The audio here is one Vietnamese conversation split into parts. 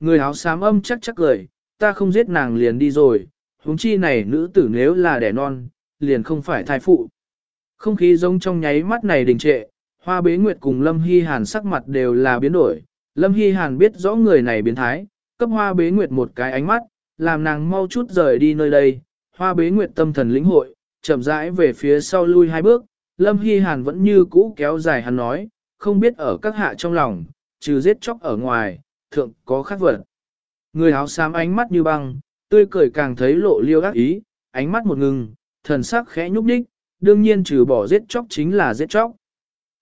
Người áo xám âm chắc chắc cười, ta không giết nàng liền đi rồi, huống chi này nữ tử nếu là đẻ non, liền không phải thai phụ. Không khí giống trong nháy mắt này đình trệ, hoa bế nguyệt cùng Lâm Hy Hàn sắc mặt đều là biến đổi. Lâm Hy Hàn biết rõ người này biến thái, cấp hoa bế nguyệt một cái ánh mắt, làm nàng mau chút rời đi nơi đây. Hoa bế nguyệt tâm thần lĩnh hội, chậm rãi về phía sau lui hai bước, Lâm Hy Hàn vẫn như cũ kéo dài hắn nói, không biết ở các hạ trong lòng, trừ giết chóc ở ngoài, thượng có khắc vật. Người áo xám ánh mắt như băng, tươi cười càng thấy lộ liêu ác ý, ánh mắt một ngừng, thần sắc khẽ nhúc đích, đương nhiên trừ bỏ giết chóc chính là giết chóc.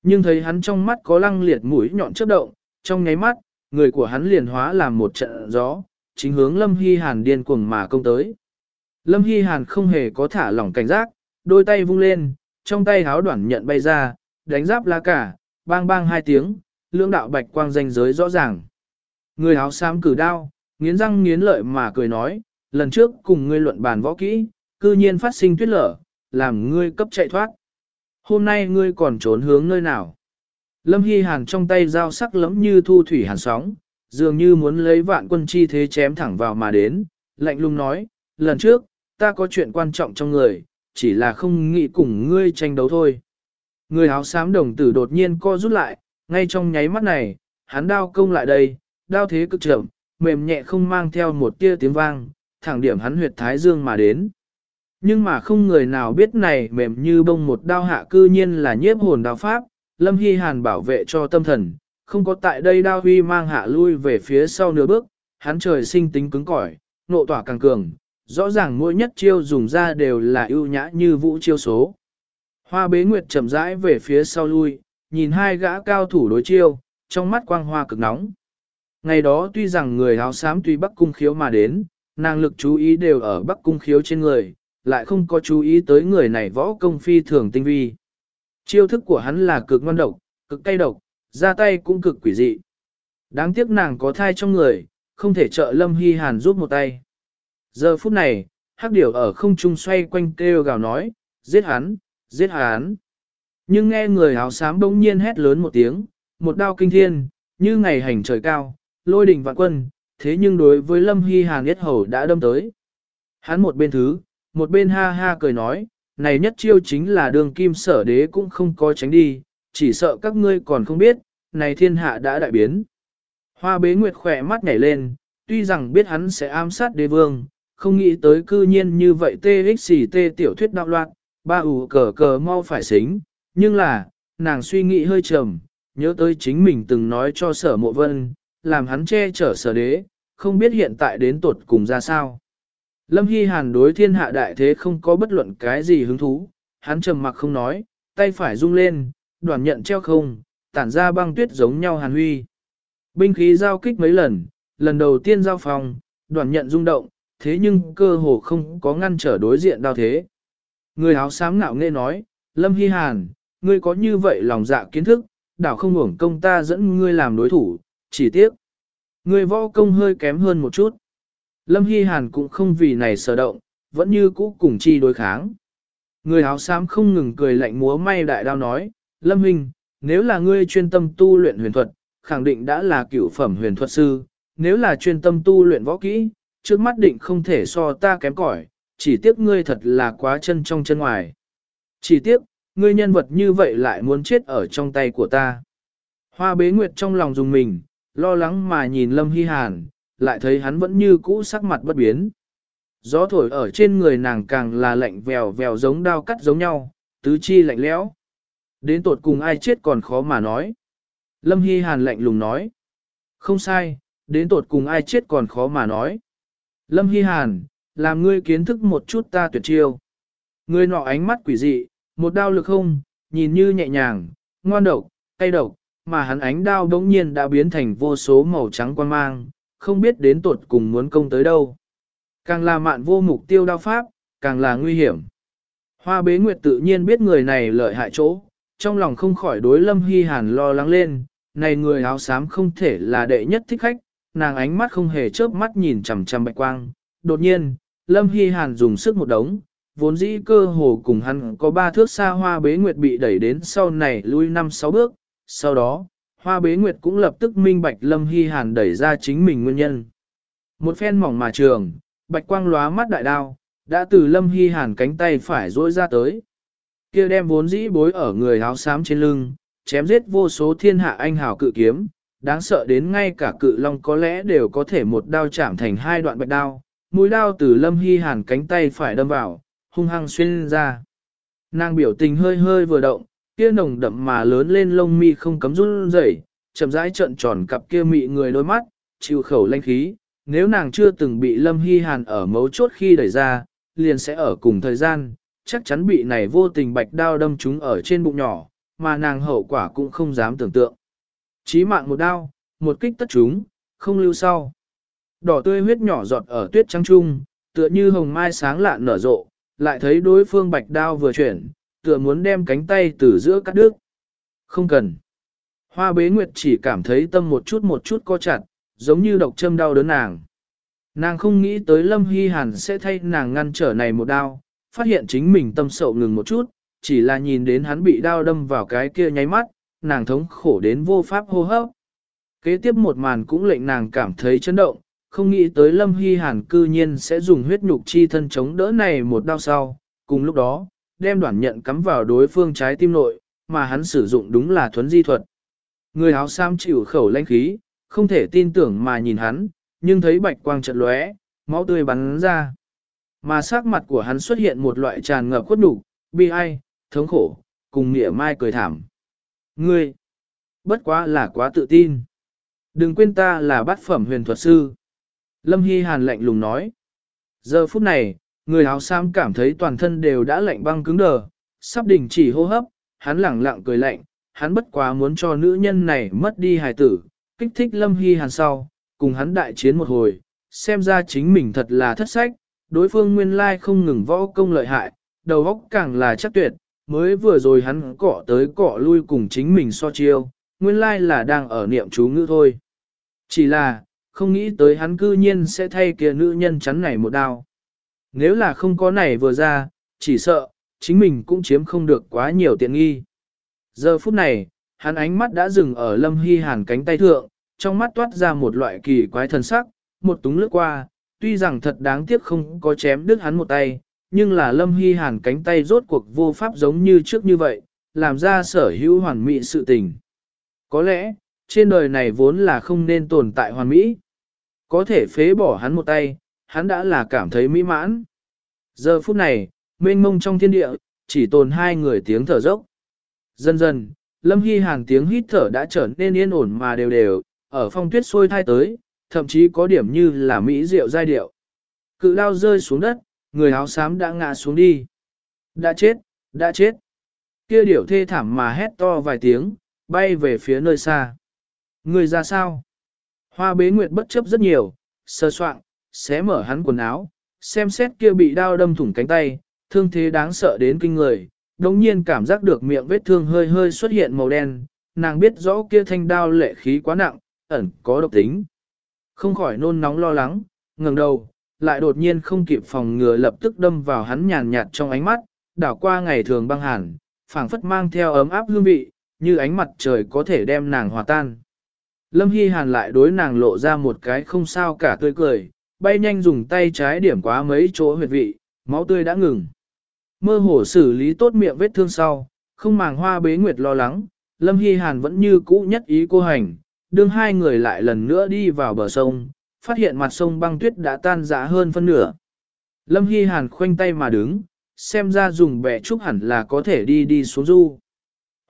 Nhưng thấy hắn trong mắt có lăng liệt mũi nhọn chớp động, trong nháy mắt, người của hắn liền hóa làm một trận gió, chính hướng Lâm Hy Hàn điên cuồng mà công tới. Lâm Hy Hàn không hề có thả lỏng cảnh giác, đôi tay vung lên, trong tay háo đoạn nhận bay ra, đánh giáp lá cả, bang bang hai tiếng, lưỡng đạo bạch quang danh giới rõ ràng. Người áo xám cử đao, nghiến răng nghiến lợi mà cười nói, lần trước cùng ngươi luận bàn võ kỹ, cư nhiên phát sinh tuyết lở, làm ngươi cấp chạy thoát. Hôm nay ngươi còn trốn hướng nơi nào? Lâm Hy Hàn trong tay dao sắc lẫm như thu thủy hàn sóng, dường như muốn lấy vạn quân chi thế chém thẳng vào mà đến, lạnh lùng nói, lần trước, ta có chuyện quan trọng trong người, chỉ là không nghĩ cùng ngươi tranh đấu thôi. Người áo xám đồng tử đột nhiên co rút lại, ngay trong nháy mắt này, hắn đao công lại đây, đao thế cực chậm, mềm nhẹ không mang theo một tia tiếng vang, thẳng điểm hắn huyệt thái dương mà đến. Nhưng mà không người nào biết này mềm như bông một đao hạ cư nhiên là nhiếp hồn đao pháp, Lâm Hy Hàn bảo vệ cho tâm thần, không có tại đây đao huy mang hạ lui về phía sau nửa bước, hắn trời sinh tính cứng cỏi, nộ tỏa càng cường, rõ ràng mỗi nhất chiêu dùng ra đều là ưu nhã như vũ chiêu số. Hoa bế nguyệt chậm rãi về phía sau lui, nhìn hai gã cao thủ đối chiêu, trong mắt quang hoa cực nóng. Ngày đó tuy rằng người áo xám tuy bắc cung khiếu mà đến, nàng lực chú ý đều ở bắc cung khiếu trên người, lại không có chú ý tới người này võ công phi thường tinh vi. Chiêu thức của hắn là cực ngon độc, cực cay độc, ra tay cũng cực quỷ dị. Đáng tiếc nàng có thai trong người, không thể trợ Lâm Hy Hàn giúp một tay. Giờ phút này, hắc điểu ở không trung xoay quanh kêu gào nói, giết hắn, giết hắn. Nhưng nghe người áo xám bỗng nhiên hét lớn một tiếng, một đao kinh thiên, như ngày hành trời cao, lôi đỉnh vạn quân, thế nhưng đối với Lâm Hy Hàn yết hầu đã đâm tới. Hắn một bên thứ, một bên ha ha cười nói, này nhất chiêu chính là đường kim sở đế cũng không có tránh đi, chỉ sợ các ngươi còn không biết, này thiên hạ đã đại biến. Hoa bế nguyệt khỏe mắt nhảy lên, tuy rằng biết hắn sẽ ám sát đế vương, không nghĩ tới cư nhiên như vậy TXT tiểu thuyết đạo loạn, ba ủ cờ cờ mau phải xính, nhưng là, nàng suy nghĩ hơi trầm, nhớ tới chính mình từng nói cho sở mộ vân, làm hắn che chở sở đế, không biết hiện tại đến tuột cùng ra sao. Lâm Hy Hàn đối thiên hạ đại thế không có bất luận cái gì hứng thú, hắn trầm mặc không nói, tay phải rung lên, đoàn nhận treo không, tản ra băng tuyết giống nhau hàn huy. Binh khí giao kích mấy lần, lần đầu tiên giao phòng, đoàn nhận rung động, thế nhưng cơ hồ không có ngăn trở đối diện đao thế. Người áo xám ngạo nghe nói, Lâm Hy Hàn, ngươi có như vậy lòng dạ kiến thức, đảo không uổng công ta dẫn ngươi làm đối thủ, chỉ tiếc. người võ công hơi kém hơn một chút. Lâm Hy Hàn cũng không vì này sở động, vẫn như cũ cùng chi đối kháng. Người áo xám không ngừng cười lạnh múa may đại đao nói, Lâm Hình, nếu là ngươi chuyên tâm tu luyện huyền thuật, khẳng định đã là cựu phẩm huyền thuật sư, nếu là chuyên tâm tu luyện võ kỹ, trước mắt định không thể so ta kém cỏi, chỉ tiếc ngươi thật là quá chân trong chân ngoài. Chỉ tiếc, ngươi nhân vật như vậy lại muốn chết ở trong tay của ta. Hoa bế nguyệt trong lòng dùng mình, lo lắng mà nhìn Lâm Hy Hàn, lại thấy hắn vẫn như cũ sắc mặt bất biến. Gió thổi ở trên người nàng càng là lạnh vèo vèo giống đao cắt giống nhau, tứ chi lạnh lẽo. Đến tột cùng ai chết còn khó mà nói. Lâm Hy Hàn lạnh lùng nói. Không sai, đến tột cùng ai chết còn khó mà nói. Lâm Hy Hàn, làm ngươi kiến thức một chút ta tuyệt chiêu. Ngươi nọ ánh mắt quỷ dị, một đao lực không, nhìn như nhẹ nhàng, ngoan độc, cay độc, mà hắn ánh đao đống nhiên đã biến thành vô số màu trắng quan mang, không biết đến tuột cùng muốn công tới đâu. Càng là mạn vô mục tiêu đao pháp, càng là nguy hiểm. Hoa bế nguyệt tự nhiên biết người này lợi hại chỗ, trong lòng không khỏi đối lâm hy hàn lo lắng lên, này người áo xám không thể là đệ nhất thích khách, nàng ánh mắt không hề chớp mắt nhìn chằm chằm bạch quang. Đột nhiên, lâm hy hàn dùng sức một đống, vốn dĩ cơ hồ cùng hắn có ba thước xa hoa bế nguyệt bị đẩy đến sau này lui năm sáu bước, sau đó, Hoa bế nguyệt cũng lập tức minh bạch Lâm Hy Hàn đẩy ra chính mình nguyên nhân. Một phen mỏng mà trường, bạch quang lóa mắt đại đao, đã từ Lâm Hy Hàn cánh tay phải rỗi ra tới. kia đem vốn dĩ bối ở người áo xám trên lưng, chém giết vô số thiên hạ anh hào cự kiếm, đáng sợ đến ngay cả cự long có lẽ đều có thể một đao chạm thành hai đoạn bạch đao, mũi đao từ Lâm Hy Hàn cánh tay phải đâm vào, hung hăng xuyên ra. Nàng biểu tình hơi hơi vừa động, kia nồng đậm mà lớn lên lông mi không cấm run rẩy, chậm rãi trợn tròn cặp kia mị người đôi mắt, chịu khẩu lanh khí. Nếu nàng chưa từng bị Lâm Hy Hàn ở mấu chốt khi đẩy ra, liền sẽ ở cùng thời gian, chắc chắn bị này vô tình bạch đao đâm trúng ở trên bụng nhỏ, mà nàng hậu quả cũng không dám tưởng tượng. Chí mạng một đao, một kích tất chúng, không lưu sau. Đỏ tươi huyết nhỏ giọt ở tuyết trắng trung, tựa như hồng mai sáng lạn nở rộ, lại thấy đối phương bạch đao vừa chuyển, tựa muốn đem cánh tay từ giữa cắt đứt. Không cần. Hoa bế nguyệt chỉ cảm thấy tâm một chút một chút co chặt, giống như độc châm đau đớn nàng. Nàng không nghĩ tới Lâm Hy Hàn sẽ thay nàng ngăn trở này một đao, phát hiện chính mình tâm sậu ngừng một chút, chỉ là nhìn đến hắn bị đao đâm vào cái kia nháy mắt, nàng thống khổ đến vô pháp hô hấp. Kế tiếp một màn cũng lệnh nàng cảm thấy chấn động, không nghĩ tới Lâm Hy Hàn cư nhiên sẽ dùng huyết nhục chi thân chống đỡ này một đao sau, cùng lúc đó, đem đoạn nhận cắm vào đối phương trái tim nội, mà hắn sử dụng đúng là thuấn di thuật. Người áo sam chịu khẩu lãnh khí, không thể tin tưởng mà nhìn hắn, nhưng thấy bạch quang trận lóe, máu tươi bắn ra. Mà sắc mặt của hắn xuất hiện một loại tràn ngập khuất đủ, bi ai, thống khổ, cùng nghĩa mai cười thảm. Ngươi, bất quá là quá tự tin. Đừng quên ta là bát phẩm huyền thuật sư. Lâm Hy Hàn lạnh lùng nói. Giờ phút này, người áo sam cảm thấy toàn thân đều đã lạnh băng cứng đờ, sắp đình chỉ hô hấp, hắn lẳng lặng cười lạnh, hắn bất quá muốn cho nữ nhân này mất đi hài tử, kích thích Lâm Hy Hàn sau, cùng hắn đại chiến một hồi, xem ra chính mình thật là thất sách, đối phương nguyên lai không ngừng võ công lợi hại, đầu óc càng là chắc tuyệt, mới vừa rồi hắn cọ tới cọ lui cùng chính mình so chiêu, nguyên lai là đang ở niệm chú ngữ thôi. Chỉ là, không nghĩ tới hắn cư nhiên sẽ thay kia nữ nhân chắn này một đao. Nếu là không có này vừa ra, chỉ sợ, chính mình cũng chiếm không được quá nhiều tiện nghi. Giờ phút này, hắn ánh mắt đã dừng ở Lâm Hy Hàn cánh tay thượng, trong mắt toát ra một loại kỳ quái thần sắc, một túng lướt qua, tuy rằng thật đáng tiếc không có chém đứt hắn một tay, nhưng là Lâm Hy Hàn cánh tay rốt cuộc vô pháp giống như trước như vậy, làm ra sở hữu hoàn mỹ sự tình. Có lẽ, trên đời này vốn là không nên tồn tại hoàn mỹ. Có thể phế bỏ hắn một tay, hắn đã là cảm thấy mỹ mãn. Giờ phút này, mênh mông trong thiên địa, chỉ tồn hai người tiếng thở dốc. Dần dần, Lâm Hy Hàn tiếng hít thở đã trở nên yên ổn mà đều đều, ở phong tuyết sôi thai tới, thậm chí có điểm như là mỹ rượu giai điệu. Cự lao rơi xuống đất, người áo xám đã ngã xuống đi. Đã chết, đã chết. Kia điểu thê thảm mà hét to vài tiếng, bay về phía nơi xa. Người ra sao? Hoa bế nguyệt bất chấp rất nhiều, sơ soạn, xé mở hắn quần áo, xem xét kia bị đao đâm thủng cánh tay, thương thế đáng sợ đến kinh người, đồng nhiên cảm giác được miệng vết thương hơi hơi xuất hiện màu đen, nàng biết rõ kia thanh đao lệ khí quá nặng, ẩn có độc tính. Không khỏi nôn nóng lo lắng, ngẩng đầu, lại đột nhiên không kịp phòng ngừa lập tức đâm vào hắn nhàn nhạt trong ánh mắt, đảo qua ngày thường băng hàn, phảng phất mang theo ấm áp hương vị, như ánh mặt trời có thể đem nàng hòa tan. Lâm Hy Hàn lại đối nàng lộ ra một cái không sao cả tươi cười, bay nhanh dùng tay trái điểm quá mấy chỗ huyệt vị, máu tươi đã ngừng. Mơ hồ xử lý tốt miệng vết thương sau, không màng hoa bế nguyệt lo lắng, Lâm Hy Hàn vẫn như cũ nhất ý cô hành, đương hai người lại lần nữa đi vào bờ sông, phát hiện mặt sông băng tuyết đã tan rã hơn phân nửa. Lâm Hy Hàn khoanh tay mà đứng, xem ra dùng bẻ trúc hẳn là có thể đi đi xuống du.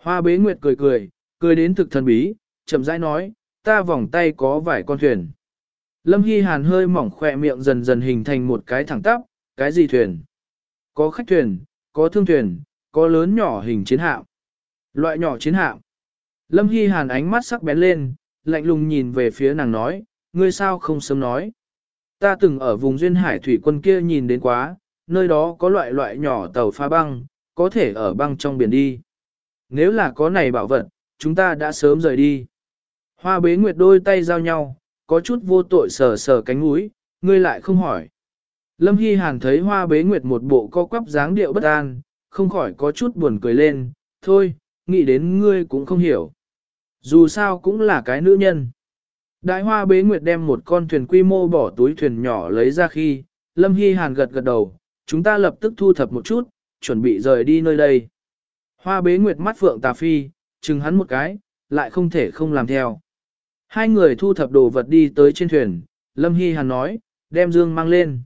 Hoa bế nguyệt cười cười, cười đến thực thần bí, chậm rãi nói, ta vòng tay có vài con thuyền. Lâm Hy Hàn hơi mỏng khỏe miệng dần dần hình thành một cái thẳng tắp, cái gì thuyền? Có khách thuyền, có thương thuyền, có lớn nhỏ hình chiến hạm. Loại nhỏ chiến hạm. Lâm Hy Hàn ánh mắt sắc bén lên, lạnh lùng nhìn về phía nàng nói, ngươi sao không sớm nói. Ta từng ở vùng duyên hải thủy quân kia nhìn đến quá, nơi đó có loại loại nhỏ tàu pha băng, có thể ở băng trong biển đi. Nếu là có này bảo vật, chúng ta đã sớm rời đi. Hoa bế nguyệt đôi tay giao nhau, có chút vô tội sờ sờ cánh mũi, ngươi lại không hỏi. Lâm Hy Hàn thấy hoa bế nguyệt một bộ co quắp dáng điệu bất an, không khỏi có chút buồn cười lên, thôi, nghĩ đến ngươi cũng không hiểu. Dù sao cũng là cái nữ nhân. Đại hoa bế nguyệt đem một con thuyền quy mô bỏ túi thuyền nhỏ lấy ra khi, Lâm Hy Hàn gật gật đầu, chúng ta lập tức thu thập một chút, chuẩn bị rời đi nơi đây. Hoa bế nguyệt mắt phượng tà phi, chừng hắn một cái, lại không thể không làm theo. Hai người thu thập đồ vật đi tới trên thuyền, Lâm Hy Hàn nói, đem Dương mang lên.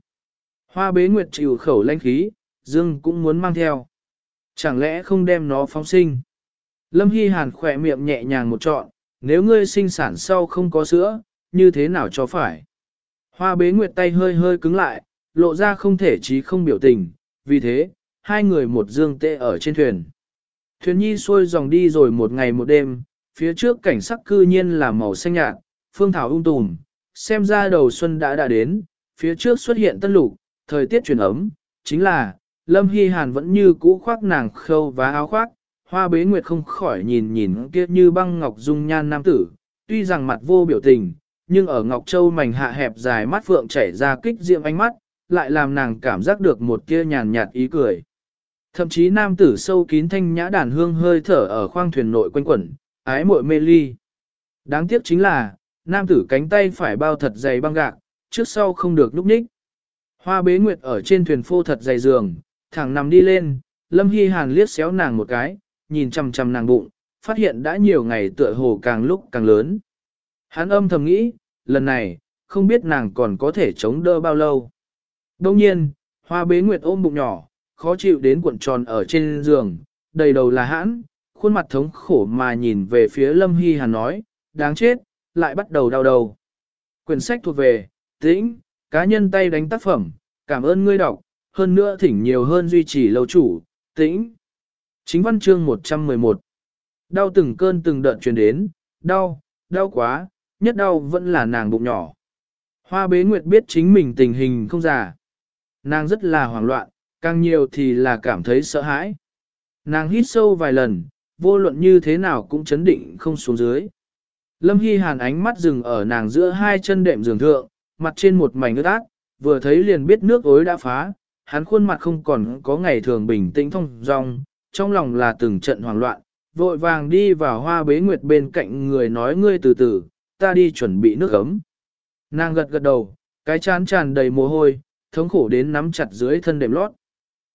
Hoa bế nguyệt chịu khẩu lanh khí, Dương cũng muốn mang theo. Chẳng lẽ không đem nó phóng sinh? Lâm Hy Hàn khỏe miệng nhẹ nhàng một trọn, nếu ngươi sinh sản sau không có sữa, như thế nào cho phải? Hoa bế nguyệt tay hơi hơi cứng lại, lộ ra không thể chí không biểu tình, vì thế, hai người một dương tệ ở trên thuyền. Thuyền nhi xuôi dòng đi rồi một ngày một đêm, phía trước cảnh sắc cư nhiên là màu xanh nhạt, phương thảo ung tùm, xem ra đầu xuân đã đã đến, phía trước xuất hiện tân lục, thời tiết chuyển ấm, chính là, Lâm Hy Hàn vẫn như cũ khoác nàng khâu và áo khoác, hoa bế nguyệt không khỏi nhìn nhìn kia như băng ngọc dung nhan nam tử, tuy rằng mặt vô biểu tình, nhưng ở Ngọc Châu mảnh hạ hẹp dài mắt phượng chảy ra kích diệm ánh mắt, lại làm nàng cảm giác được một kia nhàn nhạt ý cười. Thậm chí nam tử sâu kín thanh nhã đàn hương hơi thở ở khoang thuyền nội quanh quẩn, ái muội mê ly. Đáng tiếc chính là, nam tử cánh tay phải bao thật dày băng gạc, trước sau không được núp ních. Hoa bế nguyệt ở trên thuyền phô thật dày giường, thẳng nằm đi lên, lâm hy hàn liếc xéo nàng một cái, nhìn chằm chằm nàng bụng, phát hiện đã nhiều ngày tựa hồ càng lúc càng lớn. Hắn âm thầm nghĩ, lần này, không biết nàng còn có thể chống đỡ bao lâu. Đông nhiên, hoa bế nguyệt ôm bụng nhỏ, khó chịu đến cuộn tròn ở trên giường, đầy đầu là hãn, khuôn mặt thống khổ mà nhìn về phía Lâm Hy Hàn nói, đáng chết, lại bắt đầu đau đầu. Quyển sách thuộc về, tĩnh, cá nhân tay đánh tác phẩm, cảm ơn ngươi đọc, hơn nữa thỉnh nhiều hơn duy trì lâu chủ, tĩnh. Chính văn chương 111 Đau từng cơn từng đợt truyền đến, đau, đau quá, nhất đau vẫn là nàng bụng nhỏ. Hoa bế nguyệt biết chính mình tình hình không già. Nàng rất là hoảng loạn, càng nhiều thì là cảm thấy sợ hãi. Nàng hít sâu vài lần, vô luận như thế nào cũng chấn định không xuống dưới. Lâm Hy Hàn ánh mắt dừng ở nàng giữa hai chân đệm giường thượng, mặt trên một mảnh ướt át, vừa thấy liền biết nước ối đã phá, hắn khuôn mặt không còn có ngày thường bình tĩnh thông dong, trong lòng là từng trận hoảng loạn, vội vàng đi vào hoa bế nguyệt bên cạnh người nói ngươi từ từ, ta đi chuẩn bị nước ấm. Nàng gật gật đầu, cái chán tràn đầy mồ hôi, thống khổ đến nắm chặt dưới thân đệm lót.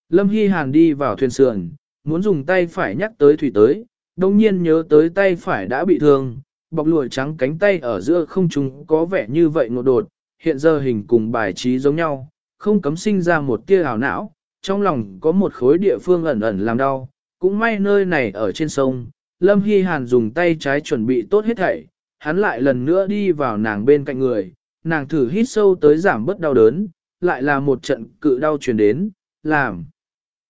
Lâm Hy Hàn đi vào thuyền sườn, muốn dùng tay phải nhắc tới thủy tới, đồng nhiên nhớ tới tay phải đã bị thương, bọc lụa trắng cánh tay ở giữa không trung có vẻ như vậy ngột đột, hiện giờ hình cùng bài trí giống nhau, không cấm sinh ra một tia ảo não, trong lòng có một khối địa phương ẩn ẩn làm đau, cũng may nơi này ở trên sông, Lâm Hy Hàn dùng tay trái chuẩn bị tốt hết thảy, hắn lại lần nữa đi vào nàng bên cạnh người, nàng thử hít sâu tới giảm bớt đau đớn, lại là một trận cự đau truyền đến, làm.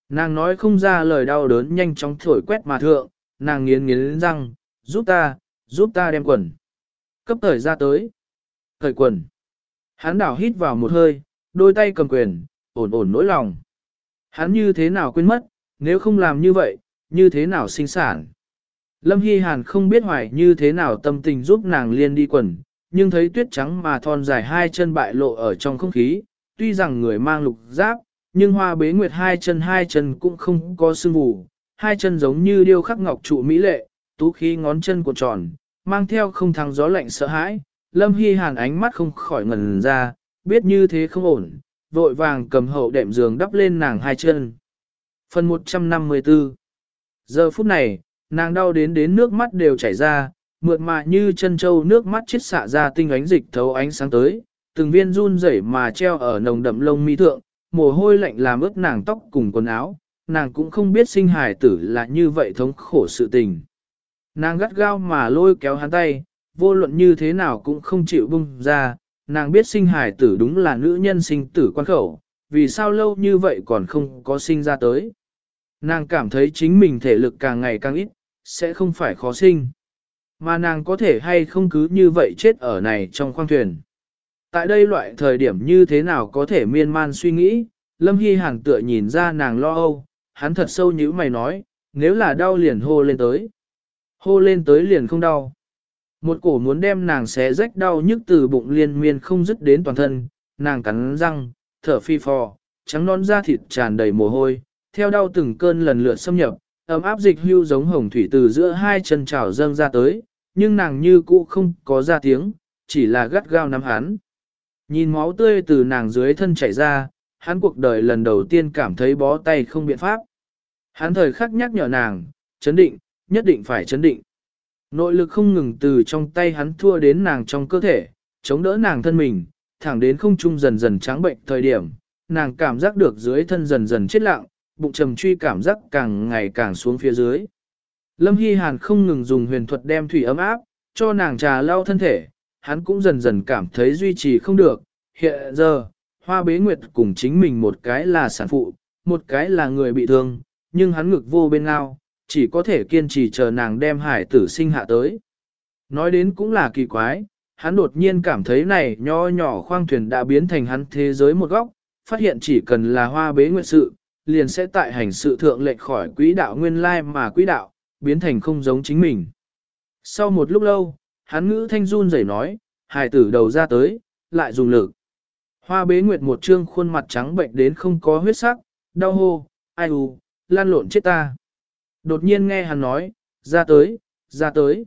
Nàng nói không ra lời đau đớn nhanh chóng thổi quét mà thượng, nàng nghiến nghiến răng, giúp ta, giúp ta đem quần. Cấp thời ra tới. Thời quần. Hắn đảo hít vào một hơi, đôi tay cầm quyền, ổn ổn nỗi lòng. Hắn như thế nào quên mất, nếu không làm như vậy, như thế nào sinh sản. Lâm Hy Hàn không biết hoài như thế nào tâm tình giúp nàng liên đi quần, nhưng thấy tuyết trắng mà thon dài hai chân bại lộ ở trong không khí, tuy rằng người mang lục giáp, nhưng hoa bế nguyệt hai chân hai chân cũng không có sương vù, hai chân giống như điêu khắc ngọc trụ mỹ lệ, tú khí ngón chân của tròn, mang theo không thăng gió lạnh sợ hãi, lâm hy hàn ánh mắt không khỏi ngần ra, biết như thế không ổn, vội vàng cầm hậu đệm giường đắp lên nàng hai chân. Phần 154 Giờ phút này, nàng đau đến đến nước mắt đều chảy ra, mượt mà như chân trâu nước mắt chết xạ ra tinh ánh dịch thấu ánh sáng tới, từng viên run rẩy mà treo ở nồng đậm lông mi thượng, mồ hôi lạnh làm ướt nàng tóc cùng quần áo, nàng cũng không biết sinh hài tử là như vậy thống khổ sự tình. Nàng gắt gao mà lôi kéo hắn tay, vô luận như thế nào cũng không chịu bung ra, nàng biết sinh hài tử đúng là nữ nhân sinh tử quan khẩu, vì sao lâu như vậy còn không có sinh ra tới. Nàng cảm thấy chính mình thể lực càng ngày càng ít, sẽ không phải khó sinh. Mà nàng có thể hay không cứ như vậy chết ở này trong khoang thuyền. Tại đây loại thời điểm như thế nào có thể miên man suy nghĩ, Lâm Hy Hàn tựa nhìn ra nàng lo âu, hắn thật sâu như mày nói, nếu là đau liền hô lên tới. Hô lên tới liền không đau. Một cổ muốn đem nàng xé rách đau nhức từ bụng liên miên không dứt đến toàn thân, nàng cắn răng, thở phi phò, trắng non da thịt tràn đầy mồ hôi, theo đau từng cơn lần lượt xâm nhập, ấm áp dịch hưu giống hồng thủy từ giữa hai chân trào dâng ra tới, nhưng nàng như cũ không có ra tiếng, chỉ là gắt gao nắm hắn. Nhìn máu tươi từ nàng dưới thân chảy ra, hắn cuộc đời lần đầu tiên cảm thấy bó tay không biện pháp. Hắn thời khắc nhắc nhở nàng, chấn định, nhất định phải chấn định. Nội lực không ngừng từ trong tay hắn thua đến nàng trong cơ thể, chống đỡ nàng thân mình, thẳng đến không trung dần dần trắng bệnh thời điểm, nàng cảm giác được dưới thân dần dần chết lặng, bụng trầm truy cảm giác càng ngày càng xuống phía dưới. Lâm Hy Hàn không ngừng dùng huyền thuật đem thủy ấm áp, cho nàng trà lau thân thể, hắn cũng dần dần cảm thấy duy trì không được. Hiện giờ, hoa bế nguyệt cùng chính mình một cái là sản phụ, một cái là người bị thương, nhưng hắn ngực vô bên ngao, chỉ có thể kiên trì chờ nàng đem hải tử sinh hạ tới. Nói đến cũng là kỳ quái, hắn đột nhiên cảm thấy này nho nhỏ khoang thuyền đã biến thành hắn thế giới một góc, phát hiện chỉ cần là hoa bế nguyệt sự, liền sẽ tại hành sự thượng lệch khỏi quỹ đạo nguyên lai mà quỹ đạo, biến thành không giống chính mình. Sau một lúc lâu, hắn ngữ thanh run rẩy nói, hài tử đầu ra tới, lại dùng lực. Hoa bế nguyệt một trương khuôn mặt trắng bệnh đến không có huyết sắc, đau hô, ai u, lan lộn chết ta. Đột nhiên nghe hắn nói, ra tới, ra tới.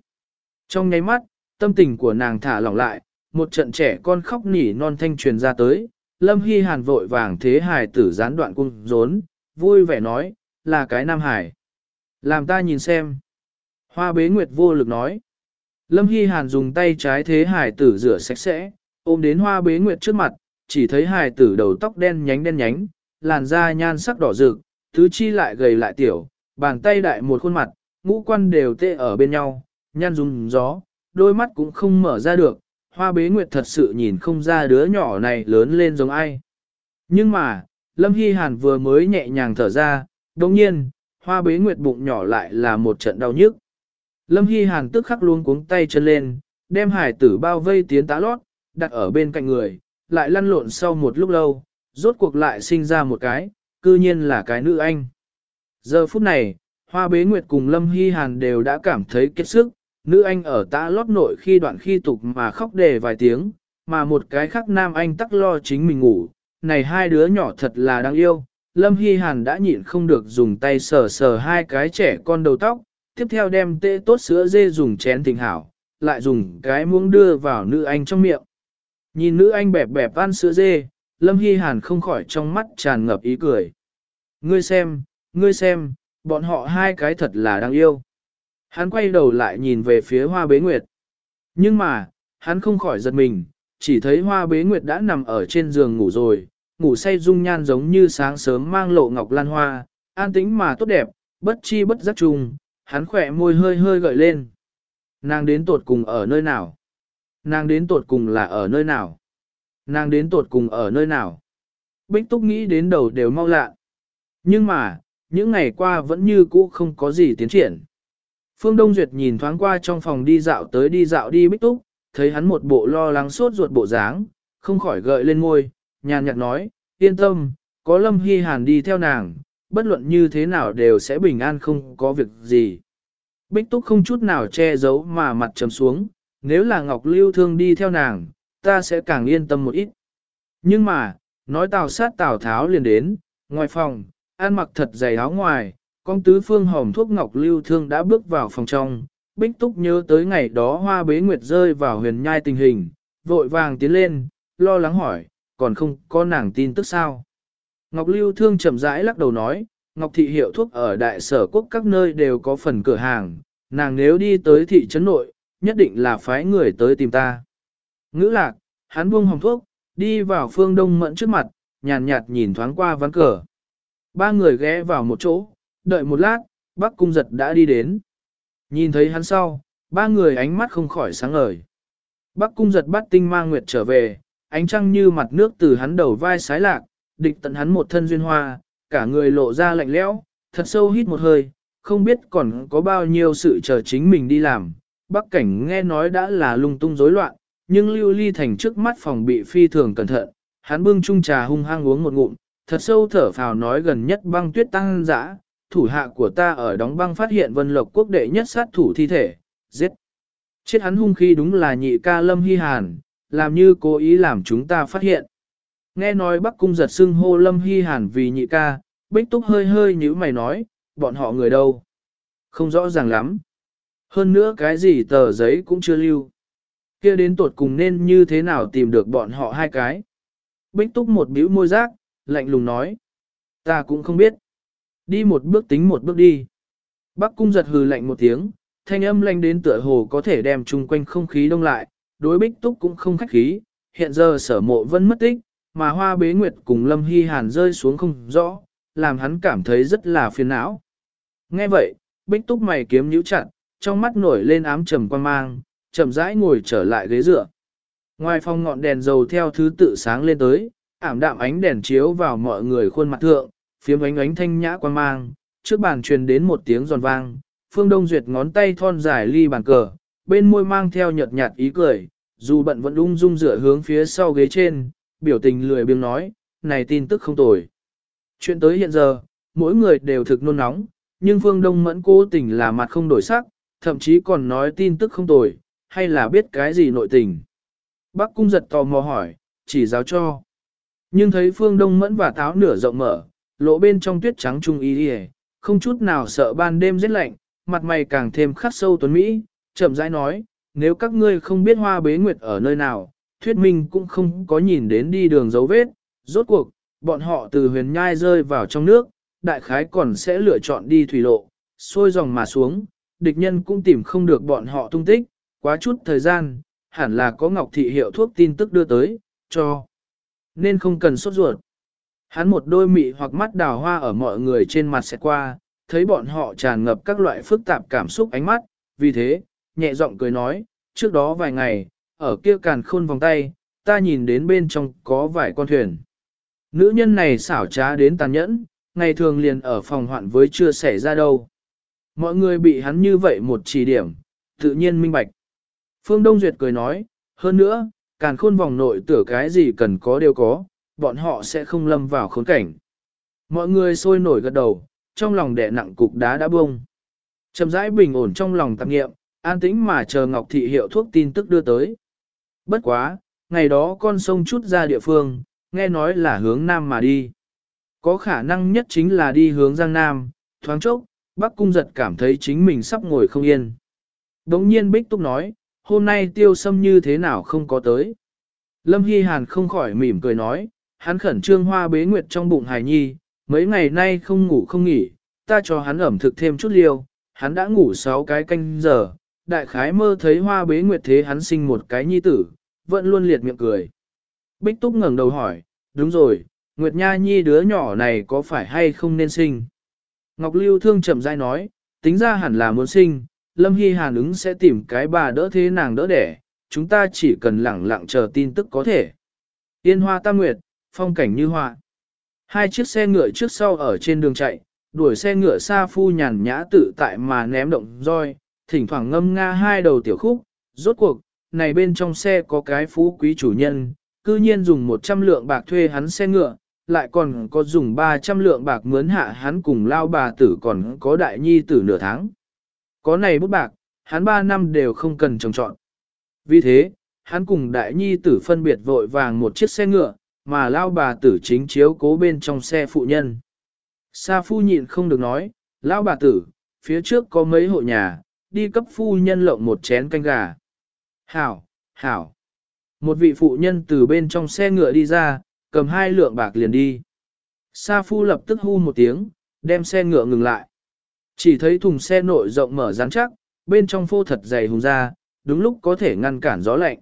Trong nháy mắt, tâm tình của nàng thả lỏng lại, một trận trẻ con khóc nỉ non thanh truyền ra tới, Lâm Hy Hàn vội vàng thế hài tử gián đoạn cung rốn, vui vẻ nói, là cái nam hải. Làm ta nhìn xem. Hoa bế nguyệt vô lực nói. Lâm Hy Hàn dùng tay trái thế hài tử rửa sạch sẽ, ôm đến hoa bế nguyệt trước mặt, chỉ thấy hài tử đầu tóc đen nhánh đen nhánh, làn da nhan sắc đỏ rực, tứ chi lại gầy lại tiểu, bàn tay đại một khuôn mặt, ngũ quan đều tê ở bên nhau, nhăn dùng gió, đôi mắt cũng không mở ra được, hoa bế nguyệt thật sự nhìn không ra đứa nhỏ này lớn lên giống ai. Nhưng mà, Lâm Hy Hàn vừa mới nhẹ nhàng thở ra, đồng nhiên, hoa bế nguyệt bụng nhỏ lại là một trận đau nhức. Lâm Hy Hàn tức khắc luôn cuống tay chân lên, đem hải tử bao vây tiến tá lót, đặt ở bên cạnh người, lại lăn lộn sau một lúc lâu, rốt cuộc lại sinh ra một cái, cư nhiên là cái nữ anh. Giờ phút này, Hoa Bế Nguyệt cùng Lâm Hy Hàn đều đã cảm thấy kết sức, nữ anh ở tá lót nội khi đoạn khi tục mà khóc đề vài tiếng, mà một cái khác nam anh tắc lo chính mình ngủ. Này hai đứa nhỏ thật là đáng yêu, Lâm Hy Hàn đã nhịn không được dùng tay sờ sờ hai cái trẻ con đầu tóc, tiếp theo đem tê tốt sữa dê dùng chén thịnh hảo, lại dùng cái muỗng đưa vào nữ anh trong miệng. Nhìn nữ anh bẹp bẹp ăn sữa dê, Lâm Hy Hàn không khỏi trong mắt tràn ngập ý cười. Ngươi xem, ngươi xem, bọn họ hai cái thật là đáng yêu. Hắn quay đầu lại nhìn về phía hoa bế nguyệt. Nhưng mà, hắn không khỏi giật mình, chỉ thấy hoa bế nguyệt đã nằm ở trên giường ngủ rồi, ngủ say dung nhan giống như sáng sớm mang lộ ngọc lan hoa, an tĩnh mà tốt đẹp, bất chi bất giác trùng, hắn khỏe môi hơi hơi gợi lên. Nàng đến tột cùng ở nơi nào? Nàng đến tột cùng là ở nơi nào? Nàng đến tột cùng ở nơi nào? Bích Túc nghĩ đến đầu đều mau lạ. Nhưng mà, những ngày qua vẫn như cũ không có gì tiến triển. Phương Đông Duyệt nhìn thoáng qua trong phòng đi dạo tới đi dạo đi Bích Túc, thấy hắn một bộ lo lắng suốt ruột bộ dáng, không khỏi gợi lên ngôi, nhàn nhạt nói, yên tâm, có Lâm Hy Hàn đi theo nàng, bất luận như thế nào đều sẽ bình an không có việc gì. Bích Túc không chút nào che giấu mà mặt trầm xuống, nếu là Ngọc Lưu Thương đi theo nàng, ta sẽ càng yên tâm một ít. Nhưng mà, nói tào sát tào tháo liền đến, ngoài phòng, An mặc thật dày áo ngoài, con tứ phương hồng thuốc Ngọc Lưu Thương đã bước vào phòng trong, Bích Túc nhớ tới ngày đó hoa bế nguyệt rơi vào huyền nhai tình hình, vội vàng tiến lên, lo lắng hỏi, còn không có nàng tin tức sao. Ngọc Lưu Thương chậm rãi lắc đầu nói, Ngọc Thị hiệu thuốc ở đại sở quốc các nơi đều có phần cửa hàng, nàng nếu đi tới thị trấn nội, nhất định là phái người tới tìm ta. Ngữ lạc, hắn buông hồng thuốc, đi vào phương đông mẫn trước mặt, nhàn nhạt, nhìn thoáng qua ván cờ. Ba người ghé vào một chỗ, đợi một lát, bác cung giật đã đi đến. Nhìn thấy hắn sau, ba người ánh mắt không khỏi sáng ngời. Bác cung giật bắt tinh ma nguyệt trở về, ánh trăng như mặt nước từ hắn đầu vai sái lạc, địch tận hắn một thân duyên hoa, cả người lộ ra lạnh lẽo, thật sâu hít một hơi, không biết còn có bao nhiêu sự chờ chính mình đi làm. Bắc cảnh nghe nói đã là lung tung rối loạn, nhưng lưu ly thành trước mắt phòng bị phi thường cẩn thận, hắn bưng chung trà hung hăng uống một ngụm, thật sâu thở phào nói gần nhất băng tuyết tăng dã, thủ hạ của ta ở đóng băng phát hiện vân lộc quốc đệ nhất sát thủ thi thể, giết. Chết hắn hung khi đúng là nhị ca lâm hy hàn, làm như cố ý làm chúng ta phát hiện. Nghe nói Bắc Cung giật xưng hô Lâm Hy Hàn vì nhị ca, Bích Túc hơi hơi như mày nói, bọn họ người đâu? Không rõ ràng lắm. Hơn nữa cái gì tờ giấy cũng chưa lưu. kia đến tột cùng nên như thế nào tìm được bọn họ hai cái. Bích túc một bĩu môi rác, lạnh lùng nói. Ta cũng không biết. Đi một bước tính một bước đi. Bắc cung giật hừ lạnh một tiếng, thanh âm lanh đến tựa hồ có thể đem chung quanh không khí đông lại, đối bích túc cũng không khách khí, hiện giờ sở mộ vẫn mất tích, mà hoa bế nguyệt cùng lâm hy hàn rơi xuống không rõ, làm hắn cảm thấy rất là phiền não. Nghe vậy, bích túc mày kiếm nhíu chặt, trong mắt nổi lên ám trầm quan mang, chậm rãi ngồi trở lại ghế dựa. Ngoài phòng ngọn đèn dầu theo thứ tự sáng lên tới, ảm đạm ánh đèn chiếu vào mọi người khuôn mặt thượng, phiếm ánh ánh thanh nhã quan mang, trước bàn truyền đến một tiếng giòn vang, Phương Đông Duyệt ngón tay thon dài ly bàn cờ, bên môi mang theo nhợt nhạt ý cười, dù bận vẫn ung dung dựa hướng phía sau ghế trên, biểu tình lười biếng nói, này tin tức không tồi. Chuyện tới hiện giờ, mỗi người đều thực nôn nóng, nhưng Phương Đông mẫn cố tình là mặt không đổi sắc, thậm chí còn nói tin tức không tồi, hay là biết cái gì nội tình. Bác cung giật tò mò hỏi, chỉ giáo cho. Nhưng thấy Phương Đông mẫn và táo nửa rộng mở, lộ bên trong tuyết trắng trung y đi không chút nào sợ ban đêm rét lạnh, mặt mày càng thêm khắc sâu tuấn Mỹ, chậm rãi nói, nếu các ngươi không biết hoa bế nguyệt ở nơi nào, thuyết minh cũng không có nhìn đến đi đường dấu vết, rốt cuộc, bọn họ từ huyền nhai rơi vào trong nước, đại khái còn sẽ lựa chọn đi thủy lộ, xuôi dòng mà xuống, địch nhân cũng tìm không được bọn họ tung tích, quá chút thời gian, hẳn là có ngọc thị hiệu thuốc tin tức đưa tới, cho. Nên không cần sốt ruột. Hắn một đôi mị hoặc mắt đào hoa ở mọi người trên mặt sẽ qua, thấy bọn họ tràn ngập các loại phức tạp cảm xúc ánh mắt, vì thế, nhẹ giọng cười nói, trước đó vài ngày, ở kia càn khôn vòng tay, ta nhìn đến bên trong có vài con thuyền. Nữ nhân này xảo trá đến tàn nhẫn, ngày thường liền ở phòng hoạn với chưa xảy ra đâu. Mọi người bị hắn như vậy một chỉ điểm, tự nhiên minh bạch. Phương Đông Duyệt cười nói, hơn nữa, càn khôn vòng nội tửa cái gì cần có đều có, bọn họ sẽ không lâm vào khốn cảnh. Mọi người sôi nổi gật đầu, trong lòng đè nặng cục đá đã bông. Chầm rãi bình ổn trong lòng tạp nghiệm, an tĩnh mà chờ Ngọc Thị hiệu thuốc tin tức đưa tới. Bất quá, ngày đó con sông chút ra địa phương, nghe nói là hướng Nam mà đi. Có khả năng nhất chính là đi hướng Giang Nam, thoáng chốc, Bắc Cung giật cảm thấy chính mình sắp ngồi không yên. Đống nhiên Bích Túc nói, hôm nay tiêu sâm như thế nào không có tới. Lâm Hy Hàn không khỏi mỉm cười nói, hắn khẩn trương hoa bế nguyệt trong bụng hài nhi, mấy ngày nay không ngủ không nghỉ, ta cho hắn ẩm thực thêm chút liêu, hắn đã ngủ 6 cái canh giờ, đại khái mơ thấy hoa bế nguyệt thế hắn sinh một cái nhi tử, vẫn luôn liệt miệng cười. Bích Túc ngẩng đầu hỏi, đúng rồi, Nguyệt Nha Nhi đứa nhỏ này có phải hay không nên sinh? Ngọc Lưu Thương chậm rãi nói, tính ra hẳn là muốn sinh, Lâm Hy Hàn ứng sẽ tìm cái bà đỡ thế nàng đỡ đẻ, chúng ta chỉ cần lẳng lặng chờ tin tức có thể. Yên hoa tam nguyệt, phong cảnh như hoa. Hai chiếc xe ngựa trước sau ở trên đường chạy, đuổi xe ngựa xa phu nhàn nhã tự tại mà ném động roi, thỉnh thoảng ngâm nga hai đầu tiểu khúc, rốt cuộc, này bên trong xe có cái phú quý chủ nhân, cư nhiên dùng 100 lượng bạc thuê hắn xe ngựa, lại còn có dùng 300 lượng bạc mướn hạ hắn cùng lao bà tử còn có đại nhi tử nửa tháng. Có này bút bạc, hắn 3 năm đều không cần trồng trọn. Vì thế, hắn cùng đại nhi tử phân biệt vội vàng một chiếc xe ngựa, mà lao bà tử chính chiếu cố bên trong xe phụ nhân. Sa phu nhịn không được nói, lao bà tử, phía trước có mấy hộ nhà, đi cấp phu nhân lộng một chén canh gà. Hảo, hảo. Một vị phụ nhân từ bên trong xe ngựa đi ra, cầm hai lượng bạc liền đi. Sa phu lập tức hu một tiếng, đem xe ngựa ngừng lại. Chỉ thấy thùng xe nội rộng mở rắn chắc, bên trong phô thật dày hùng ra, đúng lúc có thể ngăn cản gió lạnh.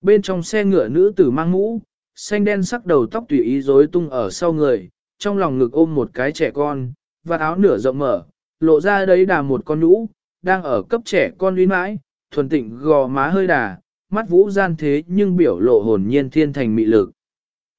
Bên trong xe ngựa nữ tử mang mũ, xanh đen sắc đầu tóc tùy ý rối tung ở sau người, trong lòng ngực ôm một cái trẻ con, và áo nửa rộng mở, lộ ra đấy đà một con nhũ, đang ở cấp trẻ con uy mãi, thuần tịnh gò má hơi đà, mắt vũ gian thế nhưng biểu lộ hồn nhiên thiên thành mị lực.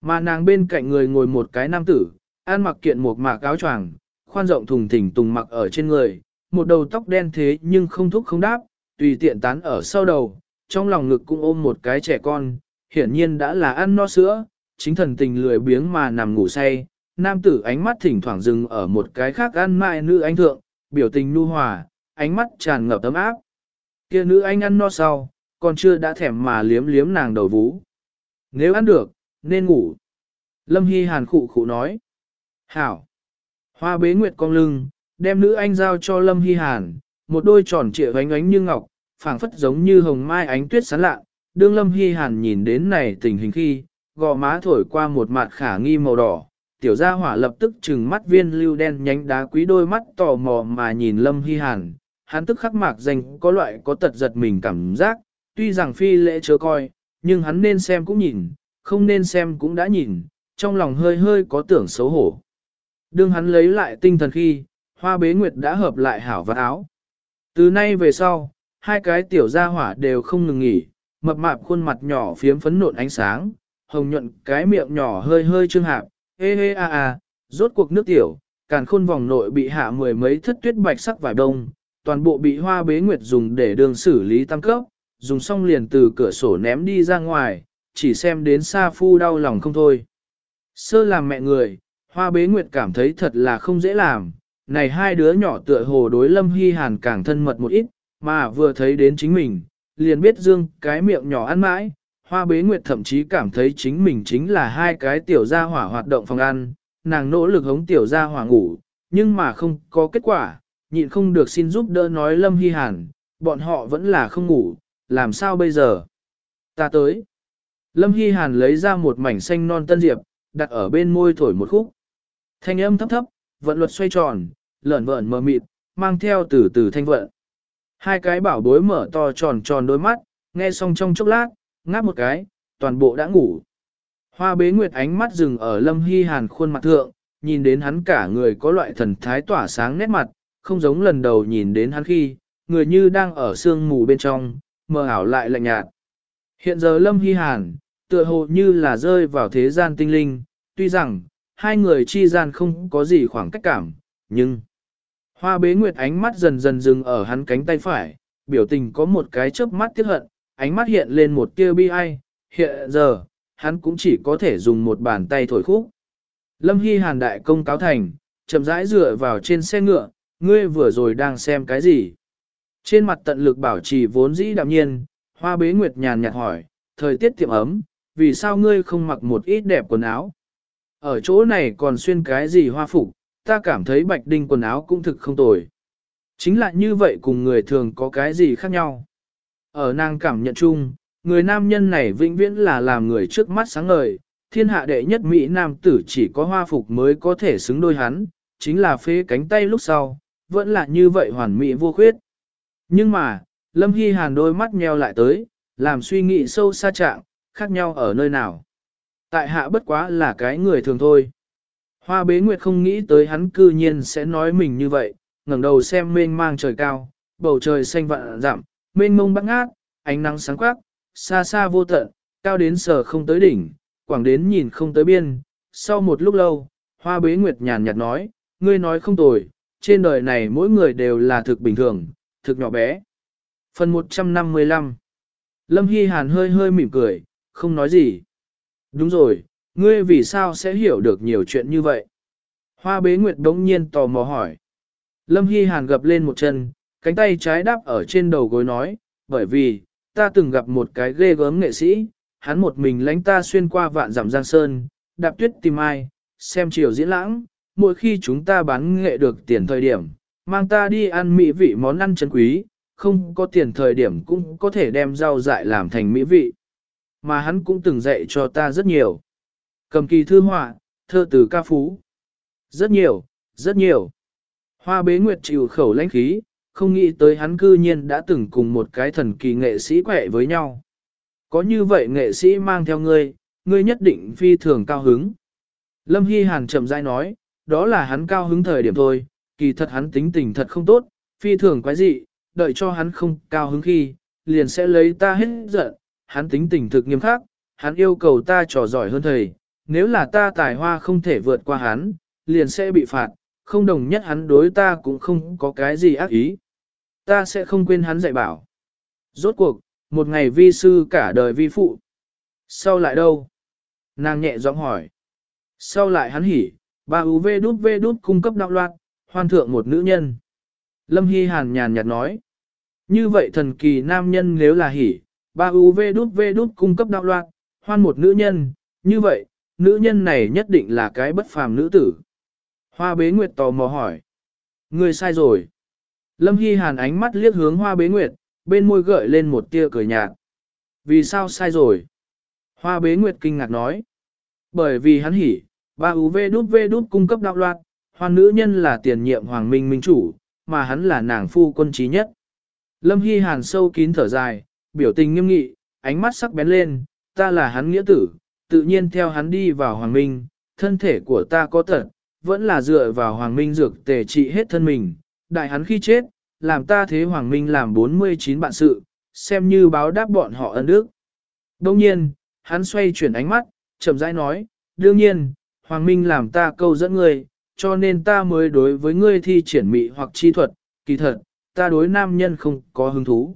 Mà nàng bên cạnh người ngồi một cái nam tử, ăn mặc kiện một mạc áo choàng, khoan rộng thùng thình tùng mặc ở trên người, một đầu tóc đen thế nhưng không thúc không đáp, tùy tiện tán ở sau đầu, trong lòng ngực cũng ôm một cái trẻ con, hiển nhiên đã là ăn no sữa, chính thần tình lười biếng mà nằm ngủ say, nam tử ánh mắt thỉnh thoảng dừng ở một cái khác ăn mại nữ anh thượng, biểu tình nu hòa, ánh mắt tràn ngập tấm áp. Kia nữ anh ăn no sau, còn chưa đã thèm mà liếm liếm nàng đầu vú. Nếu ăn được, nên ngủ. Lâm Hy Hàn khụ khụ nói. Hảo. Hoa bế nguyệt cong lưng, đem nữ anh giao cho Lâm Hy Hàn, một đôi tròn trịa ánh ánh như ngọc, phảng phất giống như hồng mai ánh tuyết sáng lạ. Đương Lâm Hy Hàn nhìn đến này tình hình khi, gò má thổi qua một mặt khả nghi màu đỏ, tiểu gia hỏa lập tức trừng mắt viên lưu đen nhánh đá quý đôi mắt tò mò mà nhìn Lâm Hy Hàn, hắn tức khắc mạc danh có loại có tật giật mình cảm giác, tuy rằng phi lễ chớ coi, nhưng hắn nên xem cũng nhìn, không nên xem cũng đã nhìn, trong lòng hơi hơi có tưởng xấu hổ. Đương hắn lấy lại tinh thần khi, hoa bế nguyệt đã hợp lại hảo và áo. Từ nay về sau, hai cái tiểu gia hỏa đều không ngừng nghỉ, mập mạp khuôn mặt nhỏ phiếm phấn nộn ánh sáng, hồng nhuận cái miệng nhỏ hơi hơi trương hạp, hê hê a a, rốt cuộc nước tiểu, càn khôn vòng nội bị hạ mười mấy thất tuyết bạch sắc vải đông, toàn bộ bị hoa bế nguyệt dùng để đường xử lý tăng cấp, dùng xong liền từ cửa sổ ném đi ra ngoài, chỉ xem đến xa phu đau lòng không thôi. Sơ làm mẹ người, hoa bế nguyệt cảm thấy thật là không dễ làm, này hai đứa nhỏ tựa hồ đối lâm hy hàn càng thân mật một ít, mà vừa thấy đến chính mình, liền biết dương cái miệng nhỏ ăn mãi, hoa bế nguyệt thậm chí cảm thấy chính mình chính là hai cái tiểu gia hỏa hoạt động phòng ăn, nàng nỗ lực hống tiểu gia hỏa ngủ, nhưng mà không có kết quả, nhịn không được xin giúp đỡ nói lâm hy hàn, bọn họ vẫn là không ngủ, làm sao bây giờ? Ta tới. Lâm Hy Hàn lấy ra một mảnh xanh non tân diệp, đặt ở bên môi thổi một khúc. Thanh âm thấp thấp, vận luật xoay tròn, lợn vợn mờ mịt, mang theo từ từ thanh vận. Hai cái bảo bối mở to tròn tròn đôi mắt, nghe xong trong chốc lát, ngáp một cái, toàn bộ đã ngủ. Hoa bế nguyệt ánh mắt dừng ở Lâm Hy Hàn khuôn mặt thượng, nhìn đến hắn cả người có loại thần thái tỏa sáng nét mặt, không giống lần đầu nhìn đến hắn khi, người như đang ở sương mù bên trong, mờ ảo lại lạnh nhạt. Hiện giờ Lâm Hy Hàn, tựa hồ như là rơi vào thế gian tinh linh, tuy rằng, hai người chi gian không có gì khoảng cách cảm, nhưng... Hoa bế nguyệt ánh mắt dần dần dừng ở hắn cánh tay phải, biểu tình có một cái chớp mắt tiếc hận, ánh mắt hiện lên một tia bi ai, hiện giờ, hắn cũng chỉ có thể dùng một bàn tay thổi khúc. Lâm Hy Hàn đại công cáo thành, chậm rãi dựa vào trên xe ngựa, ngươi vừa rồi đang xem cái gì? Trên mặt tận lực bảo trì vốn dĩ đạm nhiên, hoa bế nguyệt nhàn nhạt hỏi, thời tiết tiệm ấm, vì sao ngươi không mặc một ít đẹp quần áo? Ở chỗ này còn xuyên cái gì hoa phục, ta cảm thấy bạch đinh quần áo cũng thực không tồi. Chính là như vậy cùng người thường có cái gì khác nhau. Ở nàng cảm nhận chung, người nam nhân này vĩnh viễn là làm người trước mắt sáng ngời, thiên hạ đệ nhất Mỹ nam tử chỉ có hoa phục mới có thể xứng đôi hắn, chính là phế cánh tay lúc sau, vẫn là như vậy hoàn mỹ vô khuyết. Nhưng mà, Lâm Hy Hàn đôi mắt nheo lại tới, làm suy nghĩ sâu xa trạng, khác nhau ở nơi nào. Tại hạ bất quá là cái người thường thôi. Hoa bế nguyệt không nghĩ tới hắn cư nhiên sẽ nói mình như vậy, ngẩng đầu xem mênh mang trời cao, bầu trời xanh vạn dặm, mênh mông băng ngát, ánh nắng sáng quắc, xa xa vô tận, cao đến sở không tới đỉnh, quảng đến nhìn không tới biên. Sau một lúc lâu, hoa bế nguyệt nhàn nhạt nói, ngươi nói không tồi, trên đời này mỗi người đều là thực bình thường, thực nhỏ bé. Phần 155 Lâm Hy Hàn hơi hơi mỉm cười, không nói gì. Đúng rồi, ngươi vì sao sẽ hiểu được nhiều chuyện như vậy? Hoa bế nguyệt đống nhiên tò mò hỏi. Lâm Hy Hàn gập lên một chân, cánh tay trái đáp ở trên đầu gối nói, bởi vì, ta từng gặp một cái ghê gớm nghệ sĩ, hắn một mình lánh ta xuyên qua vạn dặm giang sơn, đạp tuyết tìm ai, xem chiều diễn lãng, mỗi khi chúng ta bán nghệ được tiền thời điểm, mang ta đi ăn mỹ vị món ăn chân quý, không có tiền thời điểm cũng có thể đem rau dại làm thành mỹ vị. Mà hắn cũng từng dạy cho ta rất nhiều. Cầm kỳ thư họa, thơ từ ca phú. Rất nhiều, rất nhiều. Hoa bế nguyệt chịu khẩu lãnh khí, không nghĩ tới hắn cư nhiên đã từng cùng một cái thần kỳ nghệ sĩ quẹ với nhau. Có như vậy nghệ sĩ mang theo ngươi, ngươi nhất định phi thường cao hứng. Lâm Hy Hàn chậm rãi nói, đó là hắn cao hứng thời điểm thôi, kỳ thật hắn tính tình thật không tốt, phi thường quái dị, đợi cho hắn không cao hứng khi, liền sẽ lấy ta hết giận, hắn tính tình thực nghiêm khắc, hắn yêu cầu ta trò giỏi hơn thầy, nếu là ta tài hoa không thể vượt qua hắn, liền sẽ bị phạt, không đồng nhất hắn đối ta cũng không có cái gì ác ý. Ta sẽ không quên hắn dạy bảo. Rốt cuộc, một ngày vi sư cả đời vi phụ. Sau lại đâu? Nàng nhẹ giọng hỏi. Sau lại hắn hỉ, ba UV đút V đút cung cấp đạo loạn, hoan thượng một nữ nhân. Lâm Hy Hàn nhàn nhạt nói. Như vậy thần kỳ nam nhân nếu là hỉ, ba UV đút V đút cung cấp đạo loạn, hoan một nữ nhân, như vậy, nữ nhân này nhất định là cái bất phàm nữ tử. Hoa bế nguyệt tò mò hỏi. Ngươi sai rồi. Lâm Hy Hàn ánh mắt liếc hướng hoa bế nguyệt, bên môi gợi lên một tia cười nhạt. Vì sao sai rồi? Hoa bế nguyệt kinh ngạc nói. Bởi vì hắn hỉ, ba UV đút V đút cung cấp đạo loạt, hoàng nữ nhân là tiền nhiệm hoàng minh minh chủ, mà hắn là nàng phu quân trí nhất. Lâm Hy Hàn sâu kín thở dài, biểu tình nghiêm nghị, ánh mắt sắc bén lên, ta là hắn nghĩa tử, tự nhiên theo hắn đi vào hoàng minh, thân thể của ta có tật, vẫn là dựa vào hoàng minh dược tề trị hết thân mình, đại hắn khi chết, làm ta thế hoàng minh làm 49 bạn sự, xem như báo đáp bọn họ ân đức. Đông nhiên, hắn xoay chuyển ánh mắt, chậm rãi nói, đương nhiên, hoàng minh làm ta câu dẫn ngươi, cho nên ta mới đối với ngươi thi triển mị hoặc chi thuật, kỳ thật, ta đối nam nhân không có hứng thú.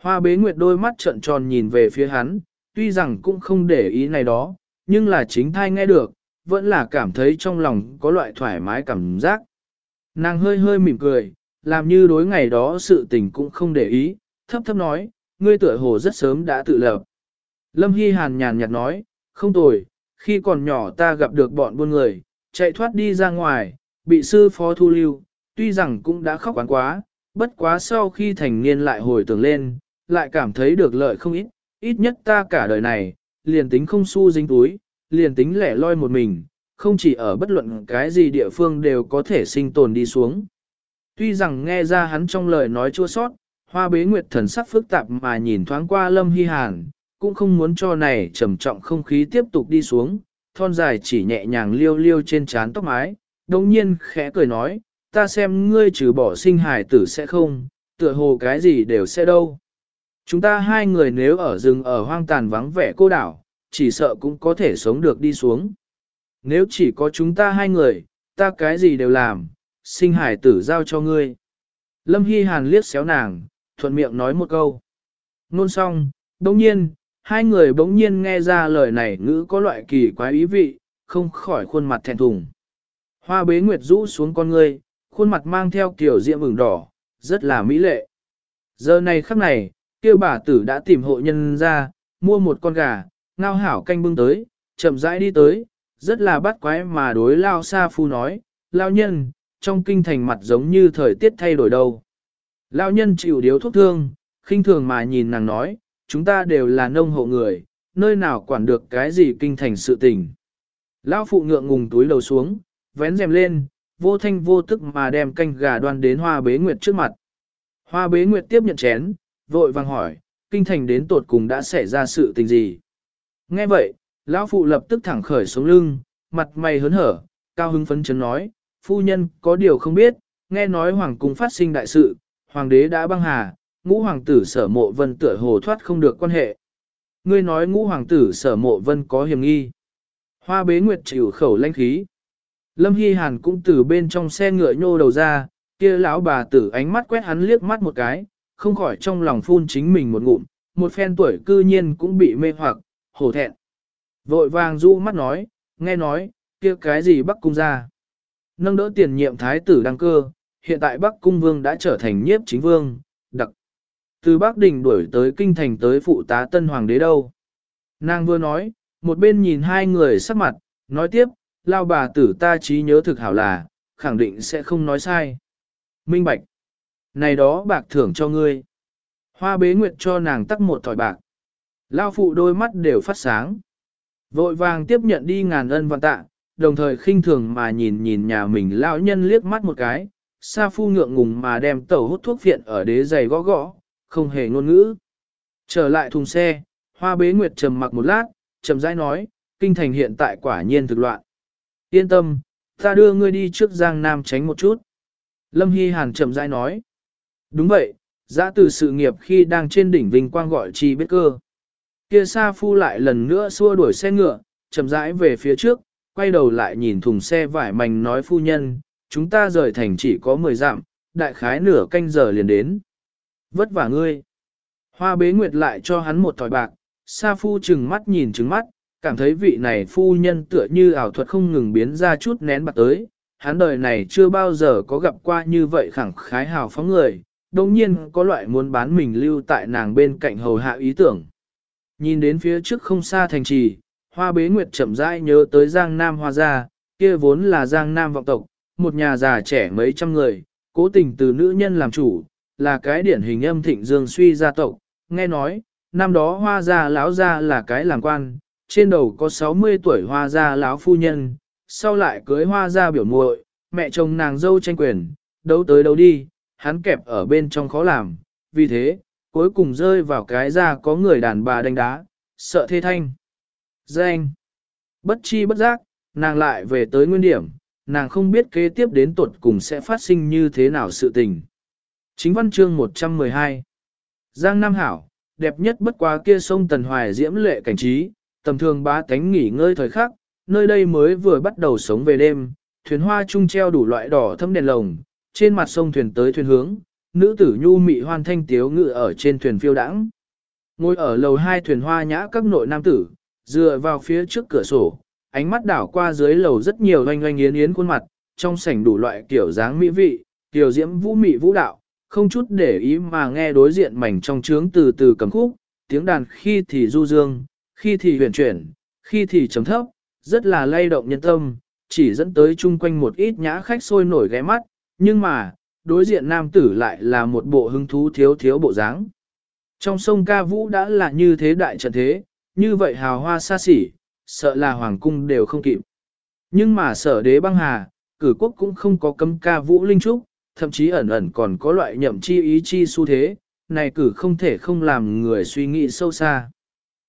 Hoa bế nguyệt đôi mắt trợn tròn nhìn về phía hắn, tuy rằng cũng không để ý này đó, nhưng là chính thai nghe được, vẫn là cảm thấy trong lòng có loại thoải mái cảm giác. Nàng hơi hơi mỉm cười, làm như đối ngày đó sự tình cũng không để ý, thấp thấp nói, ngươi tựa hồ rất sớm đã tự lập. Lâm Hy Hàn nhàn nhạt nói, không tồi, khi còn nhỏ ta gặp được bọn buôn người, chạy thoát đi ra ngoài, bị sư phó thu lưu, tuy rằng cũng đã khóc quán quá, bất quá sau khi thành niên lại hồi tưởng lên, lại cảm thấy được lợi không ít, ít nhất ta cả đời này, liền tính không xu dính túi, liền tính lẻ loi một mình, không chỉ ở bất luận cái gì địa phương đều có thể sinh tồn đi xuống. Tuy rằng nghe ra hắn trong lời nói chua sót, hoa bế nguyệt thần sắc phức tạp mà nhìn thoáng qua lâm hy hàn, cũng không muốn cho này trầm trọng không khí tiếp tục đi xuống, thon dài chỉ nhẹ nhàng liêu liêu trên trán tóc mái, đồng nhiên khẽ cười nói, ta xem ngươi trừ bỏ sinh hài tử sẽ không, tựa hồ cái gì đều sẽ đâu. Chúng ta hai người nếu ở rừng ở hoang tàn vắng vẻ cô đảo, chỉ sợ cũng có thể sống được đi xuống. Nếu chỉ có chúng ta hai người, ta cái gì đều làm, sinh hải tử giao cho ngươi. Lâm Hy Hàn liếc xéo nàng, thuận miệng nói một câu. Nôn xong, đồng nhiên, hai người bỗng nhiên nghe ra lời này ngữ có loại kỳ quái ý vị, không khỏi khuôn mặt thẹn thùng. Hoa bế nguyệt rũ xuống con ngươi, khuôn mặt mang theo kiểu diễm ửng đỏ, rất là mỹ lệ. Giờ này khắc này, kêu bà tử đã tìm hộ nhân ra, mua một con gà, ngao hảo canh bưng tới, chậm rãi đi tới, rất là bắt quái mà đối lao sa phu nói, lao nhân, trong kinh thành mặt giống như thời tiết thay đổi đâu. Lao nhân chịu điếu thuốc thương, khinh thường mà nhìn nàng nói, chúng ta đều là nông hộ người, nơi nào quản được cái gì kinh thành sự tình. Lão phụ ngượng ngùng túi đầu xuống, vén rèm lên, vô thanh vô tức mà đem canh gà đoan đến hoa bế nguyệt trước mặt. Hoa bế nguyệt tiếp nhận chén, vội vàng hỏi, kinh thành đến tột cùng đã xảy ra sự tình gì. Nghe vậy, lão phụ lập tức thẳng khởi sống lưng, mặt mày hớn hở, cao hứng phấn chấn nói, phu nhân có điều không biết, nghe nói hoàng cung phát sinh đại sự, hoàng đế đã băng hà, ngũ hoàng tử sở mộ vân tựa hồ thoát không được quan hệ. Ngươi nói ngũ hoàng tử sở mộ vân có hiểm nghi. Hoa bế nguyệt chịu khẩu lanh khí. Lâm Hy Hàn cũng từ bên trong xe ngựa nhô đầu ra, kia lão bà tử ánh mắt quét hắn liếc mắt một cái, không khỏi trong lòng phun chính mình một ngụm, một phen tuổi cư nhiên cũng bị mê hoặc, hổ thẹn. Vội vàng du mắt nói, nghe nói, kia cái gì Bắc Cung ra. Nâng đỡ tiền nhiệm thái tử đăng cơ, hiện tại Bắc Cung Vương đã trở thành nhiếp chính vương, đặc. Từ Bắc Đình đuổi tới kinh thành tới phụ tá tân hoàng đế đâu. Nàng vừa nói, một bên nhìn hai người sắc mặt, nói tiếp, lao bà tử ta trí nhớ thực hảo là, khẳng định sẽ không nói sai. Minh Bạch. Này đó bạc thưởng cho ngươi. Hoa bế nguyệt cho nàng tắc một thỏi bạc. Lao phụ đôi mắt đều phát sáng. Vội vàng tiếp nhận đi ngàn ân vạn tạ, đồng thời khinh thường mà nhìn nhìn nhà mình lão nhân liếc mắt một cái, sa phu ngượng ngùng mà đem tẩu hút thuốc viện ở đế giày gõ gõ, không hề ngôn ngữ. Trở lại thùng xe, hoa bế nguyệt trầm mặc một lát, trầm rãi nói, kinh thành hiện tại quả nhiên thực loạn. Yên tâm, ta đưa ngươi đi trước Giang Nam tránh một chút. Lâm Hy Hàn trầm rãi nói. Đúng vậy, giã từ sự nghiệp khi đang trên đỉnh vinh quang gọi chi biết cơ. Kia Sa Phu lại lần nữa xua đuổi xe ngựa, chậm rãi về phía trước, quay đầu lại nhìn thùng xe vải mảnh nói phu nhân, chúng ta rời thành chỉ có 10 dặm, đại khái nửa canh giờ liền đến. Vất vả ngươi. Hoa bế nguyệt lại cho hắn một thỏi bạc, Sa Phu chừng mắt nhìn chừng mắt, cảm thấy vị này phu nhân tựa như ảo thuật không ngừng biến ra chút nén bạc tới. Hắn đời này chưa bao giờ có gặp qua như vậy khẳng khái hào phóng người, đồng nhiên có loại muốn bán mình lưu tại nàng bên cạnh hầu hạ ý tưởng. Nhìn đến phía trước không xa thành trì, hoa bế nguyệt chậm rãi nhớ tới Giang Nam Hoa Gia, kia vốn là Giang Nam vọng tộc, một nhà già trẻ mấy trăm người, cố tình từ nữ nhân làm chủ, là cái điển hình âm thịnh dương suy gia tộc, nghe nói, năm đó hoa gia lão gia là cái làm quan, trên đầu có 60 tuổi hoa gia lão phu nhân, sau lại cưới hoa gia biểu muội, mẹ chồng nàng dâu tranh quyền, đấu tới đấu đi, hắn kẹp ở bên trong khó làm, vì thế, cuối cùng rơi vào cái ra có người đàn bà đánh đá, sợ thê thanh. Danh. Bất chi bất giác, nàng lại về tới nguyên điểm, nàng không biết kế tiếp đến tuột cùng sẽ phát sinh như thế nào sự tình. Chính văn chương 112 Giang Nam Hảo, đẹp nhất bất quá kia sông Tần Hoài diễm lệ cảnh trí, tầm thường bá tánh nghỉ ngơi thời khắc, nơi đây mới vừa bắt đầu sống về đêm, thuyền hoa trung treo đủ loại đỏ thâm đèn lồng, trên mặt sông thuyền tới thuyền hướng, nữ tử nhu mị hoan thanh tiếu ngự ở trên thuyền phiêu đãng. Ngồi ở lầu hai thuyền hoa nhã các nội nam tử, dựa vào phía trước cửa sổ, ánh mắt đảo qua dưới lầu rất nhiều oanh oanh yến yến khuôn mặt, trong sảnh đủ loại kiểu dáng mỹ vị, kiểu diễm vũ mị vũ đạo, không chút để ý mà nghe đối diện mảnh trong trướng từ từ cầm khúc, tiếng đàn khi thì du dương, khi thì huyền chuyển, khi thì chấm thấp, rất là lay động nhân tâm, chỉ dẫn tới chung quanh một ít nhã khách sôi nổi ghé mắt, nhưng mà, đối diện nam tử lại là một bộ hứng thú thiếu thiếu bộ dáng. Trong sông ca vũ đã là như thế đại trận thế, như vậy hào hoa xa xỉ, sợ là hoàng cung đều không kịp. Nhưng mà sở đế băng hà, cử quốc cũng không có cấm ca vũ linh trúc, thậm chí ẩn ẩn còn có loại nhậm chi ý chi xu thế, này cử không thể không làm người suy nghĩ sâu xa.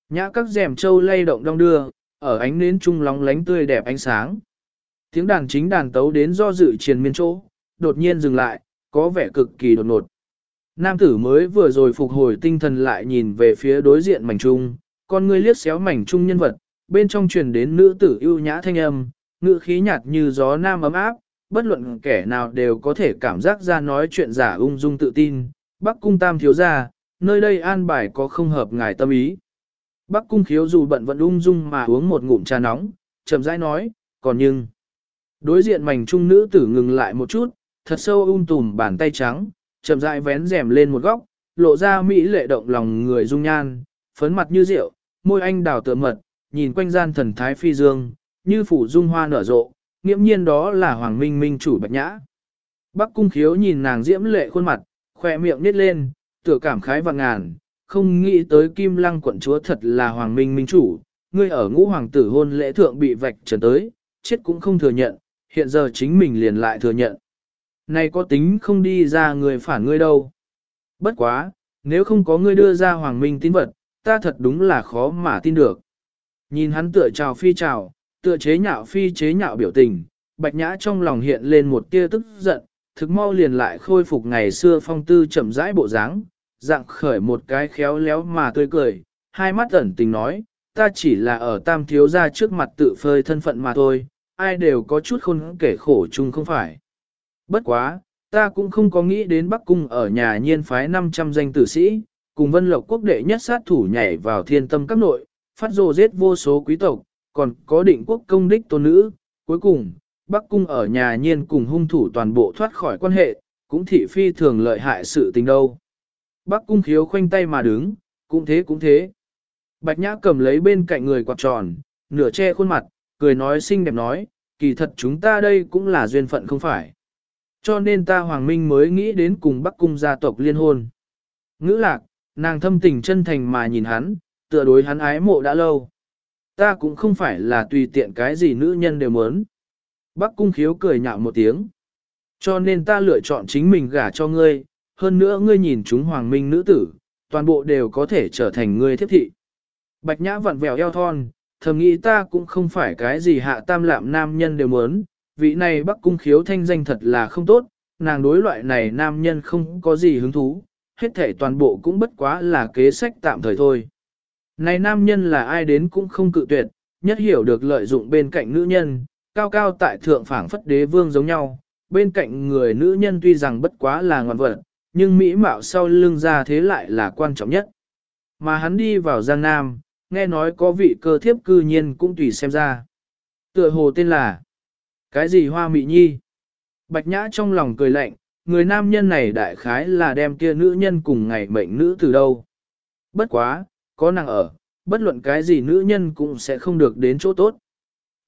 Nhã các rèm châu lay động đong đưa, ở ánh nến trung lóng lánh tươi đẹp ánh sáng. Tiếng đàn chính đàn tấu đến do dự triền miên chỗ, đột nhiên dừng lại, có vẻ cực kỳ đột ngột. Nam tử mới vừa rồi phục hồi tinh thần lại nhìn về phía đối diện mảnh trung, con người liếc xéo mảnh trung nhân vật, bên trong truyền đến nữ tử ưu nhã thanh âm, ngữ khí nhạt như gió nam ấm áp, bất luận kẻ nào đều có thể cảm giác ra nói chuyện giả ung dung tự tin. Bắc cung tam thiếu ra, nơi đây an bài có không hợp ngài tâm ý. Bắc cung khiếu dù bận vẫn ung dung mà uống một ngụm trà nóng, chậm rãi nói, còn nhưng. Đối diện mảnh trung nữ tử ngừng lại một chút, thật sâu ung tùm bàn tay trắng, chậm rãi vén rèm lên một góc, lộ ra mỹ lệ động lòng người dung nhan, phấn mặt như rượu, môi anh đào tựa mật, nhìn quanh gian thần thái phi dương, như phủ dung hoa nở rộ, nghiễm nhiên đó là Hoàng Minh Minh chủ Bạch Nhã. Bắc cung khiếu nhìn nàng diễm lệ khuôn mặt, khoe miệng nít lên, tựa cảm khái và ngàn, không nghĩ tới Kim Lăng quận chúa thật là Hoàng Minh Minh chủ, ngươi ở ngũ hoàng tử hôn lễ thượng bị vạch trần tới, chết cũng không thừa nhận, hiện giờ chính mình liền lại thừa nhận. Này có tính không đi ra người phản ngươi đâu. Bất quá, nếu không có ngươi đưa ra Hoàng Minh tín vật, ta thật đúng là khó mà tin được. Nhìn hắn tựa chào phi chào, tựa chế nhạo phi chế nhạo biểu tình, bạch nhã trong lòng hiện lên một tia tức giận, thực mau liền lại khôi phục ngày xưa phong tư chậm rãi bộ dáng, dạng khởi một cái khéo léo mà tươi cười, hai mắt ẩn tình nói, ta chỉ là ở tam thiếu ra trước mặt tự phơi thân phận mà thôi, ai đều có chút khôn kể khổ chung không phải. Bất quá, ta cũng không có nghĩ đến Bắc Cung ở nhà nhiên phái 500 danh tử sĩ, cùng vân lộc quốc đệ nhất sát thủ nhảy vào thiên tâm các nội, phát rồ giết vô số quý tộc, còn có định quốc công đích tôn nữ. Cuối cùng, Bắc Cung ở nhà nhiên cùng hung thủ toàn bộ thoát khỏi quan hệ, cũng thị phi thường lợi hại sự tình đâu. Bắc Cung khiếu khoanh tay mà đứng, cũng thế cũng thế. Bạch Nhã cầm lấy bên cạnh người quạt tròn, nửa che khuôn mặt, cười nói xinh đẹp nói, kỳ thật chúng ta đây cũng là duyên phận không phải. Cho nên ta Hoàng Minh mới nghĩ đến cùng Bắc Cung gia tộc liên hôn. Ngữ lạc, nàng thâm tình chân thành mà nhìn hắn, tựa đối hắn ái mộ đã lâu. Ta cũng không phải là tùy tiện cái gì nữ nhân đều muốn. Bắc cung khiếu cười nhạo một tiếng. Cho nên ta lựa chọn chính mình gả cho ngươi, hơn nữa ngươi nhìn chúng hoàng minh nữ tử, toàn bộ đều có thể trở thành ngươi thiếp thị. Bạch nhã vặn vẹo eo thon, thầm nghĩ ta cũng không phải cái gì hạ tam lạm nam nhân đều muốn, vị này bắc cung khiếu thanh danh thật là không tốt, nàng đối loại này nam nhân không có gì hứng thú, hết thể toàn bộ cũng bất quá là kế sách tạm thời thôi. Này nam nhân là ai đến cũng không cự tuyệt, nhất hiểu được lợi dụng bên cạnh nữ nhân, cao cao tại thượng phảng phất đế vương giống nhau, bên cạnh người nữ nhân tuy rằng bất quá là ngoan vật, nhưng mỹ mạo sau lưng ra thế lại là quan trọng nhất. Mà hắn đi vào Giang Nam, nghe nói có vị cơ thiếp cư nhiên cũng tùy xem ra. Tựa hồ tên là Cái gì hoa mị nhi? Bạch nhã trong lòng cười lạnh, người nam nhân này đại khái là đem kia nữ nhân cùng ngày mệnh nữ từ đâu. Bất quá, có nàng ở, bất luận cái gì nữ nhân cũng sẽ không được đến chỗ tốt.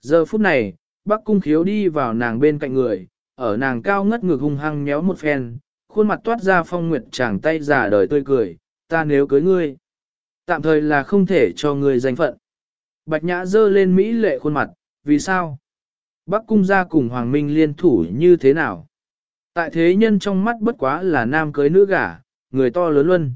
Giờ phút này, bác cung khiếu đi vào nàng bên cạnh người, ở nàng cao ngất ngực hung hăng nhéo một phen, khuôn mặt toát ra phong nguyệt chàng tay giả đời tươi cười, ta nếu cưới ngươi, tạm thời là không thể cho ngươi danh phận. Bạch Nhã dơ lên Mỹ lệ khuôn mặt, vì sao? Bắc cung gia cùng Hoàng Minh liên thủ như thế nào? Tại thế nhân trong mắt bất quá là nam cưới nữ gả, người to lớn luân.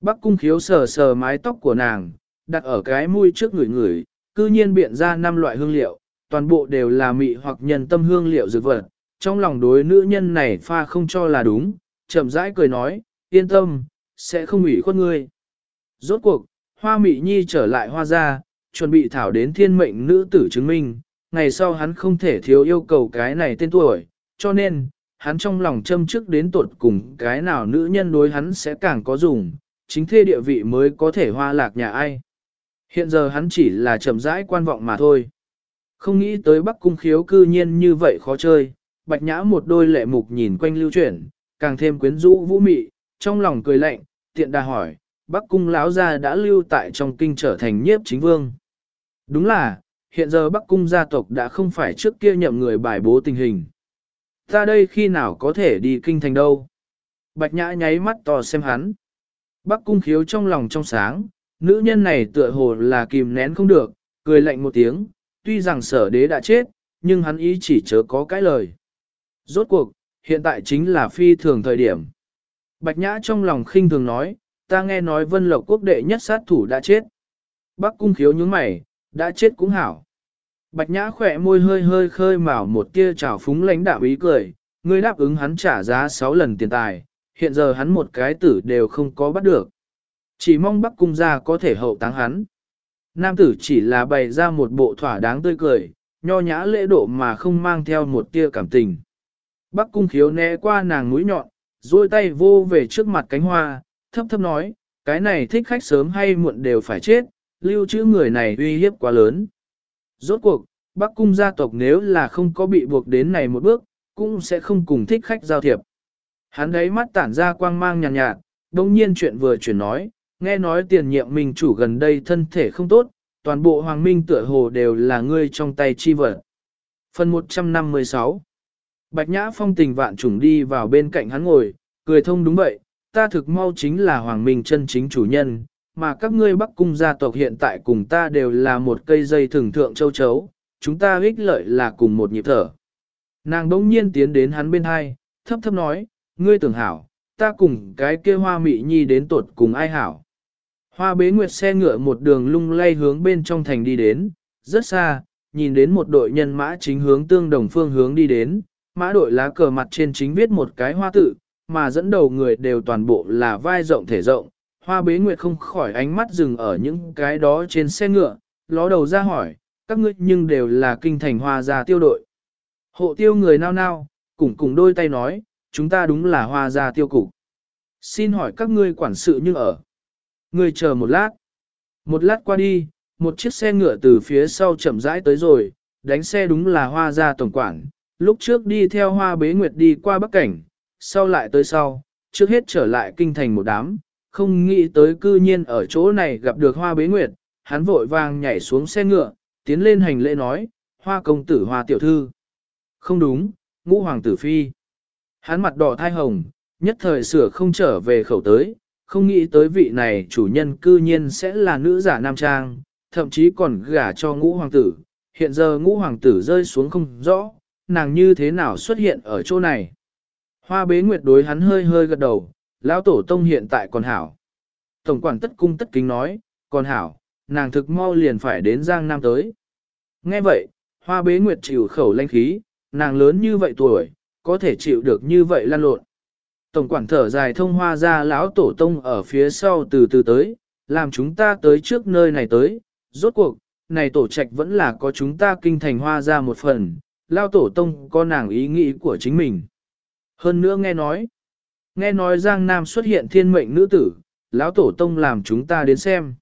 Bắc cung khiếu sờ sờ mái tóc của nàng, đặt ở cái mũi trước người người, cư nhiên biện ra năm loại hương liệu, toàn bộ đều là mị hoặc nhân tâm hương liệu dược vật. Trong lòng đối nữ nhân này pha không cho là đúng, chậm rãi cười nói, yên tâm, sẽ không ủy khuất ngươi. Rốt cuộc, hoa mị nhi trở lại hoa gia, chuẩn bị thảo đến thiên mệnh nữ tử chứng minh, ngày sau hắn không thể thiếu yêu cầu cái này tên tuổi, cho nên, hắn trong lòng châm trước đến tuột cùng cái nào nữ nhân đối hắn sẽ càng có dùng, chính thê địa vị mới có thể hoa lạc nhà ai. Hiện giờ hắn chỉ là chậm rãi quan vọng mà thôi. Không nghĩ tới Bắc Cung khiếu cư nhiên như vậy khó chơi, bạch nhã một đôi lệ mục nhìn quanh lưu chuyển, càng thêm quyến rũ vũ mị, trong lòng cười lạnh, tiện đà hỏi, Bắc Cung lão gia đã lưu tại trong kinh trở thành nhiếp chính vương. Đúng là, hiện giờ Bắc Cung gia tộc đã không phải trước kia nhậm người bài bố tình hình. Ta đây khi nào có thể đi kinh thành đâu? Bạch Nhã nháy mắt to xem hắn. Bắc Cung khiếu trong lòng trong sáng, nữ nhân này tựa hồ là kìm nén không được, cười lạnh một tiếng, tuy rằng sở đế đã chết, nhưng hắn ý chỉ chớ có cái lời. Rốt cuộc, hiện tại chính là phi thường thời điểm. Bạch Nhã trong lòng khinh thường nói, ta nghe nói vân lộc quốc đệ nhất sát thủ đã chết. Bắc cung khiếu nhướng mày, đã chết cũng hảo. Bạch Nhã khỏe môi hơi hơi khơi mào một tia trào phúng lãnh đạo ý cười, ngươi đáp ứng hắn trả giá 6 lần tiền tài, hiện giờ hắn một cái tử đều không có bắt được. Chỉ mong Bắc cung gia có thể hậu táng hắn. Nam tử chỉ là bày ra một bộ thỏa đáng tươi cười, nho nhã lễ độ mà không mang theo một tia cảm tình. Bắc cung khiếu né qua nàng mũi nhọn, duỗi tay vô về trước mặt cánh hoa, thấp thấp nói, cái này thích khách sớm hay muộn đều phải chết, lưu trữ người này uy hiếp quá lớn. Rốt cuộc, Bắc cung gia tộc nếu là không có bị buộc đến này một bước, cũng sẽ không cùng thích khách giao thiệp. Hắn đấy mắt tản ra quang mang nhàn nhạt, nhạt, đồng nhiên chuyện vừa chuyển nói, nghe nói tiền nhiệm mình chủ gần đây thân thể không tốt, toàn bộ hoàng minh tựa hồ đều là ngươi trong tay chi vật. Phần 156 Bạch Nhã phong tình vạn trùng đi vào bên cạnh hắn ngồi, cười thông đúng vậy, ta thực mau chính là hoàng minh chân chính chủ nhân, mà các ngươi bắc cung gia tộc hiện tại cùng ta đều là một cây dây thường thượng châu chấu, chúng ta ích lợi là cùng một nhịp thở. Nàng đống nhiên tiến đến hắn bên hai, thấp thấp nói, ngươi tưởng hảo, ta cùng cái kia hoa mị nhi đến tột cùng ai hảo. Hoa bế nguyệt xe ngựa một đường lung lay hướng bên trong thành đi đến, rất xa, nhìn đến một đội nhân mã chính hướng tương đồng phương hướng đi đến, mã đội lá cờ mặt trên chính viết một cái hoa tự, mà dẫn đầu người đều toàn bộ là vai rộng thể rộng. Hoa bế nguyệt không khỏi ánh mắt dừng ở những cái đó trên xe ngựa, ló đầu ra hỏi, các ngươi nhưng đều là kinh thành hoa gia tiêu đội. Hộ tiêu người nao nao, cùng cùng đôi tay nói, chúng ta đúng là hoa gia tiêu cục. Xin hỏi các ngươi quản sự nhưng ở. Ngươi chờ một lát. Một lát qua đi, một chiếc xe ngựa từ phía sau chậm rãi tới rồi, đánh xe đúng là hoa gia tổng quản. Lúc trước đi theo hoa bế nguyệt đi qua bắc cảnh, sau lại tới sau, trước hết trở lại kinh thành một đám, không nghĩ tới cư nhiên ở chỗ này gặp được hoa bế nguyệt, hắn vội vàng nhảy xuống xe ngựa, tiến lên hành lễ nói, hoa công tử hoa tiểu thư. Không đúng, ngũ hoàng tử phi. Hắn mặt đỏ thai hồng, nhất thời sửa không trở về khẩu tới, không nghĩ tới vị này chủ nhân cư nhiên sẽ là nữ giả nam trang, thậm chí còn gả cho ngũ hoàng tử. Hiện giờ ngũ hoàng tử rơi xuống không rõ, nàng như thế nào xuất hiện ở chỗ này. Hoa bế nguyệt đối hắn hơi hơi gật đầu, lão tổ tông hiện tại còn hảo. Tổng quản tất cung tất kính nói, còn hảo, nàng thực mau liền phải đến Giang Nam tới. Nghe vậy, hoa bế nguyệt chịu khẩu lanh khí, nàng lớn như vậy tuổi, có thể chịu được như vậy lan lộn. Tổng quản thở dài thông hoa ra lão tổ tông ở phía sau từ từ tới, làm chúng ta tới trước nơi này tới, rốt cuộc, này tổ trạch vẫn là có chúng ta kinh thành hoa ra một phần, lão tổ tông có nàng ý nghĩ của chính mình. Hơn nữa nghe nói, nghe nói Giang Nam xuất hiện thiên mệnh nữ tử, lão tổ tông làm chúng ta đến xem.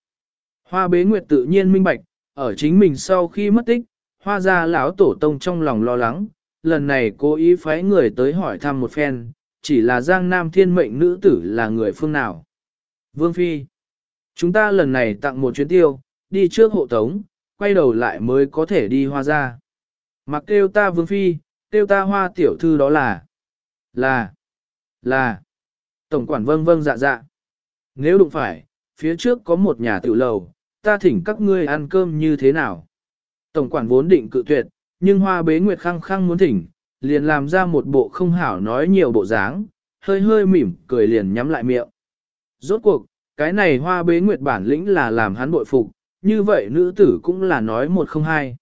Hoa bế nguyệt tự nhiên minh bạch, ở chính mình sau khi mất tích, hoa ra lão tổ tông trong lòng lo lắng, lần này cố ý phái người tới hỏi thăm một phen, chỉ là Giang Nam thiên mệnh nữ tử là người phương nào. Vương Phi, chúng ta lần này tặng một chuyến tiêu, đi trước hộ tống, quay đầu lại mới có thể đi hoa ra. Mặc kêu ta Vương Phi, tiêu ta hoa tiểu thư đó là, là, là, tổng quản vâng vâng dạ dạ. Nếu đụng phải, phía trước có một nhà tiểu lầu, ta thỉnh các ngươi ăn cơm như thế nào. Tổng quản vốn định cự tuyệt, nhưng hoa bế nguyệt khăng khăng muốn thỉnh, liền làm ra một bộ không hảo nói nhiều bộ dáng, hơi hơi mỉm cười liền nhắm lại miệng. Rốt cuộc, cái này hoa bế nguyệt bản lĩnh là làm hắn bội phục, như vậy nữ tử cũng là nói một không hai.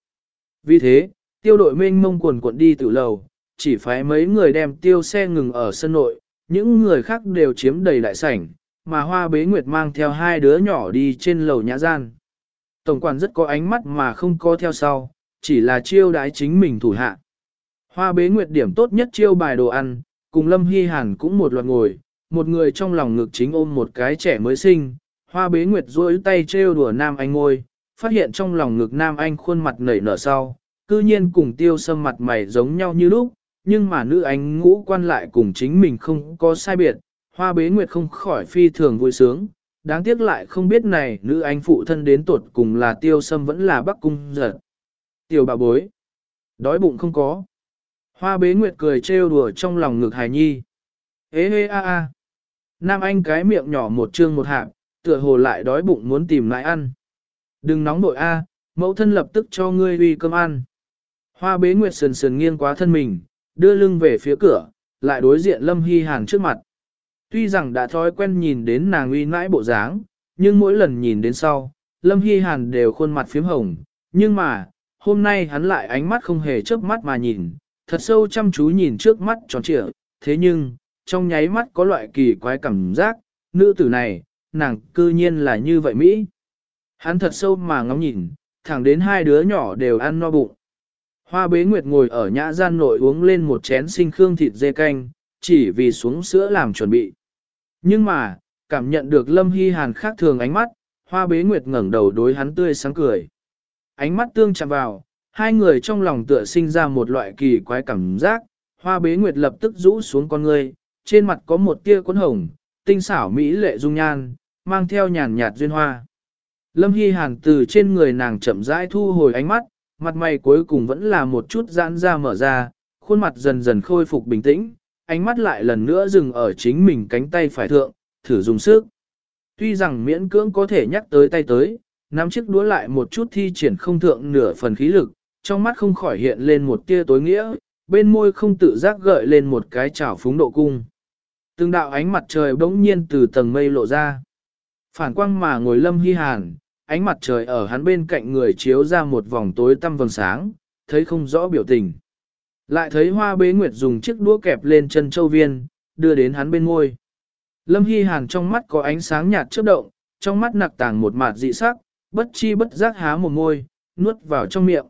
Vì thế, tiêu đội mênh mông quần cuộn đi từ lầu, chỉ phải mấy người đem tiêu xe ngừng ở sân nội, những người khác đều chiếm đầy đại sảnh, mà hoa bế nguyệt mang theo hai đứa nhỏ đi trên lầu nhã gian. Tổng quản rất có ánh mắt mà không có theo sau, chỉ là chiêu đái chính mình thủ hạ. Hoa bế nguyệt điểm tốt nhất chiêu bài đồ ăn, cùng Lâm Hy Hàn cũng một loạt ngồi, một người trong lòng ngực chính ôm một cái trẻ mới sinh, hoa bế nguyệt duỗi tay trêu đùa Nam Anh ngôi, phát hiện trong lòng ngực Nam Anh khuôn mặt nảy nở sau, cư nhiên cùng tiêu sâm mặt mày giống nhau như lúc, nhưng mà nữ anh ngũ quan lại cùng chính mình không có sai biệt, hoa bế nguyệt không khỏi phi thường vui sướng, đáng tiếc lại không biết này nữ anh phụ thân đến tuột cùng là tiêu sâm vẫn là bắc cung giật. Tiểu bà bối, đói bụng không có. Hoa bế nguyệt cười trêu đùa trong lòng ngực hài nhi. Ê hê a a. Nam anh cái miệng nhỏ một trương một hạng, tựa hồ lại đói bụng muốn tìm lại ăn. Đừng nóng nội a, mẫu thân lập tức cho ngươi uy cơm ăn. Hoa bế nguyệt sườn sườn nghiêng quá thân mình, đưa lưng về phía cửa, lại đối diện Lâm Hy Hàn trước mặt. Tuy rằng đã thói quen nhìn đến nàng uy nãi bộ dáng, nhưng mỗi lần nhìn đến sau, Lâm Hy Hàn đều khuôn mặt phím hồng, nhưng mà, hôm nay hắn lại ánh mắt không hề chớp mắt mà nhìn, thật sâu chăm chú nhìn trước mắt tròn trịa, thế nhưng, trong nháy mắt có loại kỳ quái cảm giác, nữ tử này, nàng cư nhiên là như vậy Mỹ. Hắn thật sâu mà ngóng nhìn, thẳng đến hai đứa nhỏ đều ăn no bụng. Hoa bế nguyệt ngồi ở nhã gian nội uống lên một chén sinh khương thịt dê canh, chỉ vì xuống sữa làm chuẩn bị. Nhưng mà, cảm nhận được lâm hy hàn khác thường ánh mắt, hoa bế nguyệt ngẩng đầu đối hắn tươi sáng cười. Ánh mắt tương chạm vào, hai người trong lòng tựa sinh ra một loại kỳ quái cảm giác, hoa bế nguyệt lập tức rũ xuống con người, trên mặt có một tia cuốn hồng, tinh xảo mỹ lệ dung nhan, mang theo nhàn nhạt duyên hoa. Lâm Hy Hàn từ trên người nàng chậm rãi thu hồi ánh mắt, mặt mày cuối cùng vẫn là một chút giãn ra mở ra, khuôn mặt dần dần khôi phục bình tĩnh, ánh mắt lại lần nữa dừng ở chính mình cánh tay phải thượng, thử dùng sức. Tuy rằng miễn cưỡng có thể nhắc tới tay tới, nắm chiếc đũa lại một chút thi triển không thượng nửa phần khí lực, trong mắt không khỏi hiện lên một tia tối nghĩa, bên môi không tự giác gợi lên một cái chảo phúng độ cung. Từng đạo ánh mặt trời bỗng nhiên từ tầng mây lộ ra. Phản quang mà ngồi lâm hy hàn, ánh mặt trời ở hắn bên cạnh người chiếu ra một vòng tối tăm vầng sáng, thấy không rõ biểu tình. Lại thấy hoa bế nguyệt dùng chiếc đũa kẹp lên chân châu viên, đưa đến hắn bên môi. Lâm Hy Hàn trong mắt có ánh sáng nhạt chớp động, trong mắt nặc tàng một mạt dị sắc, bất chi bất giác há một môi, nuốt vào trong miệng.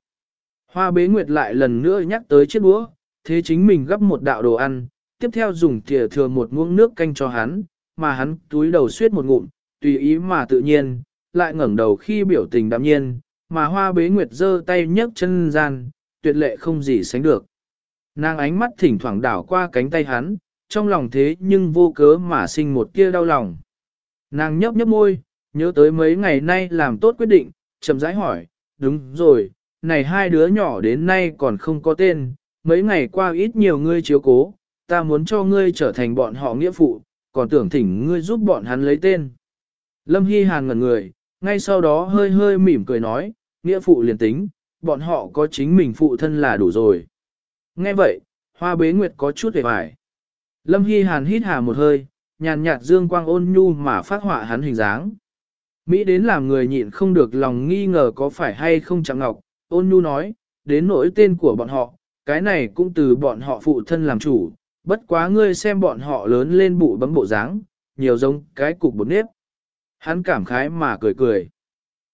Hoa bế nguyệt lại lần nữa nhắc tới chiếc đũa, thế chính mình gấp một đạo đồ ăn, tiếp theo dùng thìa thừa một muỗng nước canh cho hắn, mà hắn túi đầu suyết một ngụm, tùy ý mà tự nhiên, lại ngẩng đầu khi biểu tình đạm nhiên, mà hoa bế nguyệt giơ tay nhấc chân gian, tuyệt lệ không gì sánh được. Nàng ánh mắt thỉnh thoảng đảo qua cánh tay hắn, trong lòng thế nhưng vô cớ mà sinh một tia đau lòng. Nàng nhấp nhấp môi, nhớ tới mấy ngày nay làm tốt quyết định, chậm rãi hỏi, đúng rồi, này hai đứa nhỏ đến nay còn không có tên, mấy ngày qua ít nhiều ngươi chiếu cố, ta muốn cho ngươi trở thành bọn họ nghĩa phụ, còn tưởng thỉnh ngươi giúp bọn hắn lấy tên. Lâm Hy Hàn ngẩn người, ngay sau đó hơi hơi mỉm cười nói, nghĩa phụ liền tính, bọn họ có chính mình phụ thân là đủ rồi. Nghe vậy, hoa bế nguyệt có chút hề vải. Lâm Hy Hàn hít hà một hơi, nhàn nhạt dương quang ôn nhu mà phát họa hắn hình dáng. Mỹ đến làm người nhịn không được lòng nghi ngờ có phải hay không chẳng ngọc, ôn nhu nói, đến nỗi tên của bọn họ, cái này cũng từ bọn họ phụ thân làm chủ, bất quá ngươi xem bọn họ lớn lên bụ bấm bộ dáng, nhiều giống cái cục bột nếp. Hắn cảm khái mà cười cười.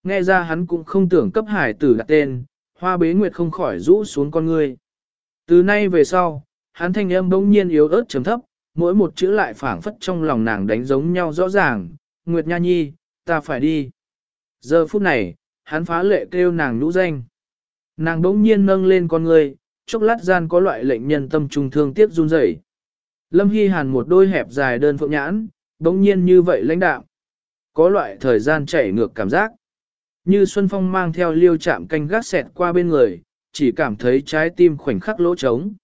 Nghe ra hắn cũng không tưởng cấp hải tử đặt tên, hoa bế nguyệt không khỏi rũ xuống con ngươi. Từ nay về sau, hắn thanh âm bỗng nhiên yếu ớt chấm thấp, mỗi một chữ lại phảng phất trong lòng nàng đánh giống nhau rõ ràng, Nguyệt Nha Nhi, ta phải đi. Giờ phút này, hắn phá lệ kêu nàng nhũ danh. Nàng bỗng nhiên nâng lên con người chốc lát gian có loại lệnh nhân tâm trung thương tiếc run rẩy. Lâm Hy Hàn một đôi hẹp dài đơn phượng nhãn, bỗng nhiên như vậy lãnh đạo. Có loại thời gian chảy ngược cảm giác. Như Xuân Phong mang theo liêu chạm canh gác xẹt qua bên người, chỉ cảm thấy trái tim khoảnh khắc lỗ trống.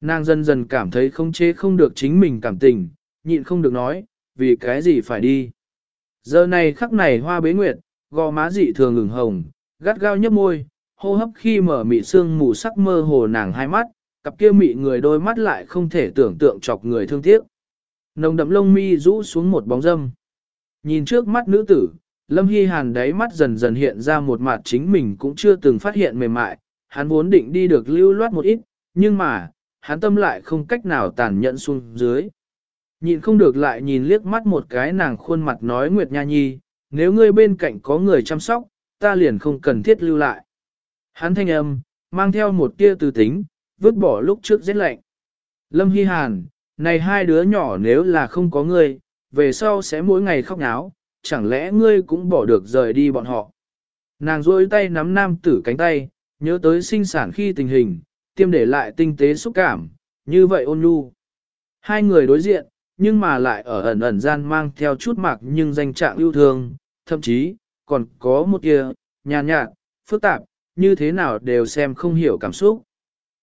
Nàng dần dần cảm thấy không chế không được chính mình cảm tình, nhịn không được nói, vì cái gì phải đi. Giờ này khắc này hoa bế nguyệt, gò má dị thường ngừng hồng, gắt gao nhấp môi, hô hấp khi mở mị sương mù sắc mơ hồ nàng hai mắt, cặp kia mị người đôi mắt lại không thể tưởng tượng chọc người thương tiếc. Nồng đậm lông mi rũ xuống một bóng dâm. Nhìn trước mắt nữ tử, Lâm Hy Hàn đáy mắt dần dần hiện ra một mặt chính mình cũng chưa từng phát hiện mềm mại, hắn vốn định đi được lưu loát một ít, nhưng mà, hắn tâm lại không cách nào tàn nhẫn xuống dưới. Nhìn không được lại nhìn liếc mắt một cái nàng khuôn mặt nói Nguyệt Nha Nhi, nếu ngươi bên cạnh có người chăm sóc, ta liền không cần thiết lưu lại. Hắn thanh âm, mang theo một tia từ tính, vứt bỏ lúc trước rét lạnh. Lâm Hy Hàn, này hai đứa nhỏ nếu là không có ngươi, về sau sẽ mỗi ngày khóc náo, chẳng lẽ ngươi cũng bỏ được rời đi bọn họ. Nàng rôi tay nắm nam tử cánh tay, nhớ tới sinh sản khi tình hình, tiêm để lại tinh tế xúc cảm, như vậy ôn nhu. Hai người đối diện, nhưng mà lại ở ẩn ẩn gian mang theo chút mạc nhưng danh trạng yêu thương, thậm chí, còn có một kia, nhàn nhạt, phức tạp, như thế nào đều xem không hiểu cảm xúc.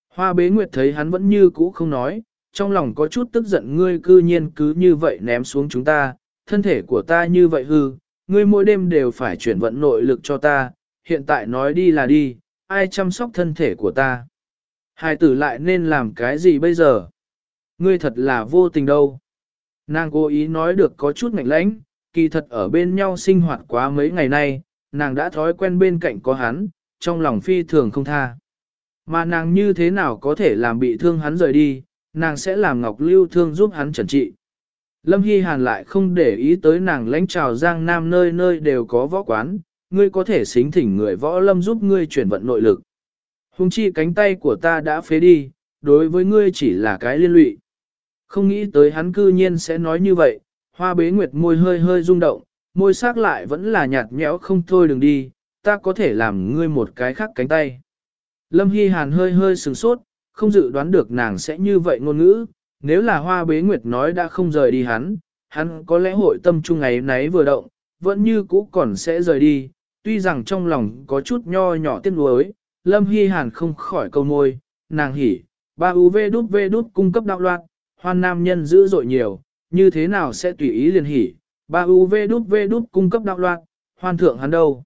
Hoa bế nguyệt thấy hắn vẫn như cũ không nói, trong lòng có chút tức giận ngươi cư nhiên cứ như vậy ném xuống chúng ta, thân thể của ta như vậy hư, ngươi mỗi đêm đều phải chuyển vận nội lực cho ta, hiện tại nói đi là đi, ai chăm sóc thân thể của ta. Hai tử lại nên làm cái gì bây giờ? Ngươi thật là vô tình đâu. Nàng cố ý nói được có chút ngạnh lãnh, kỳ thật ở bên nhau sinh hoạt quá mấy ngày nay, nàng đã thói quen bên cạnh có hắn, trong lòng phi thường không tha. Mà nàng như thế nào có thể làm bị thương hắn rời đi, nàng sẽ làm Ngọc Lưu thương giúp hắn trần trị. Lâm Hy Hàn lại không để ý tới nàng lãnh trào giang nam nơi nơi đều có võ quán, ngươi có thể xính thỉnh người võ lâm giúp ngươi chuyển vận nội lực. Hùng chi cánh tay của ta đã phế đi, đối với ngươi chỉ là cái liên lụy. Không nghĩ tới hắn cư nhiên sẽ nói như vậy, hoa bế nguyệt môi hơi hơi rung động, môi sắc lại vẫn là nhạt nhẽo không thôi đừng đi, ta có thể làm ngươi một cái khác cánh tay. Lâm Hy Hàn hơi hơi sừng sốt, không dự đoán được nàng sẽ như vậy ngôn ngữ, nếu là hoa bế nguyệt nói đã không rời đi hắn, hắn có lẽ hội tâm trung ấy nấy vừa động, vẫn như cũ còn sẽ rời đi, tuy rằng trong lòng có chút nho nhỏ tiếc nuối, Lâm Hy Hàn không khỏi câu môi, nàng hỉ, ba UV đút V đút cung cấp đạo loạn, hoan nam nhân dữ dội nhiều, như thế nào sẽ tùy ý liền hỉ, ba UV đút V đút cung cấp đạo loạn, hoan thượng hắn đâu.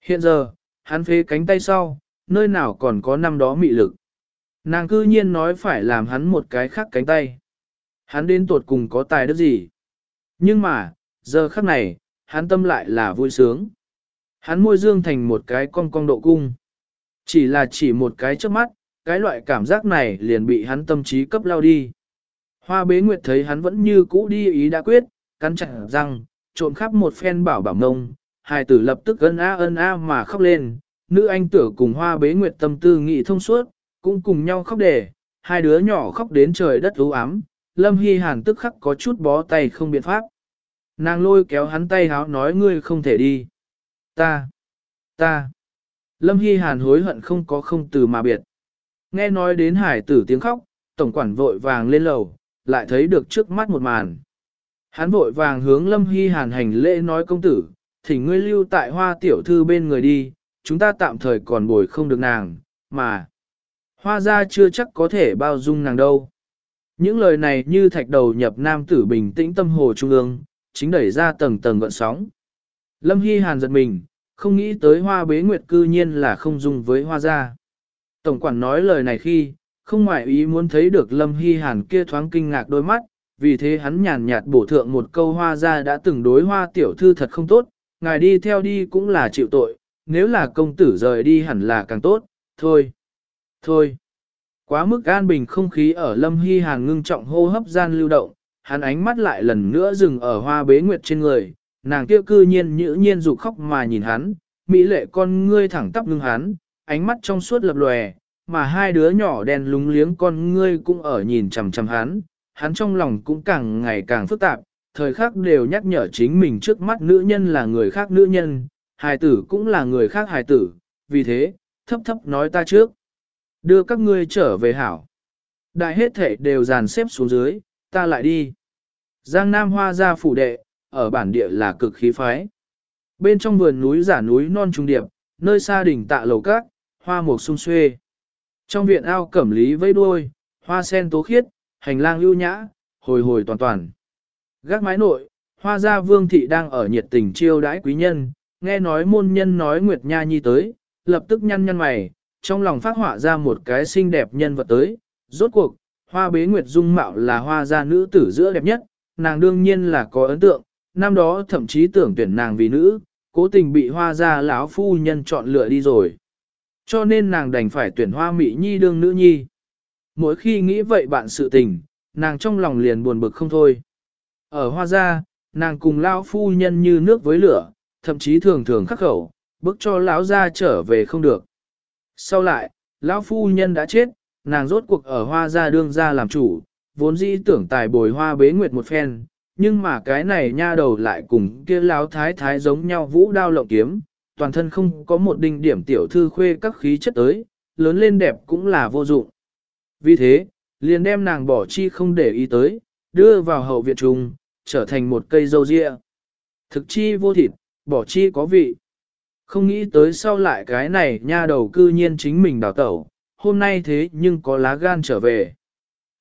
Hiện giờ, hắn phế cánh tay sau, nơi nào còn có năm đó mị lực. Nàng cư nhiên nói phải làm hắn một cái khác cánh tay. Hắn đến tuột cùng có tài đức gì. Nhưng mà, giờ khắc này, hắn tâm lại là vui sướng. Hắn môi dương thành một cái cong cong độ cung. Chỉ là chỉ một cái trước mắt, cái loại cảm giác này liền bị hắn tâm trí cấp lao đi. Hoa bế nguyệt thấy hắn vẫn như cũ đi ý đã quyết, cắn chặt răng, trộn khắp một phen bảo bảo ngông, hài tử lập tức ân a ân a mà khóc lên, nữ anh tử cùng hoa bế nguyệt tâm tư nghị thông suốt, cũng cùng nhau khóc để. hai đứa nhỏ khóc đến trời đất u ám, lâm hy hàn tức khắc có chút bó tay không biện pháp. Nàng lôi kéo hắn tay háo nói ngươi không thể đi. Ta, ta. Lâm Hy Hàn hối hận không có không từ mà biệt. Nghe nói đến hải tử tiếng khóc, tổng quản vội vàng lên lầu, lại thấy được trước mắt một màn. Hắn vội vàng hướng Lâm Hy Hàn hành lễ nói công tử, thỉnh ngươi lưu tại hoa tiểu thư bên người đi, chúng ta tạm thời còn bồi không được nàng, mà hoa ra chưa chắc có thể bao dung nàng đâu. Những lời này như thạch đầu nhập nam tử bình tĩnh tâm hồ trung ương, chính đẩy ra tầng tầng gợn sóng. Lâm Hy Hàn giật mình, không nghĩ tới hoa bế nguyệt cư nhiên là không dung với hoa gia. Tổng quản nói lời này khi, không ngoại ý muốn thấy được Lâm Hy Hàn kia thoáng kinh ngạc đôi mắt, vì thế hắn nhàn nhạt bổ thượng một câu hoa ra đã từng đối hoa tiểu thư thật không tốt, ngài đi theo đi cũng là chịu tội, nếu là công tử rời đi hẳn là càng tốt, thôi, thôi. Quá mức an bình không khí ở Lâm Hy Hàn ngưng trọng hô hấp gian lưu động, hắn ánh mắt lại lần nữa dừng ở hoa bế nguyệt trên người, nàng kia cư nhiên nhữ nhiên dù khóc mà nhìn hắn, mỹ lệ con ngươi thẳng tắp ngưng hắn, ánh mắt trong suốt lập lòe, mà hai đứa nhỏ đen lúng liếng con ngươi cũng ở nhìn chằm chằm hắn, hắn trong lòng cũng càng ngày càng phức tạp, thời khắc đều nhắc nhở chính mình trước mắt nữ nhân là người khác nữ nhân, hài tử cũng là người khác hài tử, vì thế, thấp thấp nói ta trước, đưa các ngươi trở về hảo. Đại hết thể đều dàn xếp xuống dưới, ta lại đi. Giang Nam Hoa ra phủ đệ, ở bản địa là cực khí phái. Bên trong vườn núi giả núi non trung điệp, nơi xa đỉnh tạ lầu cát, hoa mục sung xuê. Trong viện ao cẩm lý vây đuôi, hoa sen tố khiết, hành lang ưu nhã, hồi hồi toàn toàn. Gác mái nội, hoa gia vương thị đang ở nhiệt tình chiêu đãi quý nhân, nghe nói môn nhân nói Nguyệt Nha Nhi tới, lập tức nhăn nhăn mày, trong lòng phát họa ra một cái xinh đẹp nhân vật tới. Rốt cuộc, hoa bế Nguyệt dung mạo là hoa gia nữ tử giữa đẹp nhất, nàng đương nhiên là có ấn tượng, năm đó thậm chí tưởng tuyển nàng vì nữ, cố tình bị hoa gia lão phu nhân chọn lựa đi rồi. Cho nên nàng đành phải tuyển hoa mỹ nhi đương nữ nhi. Mỗi khi nghĩ vậy bạn sự tình, nàng trong lòng liền buồn bực không thôi. Ở hoa gia, nàng cùng lão phu nhân như nước với lửa, thậm chí thường thường khắc khẩu, bức cho lão gia trở về không được. Sau lại, lão phu nhân đã chết, nàng rốt cuộc ở hoa gia đương gia làm chủ, vốn dĩ tưởng tài bồi hoa bế nguyệt một phen, nhưng mà cái này nha đầu lại cùng kia lão thái thái giống nhau vũ đao lộng kiếm, toàn thân không có một đinh điểm tiểu thư khuê các khí chất tới, lớn lên đẹp cũng là vô dụng. Vì thế, liền đem nàng bỏ chi không để ý tới, đưa vào hậu viện trùng, trở thành một cây dâu ria. Thực chi vô thịt, bỏ chi có vị. Không nghĩ tới sau lại cái này nha đầu cư nhiên chính mình đào tẩu, hôm nay thế nhưng có lá gan trở về.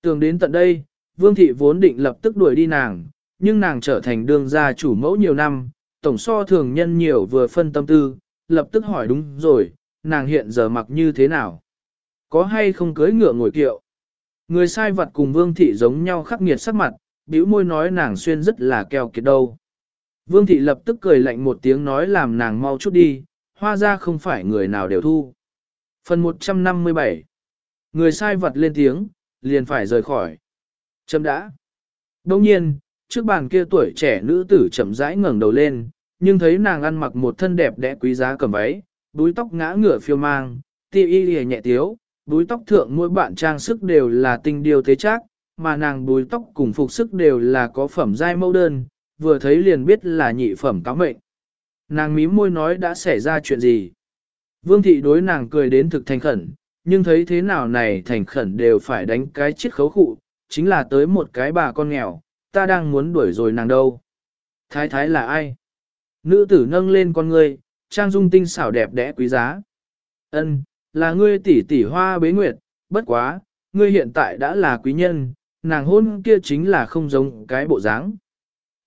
Tưởng đến tận đây, Vương Thị vốn định lập tức đuổi đi nàng, nhưng nàng trở thành đương gia chủ mẫu nhiều năm, tổng so thường nhân nhiều vừa phân tâm tư, lập tức hỏi đúng rồi, nàng hiện giờ mặc như thế nào? Có hay không cưới ngựa ngồi kiệu? Người sai vật cùng Vương Thị giống nhau khắc nghiệt sắc mặt, bĩu môi nói nàng xuyên rất là keo kiệt đâu. Vương Thị lập tức cười lạnh một tiếng nói làm nàng mau chút đi, hoa ra không phải người nào đều thu. Phần 157 Người sai vật lên tiếng, liền phải rời khỏi. Châm đã. Đồng nhiên, trước bàn kia tuổi trẻ nữ tử chậm rãi ngẩng đầu lên, nhưng thấy nàng ăn mặc một thân đẹp đẽ quý giá cầm váy, búi tóc ngã ngửa phiêu mang, tiêu y lìa nhẹ tiếu, búi tóc thượng mỗi bạn trang sức đều là tinh điều thế chắc, mà nàng búi tóc cùng phục sức đều là có phẩm giai mẫu đơn, vừa thấy liền biết là nhị phẩm cáo mệnh. Nàng mím môi nói đã xảy ra chuyện gì. Vương thị đối nàng cười đến thực thành khẩn, nhưng thấy thế nào này thành khẩn đều phải đánh cái chiết khấu khụ, chính là tới một cái bà con nghèo, ta đang muốn đuổi rồi nàng đâu. Thái thái là ai? Nữ tử nâng lên con ngươi, trang dung tinh xảo đẹp đẽ quý giá. Ân, là ngươi tỷ tỷ hoa bế nguyệt, bất quá, ngươi hiện tại đã là quý nhân, nàng hôn kia chính là không giống cái bộ dáng.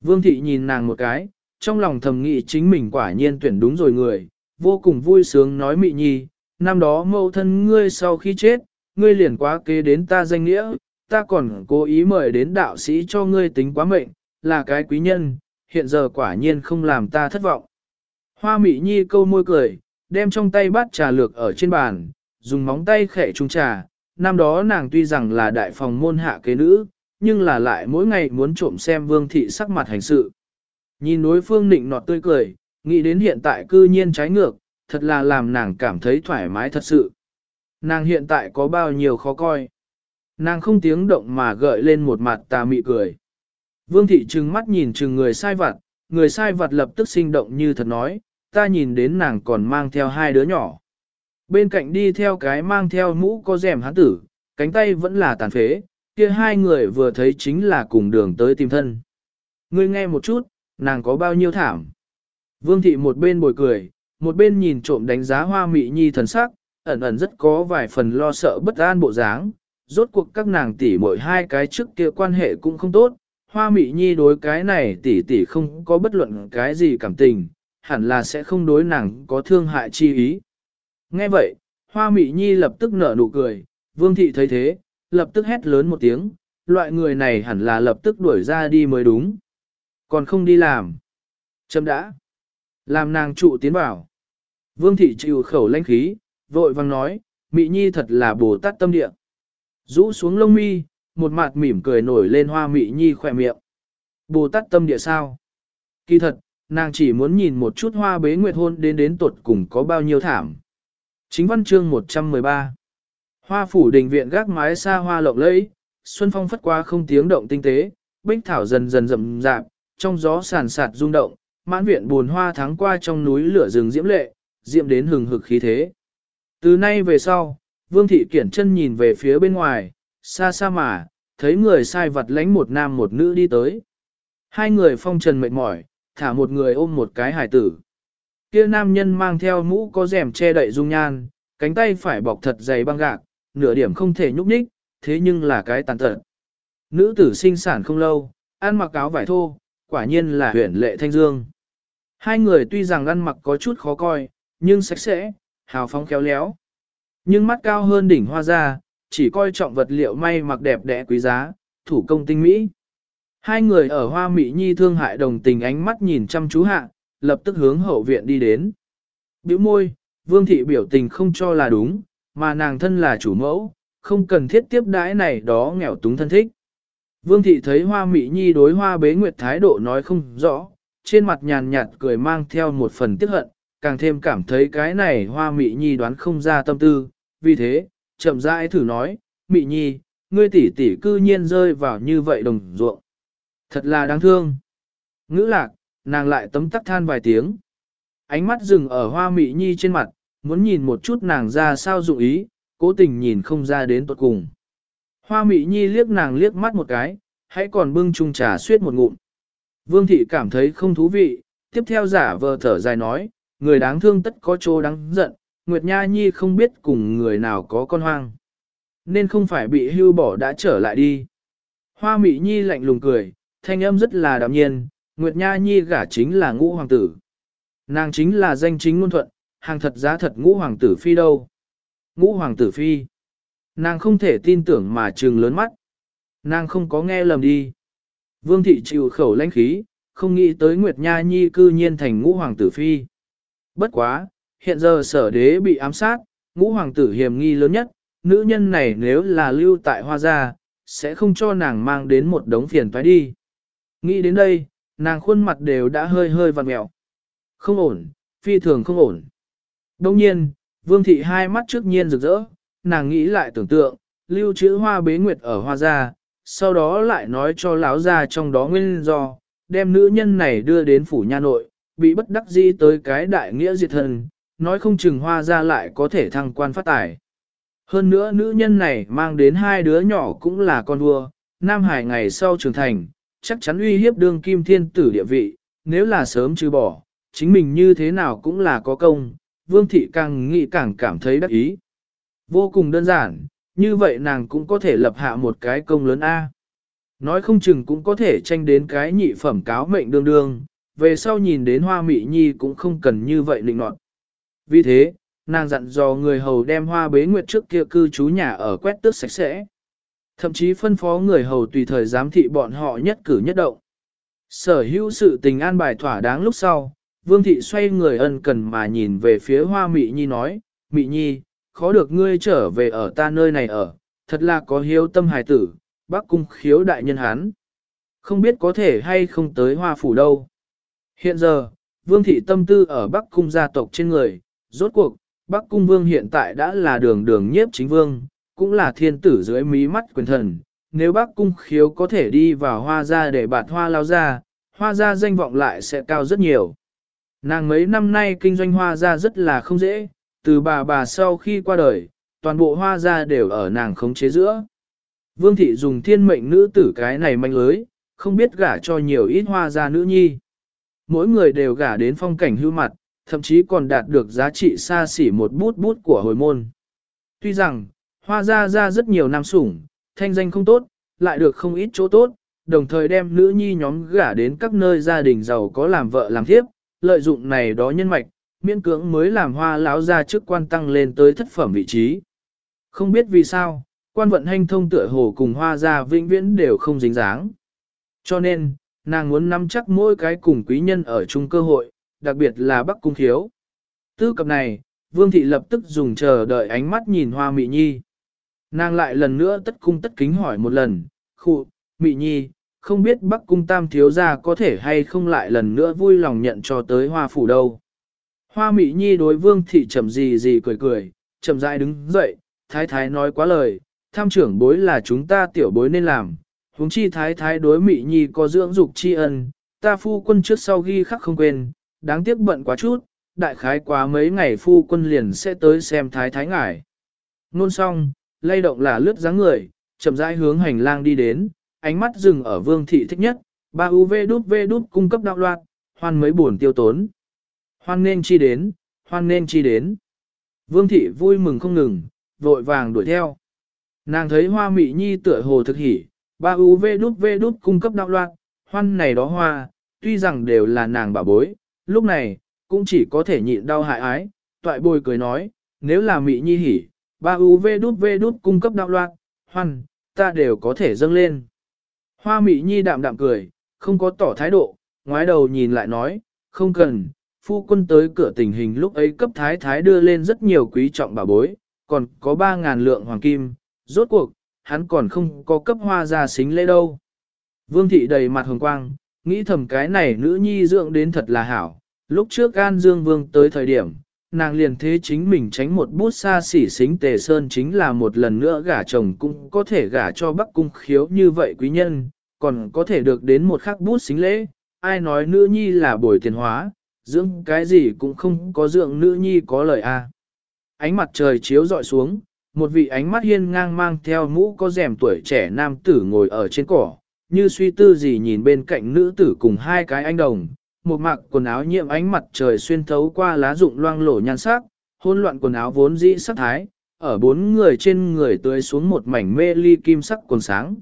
Vương thị nhìn nàng một cái, trong lòng thầm nghĩ chính mình quả nhiên tuyển đúng rồi người, vô cùng vui sướng nói mị nhi, năm đó mâu thân ngươi sau khi chết, ngươi liền quá kế đến ta danh nghĩa, ta còn cố ý mời đến đạo sĩ cho ngươi tính quá mệnh, là cái quý nhân, hiện giờ quả nhiên không làm ta thất vọng. Hoa mị nhi câu môi cười, đem trong tay bát trà lược ở trên bàn, dùng móng tay khẽ trung trà, năm đó nàng tuy rằng là đại phòng môn hạ kế nữ, nhưng là lại mỗi ngày muốn trộm xem vương thị sắc mặt hành sự. Nhìn đối phương nịnh nọt tươi cười, nghĩ đến hiện tại cư nhiên trái ngược, thật là làm nàng cảm thấy thoải mái thật sự. Nàng hiện tại có bao nhiêu khó coi. Nàng không tiếng động mà gợi lên một mặt tà mị cười. Vương thị trừng mắt nhìn chừng người sai vặt, người sai vặt lập tức sinh động như thật nói, ta nhìn đến nàng còn mang theo hai đứa nhỏ. Bên cạnh đi theo cái mang theo mũ có rèm hán tử, cánh tay vẫn là tàn phế, kia hai người vừa thấy chính là cùng đường tới tìm thân. Ngươi nghe một chút, nàng có bao nhiêu thảm. Vương thị một bên bồi cười, một bên nhìn trộm đánh giá hoa mị nhi thần sắc, ẩn ẩn rất có vài phần lo sợ bất an bộ dáng. Rốt cuộc các nàng tỷ mỗi hai cái trước kia quan hệ cũng không tốt, hoa mị nhi đối cái này tỷ tỷ không có bất luận cái gì cảm tình, hẳn là sẽ không đối nàng có thương hại chi ý. Nghe vậy, hoa mị nhi lập tức nở nụ cười, vương thị thấy thế, lập tức hét lớn một tiếng, loại người này hẳn là lập tức đuổi ra đi mới đúng. Còn không đi làm. Chấm đã. Làm nàng trụ tiến vào. Vương thị chịu khẩu lãnh khí, vội vang nói, Mị Nhi thật là bồ tát tâm địa. Rũ xuống lông mi, một mặt mỉm cười nổi lên hoa Mị Nhi khỏe miệng. Bồ tát tâm địa sao? Kỳ thật, nàng chỉ muốn nhìn một chút hoa bế nguyệt hôn đến đến tuột cùng có bao nhiêu thảm. Chính văn chương 113 Hoa phủ đình viện gác mái xa hoa lộng lẫy, xuân phong phất qua không tiếng động tinh tế, bích thảo dần dần rậm rạp, trong gió sàn sạt rung động, mãn viện buồn hoa thắng qua trong núi lửa rừng diễm lệ, diễm đến hừng hực khí thế. Từ nay về sau, Vương Thị Kiển chân nhìn về phía bên ngoài, xa xa mà, thấy người sai vật lánh một nam một nữ đi tới. Hai người phong trần mệt mỏi, thả một người ôm một cái hải tử. Kia nam nhân mang theo mũ có rèm che đậy dung nhan, cánh tay phải bọc thật dày băng gạc, nửa điểm không thể nhúc nhích, thế nhưng là cái tàn tật. Nữ tử sinh sản không lâu, ăn mặc áo vải thô, quả nhiên là huyền lệ thanh dương. Hai người tuy rằng ăn mặc có chút khó coi, nhưng sạch sẽ, hào phóng khéo léo. Nhưng mắt cao hơn đỉnh hoa ra, chỉ coi trọng vật liệu may mặc đẹp đẽ quý giá, thủ công tinh mỹ. Hai người ở hoa mỹ nhi thương hại đồng tình ánh mắt nhìn chăm chú hạ, lập tức hướng hậu viện đi đến. Biểu môi, vương thị biểu tình không cho là đúng, mà nàng thân là chủ mẫu, không cần thiết tiếp đãi này đó nghèo túng thân thích. Vương thị thấy hoa mỹ nhi đối hoa bế nguyệt thái độ nói không rõ, trên mặt nhàn nhạt cười mang theo một phần tiếc hận, càng thêm cảm thấy cái này hoa mỹ nhi đoán không ra tâm tư, vì thế, chậm rãi thử nói, mỹ nhi, ngươi tỷ tỷ cư nhiên rơi vào như vậy đồng ruộng. Thật là đáng thương. Ngữ lạc, nàng lại tấm tắc than vài tiếng. Ánh mắt dừng ở hoa mỹ nhi trên mặt, muốn nhìn một chút nàng ra sao dụng ý, cố tình nhìn không ra đến tuột cùng. Hoa mỹ nhi liếc nàng liếc mắt một cái, hãy còn bưng chung trà suyết một ngụm. Vương thị cảm thấy không thú vị, tiếp theo giả vờ thở dài nói, người đáng thương tất có chỗ đáng giận, Nguyệt Nha Nhi không biết cùng người nào có con hoang. Nên không phải bị hưu bỏ đã trở lại đi. Hoa Mỹ Nhi lạnh lùng cười, thanh âm rất là đạm nhiên, Nguyệt Nha Nhi gả chính là ngũ hoàng tử. Nàng chính là danh chính ngôn thuận, hàng thật giá thật ngũ hoàng tử phi đâu. Ngũ hoàng tử phi. Nàng không thể tin tưởng mà trừng lớn mắt. Nàng không có nghe lầm đi. Vương thị chịu khẩu lãnh khí, không nghĩ tới Nguyệt Nha Nhi cư nhiên thành ngũ hoàng tử phi. Bất quá, hiện giờ sở đế bị ám sát, ngũ hoàng tử hiểm nghi lớn nhất, nữ nhân này nếu là lưu tại hoa gia, sẽ không cho nàng mang đến một đống phiền toái đi. Nghĩ đến đây, nàng khuôn mặt đều đã hơi hơi vặn mẹo. Không ổn, phi thường không ổn. Đông nhiên, vương thị hai mắt trước nhiên rực rỡ, nàng nghĩ lại tưởng tượng, lưu trữ hoa bế nguyệt ở hoa gia, sau đó lại nói cho lão gia trong đó nguyên do, đem nữ nhân này đưa đến phủ nha nội, bị bất đắc dĩ tới cái đại nghĩa diệt thần nói không chừng hoa gia lại có thể thăng quan phát tài. Hơn nữa nữ nhân này mang đến hai đứa nhỏ cũng là con vua, Nam Hải ngày sau trưởng thành, chắc chắn uy hiếp đương kim thiên tử địa vị, nếu là sớm trừ bỏ, chính mình như thế nào cũng là có công, vương thị càng nghĩ càng cảm thấy đắc ý. Vô cùng đơn giản, như vậy nàng cũng có thể lập hạ một cái công lớn A. Nói không chừng cũng có thể tranh đến cái nhị phẩm cáo mệnh đương đương, về sau nhìn đến hoa mị nhi cũng không cần như vậy lịnh nọt. Vì thế, nàng dặn dò người hầu đem hoa bế nguyệt trước kia cư trú nhà ở quét tước sạch sẽ. Thậm chí phân phó người hầu tùy thời giám thị bọn họ nhất cử nhất động. Sở hữu sự tình an bài thỏa đáng lúc sau, vương thị xoay người ân cần mà nhìn về phía hoa mị nhi nói, mị nhi, khó được ngươi trở về ở ta nơi này ở, thật là có hiếu tâm hài tử, bác cung khiếu đại nhân hán. Không biết có thể hay không tới hoa phủ đâu. Hiện giờ, vương thị tâm tư ở bắc cung gia tộc trên người, rốt cuộc, bắc cung vương hiện tại đã là đường đường nhiếp chính vương, cũng là thiên tử dưới mí mắt quyền thần. Nếu bắc cung khiếu có thể đi vào hoa gia để bạt hoa lao ra, hoa gia danh vọng lại sẽ cao rất nhiều. Nàng mấy năm nay kinh doanh hoa gia rất là không dễ, từ bà bà sau khi qua đời, toàn bộ hoa gia đều ở nàng khống chế giữa. Vương thị dùng thiên mệnh nữ tử cái này manh lưới, không biết gả cho nhiều ít hoa gia nữ nhi. Mỗi người đều gả đến phong cảnh hưu mặt, thậm chí còn đạt được giá trị xa xỉ một bút bút của hồi môn. Tuy rằng, hoa gia ra rất nhiều nam sủng, thanh danh không tốt, lại được không ít chỗ tốt, đồng thời đem nữ nhi nhóm gả đến các nơi gia đình giàu có làm vợ làm thiếp, lợi dụng này đó nhân mạch, miễn cưỡng mới làm hoa lão ra chức quan tăng lên tới thất phẩm vị trí. Không biết vì sao, quan vận hành thông tựa hồ cùng hoa gia vĩnh viễn đều không dính dáng. Cho nên, nàng muốn nắm chắc mỗi cái cùng quý nhân ở chung cơ hội, đặc biệt là Bắc Cung Thiếu. Tư cập này, Vương Thị lập tức dùng chờ đợi ánh mắt nhìn Hoa Mị Nhi. Nàng lại lần nữa tất cung tất kính hỏi một lần, khụ, Mị Nhi, không biết Bắc Cung Tam Thiếu gia có thể hay không lại lần nữa vui lòng nhận cho tới Hoa Phủ đâu. Hoa Mị Nhi đối Vương Thị chậm gì gì cười cười, chậm rãi đứng dậy, thái thái nói quá lời, tham trưởng bối là chúng ta tiểu bối nên làm, huống chi thái thái đối Mị Nhi có dưỡng dục tri ân, ta phu quân trước sau ghi khắc không quên, đáng tiếc bận quá chút, đại khái quá mấy ngày phu quân liền sẽ tới xem thái thái ngải. Nôn xong, lay động là lướt dáng người, chậm rãi hướng hành lang đi đến, ánh mắt dừng ở vương thị thích nhất, ba UV đút V đút cung cấp đạo loạt, hoan mấy buồn tiêu tốn. Hoan nên chi đến, hoan nên chi đến. Vương thị vui mừng không ngừng, vội vàng đuổi theo. Nàng thấy hoa mị nhi tựa hồ thực hỉ, ba uv đút V đút cung cấp đạo loạt, hoan này đó hoa, tuy rằng đều là nàng bà bối, lúc này, cũng chỉ có thể nhịn đau hại ái, toại bồi cười nói, nếu là mị nhi hỉ, ba u vê đút vê đút cung cấp đạo loạn, hoan, ta đều có thể dâng lên. Hoa mị nhi đạm đạm cười, không có tỏ thái độ, ngoái đầu nhìn lại nói, không cần, phu quân tới cửa tình hình lúc ấy cấp thái thái đưa lên rất nhiều quý trọng bà bối, còn có 3.000 lượng hoàng kim, rốt cuộc, hắn còn không có cấp hoa ra xính lễ đâu. Vương thị đầy mặt hồng quang, nghĩ thầm cái này nữ nhi dưỡng đến thật là hảo, lúc trước An Dương Vương tới thời điểm, nàng liền thế chính mình tránh một bút xa xỉ xính tề sơn chính là một lần nữa gả chồng cũng có thể gả cho bắc cung khiếu như vậy quý nhân, còn có thể được đến một khắc bút xính lễ, ai nói nữ nhi là bồi tiền hóa, dưỡng cái gì cũng không có dưỡng nữ nhi có lời a. Ánh mặt trời chiếu dọi xuống, một vị ánh mắt hiên ngang mang theo mũ có rèm tuổi trẻ nam tử ngồi ở trên cỏ, như suy tư gì nhìn bên cạnh nữ tử cùng hai cái anh đồng, một mặc quần áo nhiễm ánh mặt trời xuyên thấu qua lá rụng loang lổ nhan sắc, hỗn loạn quần áo vốn dĩ sắc thái, ở bốn người trên người tưới xuống một mảnh mê ly kim sắc quần sáng.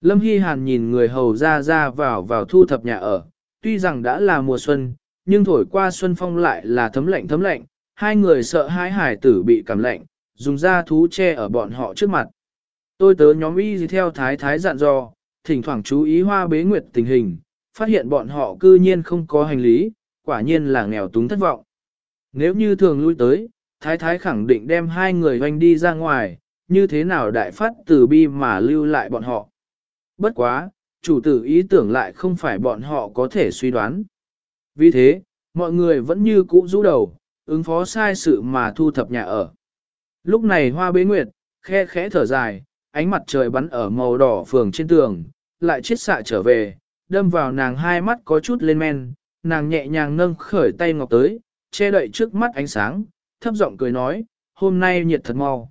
Lâm Hy Hàn nhìn người hầu ra ra vào vào thu thập nhà ở, tuy rằng đã là mùa xuân, nhưng thổi qua xuân phong lại là thấm lạnh thấm lạnh, hai người sợ hai hải tử bị cảm lạnh, dùng da thú che ở bọn họ trước mặt. Tôi tớ nhóm y theo thái thái dặn dò, thỉnh thoảng chú ý hoa bế nguyệt tình hình, phát hiện bọn họ cư nhiên không có hành lý, quả nhiên là nghèo túng thất vọng. Nếu như thường lui tới, thái thái khẳng định đem hai người hoành đi ra ngoài, như thế nào đại phát từ bi mà lưu lại bọn họ. Bất quá, chủ tử ý tưởng lại không phải bọn họ có thể suy đoán. Vì thế, mọi người vẫn như cũ rũ đầu, ứng phó sai sự mà thu thập nhà ở. Lúc này hoa bế nguyệt, khe khẽ thở dài, ánh mặt trời bắn ở màu đỏ phường trên tường, lại chiết xạ trở về, đâm vào nàng hai mắt có chút lên men, nàng nhẹ nhàng nâng khởi tay ngọc tới, che đậy trước mắt ánh sáng, thấp giọng cười nói, hôm nay nhiệt thật mau.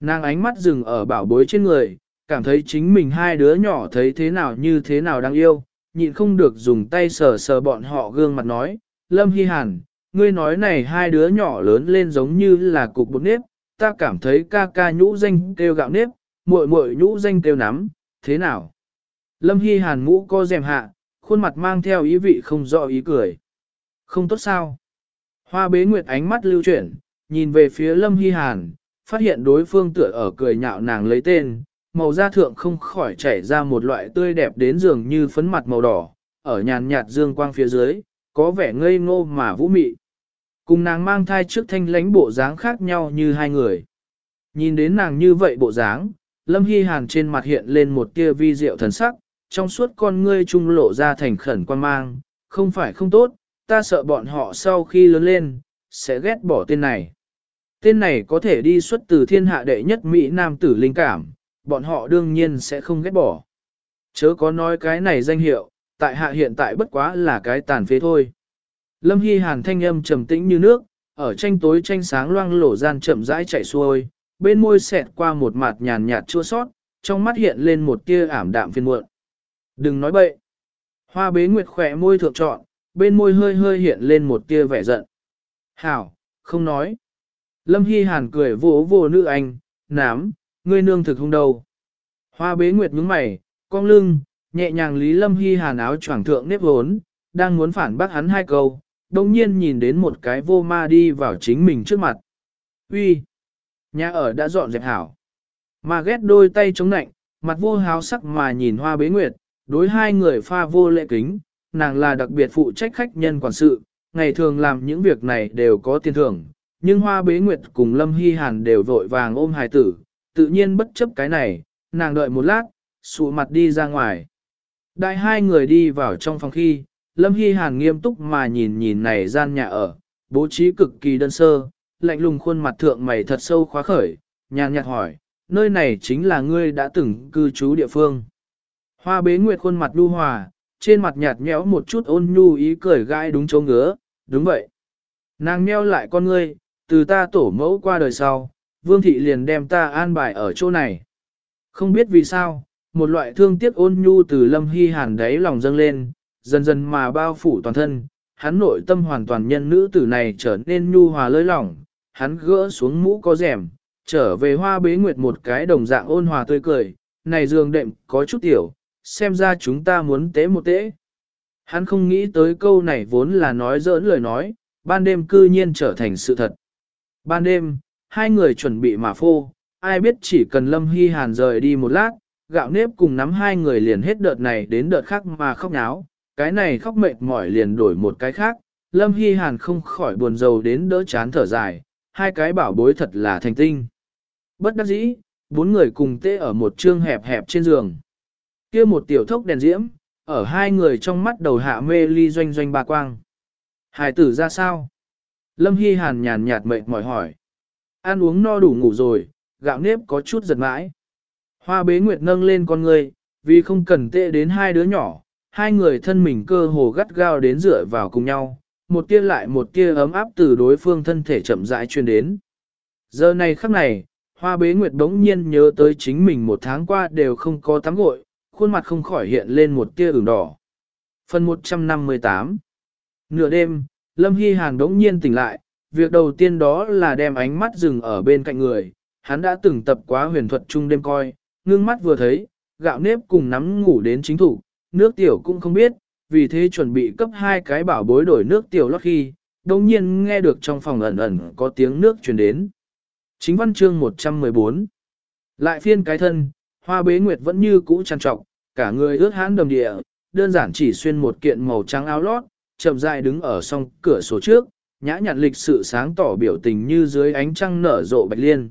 Nàng ánh mắt dừng ở bảo bối trên người, cảm thấy chính mình hai đứa nhỏ thấy thế nào như thế nào đang yêu, nhịn không được dùng tay sờ sờ bọn họ gương mặt nói, Lâm Hy Hàn, ngươi nói này hai đứa nhỏ lớn lên giống như là cục bột nếp, ta cảm thấy ca ca nhũ danh kêu gạo nếp, muội muội nhũ danh kêu nắm, thế nào? Lâm Hy Hàn mũ co dèm hạ, khuôn mặt mang theo ý vị không rõ ý cười. Không tốt sao? Hoa bế nguyệt ánh mắt lưu chuyển, nhìn về phía Lâm Hy Hàn, phát hiện đối phương tựa ở cười nhạo nàng lấy tên, màu da thượng không khỏi chảy ra một loại tươi đẹp đến dường như phấn mặt màu đỏ, ở nhàn nhạt dương quang phía dưới, có vẻ ngây ngô mà vũ mị. Cùng nàng mang thai trước thanh lánh bộ dáng khác nhau như hai người. Nhìn đến nàng như vậy bộ dáng, Lâm Hy Hàn trên mặt hiện lên một tia vi diệu thần sắc, trong suốt con ngươi trung lộ ra thành khẩn quan mang, không phải không tốt, ta sợ bọn họ sau khi lớn lên, sẽ ghét bỏ tên này. Tên này có thể đi xuất từ thiên hạ đệ nhất Mỹ Nam tử linh cảm, bọn họ đương nhiên sẽ không ghét bỏ. Chớ có nói cái này danh hiệu, tại hạ hiện tại bất quá là cái tàn phế thôi. Lâm Hy Hàn thanh âm trầm tĩnh như nước, ở tranh tối tranh sáng loang lổ gian chậm rãi chảy xuôi, bên môi xẹt qua một mặt nhàn nhạt chua sót, trong mắt hiện lên một tia ảm đạm phiền muộn. Đừng nói bậy. Hoa bế nguyệt khỏe môi thượng trọn, bên môi hơi hơi hiện lên một tia vẻ giận. Hảo, không nói. Lâm Hy Hàn cười vỗ vỗ nữ anh, nám, ngươi nương thực hung đầu. Hoa bế nguyệt nhướng mày, cong lưng, nhẹ nhàng lý Lâm Hy Hàn áo choàng thượng nếp hốn, đang muốn phản bác hắn hai câu, đồng nhiên nhìn đến một cái vô ma đi vào chính mình trước mặt. Uy, Nhà ở đã dọn dẹp hảo. Mà ghét đôi tay chống nạnh, mặt vô háo sắc mà nhìn hoa bế nguyệt, đối hai người pha vô lễ kính, nàng là đặc biệt phụ trách khách nhân quản sự, ngày thường làm những việc này đều có tiền thưởng, nhưng hoa bế nguyệt cùng Lâm Hy Hàn đều vội vàng ôm hài tử, tự nhiên bất chấp cái này, nàng đợi một lát, sụ mặt đi ra ngoài. Đại hai người đi vào trong phòng khi, Lâm Hy Hàn nghiêm túc mà nhìn nhìn này gian nhà ở, bố trí cực kỳ đơn sơ, lạnh lùng khuôn mặt thượng mày thật sâu khóa khởi, nhàn nhạt hỏi, nơi này chính là ngươi đã từng cư trú địa phương. Hoa bế nguyệt khuôn mặt đu hòa, trên mặt nhạt nhẽo một chút ôn nhu ý cười gai đúng chỗ ngứa, đúng vậy. Nàng nheo lại con ngươi, từ ta tổ mẫu qua đời sau, vương thị liền đem ta an bài ở chỗ này. Không biết vì sao, một loại thương tiếc ôn nhu từ lâm hy hàn đáy lòng dâng lên, dần dần mà bao phủ toàn thân, hắn nội tâm hoàn toàn nhân nữ tử này trở nên nhu hòa lơi lỏng, hắn gỡ xuống mũ có rèm, trở về hoa bế nguyệt một cái đồng dạng ôn hòa tươi cười, này giường đệm có chút tiểu, xem ra chúng ta muốn tế một tế. Hắn không nghĩ tới câu này vốn là nói giỡn lời nói, ban đêm cư nhiên trở thành sự thật. Ban đêm, hai người chuẩn bị mà phô, ai biết chỉ cần Lâm Hy Hàn rời đi một lát, gạo nếp cùng nắm hai người liền hết đợt này đến đợt khác mà khóc náo, cái này khóc mệt mỏi liền đổi một cái khác, Lâm Hy Hàn không khỏi buồn rầu đến đỡ chán thở dài, hai cái bảo bối thật là thành tinh. Bất đắc dĩ, bốn người cùng tê ở một trương hẹp hẹp trên giường kia một tiểu thốc đèn diễm, ở hai người trong mắt đầu hạ mê ly doanh doanh ba quang. Hải tử ra sao? Lâm Hy Hàn nhàn nhạt mệt mỏi hỏi. Ăn uống no đủ ngủ rồi, gạo nếp có chút giật mãi. Hoa bế nguyệt nâng lên con người, vì không cần tệ đến hai đứa nhỏ, hai người thân mình cơ hồ gắt gao đến dựa vào cùng nhau, một tia lại một tia ấm áp từ đối phương thân thể chậm rãi truyền đến. Giờ này khắc này, hoa bế nguyệt bỗng nhiên nhớ tới chính mình một tháng qua đều không có tắm gội, khuôn mặt không khỏi hiện lên một tia ửng đỏ. Phần 158 Nửa đêm, Lâm Hy Hàn đống nhiên tỉnh lại, việc đầu tiên đó là đem ánh mắt dừng ở bên cạnh người, hắn đã từng tập quá huyền thuật chung đêm coi, ngưng mắt vừa thấy, gạo nếp cùng nắm ngủ đến chính thủ, nước tiểu cũng không biết, vì thế chuẩn bị cấp hai cái bảo bối đổi nước tiểu lót khi, đồng nhiên nghe được trong phòng ẩn ẩn có tiếng nước truyền đến. Chính văn chương 114 Lại phiên cái thân, hoa bế nguyệt vẫn như cũ trằn trọng cả người ướt hãn đầm địa, đơn giản chỉ xuyên một kiện màu trắng áo lót, chậm rãi đứng ở song cửa sổ trước, nhã nhặn lịch sự sáng tỏ biểu tình như dưới ánh trăng nở rộ bạch liên.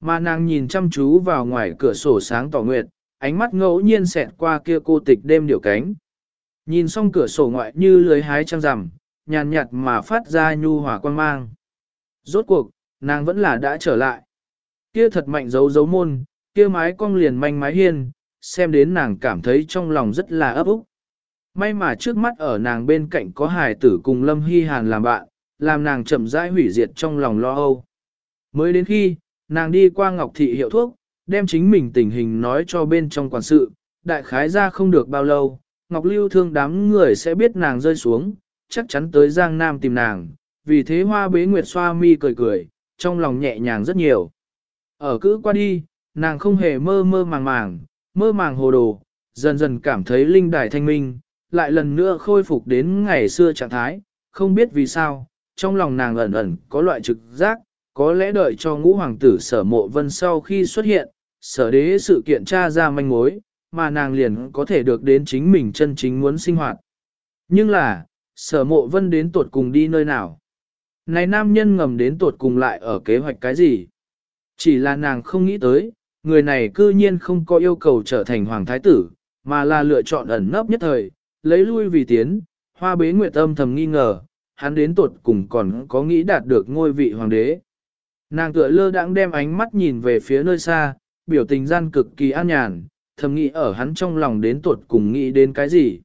Mà nàng nhìn chăm chú vào ngoài cửa sổ sáng tỏ nguyệt, ánh mắt ngẫu nhiên xẹt qua kia cô tịch đêm điều cánh. Nhìn xong cửa sổ ngoại như lưới hái trăng rằm, nhàn nhạt mà phát ra nhu hòa quan mang. Rốt cuộc, nàng vẫn là đã trở lại. Kia thật mạnh dấu dấu môn, kia mái cong liền manh mái hiên, xem đến nàng cảm thấy trong lòng rất là ấp úc. May mà trước mắt ở nàng bên cạnh có hài tử cùng Lâm Hy Hàn làm bạn, làm nàng chậm rãi hủy diệt trong lòng lo âu. Mới đến khi, nàng đi qua Ngọc Thị hiệu thuốc, đem chính mình tình hình nói cho bên trong quản sự, đại khái ra không được bao lâu, Ngọc Lưu thương đám người sẽ biết nàng rơi xuống, chắc chắn tới Giang Nam tìm nàng, vì thế hoa bế nguyệt xoa mi cười cười, trong lòng nhẹ nhàng rất nhiều. Ở cứ qua đi, nàng không hề mơ mơ màng màng, mơ màng hồ đồ, dần dần cảm thấy linh đài thanh minh, lại lần nữa khôi phục đến ngày xưa trạng thái, không biết vì sao, trong lòng nàng ẩn ẩn có loại trực giác, có lẽ đợi cho ngũ hoàng tử sở mộ vân sau khi xuất hiện, sở đế sự kiện tra ra manh mối, mà nàng liền có thể được đến chính mình chân chính muốn sinh hoạt. Nhưng là, sở mộ vân đến tuột cùng đi nơi nào? Này nam nhân ngầm đến tuột cùng lại ở kế hoạch cái gì? Chỉ là nàng không nghĩ tới, người này cư nhiên không có yêu cầu trở thành hoàng thái tử, mà là lựa chọn ẩn nấp nhất thời, lấy lui vì tiến, hoa bế nguyệt âm thầm nghi ngờ, hắn đến tuột cùng còn có nghĩ đạt được ngôi vị hoàng đế. Nàng tựa lơ đãng đem ánh mắt nhìn về phía nơi xa, biểu tình gian cực kỳ an nhàn, thầm nghĩ ở hắn trong lòng đến tuột cùng nghĩ đến cái gì.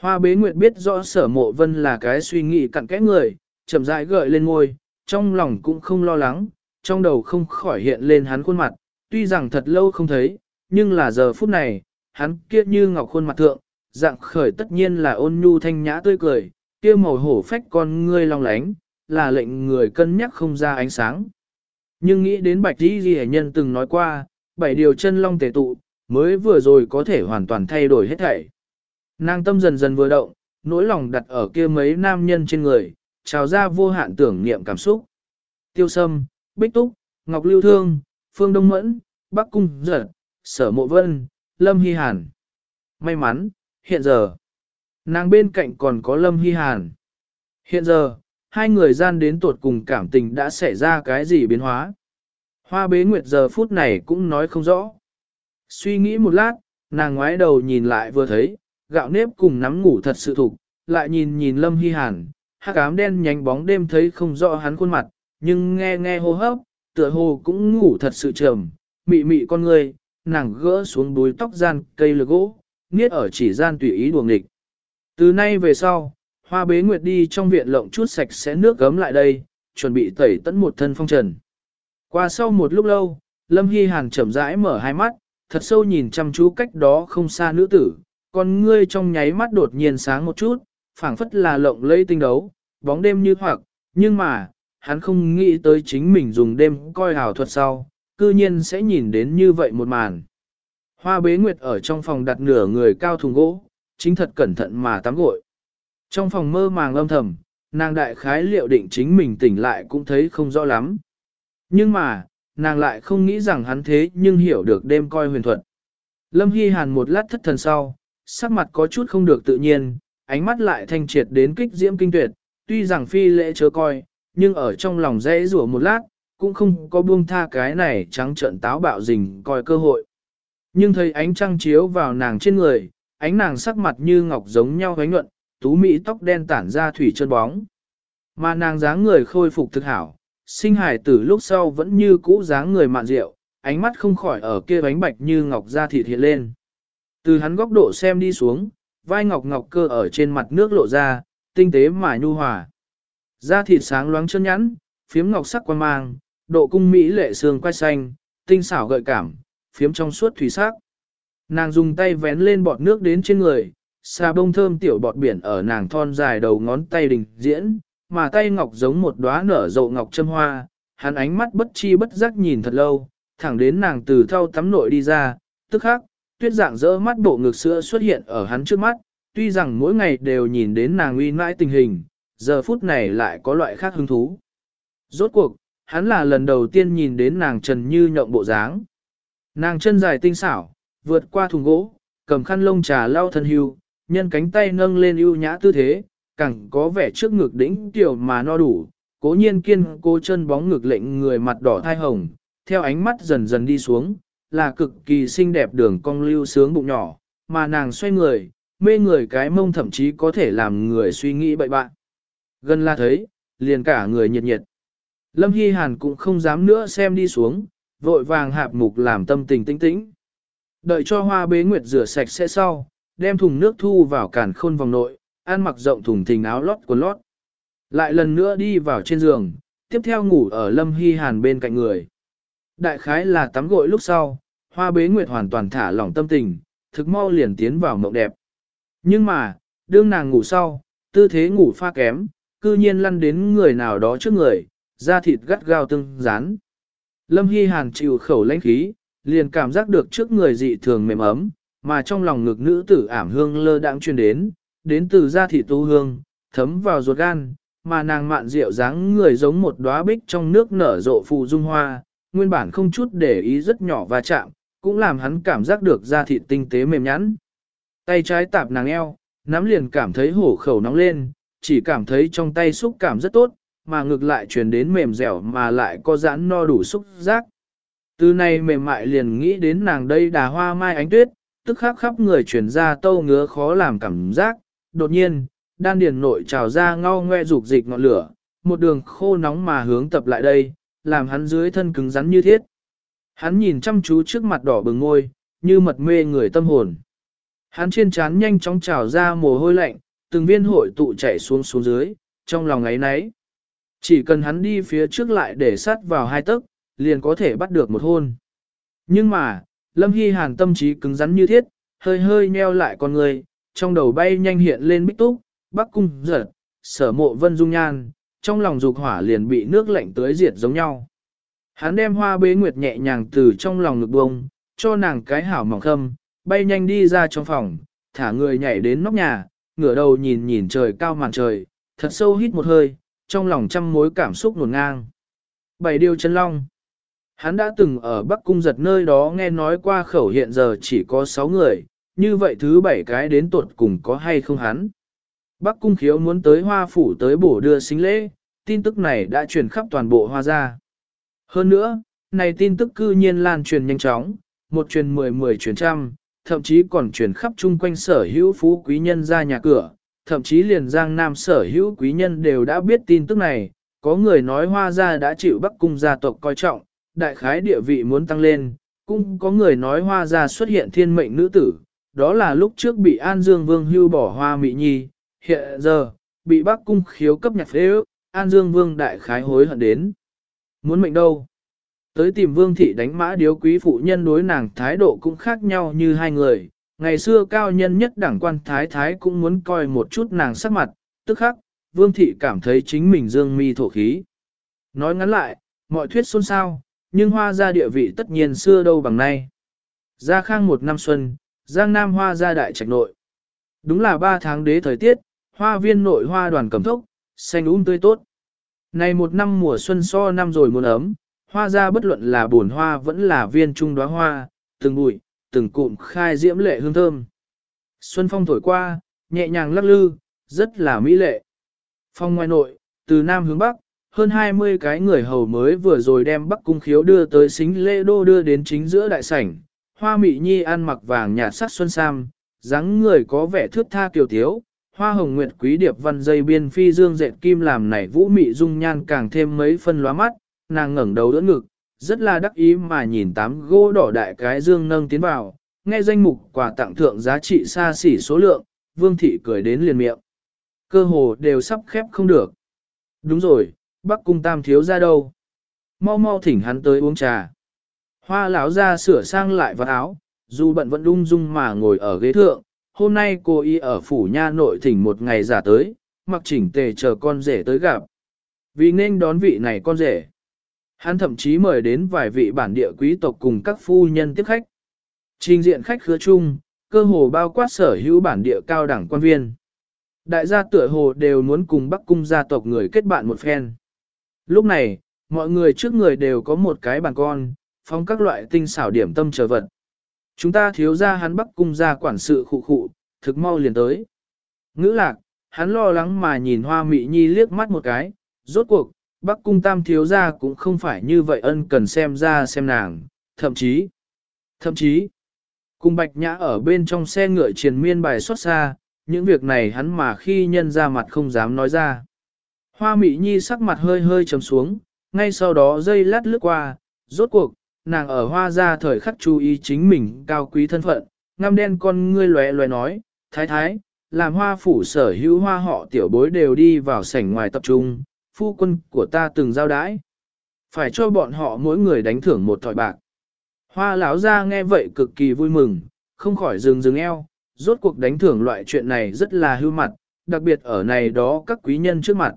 Hoa bế nguyệt biết rõ sở mộ vân là cái suy nghĩ cặn kẽ người, chậm rãi gợi lên ngôi, trong lòng cũng không lo lắng, trong đầu không khỏi hiện lên hắn khuôn mặt, tuy rằng thật lâu không thấy, nhưng là giờ phút này, hắn kia như ngọc khuôn mặt thượng, dạng khởi tất nhiên là ôn nhu thanh nhã tươi cười, kia màu hổ phách con ngươi long lánh, là lệnh người cân nhắc không ra ánh sáng. Nhưng nghĩ đến bạch đi ghi nhân từng nói qua, bảy điều chân long tề tụ, mới vừa rồi có thể hoàn toàn thay đổi hết thảy. Nàng tâm dần dần vừa động, nỗi lòng đặt ở kia mấy nam nhân trên người, trào ra vô hạn tưởng niệm cảm xúc. Tiêu Sâm, Bích Túc, Ngọc Lưu Thương, Phương Đông Mẫn, Bắc Cung Giật, Sở Mộ Vân, Lâm Hy Hàn. May mắn, hiện giờ, nàng bên cạnh còn có Lâm Hy Hàn. Hiện giờ, hai người gian đến tuột cùng cảm tình đã xảy ra cái gì biến hóa. Hoa bế nguyệt giờ phút này cũng nói không rõ. Suy nghĩ một lát, nàng ngoái đầu nhìn lại vừa thấy, gạo nếp cùng nắm ngủ thật sự thục, lại nhìn nhìn Lâm Hy Hàn, hắc ám đen nhánh bóng đêm thấy không rõ hắn khuôn mặt, nhưng nghe nghe hô hấp, tựa hồ cũng ngủ thật sự trầm, mị mị con người, nàng gỡ xuống đuôi tóc gian cây lược gỗ, niết ở chỉ gian tùy ý đuồng địch. Từ nay về sau, hoa bế nguyệt đi trong viện lộng chút sạch sẽ nước gấm lại đây, chuẩn bị tẩy tẫn một thân phong trần. Qua sau một lúc lâu, Lâm Hy Hàn chậm rãi mở hai mắt, thật sâu nhìn chăm chú cách đó không xa nữ tử, con ngươi trong nháy mắt đột nhiên sáng một chút, phảng phất là lộng lây tinh đấu, bóng đêm như hoặc, nhưng mà, hắn không nghĩ tới chính mình dùng đêm coi hào thuật sau, cư nhiên sẽ nhìn đến như vậy một màn. Hoa bế nguyệt ở trong phòng đặt nửa người cao thùng gỗ, chính thật cẩn thận mà tắm gội. Trong phòng mơ màng âm thầm, nàng đại khái liệu định chính mình tỉnh lại cũng thấy không rõ lắm. Nhưng mà, nàng lại không nghĩ rằng hắn thế nhưng hiểu được đêm coi huyền thuật. Lâm Hy Hàn một lát thất thần sau, sắc mặt có chút không được tự nhiên, ánh mắt lại thanh triệt đến kích diễm kinh tuyệt, tuy rằng phi lễ chớ coi, nhưng ở trong lòng dễ rủa một lát, cũng không có buông tha cái này trắng trợn táo bạo rình coi cơ hội. Nhưng thấy ánh trăng chiếu vào nàng trên người, ánh nàng sắc mặt như ngọc giống nhau ánh nhuận, tú mỹ tóc đen tản ra thủy chân bóng. Mà nàng dáng người khôi phục thực hảo, sinh hải tử lúc sau vẫn như cũ dáng người mạn rượu, ánh mắt không khỏi ở kia bánh bạch như ngọc da thịt hiện lên. Từ hắn góc độ xem đi xuống, vai ngọc ngọc cơ ở trên mặt nước lộ ra, tinh tế mà nhu hòa. Da thịt sáng loáng chân nhẵn, phiếm ngọc sắc quan mang, độ cung mỹ lệ xương quai xanh, tinh xảo gợi cảm, phiếm trong suốt thủy sắc. Nàng dùng tay vén lên bọt nước đến trên người, xà bông thơm tiểu bọt biển ở nàng thon dài đầu ngón tay đình diễn, mà tay ngọc giống một đóa nở rộ ngọc châm hoa, hắn ánh mắt bất chi bất giác nhìn thật lâu, thẳng đến nàng từ thau tắm nội đi ra, tức khắc, tuyết dạng dỡ mắt bộ ngực sữa xuất hiện ở hắn trước mắt, tuy rằng mỗi ngày đều nhìn đến nàng uy nãi tình hình, giờ phút này lại có loại khác hứng thú. Rốt cuộc, hắn là lần đầu tiên nhìn đến nàng trần như nhộng bộ dáng. Nàng chân dài tinh xảo, vượt qua thùng gỗ, cầm khăn lông trà lau thân hưu, nhân cánh tay nâng lên ưu nhã tư thế, càng có vẻ trước ngực đỉnh tiểu mà no đủ, cố nhiên kiên cố chân bóng ngực lệnh người mặt đỏ thai hồng, theo ánh mắt dần dần đi xuống, là cực kỳ xinh đẹp đường cong lưu sướng bụng nhỏ, mà nàng xoay người, mê người cái mông thậm chí có thể làm người suy nghĩ bậy bạn. Gần là thấy, liền cả người nhiệt nhiệt. Lâm Hy Hàn cũng không dám nữa xem đi xuống, vội vàng hạp mục làm tâm tình tinh tĩnh. Đợi cho hoa bế nguyệt rửa sạch sẽ sau, đem thùng nước thu vào cản khôn vòng nội, ăn mặc rộng thùng thình áo lót quần lót. Lại lần nữa đi vào trên giường, tiếp theo ngủ ở Lâm Hy Hàn bên cạnh người. Đại khái là tắm gội lúc sau, hoa bế nguyệt hoàn toàn thả lỏng tâm tình, thực mau liền tiến vào mộng đẹp. Nhưng mà, đương nàng ngủ sau, tư thế ngủ pha kém, cư nhiên lăn đến người nào đó trước người, da thịt gắt gao tương dán. Lâm Hy Hàn chịu khẩu lãnh khí, liền cảm giác được trước người dị thường mềm ấm, mà trong lòng ngực nữ tử ảm hương lơ đãng truyền đến, đến từ da thịt tu hương, thấm vào ruột gan, mà nàng mạn rượu dáng người giống một đóa bích trong nước nở rộ phù dung hoa, nguyên bản không chút để ý rất nhỏ và chạm, cũng làm hắn cảm giác được da thịt tinh tế mềm nhẵn. Tay trái tạp nàng eo, nắm liền cảm thấy hổ khẩu nóng lên, chỉ cảm thấy trong tay xúc cảm rất tốt, mà ngược lại truyền đến mềm dẻo mà lại có giãn no đủ xúc giác. Từ này mềm mại liền nghĩ đến nàng đây đà hoa mai ánh tuyết, tức khắc khắp người truyền ra tâu ngứa khó làm cảm giác, đột nhiên, đan điền nội trào ra ngao ngoe dục dịch ngọn lửa, một đường khô nóng mà hướng tập lại đây, làm hắn dưới thân cứng rắn như thiết. Hắn nhìn chăm chú trước mặt đỏ bừng ngôi, như mật mê người tâm hồn. Hắn trên trán nhanh chóng trào ra mồ hôi lạnh, từng viên hội tụ chảy xuống xuống dưới, trong lòng ấy nấy. Chỉ cần hắn đi phía trước lại để sát vào hai tấc, liền có thể bắt được một hôn. Nhưng mà, Lâm Hy Hàn tâm trí cứng rắn như thiết, hơi hơi nheo lại con người, trong đầu bay nhanh hiện lên bích túc, bắc cung giật, sở mộ vân dung nhan, trong lòng dục hỏa liền bị nước lạnh tưới diệt giống nhau. Hắn đem hoa bế nguyệt nhẹ nhàng từ trong lòng ngực bông, cho nàng cái hảo mỏng khâm, bay nhanh đi ra trong phòng, thả người nhảy đến nóc nhà, ngửa đầu nhìn nhìn trời cao màn trời, thật sâu hít một hơi, trong lòng trăm mối cảm xúc nguồn ngang. Bảy điều chân long. Hắn đã từng ở Bắc Cung giật nơi đó nghe nói qua khẩu hiện giờ chỉ có 6 người, như vậy thứ bảy cái đến tuột cùng có hay không hắn. Bắc Cung khiếu muốn tới hoa phủ tới bổ đưa xính lễ, tin tức này đã truyền khắp toàn bộ hoa gia. Hơn nữa, này tin tức cư nhiên lan truyền nhanh chóng, một truyền mười mười truyền trăm, thậm chí còn truyền khắp chung quanh sở hữu phú quý nhân ra nhà cửa, thậm chí liền giang nam sở hữu quý nhân đều đã biết tin tức này, có người nói hoa gia đã chịu bắc cung gia tộc coi trọng, đại khái địa vị muốn tăng lên, cũng có người nói hoa gia xuất hiện thiên mệnh nữ tử, đó là lúc trước bị An Dương Vương hưu bỏ hoa mỹ nhi, hiện giờ, bị bắc cung khiếu cấp nhạc phế ước, An Dương Vương đại khái hối hận đến. Muốn mệnh đâu? Tới tìm Vương Thị đánh mã điếu quý phụ nhân đối nàng thái độ cũng khác nhau như hai người. Ngày xưa cao nhân nhất đảng quan thái thái cũng muốn coi một chút nàng sắc mặt, tức khắc, Vương Thị cảm thấy chính mình dương mi thổ khí. Nói ngắn lại, mọi thuyết xôn xao, nhưng hoa ra địa vị tất nhiên xưa đâu bằng nay. Gia khang một năm xuân, giang nam hoa ra đại trạch nội. Đúng là ba tháng đế thời tiết, hoa viên nội hoa đoàn cầm thốc, xanh um tươi tốt. Này một năm mùa xuân so năm rồi muốn ấm, hoa ra bất luận là buồn hoa vẫn là viên trung đóa hoa, từng bụi, từng cụm khai diễm lệ hương thơm. Xuân phong thổi qua, nhẹ nhàng lắc lư, rất là mỹ lệ. Phong ngoài nội, từ nam hướng bắc, hơn 20 cái người hầu mới vừa rồi đem bắc cung khiếu đưa tới xính lễ đô đưa đến chính giữa đại sảnh. Hoa mị nhi ăn mặc vàng nhạt sắc xuân sam, dáng người có vẻ thước tha kiều thiếu, hoa hồng nguyệt quý điệp văn dây biên phi dương dệt kim làm nảy vũ mị dung nhan càng thêm mấy phân lóa mắt, nàng ngẩng đầu đỡ ngực, rất là đắc ý mà nhìn tám gỗ đỏ đại cái dương nâng tiến vào, nghe danh mục quà tặng thượng giá trị xa xỉ số lượng, vương thị cười đến liền miệng. Cơ hồ đều sắp khép không được. Đúng rồi, Bắc cung tam thiếu ra đâu? Mau mau thỉnh hắn tới uống trà. Hoa lão ra sửa sang lại vật áo, dù bận vẫn đung dung mà ngồi ở ghế thượng, hôm nay cô y ở phủ nha nội thỉnh một ngày giả tới, mặc chỉnh tề chờ con rể tới gặp. Vì nên đón vị này con rể. Hắn thậm chí mời đến vài vị bản địa quý tộc cùng các phu nhân tiếp khách. Trình diện khách khứa chung, cơ hồ bao quát sở hữu bản địa cao đẳng quan viên. Đại gia tựa hồ đều muốn cùng Bắc cung gia tộc người kết bạn một phen. Lúc này, mọi người trước người đều có một cái bàn con, phong các loại tinh xảo điểm tâm trở vật. Chúng ta thiếu ra hắn Bắc cung gia quản sự khụ khụ, thực mau liền tới. Ngữ lạc, hắn lo lắng mà nhìn hoa mị nhi liếc mắt một cái, rốt cuộc, Bắc cung tam thiếu gia cũng không phải như vậy ân cần xem ra xem nàng, thậm chí, thậm chí, cùng bạch nhã ở bên trong xe ngựa triền miên bài xuất xa, những việc này hắn mà khi nhân ra mặt không dám nói ra. Hoa mị nhi sắc mặt hơi hơi trầm xuống, ngay sau đó dây lát lướt qua, rốt cuộc, nàng ở hoa ra thời khắc chú ý chính mình cao quý thân phận, ngăm đen con ngươi lóe lóe nói, thái thái, làm hoa phủ sở hữu hoa họ tiểu bối đều đi vào sảnh ngoài tập trung, phu quân của ta từng giao đãi. Phải cho bọn họ mỗi người đánh thưởng một thỏi bạc. Hoa lão ra nghe vậy cực kỳ vui mừng, không khỏi dừng dừng eo, rốt cuộc đánh thưởng loại chuyện này rất là hưu mặt, đặc biệt ở này đó các quý nhân trước mặt.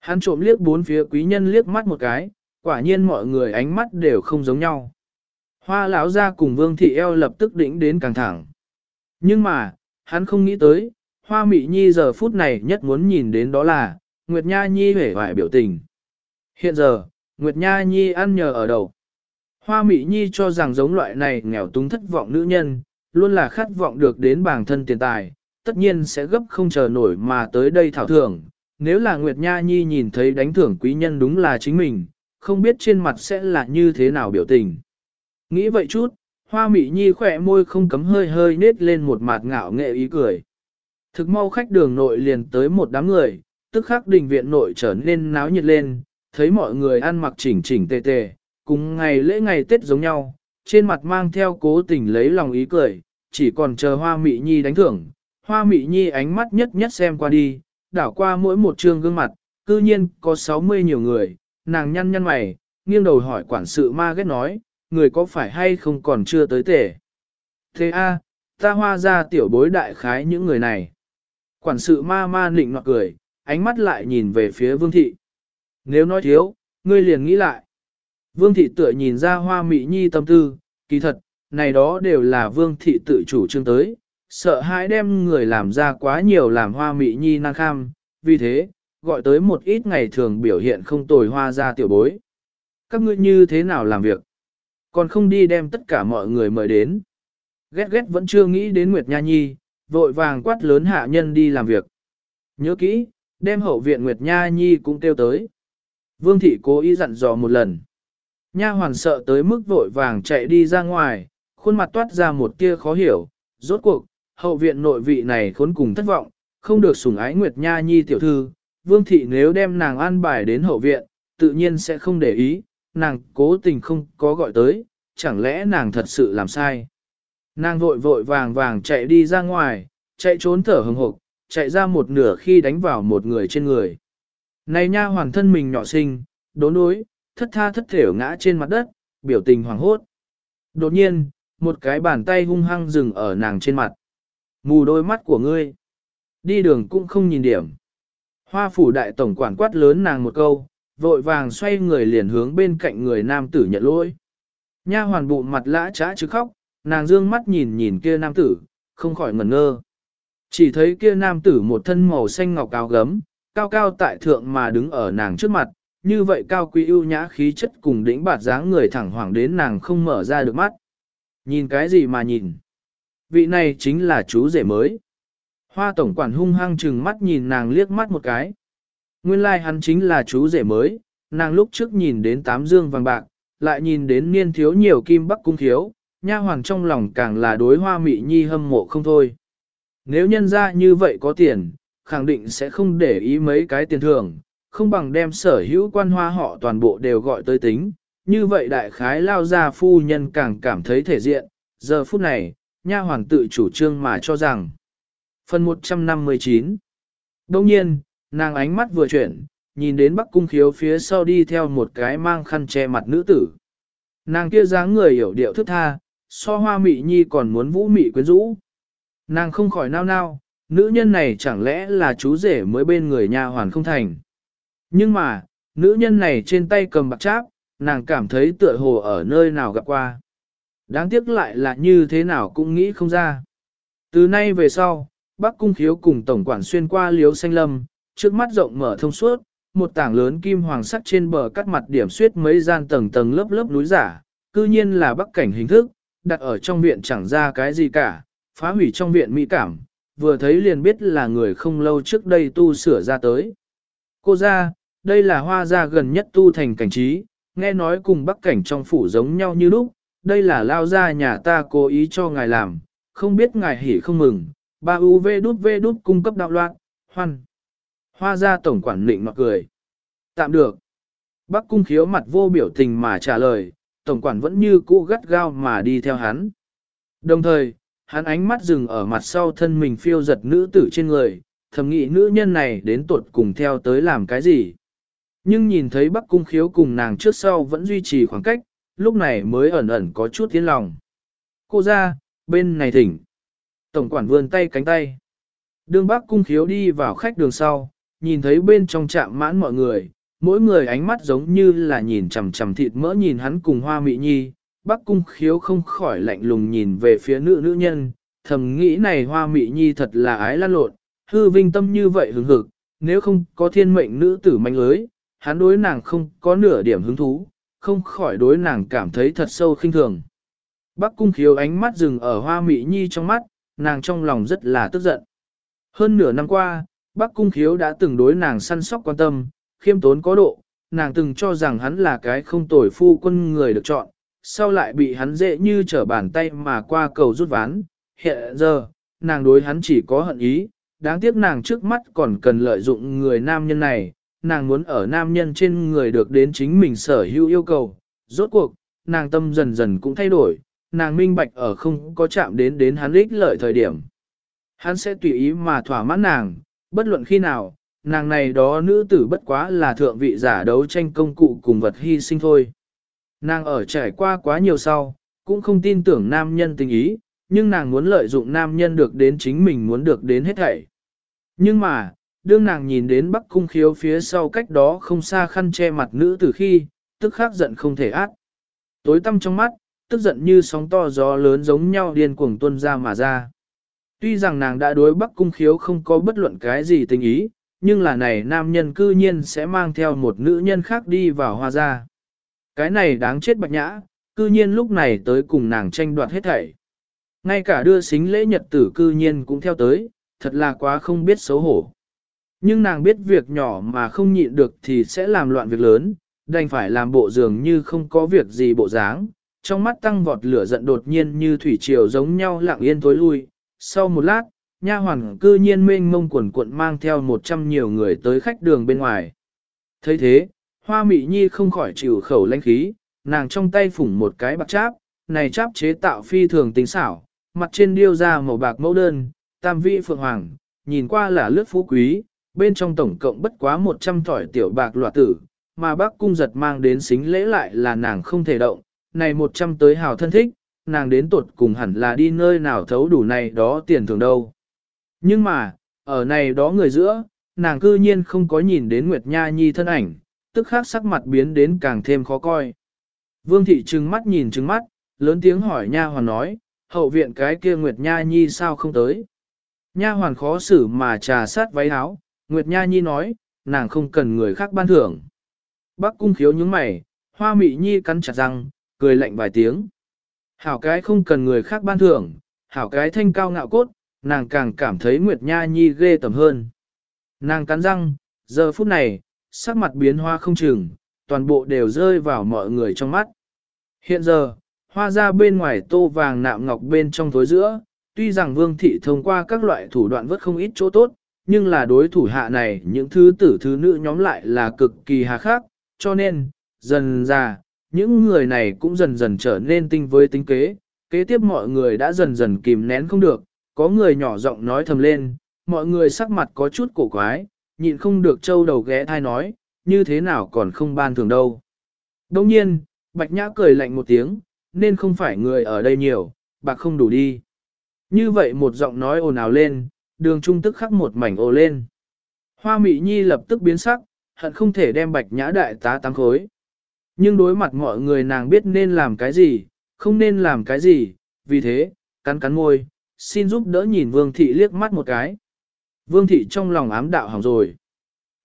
Hắn trộm liếc bốn phía quý nhân liếc mắt một cái, quả nhiên mọi người ánh mắt đều không giống nhau. Hoa lão ra cùng vương thị eo lập tức đỉnh đến càng thẳng. Nhưng mà, hắn không nghĩ tới, hoa mị nhi giờ phút này nhất muốn nhìn đến đó là, Nguyệt Nha Nhi hể vải biểu tình. Hiện giờ, Nguyệt Nha Nhi ăn nhờ ở đầu. Hoa Mị Nhi cho rằng giống loại này nghèo túng thất vọng nữ nhân, luôn là khát vọng được đến bản thân tiền tài, tất nhiên sẽ gấp không chờ nổi mà tới đây thảo thưởng. Nếu là Nguyệt Nha Nhi nhìn thấy đánh thưởng quý nhân đúng là chính mình, không biết trên mặt sẽ là như thế nào biểu tình. Nghĩ vậy chút, Hoa Mị Nhi khỏe môi không cấm hơi hơi nết lên một mặt ngạo nghệ ý cười. Thực mau khách đường nội liền tới một đám người, tức khắc đình viện nội trở nên náo nhiệt lên, thấy mọi người ăn mặc chỉnh chỉnh tề tề, cùng ngày lễ ngày Tết giống nhau, trên mặt mang theo cố tình lấy lòng ý cười, chỉ còn chờ hoa mị nhi đánh thưởng. Hoa mị nhi ánh mắt nhất nhất xem qua đi, đảo qua mỗi một trương gương mặt, cư nhiên có 60 nhiều người, nàng nhăn nhăn mày, nghiêng đầu hỏi quản sự ma ghét nói, người có phải hay không còn chưa tới tể. Thế a, ta hoa ra tiểu bối đại khái những người này. Quản sự ma ma nịnh nọt cười, ánh mắt lại nhìn về phía vương thị. Nếu nói thiếu, ngươi liền nghĩ lại. Vương thị tựa nhìn ra hoa mị nhi tâm tư, kỳ thật, này đó đều là vương thị tự chủ trương tới, sợ hãi đem người làm ra quá nhiều làm hoa mị nhi năng kham, vì thế, gọi tới một ít ngày thường biểu hiện không tồi hoa ra tiểu bối. Các ngươi như thế nào làm việc? Còn không đi đem tất cả mọi người mời đến. Ghét ghét vẫn chưa nghĩ đến Nguyệt Nha Nhi, vội vàng quát lớn hạ nhân đi làm việc. Nhớ kỹ, đem hậu viện Nguyệt Nha Nhi cũng kêu tới. Vương thị cố ý dặn dò một lần. Nha hoàn sợ tới mức vội vàng chạy đi ra ngoài, khuôn mặt toát ra một tia khó hiểu, rốt cuộc, hậu viện nội vị này khốn cùng thất vọng, không được sủng ái Nguyệt Nha Nhi tiểu thư, Vương thị nếu đem nàng an bài đến hậu viện, tự nhiên sẽ không để ý, nàng cố tình không có gọi tới, chẳng lẽ nàng thật sự làm sai. Nàng vội vội vàng vàng chạy đi ra ngoài, chạy trốn thở hừng hực, chạy ra một nửa khi đánh vào một người trên người. Này nha hoàn thân mình nhỏ xinh, đốn đối, thất tha thất thểu ngã trên mặt đất, biểu tình hoảng hốt. Đột nhiên, một cái bàn tay hung hăng dừng ở nàng trên mặt. Mù đôi mắt của ngươi. Đi đường cũng không nhìn điểm. Hoa phủ đại tổng quản quát lớn nàng một câu, vội vàng xoay người liền hướng bên cạnh người nam tử nhận lỗi. Nha hoàn bụng mặt lã trá chứ khóc, nàng dương mắt nhìn nhìn kia nam tử, không khỏi ngẩn ngơ. Chỉ thấy kia nam tử một thân màu xanh ngọc áo gấm, cao cao tại thượng mà đứng ở nàng trước mặt, như vậy cao quý ưu nhã khí chất cùng đỉnh bạt dáng người thẳng hoàng đến nàng không mở ra được mắt. Nhìn cái gì mà nhìn? Vị này chính là chú rể mới. Hoa tổng quản hung hăng chừng mắt nhìn nàng liếc mắt một cái. Nguyên lai like hắn chính là chú rể mới, nàng lúc trước nhìn đến tám dương vàng bạc, lại nhìn đến niên thiếu nhiều kim bắc cung thiếu, nha hoàng trong lòng càng là đối hoa mị nhi hâm mộ không thôi. Nếu nhân ra như vậy có tiền, khẳng định sẽ không để ý mấy cái tiền thưởng, không bằng đem sở hữu quan hoa họ toàn bộ đều gọi tới tính. Như vậy đại khái lao ra phu nhân càng cảm thấy thể diện, giờ phút này, nha hoàng tự chủ trương mà cho rằng. Phần 159 Đông nhiên, nàng ánh mắt vừa chuyển, nhìn đến bắc cung khiếu phía sau đi theo một cái mang khăn che mặt nữ tử. Nàng kia dáng người hiểu điệu thức tha, so hoa mị nhi còn muốn vũ mị quyến rũ. Nàng không khỏi nao nao, nữ nhân này chẳng lẽ là chú rể mới bên người nhà hoàn không thành. Nhưng mà, nữ nhân này trên tay cầm bạc cháp, nàng cảm thấy tựa hồ ở nơi nào gặp qua. Đáng tiếc lại là như thế nào cũng nghĩ không ra. Từ nay về sau, Bắc Cung Khiếu cùng Tổng quản xuyên qua liếu xanh lâm, trước mắt rộng mở thông suốt, một tảng lớn kim hoàng sắc trên bờ cắt mặt điểm suyết mấy gian tầng tầng lớp lớp núi giả, cư nhiên là bắc cảnh hình thức, đặt ở trong viện chẳng ra cái gì cả, phá hủy trong viện mỹ cảm, vừa thấy liền biết là người không lâu trước đây tu sửa ra tới. Cô ra, đây là hoa gia gần nhất tu thành cảnh trí, nghe nói cùng bắc cảnh trong phủ giống nhau như lúc, đây là lao ra nhà ta cố ý cho ngài làm, không biết ngài hỉ không mừng, ba UV đút V đút cung cấp đạo loạn, hoan. Hoa gia tổng quản lịnh mặc cười. Tạm được. Bắc cung khiếu mặt vô biểu tình mà trả lời, tổng quản vẫn như cũ gắt gao mà đi theo hắn. Đồng thời, hắn ánh mắt dừng ở mặt sau thân mình phiêu giật nữ tử trên người, thầm nghĩ nữ nhân này đến tuột cùng theo tới làm cái gì. Nhưng nhìn thấy Bắc cung khiếu cùng nàng trước sau vẫn duy trì khoảng cách, lúc này mới ẩn ẩn có chút tiến lòng. Cô ra, bên này thỉnh. Tổng quản vươn tay cánh tay. Đường Bắc cung khiếu đi vào khách đường sau, nhìn thấy bên trong trạm mãn mọi người, mỗi người ánh mắt giống như là nhìn chằm chằm thịt mỡ nhìn hắn cùng hoa mị nhi, Bắc cung khiếu không khỏi lạnh lùng nhìn về phía nữ nữ nhân, thầm nghĩ này hoa mị nhi thật là ái lan lộn, hư vinh tâm như vậy hứng hực, nếu không có thiên mệnh nữ tử manh lưới, hắn đối nàng không có nửa điểm hứng thú, không khỏi đối nàng cảm thấy thật sâu khinh thường. Bắc cung khiếu ánh mắt dừng ở hoa mị nhi trong mắt, nàng trong lòng rất là tức giận. Hơn nửa năm qua, Bắc cung khiếu đã từng đối nàng săn sóc quan tâm, khiêm tốn có độ, nàng từng cho rằng hắn là cái không tồi phu quân người được chọn, sau lại bị hắn dễ như trở bàn tay mà qua cầu rút ván. Hiện giờ, nàng đối hắn chỉ có hận ý, đáng tiếc nàng trước mắt còn cần lợi dụng người nam nhân này, nàng muốn ở nam nhân trên người được đến chính mình sở hữu yêu cầu. Rốt cuộc, nàng tâm dần dần cũng thay đổi, nàng minh bạch ở không có chạm đến đến hắn ích lợi thời điểm. Hắn sẽ tùy ý mà thỏa mãn nàng, bất luận khi nào, nàng này đó nữ tử bất quá là thượng vị giả đấu tranh công cụ cùng vật hy sinh thôi. Nàng ở trải qua quá nhiều sau, cũng không tin tưởng nam nhân tình ý, nhưng nàng muốn lợi dụng nam nhân được đến chính mình muốn được đến hết thảy. Nhưng mà, đương nàng nhìn đến bắc cung khiếu phía sau cách đó không xa khăn che mặt nữ tử khi, tức khắc giận không thể át. Tối tăm trong mắt, tức giận như sóng to gió lớn giống nhau điên cuồng tuôn ra mà ra. Tuy rằng nàng đã đối bắc cung khiếu không có bất luận cái gì tình ý, nhưng là này nam nhân cư nhiên sẽ mang theo một nữ nhân khác đi vào hoa gia. Cái này đáng chết bạch nhã, cư nhiên lúc này tới cùng nàng tranh đoạt hết thảy. Ngay cả đưa xính lễ nhật tử cư nhiên cũng theo tới, thật là quá không biết xấu hổ. Nhưng nàng biết việc nhỏ mà không nhịn được thì sẽ làm loạn việc lớn, đành phải làm bộ dường như không có việc gì bộ dáng. Trong mắt tăng vọt lửa giận đột nhiên như thủy triều giống nhau lặng yên tối lui. Sau một lát, nha hoàn cư nhiên mênh mông quần cuộn mang theo một trăm nhiều người tới khách đường bên ngoài. thấy thế, hoa mị nhi không khỏi chịu khẩu lãnh khí, nàng trong tay phủng một cái bạc cháp, này cháp chế tạo phi thường tính xảo, mặt trên điêu ra màu bạc mẫu đơn, tam vị phượng hoàng, nhìn qua là lướt phú quý, bên trong tổng cộng bất quá 100 thỏi tiểu bạc loạt tử, mà bác cung giật mang đến xính lễ lại là nàng không thể động, này 100 tới hào thân thích, nàng đến tuột cùng hẳn là đi nơi nào thấu đủ này đó tiền thường đâu. Nhưng mà, ở này đó người giữa, nàng cư nhiên không có nhìn đến Nguyệt Nha Nhi thân ảnh, tức khắc sắc mặt biến đến càng thêm khó coi. Vương thị trừng mắt nhìn trừng mắt, lớn tiếng hỏi nha hoàn nói, hậu viện cái kia Nguyệt Nha Nhi sao không tới. Nha hoàn khó xử mà trà sát váy áo, Nguyệt Nha Nhi nói, nàng không cần người khác ban thưởng. Bác cung khiếu nhướng mày, hoa mị nhi cắn chặt răng, cười lạnh vài tiếng. Hảo cái không cần người khác ban thưởng, hảo cái thanh cao ngạo cốt, nàng càng cảm thấy Nguyệt Nha Nhi ghê tầm hơn. Nàng cắn răng, giờ phút này, sắc mặt biến hoa không chừng, toàn bộ đều rơi vào mọi người trong mắt. Hiện giờ, hoa ra bên ngoài tô vàng nạm ngọc bên trong tối giữa, tuy rằng vương thị thông qua các loại thủ đoạn vất không ít chỗ tốt, nhưng là đối thủ hạ này những thứ tử thứ nữ nhóm lại là cực kỳ hà khắc, cho nên, dần ra, những người này cũng dần dần trở nên tinh với tính kế, kế tiếp mọi người đã dần dần kìm nén không được, có người nhỏ giọng nói thầm lên, mọi người sắc mặt có chút cổ quái, nhịn không được châu đầu ghé thai nói, như thế nào còn không ban thường đâu. Đồng nhiên, Bạch Nhã cười lạnh một tiếng, nên không phải người ở đây nhiều, bạc không đủ đi. Như vậy một giọng nói ồn ào lên, đường trung tức khắc một mảnh ồ lên. Hoa Mị Nhi lập tức biến sắc, hận không thể đem Bạch Nhã đại tá tăng khối. Nhưng đối mặt mọi người nàng biết nên làm cái gì, không nên làm cái gì, vì thế, cắn cắn môi, xin giúp đỡ nhìn Vương Thị liếc mắt một cái. Vương Thị trong lòng ám đạo hỏng rồi.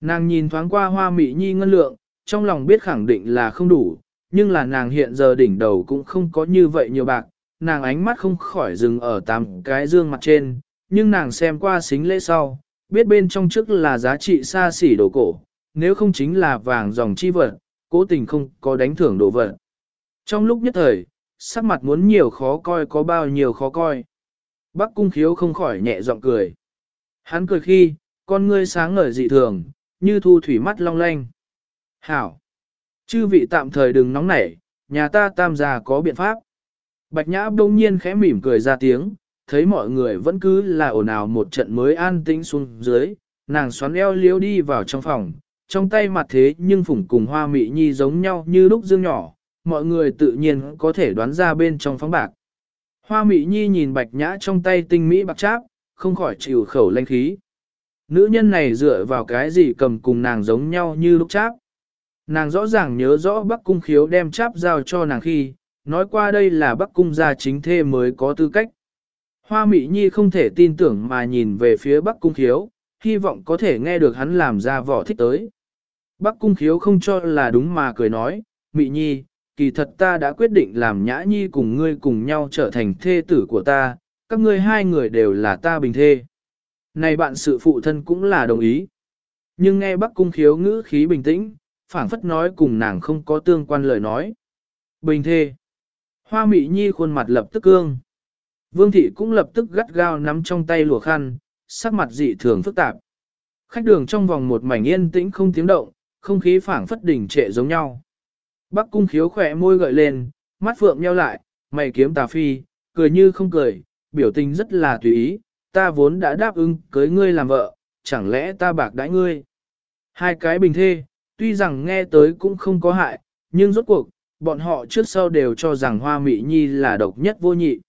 Nàng nhìn thoáng qua hoa mị nhi ngân lượng, trong lòng biết khẳng định là không đủ, nhưng là nàng hiện giờ đỉnh đầu cũng không có như vậy nhiều bạc, nàng ánh mắt không khỏi dừng ở tám cái dương mặt trên, nhưng nàng xem qua xính lễ sau, biết bên trong trước là giá trị xa xỉ đồ cổ, nếu không chính là vàng dòng chi vật, cố tình không có đánh thưởng đồ vật. Trong lúc nhất thời, sắc mặt muốn nhiều khó coi có bao nhiêu khó coi. Bắc cung khiếu không khỏi nhẹ giọng cười. Hắn cười khi, con ngươi sáng ngời dị thường, như thu thủy mắt long lanh. Hảo! Chư vị tạm thời đừng nóng nảy, nhà ta tam gia có biện pháp. Bạch Nhã đông nhiên khẽ mỉm cười ra tiếng, thấy mọi người vẫn cứ là ồn ào một trận mới an tĩnh xuống dưới, nàng xoắn eo liếu đi vào trong phòng, trong tay mặt thế nhưng phủng cùng hoa mị nhi giống nhau như lúc dương nhỏ, mọi người tự nhiên có thể đoán ra bên trong phóng bạc. Hoa mị nhi nhìn bạch nhã trong tay tinh mỹ bạc cháp, không khỏi chịu khẩu lanh khí. Nữ nhân này dựa vào cái gì cầm cùng nàng giống nhau như lúc cháp. Nàng rõ ràng nhớ rõ Bắc Cung khiếu đem cháp giao cho nàng khi, nói qua đây là Bắc Cung gia chính thê mới có tư cách. Hoa Mị Nhi không thể tin tưởng mà nhìn về phía Bắc Cung khiếu, hy vọng có thể nghe được hắn làm ra vỏ thích tới. Bắc Cung khiếu không cho là đúng mà cười nói, Mị Nhi, kỳ thật ta đã quyết định làm Nhã Nhi cùng ngươi cùng nhau trở thành thê tử của ta, các ngươi hai người đều là ta bình thê. Này bạn sự phụ thân cũng là đồng ý. Nhưng nghe Bắc Cung khiếu ngữ khí bình tĩnh, phảng phất nói cùng nàng không có tương quan lời nói. Bình thê. Hoa mị nhi khuôn mặt lập tức cương. Vương thị cũng lập tức gắt gao nắm trong tay lùa khăn, sắc mặt dị thường phức tạp. Khách đường trong vòng một mảnh yên tĩnh không tiếng động, không khí phảng phất đỉnh trệ giống nhau. Bắc cung khiếu khỏe môi gợi lên, mắt phượng nheo lại, mày kiếm tà phi, cười như không cười, biểu tình rất là tùy ý, ta vốn đã đáp ứng cưới ngươi làm vợ, chẳng lẽ ta bạc đãi ngươi. Hai cái bình thê, tuy rằng nghe tới cũng không có hại, nhưng rốt cuộc, bọn họ trước sau đều cho rằng hoa mị nhi là độc nhất vô nhị.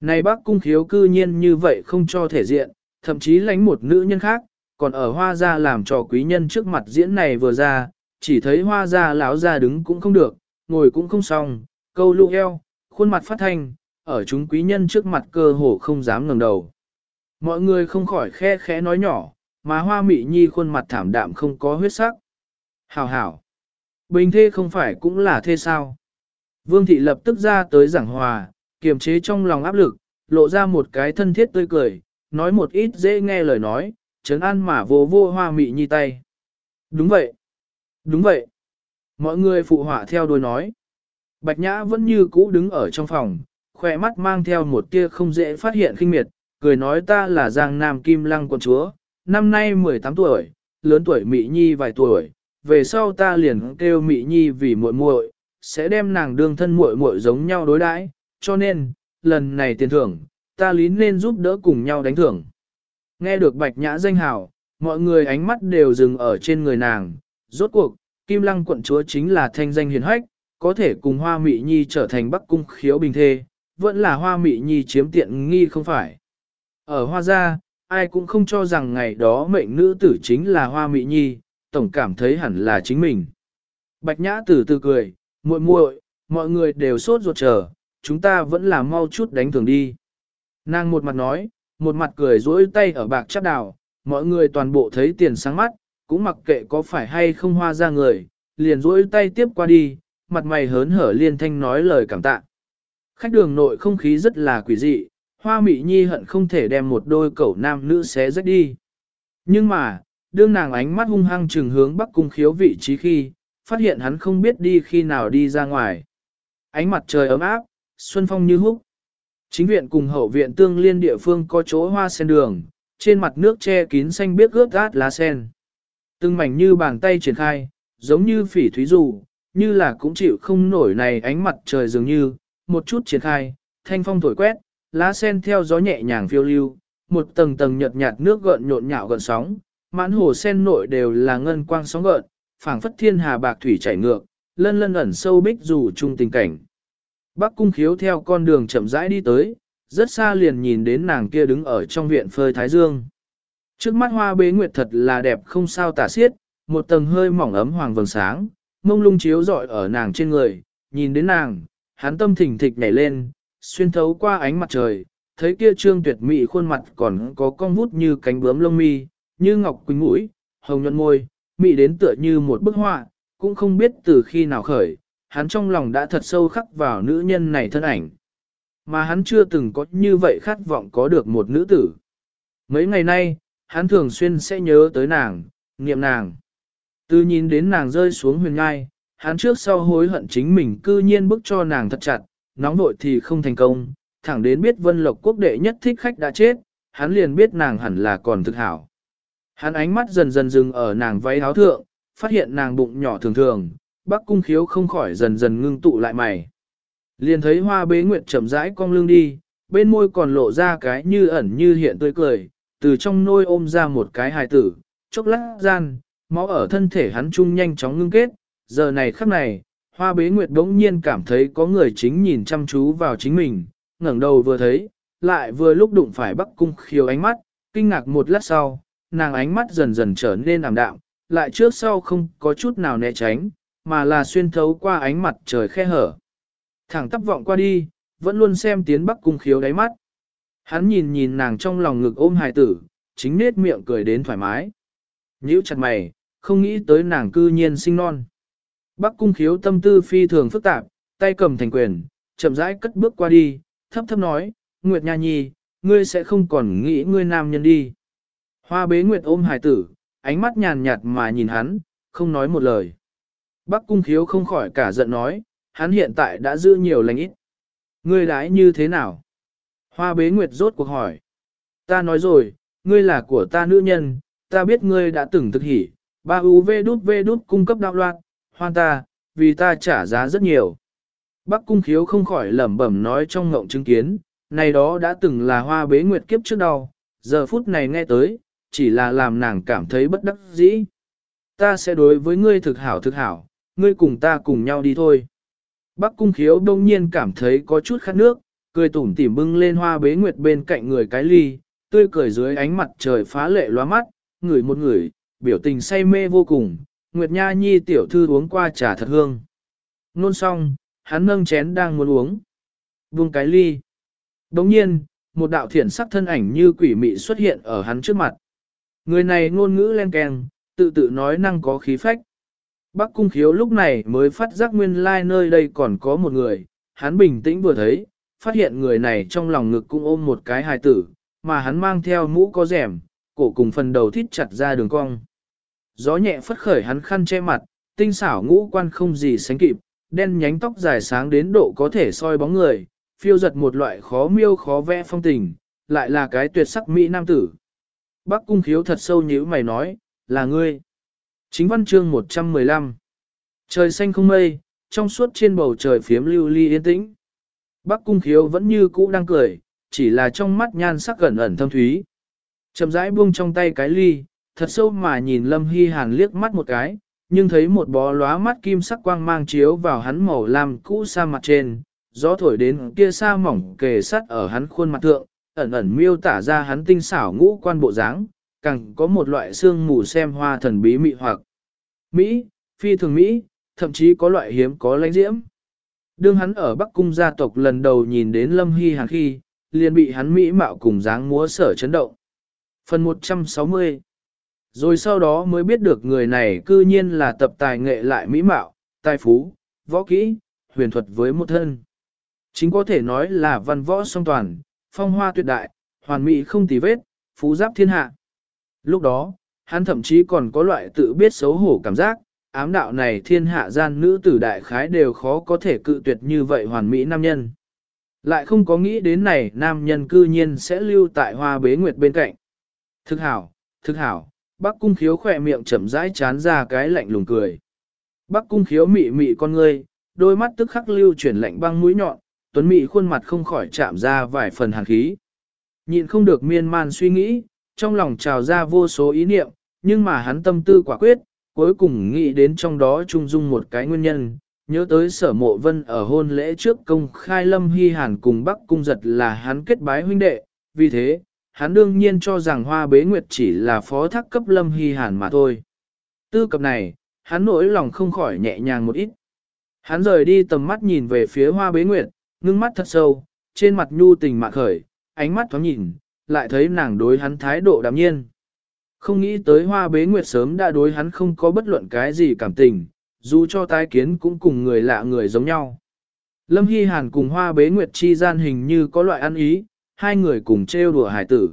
Này bác cung khiếu cư nhiên như vậy không cho thể diện, thậm chí lánh một nữ nhân khác, còn ở hoa gia làm trò quý nhân trước mặt diễn này vừa ra, chỉ thấy hoa gia lão ra đứng cũng không được, ngồi cũng không xong, câu lụ eo, khuôn mặt phát thanh, ở chúng quý nhân trước mặt cơ hồ không dám ngẩng đầu. Mọi người không khỏi khe khẽ nói nhỏ, mà hoa mị nhi khuôn mặt thảm đạm không có huyết sắc. Hảo hảo. Bình thê không phải cũng là thê sao. Vương thị lập tức ra tới giảng hòa, kiềm chế trong lòng áp lực, lộ ra một cái thân thiết tươi cười, nói một ít dễ nghe lời nói, chấn an mà vô vô hoa mị nhi tay. Đúng vậy. Đúng vậy. Mọi người phụ họa theo đuôi nói. Bạch Nhã vẫn như cũ đứng ở trong phòng, khỏe mắt mang theo một tia không dễ phát hiện khinh miệt, cười nói ta là Giang Nam Kim Lăng quận chúa, năm nay 18 tuổi, lớn tuổi Mị Nhi vài tuổi, về sau ta liền kêu Mị Nhi vì muội muội, sẽ đem nàng đương thân muội muội giống nhau đối đãi, cho nên, lần này tiền thưởng, ta lý nên giúp đỡ cùng nhau đánh thưởng. Nghe được Bạch Nhã danh hào, mọi người ánh mắt đều dừng ở trên người nàng, rốt cuộc, Kim Lăng quận chúa chính là thanh danh hiền hách, có thể cùng Hoa Mị Nhi trở thành Bắc cung khiếu bình thê, vẫn là Hoa Mị Nhi chiếm tiện nghi không phải. Ở Hoa Gia, ai cũng không cho rằng ngày đó mệnh nữ tử chính là Hoa Mị Nhi, tổng cảm thấy hẳn là chính mình. Bạch nhã tử từ cười, muội muội, mọi người đều sốt ruột chờ, chúng ta vẫn là mau chút đánh thường đi. Nàng một mặt nói, một mặt cười duỗi tay ở bạc chắp đào, mọi người toàn bộ thấy tiền sáng mắt, cũng mặc kệ có phải hay không hoa ra người, liền duỗi tay tiếp qua đi, mặt mày hớn hở liên thanh nói lời cảm tạ. Khách đường nội không khí rất là quỷ dị, hoa mị nhi hận không thể đem một đôi cẩu nam nữ xé rách đi. Nhưng mà, đương nàng ánh mắt hung hăng trừng hướng bắc cung khiếu vị trí khi, phát hiện hắn không biết đi khi nào đi ra ngoài. Ánh mặt trời ấm áp, xuân phong như húc. Chính viện cùng hậu viện tương liên địa phương có chỗ hoa sen đường, trên mặt nước che kín xanh biếc ướt át lá sen. Từng mảnh như bàn tay triển khai, giống như phỉ thúy dù, như là cũng chịu không nổi này ánh mặt trời dường như, một chút triển khai, thanh phong thổi quét, lá sen theo gió nhẹ nhàng phiêu lưu, một tầng tầng nhợt nhạt nước gợn nhộn nhạo gợn sóng, mãn hồ sen nội đều là ngân quang sóng gợn, phảng phất thiên hà bạc thủy chảy ngược, lân lân ẩn sâu bích dù chung tình cảnh. Bắc cung khiếu theo con đường chậm rãi đi tới, rất xa liền nhìn đến nàng kia đứng ở trong viện phơi thái dương. Trước mắt hoa bế nguyệt thật là đẹp không sao tả xiết, một tầng hơi mỏng ấm hoàng vầng sáng, mông lung chiếu rọi ở nàng trên người, nhìn đến nàng, hắn tâm thỉnh thịch nhảy lên, xuyên thấu qua ánh mặt trời, thấy kia trương tuyệt mỹ khuôn mặt còn có cong vút như cánh bướm lông mi, như ngọc quỳnh mũi, hồng nhuận môi, mỹ đến tựa như một bức họa, cũng không biết từ khi nào khởi, hắn trong lòng đã thật sâu khắc vào nữ nhân này thân ảnh. Mà hắn chưa từng có như vậy khát vọng có được một nữ tử. Mấy ngày nay, hắn thường xuyên sẽ nhớ tới nàng, niệm nàng. Từ nhìn đến nàng rơi xuống huyền ngai, hắn trước sau hối hận chính mình cư nhiên bức cho nàng thật chặt, nóng vội thì không thành công, thẳng đến biết vân lộc quốc đệ nhất thích khách đã chết, hắn liền biết nàng hẳn là còn thực hảo. Hắn ánh mắt dần dần dừng ở nàng váy áo thượng, phát hiện nàng bụng nhỏ thường thường, bác cung khiếu không khỏi dần dần ngưng tụ lại mày. Liền thấy hoa bế nguyệt chậm rãi cong lưng đi, bên môi còn lộ ra cái như ẩn như hiện tươi cười, từ trong nôi ôm ra một cái hài tử, chốc lát gian, máu ở thân thể hắn trung nhanh chóng ngưng kết, giờ này khắc này, hoa bế nguyệt bỗng nhiên cảm thấy có người chính nhìn chăm chú vào chính mình, ngẩng đầu vừa thấy, lại vừa lúc đụng phải bắc cung khiếu ánh mắt, kinh ngạc một lát sau, nàng ánh mắt dần dần trở nên ảm đạm, lại trước sau không có chút nào né tránh, mà là xuyên thấu qua ánh mặt trời khe hở. Thẳng tắp vọng qua đi, vẫn luôn xem tiến bắc cung khiếu đáy mắt. Hắn nhìn nhìn nàng trong lòng ngực ôm hài tử, chính nết miệng cười đến thoải mái. Nhíu chặt mày, không nghĩ tới nàng cư nhiên sinh non. Bắc cung khiếu tâm tư phi thường phức tạp, tay cầm thành quyền, chậm rãi cất bước qua đi, thấp thấp nói, Nguyệt Nha Nhi, ngươi sẽ không còn nghĩ ngươi nam nhân đi. Hoa bế Nguyệt ôm Hải tử, ánh mắt nhàn nhạt mà nhìn hắn, không nói một lời. Bắc cung khiếu không khỏi cả giận nói, hắn hiện tại đã giữ nhiều lành ít. Ngươi đái như thế nào? Hoa bế Nguyệt rốt cuộc hỏi. Ta nói rồi, ngươi là của ta nữ nhân, ta biết ngươi đã từng thực hỉ, ba UV đút V đút cung cấp đạo loạn, hoan ta, vì ta trả giá rất nhiều. Bắc cung khiếu không khỏi lẩm bẩm nói trong ngộng chứng kiến, này đó đã từng là hoa bế nguyệt kiếp trước đau, giờ phút này nghe tới, chỉ là làm nàng cảm thấy bất đắc dĩ. Ta sẽ đối với ngươi thực hảo thực hảo, ngươi cùng ta cùng nhau đi thôi. Bắc cung khiếu đông nhiên cảm thấy có chút khát nước, cười tủm tỉm bưng lên hoa bế nguyệt bên cạnh người cái ly, tươi cười dưới ánh mặt trời phá lệ loa mắt, ngửi một người, biểu tình say mê vô cùng, Nguyệt Nha Nhi tiểu thư uống qua trà thật hương. Nôn xong, hắn nâng chén đang muốn uống. Buông cái ly. Đồng nhiên, một đạo thiển sắc thân ảnh như quỷ mị xuất hiện ở hắn trước mặt. Người này ngôn ngữ len keng, tự tự nói năng có khí phách. Bắc cung khiếu lúc này mới phát giác nguyên lai like nơi đây còn có một người, hắn bình tĩnh vừa thấy, phát hiện người này trong lòng ngực cũng ôm một cái hài tử, mà hắn mang theo mũ có rèm, cổ cùng phần đầu thít chặt ra đường cong. Gió nhẹ phất khởi hắn khăn che mặt, tinh xảo ngũ quan không gì sánh kịp, đen nhánh tóc dài sáng đến độ có thể soi bóng người, phiêu giật một loại khó miêu khó vẽ phong tình, lại là cái tuyệt sắc mỹ nam tử. Bác cung khiếu thật sâu nhíu mày nói, là ngươi. Chính văn chương 115 Trời xanh không mây, trong suốt trên bầu trời phiếm lưu ly yên tĩnh. Bác cung khiếu vẫn như cũ đang cười, chỉ là trong mắt nhan sắc gần ẩn thâm thúy. Chậm rãi buông trong tay cái ly, thật sâu mà nhìn Lâm Hy Hàn liếc mắt một cái, nhưng thấy một bó lóa mắt kim sắc quang mang chiếu vào hắn màu lam cũ sa mặt trên, gió thổi đến kia sa mỏng kề sắt ở hắn khuôn mặt thượng, ẩn ẩn miêu tả ra hắn tinh xảo ngũ quan bộ dáng, càng có một loại xương mù xem hoa thần bí mị hoặc. Mỹ, phi thường Mỹ, thậm chí có loại hiếm có lãnh diễm. Đương hắn ở Bắc Cung gia tộc lần đầu nhìn đến Lâm Hy Hàn khi, liền bị hắn mỹ mạo cùng dáng múa sở chấn động. Phần 160 rồi sau đó mới biết được người này cư nhiên là tập tài nghệ lại mỹ mạo, tài phú, võ kỹ, huyền thuật với một thân. Chính có thể nói là văn võ song toàn, phong hoa tuyệt đại, hoàn mỹ không tì vết, phú giáp thiên hạ. Lúc đó, hắn thậm chí còn có loại tự biết xấu hổ cảm giác, ám đạo này thiên hạ gian nữ tử đại khái đều khó có thể cự tuyệt như vậy hoàn mỹ nam nhân. Lại không có nghĩ đến này nam nhân cư nhiên sẽ lưu tại hoa bế nguyệt bên cạnh. Thực hảo, thực hảo, Bắc cung khiếu khỏe miệng chậm rãi chán ra cái lạnh lùng cười. Bắc cung khiếu mị mị con ngươi, đôi mắt tức khắc lưu chuyển lạnh băng mũi nhọn, tuấn mị khuôn mặt không khỏi chạm ra vài phần hàn khí. Nhịn không được miên man suy nghĩ, trong lòng trào ra vô số ý niệm, nhưng mà hắn tâm tư quả quyết, cuối cùng nghĩ đến trong đó trung dung một cái nguyên nhân, nhớ tới sở mộ vân ở hôn lễ trước công khai lâm hy hàn cùng bắc cung giật là hắn kết bái huynh đệ, vì thế, hắn đương nhiên cho rằng hoa bế nguyệt chỉ là phó thác cấp lâm hy hàn mà thôi. Tư cập này, hắn nỗi lòng không khỏi nhẹ nhàng một ít. Hắn rời đi tầm mắt nhìn về phía hoa bế nguyệt, ngưng mắt thật sâu, trên mặt nhu tình mạ khởi, ánh mắt thoáng nhìn, lại thấy nàng đối hắn thái độ đạm nhiên. Không nghĩ tới hoa bế nguyệt sớm đã đối hắn không có bất luận cái gì cảm tình, dù cho tái kiến cũng cùng người lạ người giống nhau. Lâm Hy Hàn cùng hoa bế nguyệt chi gian hình như có loại ăn ý, hai người cùng trêu đùa hải tử.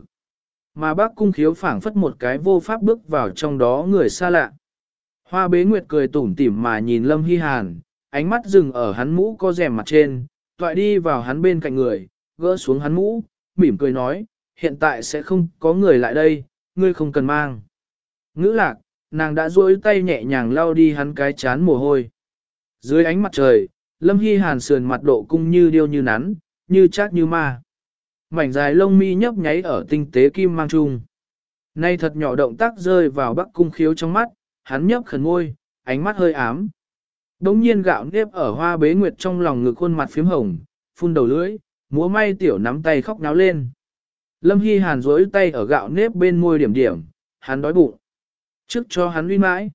Mà bác cung khiếu phảng phất một cái vô pháp bước vào trong đó người xa lạ. Hoa bế nguyệt cười tủm tỉm mà nhìn Lâm Hy Hàn, ánh mắt dừng ở hắn mũ có rèm mặt trên, toại đi vào hắn bên cạnh người, gỡ xuống hắn mũ, mỉm cười nói, hiện tại sẽ không có người lại đây, ngươi không cần mang. Ngữ lạc, nàng đã duỗi tay nhẹ nhàng lau đi hắn cái chán mồ hôi. Dưới ánh mặt trời, Lâm Hy Hàn sườn mặt độ cung như điêu như nắn, như chát như ma. Mảnh dài lông mi nhấp nháy ở tinh tế kim mang trung. Nay thật nhỏ động tác rơi vào bắc cung khiếu trong mắt, hắn nhấp khẩn ngôi, ánh mắt hơi ám. Đống nhiên gạo nếp ở hoa bế nguyệt trong lòng ngực khuôn mặt phím hồng, phun đầu lưỡi, múa may tiểu nắm tay khóc náo lên. Lâm Hy Hàn rối tay ở gạo nếp bên môi điểm điểm, hắn đói bụng. Trước cho hắn uy mãi.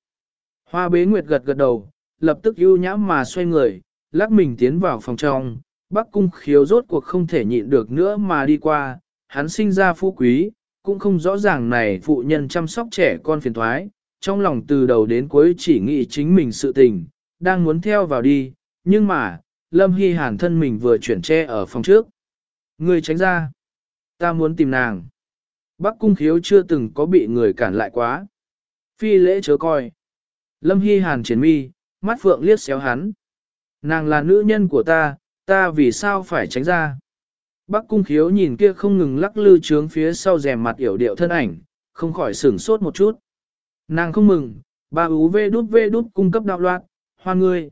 Hoa bế nguyệt gật gật đầu, lập tức ưu nhãm mà xoay người, lắc mình tiến vào phòng trong. Bắc cung khiếu rốt cuộc không thể nhịn được nữa mà đi qua, hắn sinh ra phú quý, cũng không rõ ràng này phụ nhân chăm sóc trẻ con phiền thoái, trong lòng từ đầu đến cuối chỉ nghĩ chính mình sự tình, đang muốn theo vào đi, nhưng mà, Lâm Hy Hàn thân mình vừa chuyển che ở phòng trước. Người tránh ra. Ta muốn tìm nàng. Bắc cung khiếu chưa từng có bị người cản lại quá. Phi lễ chớ coi. Lâm Hy Hàn triển mi, mắt phượng liếc xéo hắn. Nàng là nữ nhân của ta, ta vì sao phải tránh ra. Bắc cung khiếu nhìn kia không ngừng lắc lư trướng phía sau rèm mặt yểu điệu thân ảnh, không khỏi sửng sốt một chút. Nàng không mừng, ba ú vê đút vê đút cung cấp đạo loạn, hoan ngươi.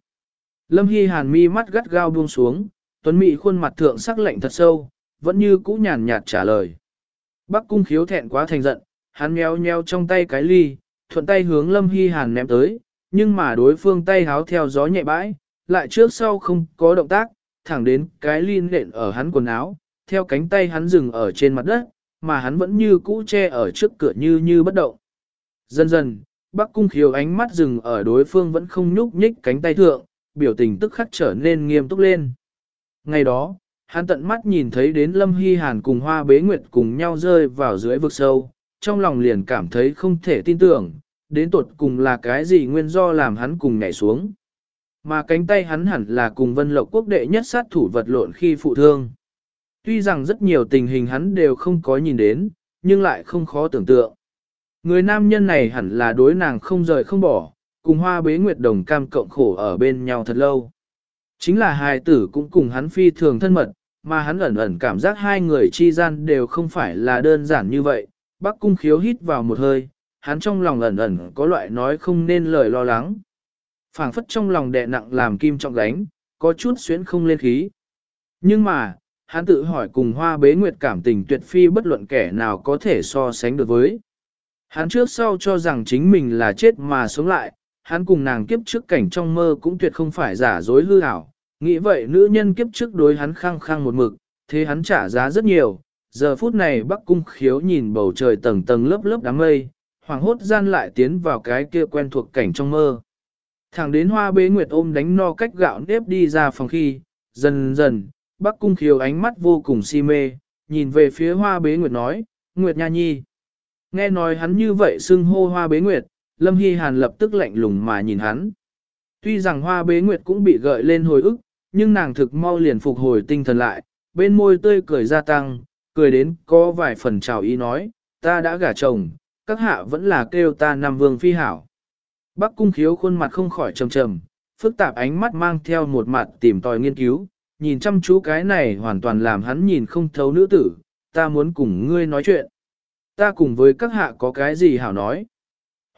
Lâm Hy Hàn mi mắt gắt gao buông xuống, tuấn mị khuôn mặt thượng sắc lạnh thật sâu, vẫn như cũ nhàn nhạt trả lời. Bắc cung khiếu thẹn quá thành giận, hắn nheo nheo trong tay cái ly, thuận tay hướng Lâm Hy Hàn ném tới, nhưng mà đối phương tay háo theo gió nhẹ bãi, lại trước sau không có động tác, thẳng đến cái ly nện ở hắn quần áo, theo cánh tay hắn dừng ở trên mặt đất, mà hắn vẫn như cũ che ở trước cửa như như bất động. Dần dần, Bắc cung khiếu ánh mắt dừng ở đối phương vẫn không nhúc nhích cánh tay thượng, biểu tình tức khắc trở nên nghiêm túc lên. Ngày đó, hắn tận mắt nhìn thấy đến Lâm Hy Hàn cùng Hoa Bế Nguyệt cùng nhau rơi vào dưới vực sâu, trong lòng liền cảm thấy không thể tin tưởng, đến tuột cùng là cái gì nguyên do làm hắn cùng nhảy xuống. Mà cánh tay hắn hẳn là cùng vân lộc quốc đệ nhất sát thủ vật lộn khi phụ thương. Tuy rằng rất nhiều tình hình hắn đều không có nhìn đến, nhưng lại không khó tưởng tượng. Người nam nhân này hẳn là đối nàng không rời không bỏ, cùng hoa bế nguyệt đồng cam cộng khổ ở bên nhau thật lâu. Chính là hài tử cũng cùng hắn phi thường thân mật, mà hắn ẩn ẩn cảm giác hai người chi gian đều không phải là đơn giản như vậy. Bác cung khiếu hít vào một hơi, hắn trong lòng ẩn ẩn có loại nói không nên lời lo lắng phảng phất trong lòng đè nặng làm kim trọng gánh, có chút xuyến không lên khí. Nhưng mà, hắn tự hỏi cùng hoa bế nguyệt cảm tình tuyệt phi bất luận kẻ nào có thể so sánh được với. Hắn trước sau cho rằng chính mình là chết mà sống lại, hắn cùng nàng kiếp trước cảnh trong mơ cũng tuyệt không phải giả dối hư ảo. Nghĩ vậy nữ nhân kiếp trước đối hắn khăng khăng một mực, thế hắn trả giá rất nhiều. Giờ phút này Bắc Cung khiếu nhìn bầu trời tầng tầng lớp lớp đám mây, hoàng hốt gian lại tiến vào cái kia quen thuộc cảnh trong mơ. Thẳng đến hoa bế nguyệt ôm đánh no cách gạo nếp đi ra phòng khi, dần dần, bác cung khiếu ánh mắt vô cùng si mê, nhìn về phía hoa bế nguyệt nói, Nguyệt Nha Nhi. Nghe nói hắn như vậy xưng hô hoa bế nguyệt, Lâm Hy Hàn lập tức lạnh lùng mà nhìn hắn. Tuy rằng hoa bế nguyệt cũng bị gợi lên hồi ức, nhưng nàng thực mau liền phục hồi tinh thần lại, bên môi tươi cười gia tăng, cười đến có vài phần chào ý nói, ta đã gả chồng, các hạ vẫn là kêu ta Nam Vương Phi Hảo. Bắc cung khiếu khuôn mặt không khỏi trầm trầm, phức tạp ánh mắt mang theo một mặt tìm tòi nghiên cứu, nhìn chăm chú cái này hoàn toàn làm hắn nhìn không thấu nữ tử, ta muốn cùng ngươi nói chuyện. Ta cùng với các hạ có cái gì hảo nói.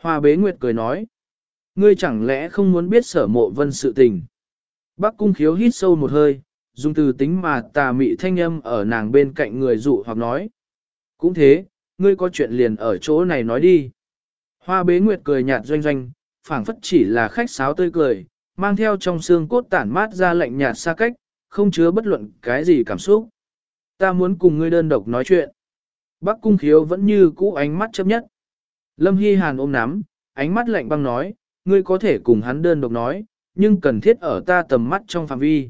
Hoa bế nguyệt cười nói, ngươi chẳng lẽ không muốn biết sở mộ vân sự tình. Bắc cung khiếu hít sâu một hơi, dùng từ tính mà tà mị thanh âm ở nàng bên cạnh người dụ hoặc nói. Cũng thế, ngươi có chuyện liền ở chỗ này nói đi. Hoa bế nguyệt cười nhạt doanh doanh, phảng phất chỉ là khách sáo tươi cười, mang theo trong xương cốt tản mát ra lạnh nhạt xa cách, không chứa bất luận cái gì cảm xúc. Ta muốn cùng ngươi đơn độc nói chuyện. Bắc cung khiếu vẫn như cũ ánh mắt chấp nhất. Lâm Hy Hàn ôm nắm, ánh mắt lạnh băng nói, ngươi có thể cùng hắn đơn độc nói, nhưng cần thiết ở ta tầm mắt trong phạm vi.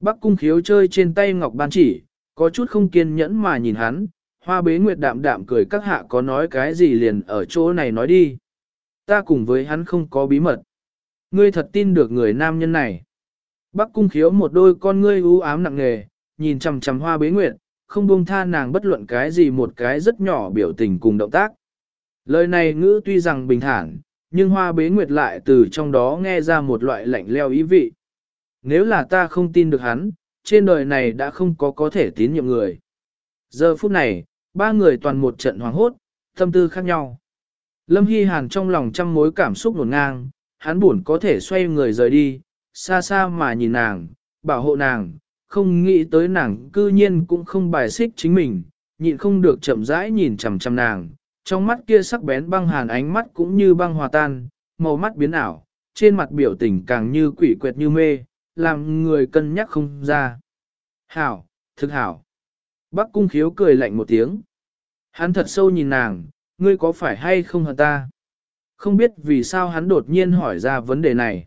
Bắc cung khiếu chơi trên tay ngọc ban chỉ, có chút không kiên nhẫn mà nhìn hắn, hoa bế nguyệt đạm đạm cười các hạ có nói cái gì liền ở chỗ này nói đi. Ta cùng với hắn không có bí mật. Ngươi thật tin được người nam nhân này. Bắc cung khiếu một đôi con ngươi u ám nặng nề, nhìn chằm chằm hoa bế nguyệt, không buông tha nàng bất luận cái gì một cái rất nhỏ biểu tình cùng động tác. Lời này ngữ tuy rằng bình thản, nhưng hoa bế nguyệt lại từ trong đó nghe ra một loại lạnh leo ý vị. Nếu là ta không tin được hắn, trên đời này đã không có có thể tín nhiệm người. Giờ phút này, ba người toàn một trận hoàng hốt, tâm tư khác nhau. Lâm Hy Hàn trong lòng trăm mối cảm xúc nổn ngang, hắn buồn có thể xoay người rời đi, xa xa mà nhìn nàng, bảo hộ nàng, không nghĩ tới nàng cư nhiên cũng không bài xích chính mình, nhịn không được chậm rãi nhìn chằm chằm nàng, trong mắt kia sắc bén băng hàn ánh mắt cũng như băng hòa tan, màu mắt biến ảo, trên mặt biểu tình càng như quỷ quệt như mê, làm người cân nhắc không ra. Hảo, thực hảo. Bắc cung khiếu cười lạnh một tiếng. Hắn thật sâu nhìn nàng, ngươi có phải hay không hả ta? Không biết vì sao hắn đột nhiên hỏi ra vấn đề này.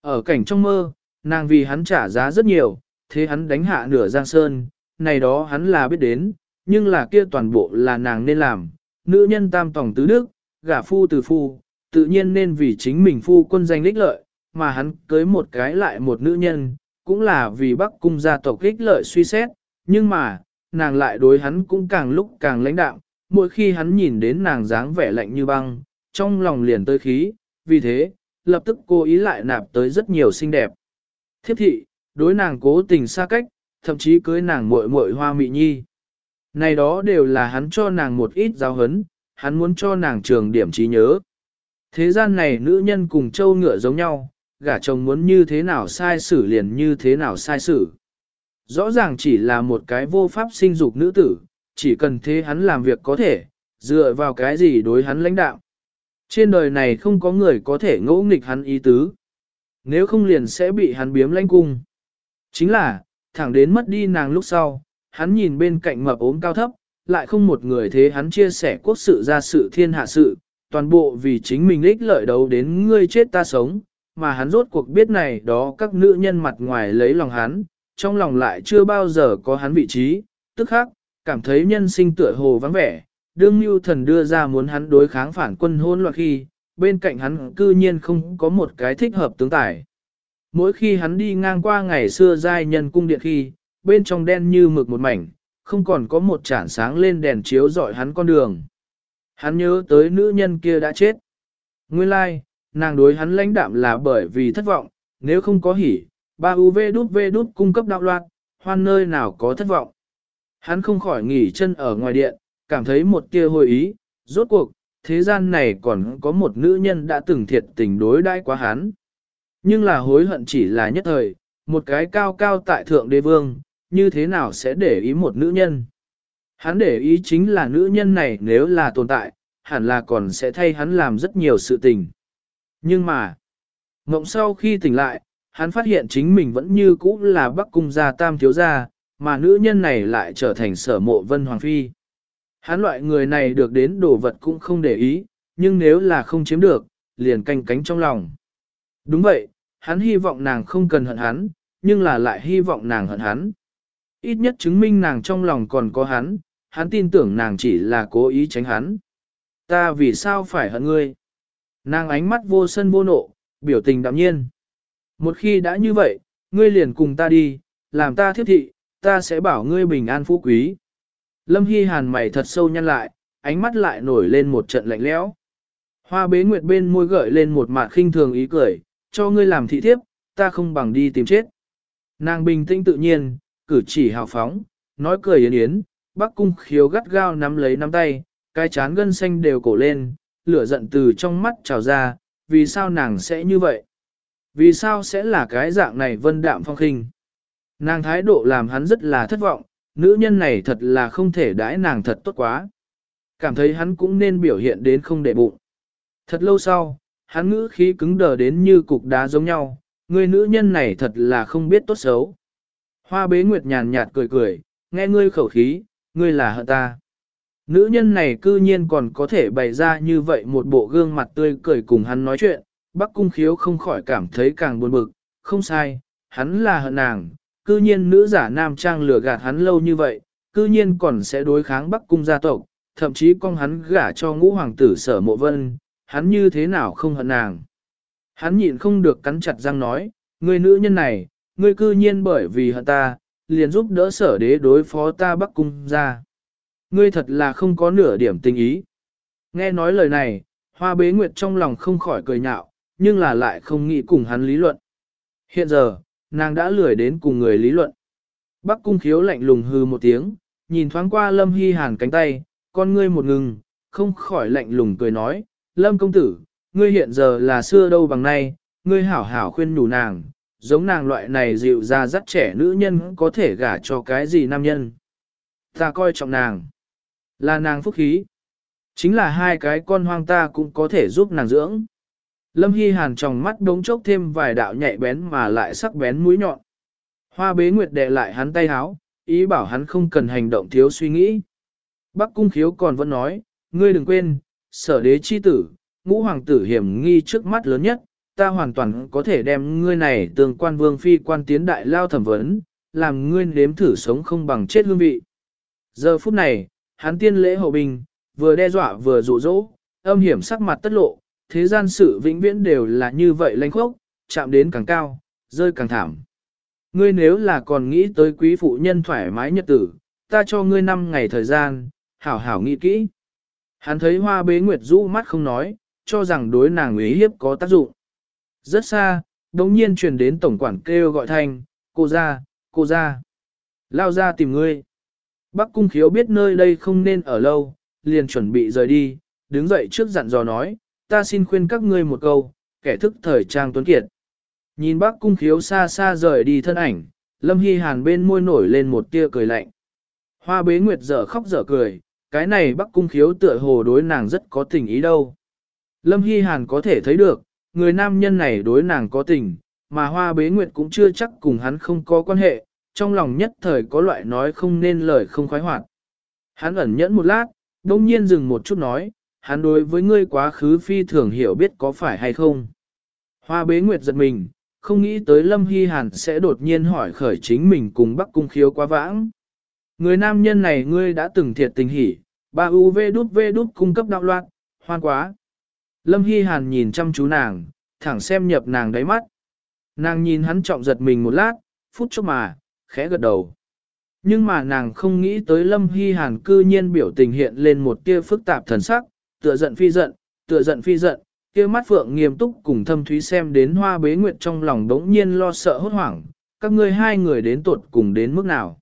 Ở cảnh trong mơ, nàng vì hắn trả giá rất nhiều, thế hắn đánh hạ nửa giang sơn, này đó hắn là biết đến, nhưng là kia toàn bộ là nàng nên làm. Nữ nhân tam tổng tứ đức, gả phu từ phu, tự nhiên nên vì chính mình phu quân danh lích lợi, mà hắn cưới một cái lại một nữ nhân, cũng là vì bắc cung gia tộc ích lợi suy xét, nhưng mà, nàng lại đối hắn cũng càng lúc càng lãnh đạm, mỗi khi hắn nhìn đến nàng dáng vẻ lạnh như băng, trong lòng liền tới khí, vì thế, lập tức cô ý lại nạp tới rất nhiều xinh đẹp. Thiếp thị, đối nàng cố tình xa cách, thậm chí cưới nàng muội muội hoa mị nhi. Này đó đều là hắn cho nàng một ít giáo hấn, hắn muốn cho nàng trường điểm trí nhớ. Thế gian này nữ nhân cùng châu ngựa giống nhau, gả chồng muốn như thế nào sai xử liền như thế nào sai xử. Rõ ràng chỉ là một cái vô pháp sinh dục nữ tử, chỉ cần thế hắn làm việc có thể, dựa vào cái gì đối hắn lãnh đạo. Trên đời này không có người có thể ngỗ nghịch hắn ý tứ. Nếu không liền sẽ bị hắn biếm lãnh cung. Chính là, thẳng đến mất đi nàng lúc sau, hắn nhìn bên cạnh mập ốm cao thấp, lại không một người thế hắn chia sẻ quốc sự ra sự thiên hạ sự, toàn bộ vì chính mình ích lợi đấu đến ngươi chết ta sống, mà hắn rốt cuộc biết này đó các nữ nhân mặt ngoài lấy lòng hắn, trong lòng lại chưa bao giờ có hắn vị trí, tức khác, cảm thấy nhân sinh tựa hồ vắng vẻ, đương mưu thần đưa ra muốn hắn đối kháng phản quân hôn loạn khi, bên cạnh hắn cư nhiên không có một cái thích hợp tướng tải. Mỗi khi hắn đi ngang qua ngày xưa giai nhân cung điện khi, bên trong đen như mực một mảnh, không còn có một chản sáng lên đèn chiếu dọi hắn con đường. Hắn nhớ tới nữ nhân kia đã chết. Nguyên lai, like, nàng đối hắn lãnh đạm là bởi vì thất vọng, nếu không có hỉ, ba UV đút V đút cung cấp đạo loạn, hoan nơi nào có thất vọng. Hắn không khỏi nghỉ chân ở ngoài điện, cảm thấy một tia hồi ý, rốt cuộc, thế gian này còn có một nữ nhân đã từng thiệt tình đối đãi quá hắn. Nhưng là hối hận chỉ là nhất thời, một cái cao cao tại thượng đế vương, như thế nào sẽ để ý một nữ nhân. Hắn để ý chính là nữ nhân này nếu là tồn tại, hẳn là còn sẽ thay hắn làm rất nhiều sự tình. Nhưng mà, mộng sau khi tỉnh lại, hắn phát hiện chính mình vẫn như cũ là bắc cung gia tam thiếu gia, mà nữ nhân này lại trở thành sở mộ vân hoàng phi. Hắn loại người này được đến đồ vật cũng không để ý, nhưng nếu là không chiếm được, liền canh cánh trong lòng. Đúng vậy, hắn hy vọng nàng không cần hận hắn, nhưng là lại hy vọng nàng hận hắn. Ít nhất chứng minh nàng trong lòng còn có hắn, hắn tin tưởng nàng chỉ là cố ý tránh hắn. Ta vì sao phải hận ngươi? Nàng ánh mắt vô sân vô nộ, biểu tình đạm nhiên. Một khi đã như vậy, ngươi liền cùng ta đi, làm ta thiết thị, ta sẽ bảo ngươi bình an phú quý. Lâm Hy Hàn mày thật sâu nhăn lại, ánh mắt lại nổi lên một trận lạnh lẽo. Hoa bế nguyệt bên môi gợi lên một mặt khinh thường ý cười, cho ngươi làm thị thiếp, ta không bằng đi tìm chết. Nàng bình tĩnh tự nhiên, cử chỉ hào phóng, nói cười yến yến, bác cung khiếu gắt gao nắm lấy nắm tay, cái chán gân xanh đều cổ lên, lửa giận từ trong mắt trào ra, vì sao nàng sẽ như vậy? Vì sao sẽ là cái dạng này vân đạm phong khinh? Nàng thái độ làm hắn rất là thất vọng, nữ nhân này thật là không thể đãi nàng thật tốt quá. Cảm thấy hắn cũng nên biểu hiện đến không để bụng. Thật lâu sau, hắn ngữ khí cứng đờ đến như cục đá giống nhau, người nữ nhân này thật là không biết tốt xấu. Hoa bế nguyệt nhàn nhạt cười cười, nghe ngươi khẩu khí, ngươi là hận ta. Nữ nhân này cư nhiên còn có thể bày ra như vậy một bộ gương mặt tươi cười cùng hắn nói chuyện, Bắc Cung Khiếu không khỏi cảm thấy càng buồn bực, không sai, hắn là hận nàng, cư nhiên nữ giả nam trang lừa gạt hắn lâu như vậy, cư nhiên còn sẽ đối kháng Bắc Cung gia tộc, thậm chí con hắn gả cho ngũ hoàng tử sở mộ vân, hắn như thế nào không hận nàng. Hắn nhịn không được cắn chặt răng nói, người nữ nhân này, ngươi cư nhiên bởi vì hận ta, liền giúp đỡ sở đế đối phó ta Bắc Cung ra. Ngươi thật là không có nửa điểm tình ý. Nghe nói lời này, hoa bế nguyệt trong lòng không khỏi cười nhạo, nhưng là lại không nghĩ cùng hắn lý luận. Hiện giờ, nàng đã lười đến cùng người lý luận. Bắc cung khiếu lạnh lùng hư một tiếng, nhìn thoáng qua lâm hy hàn cánh tay, con ngươi một ngừng, không khỏi lạnh lùng cười nói, lâm công tử, ngươi hiện giờ là xưa đâu bằng nay, ngươi hảo hảo khuyên nhủ nàng, giống nàng loại này dịu ra dắt trẻ nữ nhân có thể gả cho cái gì nam nhân. Ta coi trọng nàng. Là nàng phúc khí. Chính là hai cái con hoang ta cũng có thể giúp nàng dưỡng. Lâm Hy Hàn trong mắt đống chốc thêm vài đạo nhạy bén mà lại sắc bén mũi nhọn. Hoa bế nguyệt đệ lại hắn tay háo, ý bảo hắn không cần hành động thiếu suy nghĩ. Bắc cung khiếu còn vẫn nói, ngươi đừng quên, sở đế chi tử, ngũ hoàng tử hiểm nghi trước mắt lớn nhất, ta hoàn toàn có thể đem ngươi này tương quan vương phi quan tiến đại lao thẩm vấn, làm ngươi nếm thử sống không bằng chết hương vị. Giờ phút này, hắn tiên lễ hậu bình, vừa đe dọa vừa dụ dỗ, âm hiểm sắc mặt tất lộ, thế gian sự vĩnh viễn đều là như vậy lanh khốc, chạm đến càng cao, rơi càng thảm. Ngươi nếu là còn nghĩ tới quý phụ nhân thoải mái nhật tử, ta cho ngươi năm ngày thời gian, hảo hảo nghĩ kỹ. Hắn thấy hoa bế nguyệt rũ mắt không nói, cho rằng đối nàng ý hiếp có tác dụng. Rất xa, đồng nhiên truyền đến tổng quản kêu gọi thanh, cô ra, cô ra. Lao ra tìm ngươi. Bắc cung khiếu biết nơi đây không nên ở lâu, liền chuẩn bị rời đi, đứng dậy trước dặn dò nói, ta xin khuyên các ngươi một câu, kẻ thức thời trang tuấn kiệt. Nhìn bác cung khiếu xa xa rời đi thân ảnh, Lâm Hy Hàn bên môi nổi lên một tia cười lạnh. Hoa bế nguyệt dở khóc dở cười, cái này bác cung khiếu tựa hồ đối nàng rất có tình ý đâu. Lâm Hy Hàn có thể thấy được, người nam nhân này đối nàng có tình, mà hoa bế nguyệt cũng chưa chắc cùng hắn không có quan hệ, trong lòng nhất thời có loại nói không nên lời không khoái hoạt. Hắn ẩn nhẫn một lát, đông nhiên dừng một chút nói, hắn đối với ngươi quá khứ phi thường hiểu biết có phải hay không. Hoa bế nguyệt giật mình, không nghĩ tới Lâm Hy Hàn sẽ đột nhiên hỏi khởi chính mình cùng Bắc Cung khiếu quá vãng. Người nam nhân này ngươi đã từng thiệt tình hỉ, ba UV đút V đút cung cấp đạo loạn, hoan quá. Lâm Hy Hàn nhìn chăm chú nàng, thẳng xem nhập nàng đáy mắt. Nàng nhìn hắn trọng giật mình một lát, phút chốc mà, khẽ gật đầu. Nhưng mà nàng không nghĩ tới Lâm Hy Hàn cư nhiên biểu tình hiện lên một tia phức tạp thần sắc, tựa giận phi giận, tựa giận phi giận, kia mắt phượng nghiêm túc cùng thâm thúy xem đến hoa bế nguyệt trong lòng đống nhiên lo sợ hốt hoảng, các ngươi hai người đến tuột cùng đến mức nào.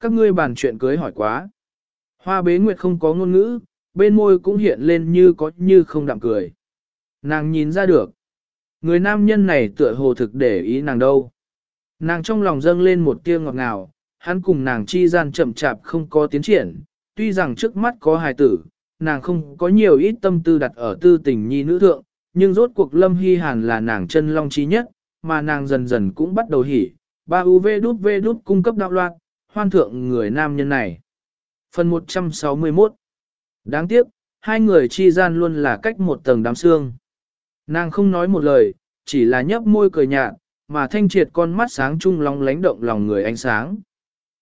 Các ngươi bàn chuyện cưới hỏi quá. Hoa bế nguyệt không có ngôn ngữ, bên môi cũng hiện lên như có như không đạm cười. Nàng nhìn ra được. Người nam nhân này tựa hồ thực để ý nàng đâu. Nàng trong lòng dâng lên một tia ngọt ngào, hắn cùng nàng chi gian chậm chạp không có tiến triển, tuy rằng trước mắt có hài tử, nàng không có nhiều ít tâm tư đặt ở tư tình nhi nữ thượng, nhưng rốt cuộc Lâm Hy Hàn là nàng chân long trí nhất, mà nàng dần dần cũng bắt đầu hỉ, ba UV đút V đút cung cấp đạo loạn, hoan thượng người nam nhân này. Phần 161 Đáng tiếc, hai người chi gian luôn là cách một tầng đám xương. Nàng không nói một lời, chỉ là nhấp môi cười nhạt, mà thanh triệt con mắt sáng trung long lánh động lòng người ánh sáng.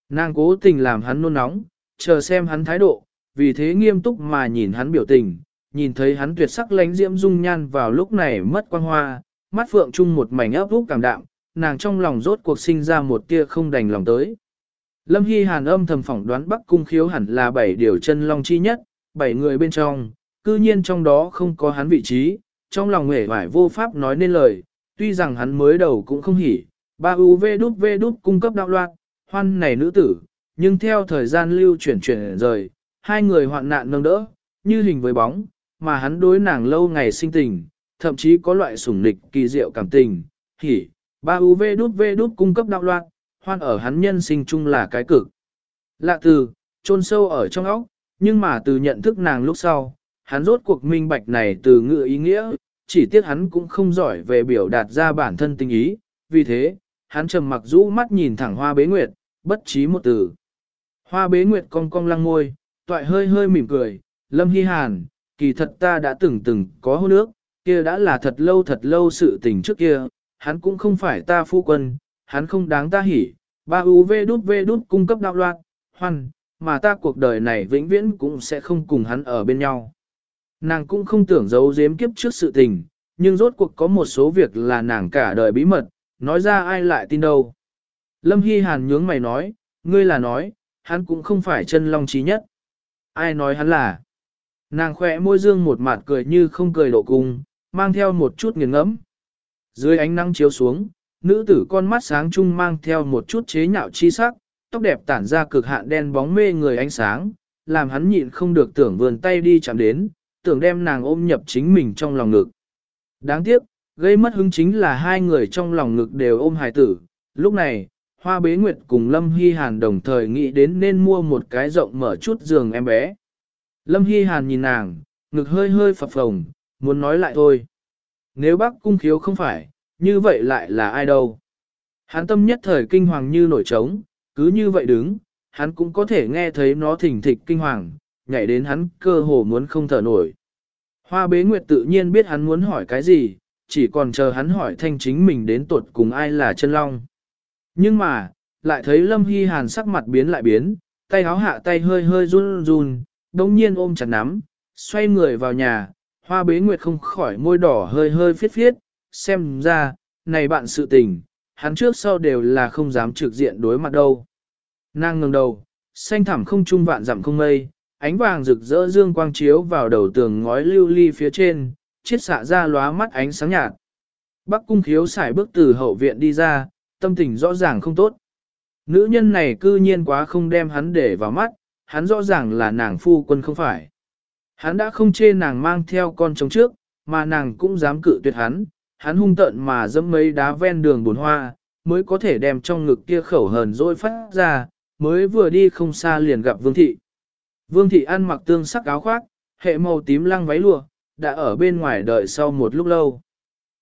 Nàng cố tình làm hắn nôn nóng, chờ xem hắn thái độ, vì thế nghiêm túc mà nhìn hắn biểu tình, nhìn thấy hắn tuyệt sắc lánh diễm dung nhan vào lúc này mất quang hoa, mắt phượng chung một mảnh ấp úc cảm đạm, nàng trong lòng rốt cuộc sinh ra một tia không đành lòng tới. Lâm Hy Hàn âm thầm phỏng đoán Bắc Cung khiếu hẳn là bảy điều chân long chi nhất, bảy người bên trong, cư nhiên trong đó không có hắn vị trí, trong lòng nghề vải vô pháp nói nên lời, tuy rằng hắn mới đầu cũng không hỉ, ba UV đút V đút cung cấp đạo loạn, hoan này nữ tử, nhưng theo thời gian lưu chuyển chuyển rời, hai người hoạn nạn nâng đỡ, như hình với bóng, mà hắn đối nàng lâu ngày sinh tình, thậm chí có loại sủng nịch kỳ diệu cảm tình, hỉ, ba UV đút V đút cung cấp đạo loạn, hoan ở hắn nhân sinh chung là cái cực. Lạ từ, chôn sâu ở trong óc, nhưng mà từ nhận thức nàng lúc sau, hắn rốt cuộc minh bạch này từ ngữ ý nghĩa, chỉ tiếc hắn cũng không giỏi về biểu đạt ra bản thân tình ý, vì thế, hắn trầm mặc rũ mắt nhìn thẳng hoa bế nguyệt, bất trí một từ. Hoa bế nguyệt cong cong lăng ngôi, toại hơi hơi mỉm cười, lâm hy hàn, kỳ thật ta đã từng từng có hôn ước, kia đã là thật lâu thật lâu sự tình trước kia, hắn cũng không phải ta phu quân, hắn không đáng ta hỉ, ba UV đút V đút cung cấp đạo loạn, hoan, mà ta cuộc đời này vĩnh viễn cũng sẽ không cùng hắn ở bên nhau. Nàng cũng không tưởng giấu giếm kiếp trước sự tình, nhưng rốt cuộc có một số việc là nàng cả đời bí mật, nói ra ai lại tin đâu. Lâm Hy Hàn nhướng mày nói, ngươi là nói, hắn cũng không phải chân long trí nhất. Ai nói hắn là? Nàng khỏe môi dương một mặt cười như không cười độ cung, mang theo một chút nghiền ngẫm. Dưới ánh nắng chiếu xuống, nữ tử con mắt sáng trung mang theo một chút chế nhạo chi sắc, tóc đẹp tản ra cực hạn đen bóng mê người ánh sáng, làm hắn nhịn không được tưởng vườn tay đi chạm đến, tưởng đem nàng ôm nhập chính mình trong lòng ngực. Đáng tiếc, gây mất hứng chính là hai người trong lòng ngực đều ôm hài tử. Lúc này, Hoa Bế Nguyệt cùng Lâm Hy Hàn đồng thời nghĩ đến nên mua một cái rộng mở chút giường em bé. Lâm Hy Hàn nhìn nàng, ngực hơi hơi phập phồng, muốn nói lại thôi. Nếu bác cung khiếu không phải, như vậy lại là ai đâu? Hắn tâm nhất thời kinh hoàng như nổi trống, cứ như vậy đứng, hắn cũng có thể nghe thấy nó thỉnh thịch kinh hoàng, nhảy đến hắn cơ hồ muốn không thở nổi. Hoa bế nguyệt tự nhiên biết hắn muốn hỏi cái gì, chỉ còn chờ hắn hỏi thanh chính mình đến tuột cùng ai là chân long. Nhưng mà, lại thấy Lâm Hy Hàn sắc mặt biến lại biến, tay áo hạ tay hơi hơi run run, đồng nhiên ôm chặt nắm, xoay người vào nhà, hoa bế nguyệt không khỏi môi đỏ hơi hơi phiết phiết, xem ra, này bạn sự tình, hắn trước sau đều là không dám trực diện đối mặt đâu. Nàng ngừng đầu, xanh thẳm không trung vạn dặm không mây, ánh vàng rực rỡ dương quang chiếu vào đầu tường ngói lưu ly phía trên, chiết xạ ra lóa mắt ánh sáng nhạt. Bắc cung khiếu xài bước từ hậu viện đi ra, tâm tình rõ ràng không tốt. Nữ nhân này cư nhiên quá không đem hắn để vào mắt, hắn rõ ràng là nàng phu quân không phải. Hắn đã không chê nàng mang theo con trống trước, mà nàng cũng dám cự tuyệt hắn, hắn hung tợn mà dẫm mấy đá ven đường bồn hoa, mới có thể đem trong ngực kia khẩu hờn dỗi phát ra, mới vừa đi không xa liền gặp Vương Thị. Vương Thị ăn mặc tương sắc áo khoác, hệ màu tím lăng váy lụa, đã ở bên ngoài đợi sau một lúc lâu.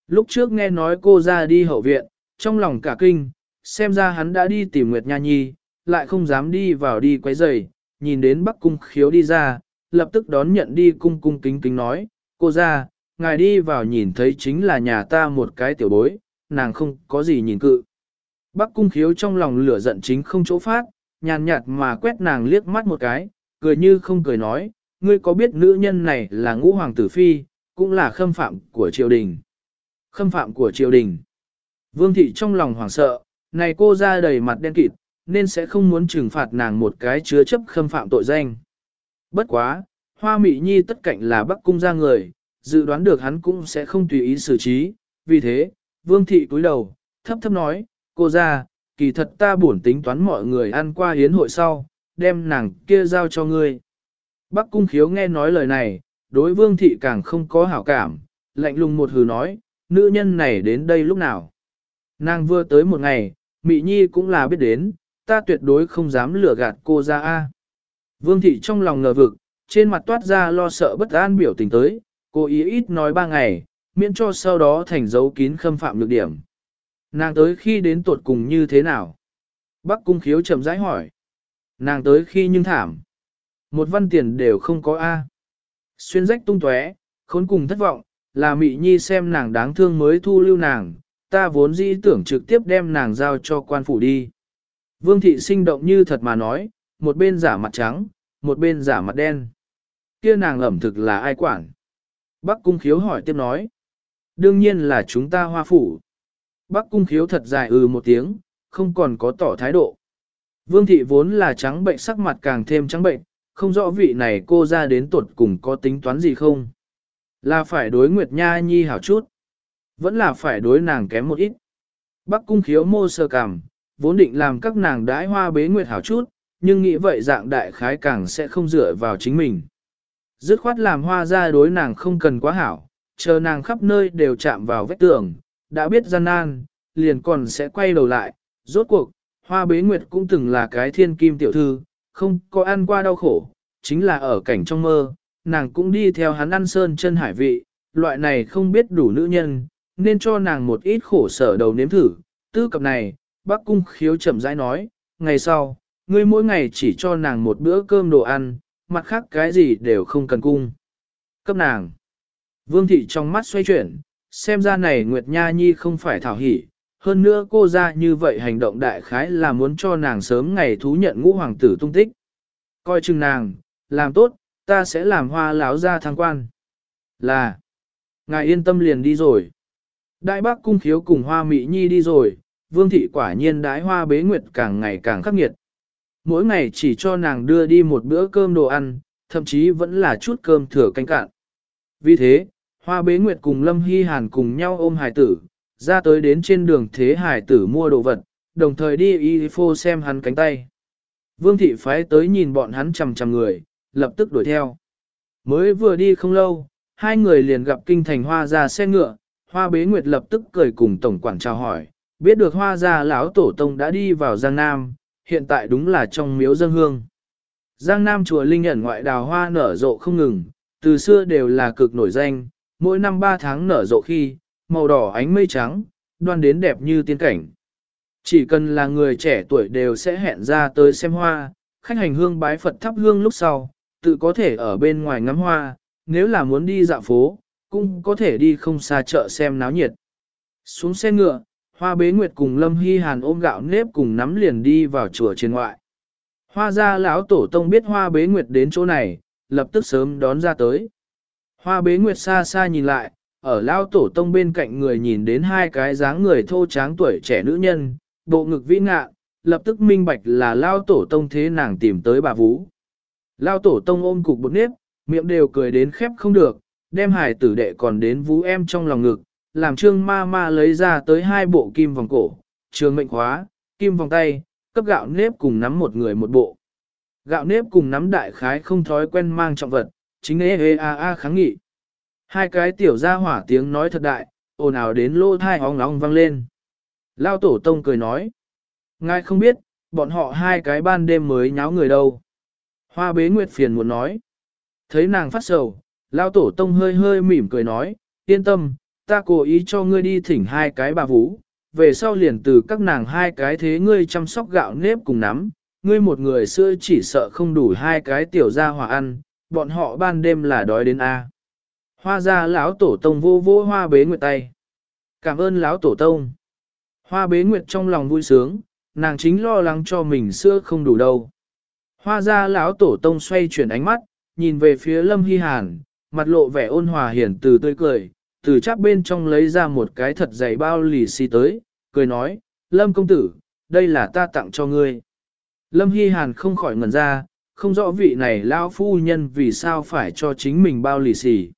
Lúc trước nghe nói cô ra đi hậu viện, trong lòng cả kinh, xem ra hắn đã đi tìm Nguyệt Nha Nhi, lại không dám đi vào đi quấy rầy, nhìn đến Bắc Cung khiếu đi ra, lập tức đón nhận đi cung cung kính kính nói, cô ra, ngài đi vào nhìn thấy chính là nhà ta một cái tiểu bối, nàng không có gì nhìn cự. Bắc cung khiếu trong lòng lửa giận chính không chỗ phát, nhàn nhạt mà quét nàng liếc mắt một cái, cười như không cười nói, ngươi có biết nữ nhân này là ngũ hoàng tử phi, cũng là khâm phạm của triều đình. Khâm phạm của triều đình. Vương thị trong lòng hoảng sợ, này cô ra đầy mặt đen kịt, nên sẽ không muốn trừng phạt nàng một cái chứa chấp khâm phạm tội danh. Bất quá, hoa mị nhi tất cạnh là bắc cung ra người, dự đoán được hắn cũng sẽ không tùy ý xử trí, vì thế, vương thị cúi đầu, thấp thấp nói, cô ra, kỳ thật ta buồn tính toán mọi người ăn qua hiến hội sau, đem nàng kia giao cho ngươi. Bắc cung khiếu nghe nói lời này, đối vương thị càng không có hảo cảm, lạnh lùng một hừ nói, nữ nhân này đến đây lúc nào. Nàng vừa tới một ngày, Mị Nhi cũng là biết đến, ta tuyệt đối không dám lừa gạt cô ra a. Vương thị trong lòng ngờ vực, trên mặt toát ra lo sợ bất an biểu tình tới, cô ý ít nói ba ngày, miễn cho sau đó thành dấu kín khâm phạm lược điểm. Nàng tới khi đến tuột cùng như thế nào? Bắc cung khiếu chậm rãi hỏi. Nàng tới khi nhưng thảm. Một văn tiền đều không có A. Xuyên rách tung tóe, khốn cùng thất vọng, là Mị Nhi xem nàng đáng thương mới thu lưu nàng, ta vốn dĩ tưởng trực tiếp đem nàng giao cho quan phủ đi. Vương thị sinh động như thật mà nói, một bên giả mặt trắng, một bên giả mặt đen. Kia nàng ẩm thực là ai quản? Bắc cung khiếu hỏi tiếp nói. Đương nhiên là chúng ta hoa phủ. Bắc cung khiếu thật dài ừ một tiếng, không còn có tỏ thái độ. Vương thị vốn là trắng bệnh sắc mặt càng thêm trắng bệnh, không rõ vị này cô ra đến tuột cùng có tính toán gì không. Là phải đối Nguyệt Nha Nhi hảo chút. Vẫn là phải đối nàng kém một ít. Bắc cung khiếu mô sơ cảm, vốn định làm các nàng đãi hoa bế Nguyệt hảo chút, nhưng nghĩ vậy dạng đại khái càng sẽ không dựa vào chính mình. Dứt khoát làm hoa ra đối nàng không cần quá hảo, chờ nàng khắp nơi đều chạm vào vách tường, đã biết gian nan, liền còn sẽ quay đầu lại. Rốt cuộc, hoa bế nguyệt cũng từng là cái thiên kim tiểu thư, không có ăn qua đau khổ, chính là ở cảnh trong mơ, nàng cũng đi theo hắn ăn sơn chân hải vị, loại này không biết đủ nữ nhân, nên cho nàng một ít khổ sở đầu nếm thử. Tư cập này, bác cung khiếu chậm rãi nói, ngày sau, ngươi mỗi ngày chỉ cho nàng một bữa cơm đồ ăn, mặt khác cái gì đều không cần cung. Cấp nàng. Vương thị trong mắt xoay chuyển, xem ra này Nguyệt Nha Nhi không phải thảo hỷ, hơn nữa cô ra như vậy hành động đại khái là muốn cho nàng sớm ngày thú nhận ngũ hoàng tử tung tích. Coi chừng nàng, làm tốt, ta sẽ làm hoa láo ra thăng quan. Là, ngài yên tâm liền đi rồi. Đại bác cung khiếu cùng hoa mỹ nhi đi rồi, vương thị quả nhiên đái hoa bế nguyệt càng ngày càng khắc nghiệt. Mỗi ngày chỉ cho nàng đưa đi một bữa cơm đồ ăn, thậm chí vẫn là chút cơm thừa canh cạn. Vì thế, Hoa Bế Nguyệt cùng Lâm Hy Hàn cùng nhau ôm hải tử, ra tới đến trên đường thế hải tử mua đồ vật, đồng thời đi y phô xem hắn cánh tay. Vương thị phái tới nhìn bọn hắn chầm chầm người, lập tức đuổi theo. Mới vừa đi không lâu, hai người liền gặp kinh thành hoa ra xe ngựa, hoa bế nguyệt lập tức cười cùng tổng quản chào hỏi, biết được hoa gia lão tổ tông đã đi vào Giang Nam, hiện tại đúng là trong miếu dân hương. Giang Nam chùa Linh ẩn ngoại đào hoa nở rộ không ngừng, từ xưa đều là cực nổi danh, mỗi năm ba tháng nở rộ khi, màu đỏ ánh mây trắng, đoan đến đẹp như tiên cảnh. Chỉ cần là người trẻ tuổi đều sẽ hẹn ra tới xem hoa, khách hành hương bái Phật thắp hương lúc sau, tự có thể ở bên ngoài ngắm hoa, nếu là muốn đi dạo phố, cũng có thể đi không xa chợ xem náo nhiệt. Xuống xe ngựa, Hoa bế nguyệt cùng Lâm Hy Hàn ôm gạo nếp cùng nắm liền đi vào chùa trên ngoại. Hoa ra lão tổ tông biết hoa bế nguyệt đến chỗ này, lập tức sớm đón ra tới. Hoa bế nguyệt xa xa nhìn lại, ở lão tổ tông bên cạnh người nhìn đến hai cái dáng người thô tráng tuổi trẻ nữ nhân, bộ ngực vĩ ngạ, lập tức minh bạch là lão tổ tông thế nàng tìm tới bà Vũ. Lão tổ tông ôm cục bột nếp, miệng đều cười đến khép không được, đem hải tử đệ còn đến Vũ em trong lòng ngực, làm trương ma ma lấy ra tới hai bộ kim vòng cổ, trường mệnh khóa, kim vòng tay, cấp gạo nếp cùng nắm một người một bộ. Gạo nếp cùng nắm đại khái không thói quen mang trọng vật, chính ế ê a a kháng nghị. Hai cái tiểu ra hỏa tiếng nói thật đại, ồn ào đến lô thai ong ong vang lên. Lao tổ tông cười nói. Ngài không biết, bọn họ hai cái ban đêm mới nháo người đâu. Hoa bế nguyệt phiền muốn nói. Thấy nàng phát sầu, Lao tổ tông hơi hơi mỉm cười nói, yên tâm, ta cố ý cho ngươi đi thỉnh hai cái bà vũ, về sau liền từ các nàng hai cái thế ngươi chăm sóc gạo nếp cùng nắm, ngươi một người xưa chỉ sợ không đủ hai cái tiểu gia hòa ăn, bọn họ ban đêm là đói đến A. Hoa ra lão tổ tông vô vô hoa bế nguyệt tay. Cảm ơn lão tổ tông. Hoa bế nguyệt trong lòng vui sướng, nàng chính lo lắng cho mình xưa không đủ đâu. Hoa ra lão tổ tông xoay chuyển ánh mắt, nhìn về phía lâm hy hàn, mặt lộ vẻ ôn hòa hiển từ tươi cười, từ chắp bên trong lấy ra một cái thật dày bao lì xì tới, cười nói, Lâm công tử, đây là ta tặng cho ngươi. Lâm Hy Hàn không khỏi ngẩn ra, không rõ vị này lão phu nhân vì sao phải cho chính mình bao lì xì.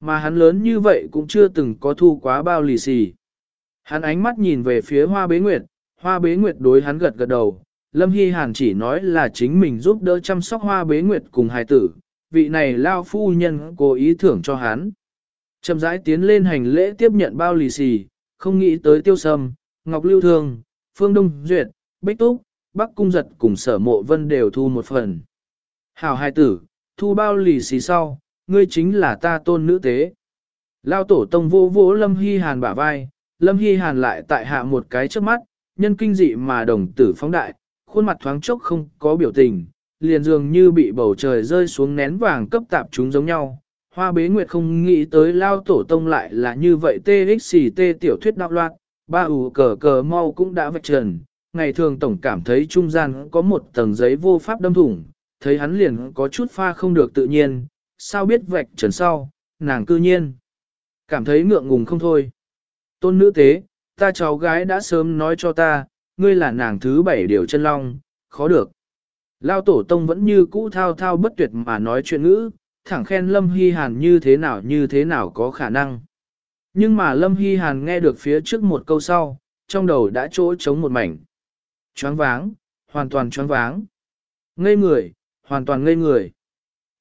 Mà hắn lớn như vậy cũng chưa từng có thu quá bao lì xì. Hắn ánh mắt nhìn về phía hoa bế nguyệt, hoa bế nguyệt đối hắn gật gật đầu. Lâm Hy Hàn chỉ nói là chính mình giúp đỡ chăm sóc hoa bế nguyệt cùng hài tử, vị này lao phu nhân cố ý thưởng cho hắn. Chậm rãi tiến lên hành lễ tiếp nhận bao lì xì, không nghĩ tới tiêu sâm, ngọc lưu thương, phương đông duyệt, bích túc, bắc cung giật cùng sở mộ vân đều thu một phần. Hảo hai tử, thu bao lì xì sau, ngươi chính là ta tôn nữ tế. Lao tổ tông vô vỗ Lâm Hy Hàn bả vai, Lâm Hy Hàn lại tại hạ một cái trước mắt, nhân kinh dị mà đồng tử phóng đại, khuôn mặt thoáng chốc không có biểu tình, liền dường như bị bầu trời rơi xuống nén vàng cấp tạp chúng giống nhau, Hoa bế nguyệt không nghĩ tới lao tổ tông lại là như vậy TXT tiểu thuyết đạo loạt, ba ủ cờ cờ mau cũng đã vạch trần. Ngày thường tổng cảm thấy trung gian có một tầng giấy vô pháp đâm thủng, thấy hắn liền có chút pha không được tự nhiên, sao biết vạch trần sau, nàng cư nhiên. Cảm thấy ngượng ngùng không thôi. Tôn nữ tế, ta cháu gái đã sớm nói cho ta, ngươi là nàng thứ bảy điều chân long, khó được. Lao tổ tông vẫn như cũ thao thao bất tuyệt mà nói chuyện ngữ, thẳng khen Lâm Hy Hàn như thế nào như thế nào có khả năng. Nhưng mà Lâm Hy Hàn nghe được phía trước một câu sau, trong đầu đã chỗ trống một mảnh. Choáng váng, hoàn toàn choáng váng. Ngây người, hoàn toàn ngây người.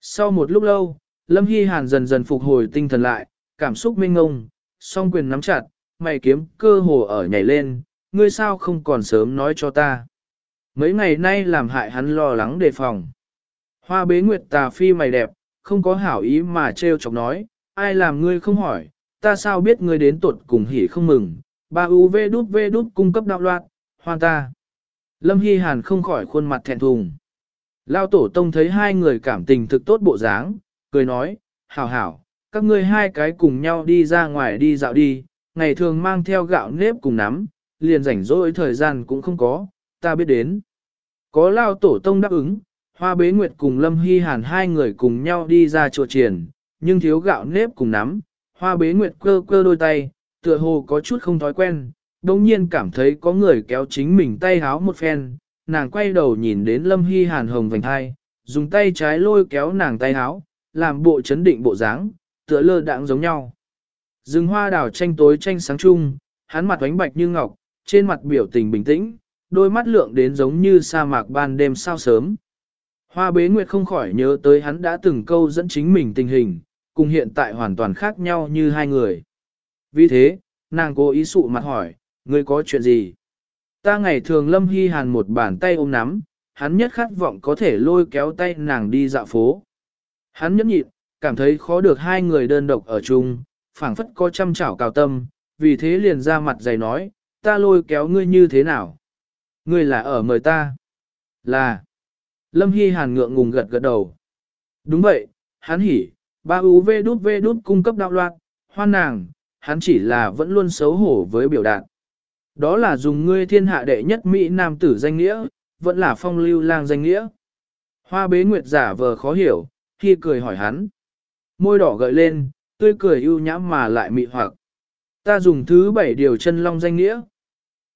Sau một lúc lâu, Lâm Hy Hàn dần dần phục hồi tinh thần lại, cảm xúc minh ngông, song quyền nắm chặt, mày kiếm cơ hồ ở nhảy lên, ngươi sao không còn sớm nói cho ta. Mấy ngày nay làm hại hắn lo lắng đề phòng. Hoa bế nguyệt tà phi mày đẹp, không có hảo ý mà trêu chọc nói, ai làm ngươi không hỏi, ta sao biết ngươi đến tuột cùng hỉ không mừng, ba u vê đút vê đút cung cấp đạo loạt, hoan ta. Lâm Hy Hàn không khỏi khuôn mặt thẹn thùng. Lao tổ tông thấy hai người cảm tình thực tốt bộ dáng, cười nói, hảo hảo, các ngươi hai cái cùng nhau đi ra ngoài đi dạo đi, ngày thường mang theo gạo nếp cùng nắm, liền rảnh rỗi thời gian cũng không có, ta biết đến. Có lao tổ tông đáp ứng, hoa bế nguyệt cùng lâm hy hàn hai người cùng nhau đi ra chùa triển, nhưng thiếu gạo nếp cùng nắm, hoa bế nguyệt cơ cơ đôi tay, tựa hồ có chút không thói quen, đồng nhiên cảm thấy có người kéo chính mình tay háo một phen, nàng quay đầu nhìn đến lâm hy hàn hồng vành hai, dùng tay trái lôi kéo nàng tay háo, làm bộ chấn định bộ dáng, tựa lơ đãng giống nhau. Rừng hoa đào tranh tối tranh sáng chung, hắn mặt ánh bạch như ngọc, trên mặt biểu tình bình tĩnh, đôi mắt lượng đến giống như sa mạc ban đêm sao sớm. Hoa bế nguyệt không khỏi nhớ tới hắn đã từng câu dẫn chính mình tình hình, cùng hiện tại hoàn toàn khác nhau như hai người. Vì thế, nàng cố ý sụ mặt hỏi, ngươi có chuyện gì? Ta ngày thường lâm hy hàn một bàn tay ôm nắm, hắn nhất khát vọng có thể lôi kéo tay nàng đi dạo phố. Hắn nhẫn nhịn, cảm thấy khó được hai người đơn độc ở chung, phảng phất có chăm chảo cào tâm, vì thế liền ra mặt dày nói, ta lôi kéo ngươi như thế nào? Ngươi là ở mời ta? Là. Lâm Hy Hàn ngượng ngùng gật gật đầu. Đúng vậy, hắn hỉ, ba u vê đút vê đút cung cấp đạo loạn, hoan nàng, hắn chỉ là vẫn luôn xấu hổ với biểu đạt. Đó là dùng ngươi thiên hạ đệ nhất Mỹ Nam tử danh nghĩa, vẫn là phong lưu lang danh nghĩa. Hoa bế nguyệt giả vờ khó hiểu, khi cười hỏi hắn. Môi đỏ gợi lên, tươi cười ưu nhãm mà lại mị hoặc. Ta dùng thứ bảy điều chân long danh nghĩa.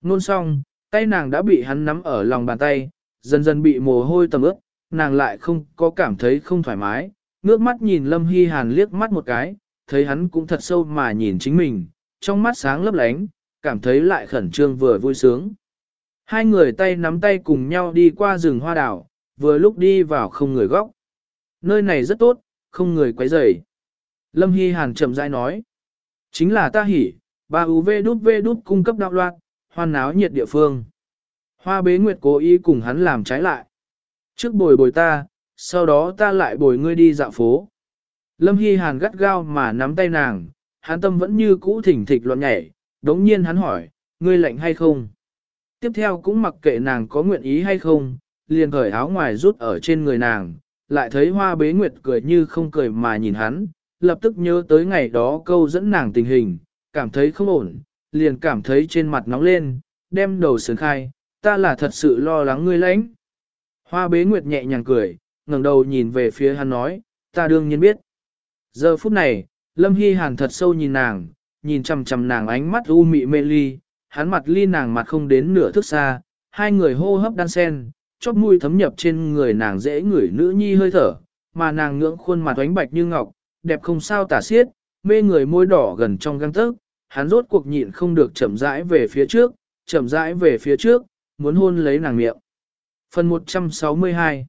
Nôn xong, tay nàng đã bị hắn nắm ở lòng bàn tay, dần dần bị mồ hôi tầm ướt, nàng lại không có cảm thấy không thoải mái, ngước mắt nhìn Lâm Hy Hàn liếc mắt một cái, thấy hắn cũng thật sâu mà nhìn chính mình, trong mắt sáng lấp lánh, cảm thấy lại khẩn trương vừa vui sướng. Hai người tay nắm tay cùng nhau đi qua rừng hoa đảo, vừa lúc đi vào không người góc. Nơi này rất tốt, không người quấy rầy. Lâm Hy Hàn chậm rãi nói. Chính là ta hỉ, bà UV đút V đút cung cấp đạo loạt, hoan náo nhiệt địa phương. Hoa bế nguyệt cố ý cùng hắn làm trái lại. Trước bồi bồi ta, sau đó ta lại bồi ngươi đi dạo phố. Lâm Hy Hàn gắt gao mà nắm tay nàng, hắn tâm vẫn như cũ thỉnh thịch loạn nhảy, đống nhiên hắn hỏi, ngươi lạnh hay không? Tiếp theo cũng mặc kệ nàng có nguyện ý hay không, liền khởi áo ngoài rút ở trên người nàng, lại thấy hoa bế nguyệt cười như không cười mà nhìn hắn, lập tức nhớ tới ngày đó câu dẫn nàng tình hình, cảm thấy không ổn, liền cảm thấy trên mặt nóng lên, đem đầu sướng khai, ta là thật sự lo lắng ngươi lãnh. Hoa bế nguyệt nhẹ nhàng cười, ngẩng đầu nhìn về phía hắn nói, ta đương nhiên biết. Giờ phút này, Lâm Hy Hàn thật sâu nhìn nàng, nhìn chằm chằm nàng ánh mắt u mị mê ly, hắn mặt ly nàng mặt không đến nửa thước xa, hai người hô hấp đan sen, chóp mũi thấm nhập trên người nàng dễ ngửi nữ nhi hơi thở, mà nàng ngưỡng khuôn mặt ánh bạch như ngọc, đẹp không sao tả xiết, mê người môi đỏ gần trong găng tấc, hắn rốt cuộc nhịn không được chậm rãi về phía trước, chậm rãi về phía trước, muốn hôn lấy nàng miệng. Phần 162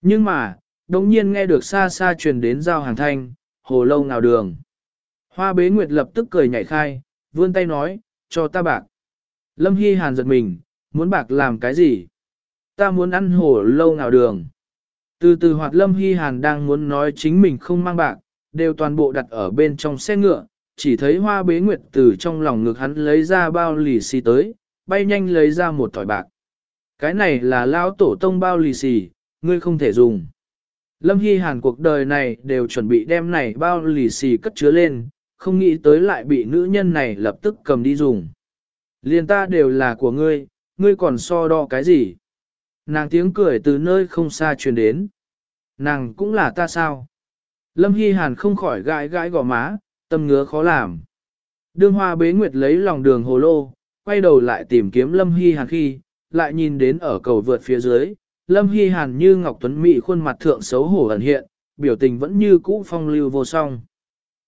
Nhưng mà, đồng nhiên nghe được xa xa truyền đến giao hàng thanh, hồ lâu nào đường. Hoa bế nguyệt lập tức cười nhảy khai, vươn tay nói, cho ta bạc. Lâm Hy Hàn giật mình, muốn bạc làm cái gì? Ta muốn ăn hồ lâu nào đường. Từ từ hoạt Lâm Hy Hàn đang muốn nói chính mình không mang bạc, đều toàn bộ đặt ở bên trong xe ngựa, chỉ thấy hoa bế nguyệt từ trong lòng ngực hắn lấy ra bao lì xì tới, bay nhanh lấy ra một tỏi bạc. Cái này là lao tổ tông bao lì xì, ngươi không thể dùng. Lâm Hy Hàn cuộc đời này đều chuẩn bị đem này bao lì xì cất chứa lên, không nghĩ tới lại bị nữ nhân này lập tức cầm đi dùng. Liền ta đều là của ngươi, ngươi còn so đo cái gì? Nàng tiếng cười từ nơi không xa truyền đến. Nàng cũng là ta sao? Lâm Hy Hàn không khỏi gãi gãi gò má, tâm ngứa khó làm. Đương hoa bế nguyệt lấy lòng đường hồ lô, quay đầu lại tìm kiếm Lâm Hy Hàn khi, lại nhìn đến ở cầu vượt phía dưới, Lâm Hy Hàn như Ngọc Tuấn Mỹ khuôn mặt thượng xấu hổ ẩn hiện, biểu tình vẫn như cũ phong lưu vô song.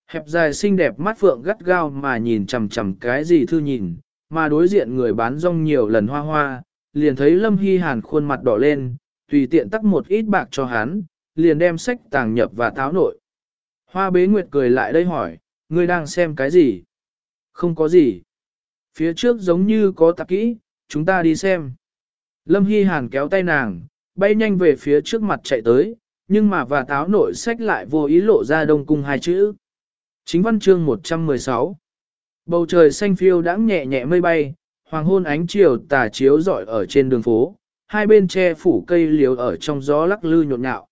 Hẹp dài xinh đẹp mắt phượng gắt gao mà nhìn chằm chằm cái gì thư nhìn, mà đối diện người bán rong nhiều lần hoa hoa, liền thấy Lâm Hy Hàn khuôn mặt đỏ lên, tùy tiện tắt một ít bạc cho hắn, liền đem sách tàng nhập và tháo nội. Hoa bế nguyệt cười lại đây hỏi, ngươi đang xem cái gì? Không có gì. Phía trước giống như có tạp kỹ, chúng ta đi xem. Lâm Hy Hàn kéo tay nàng, bay nhanh về phía trước mặt chạy tới, nhưng mà và táo nội sách lại vô ý lộ ra đông cung hai chữ. Chính văn chương 116 Bầu trời xanh phiêu đãng nhẹ nhẹ mây bay, hoàng hôn ánh chiều tà chiếu rọi ở trên đường phố, hai bên che phủ cây liếu ở trong gió lắc lư nhộn nhạo.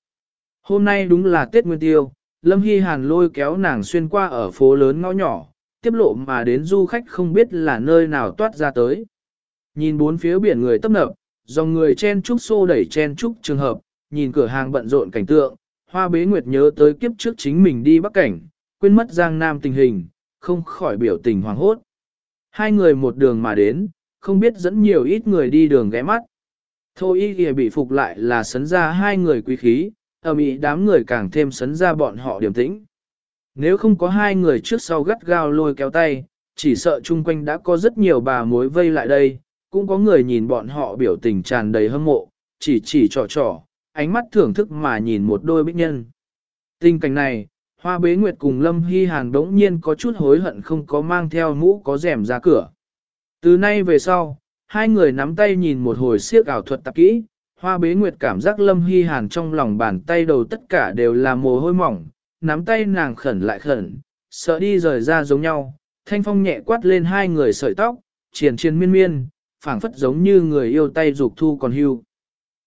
Hôm nay đúng là Tết Nguyên Tiêu, Lâm Hy Hàn lôi kéo nàng xuyên qua ở phố lớn ngõ nhỏ, tiếp lộ mà đến du khách không biết là nơi nào toát ra tới. Nhìn bốn phía biển người tấp nập, dòng người chen trúc xô đẩy chen trúc trường hợp, nhìn cửa hàng bận rộn cảnh tượng, hoa bế nguyệt nhớ tới kiếp trước chính mình đi bắc cảnh, quên mất giang nam tình hình, không khỏi biểu tình hoàng hốt. Hai người một đường mà đến, không biết dẫn nhiều ít người đi đường ghé mắt. Thôi y kìa bị phục lại là sấn ra hai người quý khí, ở mỹ đám người càng thêm sấn ra bọn họ điểm tĩnh. Nếu không có hai người trước sau gắt gao lôi kéo tay, chỉ sợ chung quanh đã có rất nhiều bà mối vây lại đây, cũng có người nhìn bọn họ biểu tình tràn đầy hâm mộ, chỉ chỉ trò trò, ánh mắt thưởng thức mà nhìn một đôi bích nhân. Tình cảnh này, Hoa Bế Nguyệt cùng Lâm Hy Hàn đống nhiên có chút hối hận không có mang theo mũ có rèm ra cửa. Từ nay về sau, hai người nắm tay nhìn một hồi siếc ảo thuật tạp kỹ, Hoa Bế Nguyệt cảm giác Lâm Hy Hàn trong lòng bàn tay đầu tất cả đều là mồ hôi mỏng, nắm tay nàng khẩn lại khẩn, sợ đi rời ra giống nhau, thanh phong nhẹ quát lên hai người sợi tóc, triền triền miên miên, phảng phất giống như người yêu tay dục thu còn hưu.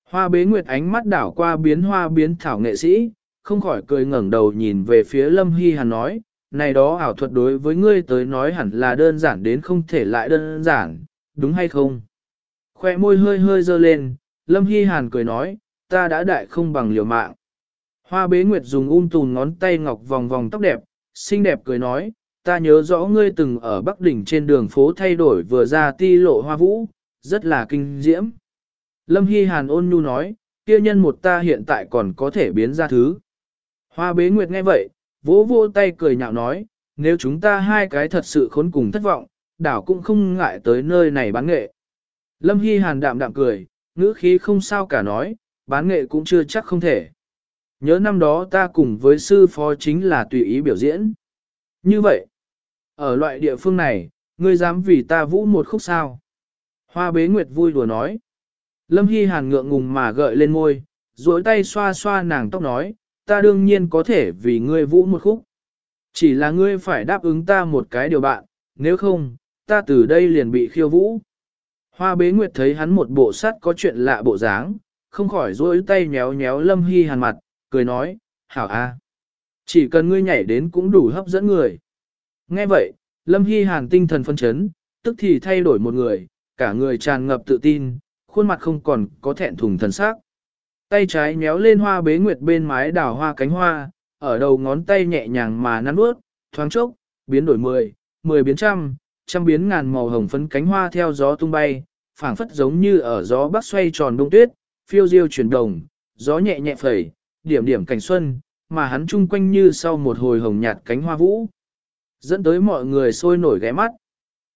Hoa bế nguyệt ánh mắt đảo qua biến hoa biến thảo nghệ sĩ, không khỏi cười ngẩng đầu nhìn về phía Lâm Hy Hàn nói, này đó ảo thuật đối với ngươi tới nói hẳn là đơn giản đến không thể lại đơn giản, đúng hay không? Khoe môi hơi hơi dơ lên, Lâm Hy Hàn cười nói, ta đã đại không bằng liều mạng. Hoa bế nguyệt dùng un tùn ngón tay ngọc vòng vòng tóc đẹp, xinh đẹp cười nói, ta nhớ rõ ngươi từng ở Bắc Đỉnh trên đường phố thay đổi vừa ra ti lộ hoa vũ, rất là kinh diễm. Lâm Hy Hàn ôn nhu nói, kia nhân một ta hiện tại còn có thể biến ra thứ. Hoa bế nguyệt nghe vậy, vỗ vỗ tay cười nhạo nói, nếu chúng ta hai cái thật sự khốn cùng thất vọng, đảo cũng không ngại tới nơi này bán nghệ. Lâm Hy Hàn đạm đạm cười, ngữ khí không sao cả nói, bán nghệ cũng chưa chắc không thể. Nhớ năm đó ta cùng với sư phó chính là tùy ý biểu diễn. Như vậy, ở loại địa phương này, ngươi dám vì ta vũ một khúc sao? Hoa bế nguyệt vui đùa nói. Lâm Hy Hàn ngượng ngùng mà gợi lên môi, duỗi tay xoa xoa nàng tóc nói, ta đương nhiên có thể vì ngươi vũ một khúc. Chỉ là ngươi phải đáp ứng ta một cái điều bạn, nếu không, ta từ đây liền bị khiêu vũ. Hoa bế nguyệt thấy hắn một bộ sắt có chuyện lạ bộ dáng, không khỏi rối tay nhéo nhéo Lâm Hy Hàn mặt, cười nói, hảo a, Chỉ cần ngươi nhảy đến cũng đủ hấp dẫn người. Nghe vậy, Lâm Hy Hàn tinh thần phân chấn, tức thì thay đổi một người, cả người tràn ngập tự tin, khuôn mặt không còn có thẹn thùng thần sắc. Tay trái nhéo lên hoa bế nguyệt bên mái đào hoa cánh hoa, ở đầu ngón tay nhẹ nhàng mà nắn bước, thoáng chốc, biến đổi mười, mười biến trăm, trăm biến ngàn màu hồng phấn cánh hoa theo gió tung bay, phảng phất giống như ở gió bắc xoay tròn đông tuyết, phiêu diêu chuyển đồng, gió nhẹ nhẹ phẩy, điểm điểm cảnh xuân, mà hắn chung quanh như sau một hồi hồng nhạt cánh hoa vũ. Dẫn tới mọi người sôi nổi ghé mắt.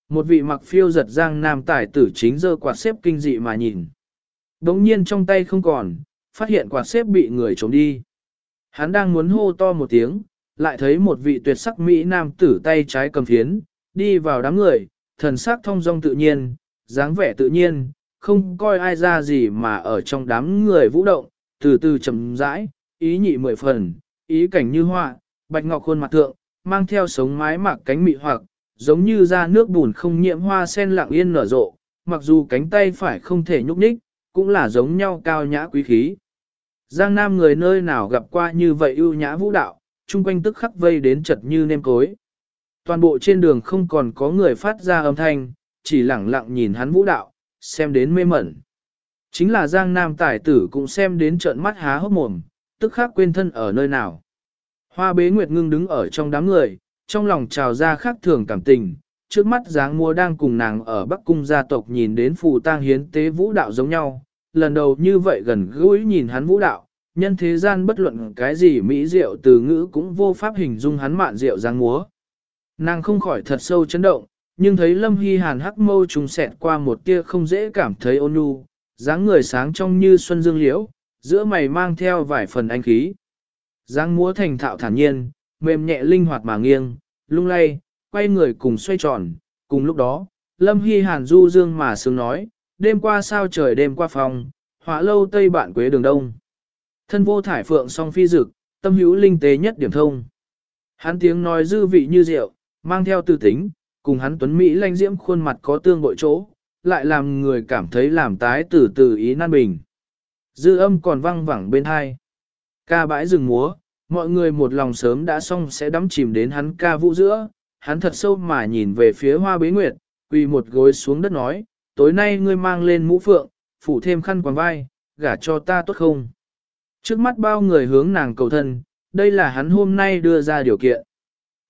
Một vị mặc phiêu giật giang nam tài tử chính dơ quạt xếp kinh dị mà nhìn. Đống nhiên trong tay không còn, phát hiện quạt xếp bị người trống đi. Hắn đang muốn hô to một tiếng, lại thấy một vị tuyệt sắc Mỹ nam tử tay trái cầm phiến, đi vào đám người, thần sắc thông dong tự nhiên, dáng vẻ tự nhiên, không coi ai ra gì mà ở trong đám người vũ động, từ từ chậm rãi, ý nhị mười phần, ý cảnh như họa, bạch ngọc khuôn mặt thượng, mang theo sống mái mạc cánh mị hoặc, giống như ra nước bùn không nhiễm hoa sen lặng yên nở rộ, mặc dù cánh tay phải không thể nhúc nhích, cũng là giống nhau cao nhã quý khí. Giang Nam người nơi nào gặp qua như vậy ưu nhã vũ đạo, chung quanh tức khắc vây đến chật như nêm cối. Toàn bộ trên đường không còn có người phát ra âm thanh, chỉ lẳng lặng nhìn hắn vũ đạo, xem đến mê mẩn. Chính là Giang Nam tài tử cũng xem đến trợn mắt há hốc mồm, tức khắc quên thân ở nơi nào. Hoa bế nguyệt ngưng đứng ở trong đám người, trong lòng trào ra khác thường cảm tình, trước mắt dáng mua đang cùng nàng ở Bắc Cung gia tộc nhìn đến phù tang hiến tế vũ đạo giống nhau, lần đầu như vậy gần gũi nhìn hắn vũ đạo, nhân thế gian bất luận cái gì mỹ diệu từ ngữ cũng vô pháp hình dung hắn mạn diệu dáng múa. Nàng không khỏi thật sâu chấn động, nhưng thấy Lâm Hy Hàn hắc mâu trùng xẹt qua một tia không dễ cảm thấy ôn nhu, dáng người sáng trong như xuân dương liễu, giữa mày mang theo vài phần anh khí. Dáng múa thành thạo thản nhiên, mềm nhẹ linh hoạt mà nghiêng, lung lay, quay người cùng xoay tròn, cùng lúc đó, Lâm Hy Hàn du dương mà sướng nói, đêm qua sao trời đêm qua phòng, họa lâu tây bạn quế đường đông. Thân vô thải phượng song phi dực, tâm hữu linh tế nhất điểm thông. Hắn tiếng nói dư vị như rượu, mang theo tư tính, cùng hắn tuấn Mỹ lanh diễm khuôn mặt có tương bội chỗ, lại làm người cảm thấy làm tái từ từ ý nan bình. Dư âm còn văng vẳng bên hai. Ca bãi rừng múa, mọi người một lòng sớm đã xong sẽ đắm chìm đến hắn ca vũ giữa, hắn thật sâu mà nhìn về phía hoa bế nguyệt, quỳ một gối xuống đất nói, tối nay ngươi mang lên mũ phượng, phủ thêm khăn quàng vai, gả cho ta tốt không? Trước mắt bao người hướng nàng cầu thân, đây là hắn hôm nay đưa ra điều kiện.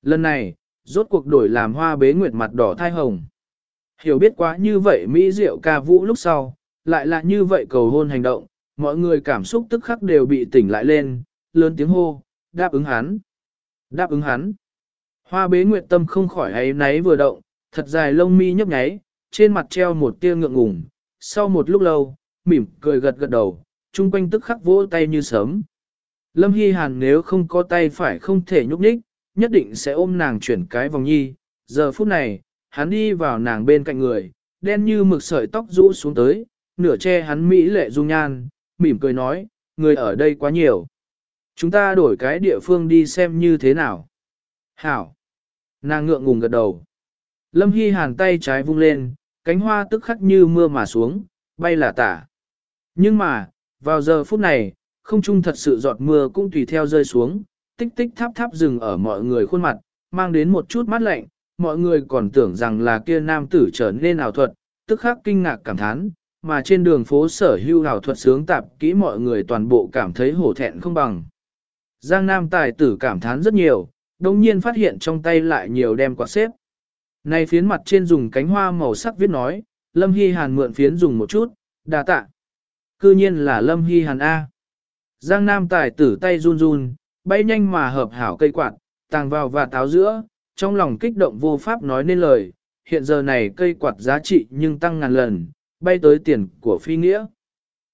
Lần này, rốt cuộc đổi làm hoa bế nguyệt mặt đỏ thai hồng. Hiểu biết quá như vậy Mỹ Diệu ca vũ lúc sau, lại là như vậy cầu hôn hành động, mọi người cảm xúc tức khắc đều bị tỉnh lại lên, lớn tiếng hô, đáp ứng hắn, đáp ứng hắn. Hoa bế nguyệt tâm không khỏi ấy náy vừa động, thật dài lông mi nhấp nháy, trên mặt treo một tia ngượng ngùng, sau một lúc lâu, mỉm cười gật gật đầu, chung quanh tức khắc vỗ tay như sớm. Lâm Hy Hàn nếu không có tay phải không thể nhúc nhích, nhất định sẽ ôm nàng chuyển cái vòng nhi. Giờ phút này, hắn đi vào nàng bên cạnh người, đen như mực sợi tóc rũ xuống tới, nửa che hắn mỹ lệ dung nhan, mỉm cười nói, người ở đây quá nhiều. Chúng ta đổi cái địa phương đi xem như thế nào. Hảo. Nàng ngượng ngùng gật đầu. Lâm Hy Hàn tay trái vung lên, cánh hoa tức khắc như mưa mà xuống, bay là tả. Nhưng mà, vào giờ phút này, không trung thật sự giọt mưa cũng tùy theo rơi xuống, tích tích tháp tháp dừng ở mọi người khuôn mặt, mang đến một chút mát lạnh, mọi người còn tưởng rằng là kia nam tử trở nên ảo thuật, tức khắc kinh ngạc cảm thán, mà trên đường phố sở hưu ảo thuật sướng tạp kỹ mọi người toàn bộ cảm thấy hổ thẹn không bằng. Giang Nam tài tử cảm thán rất nhiều, đồng nhiên phát hiện trong tay lại nhiều đem quạt xếp. Này phiến mặt trên dùng cánh hoa màu sắc viết nói, Lâm Hy Hàn mượn phiến dùng một chút, đà tạ. Cư nhiên là Lâm Hy Hàn A. Giang Nam tài tử tay run run, bay nhanh mà hợp hảo cây quạt, tàng vào và táo giữa, trong lòng kích động vô pháp nói nên lời, hiện giờ này cây quạt giá trị nhưng tăng ngàn lần, bay tới tiền của phi nghĩa.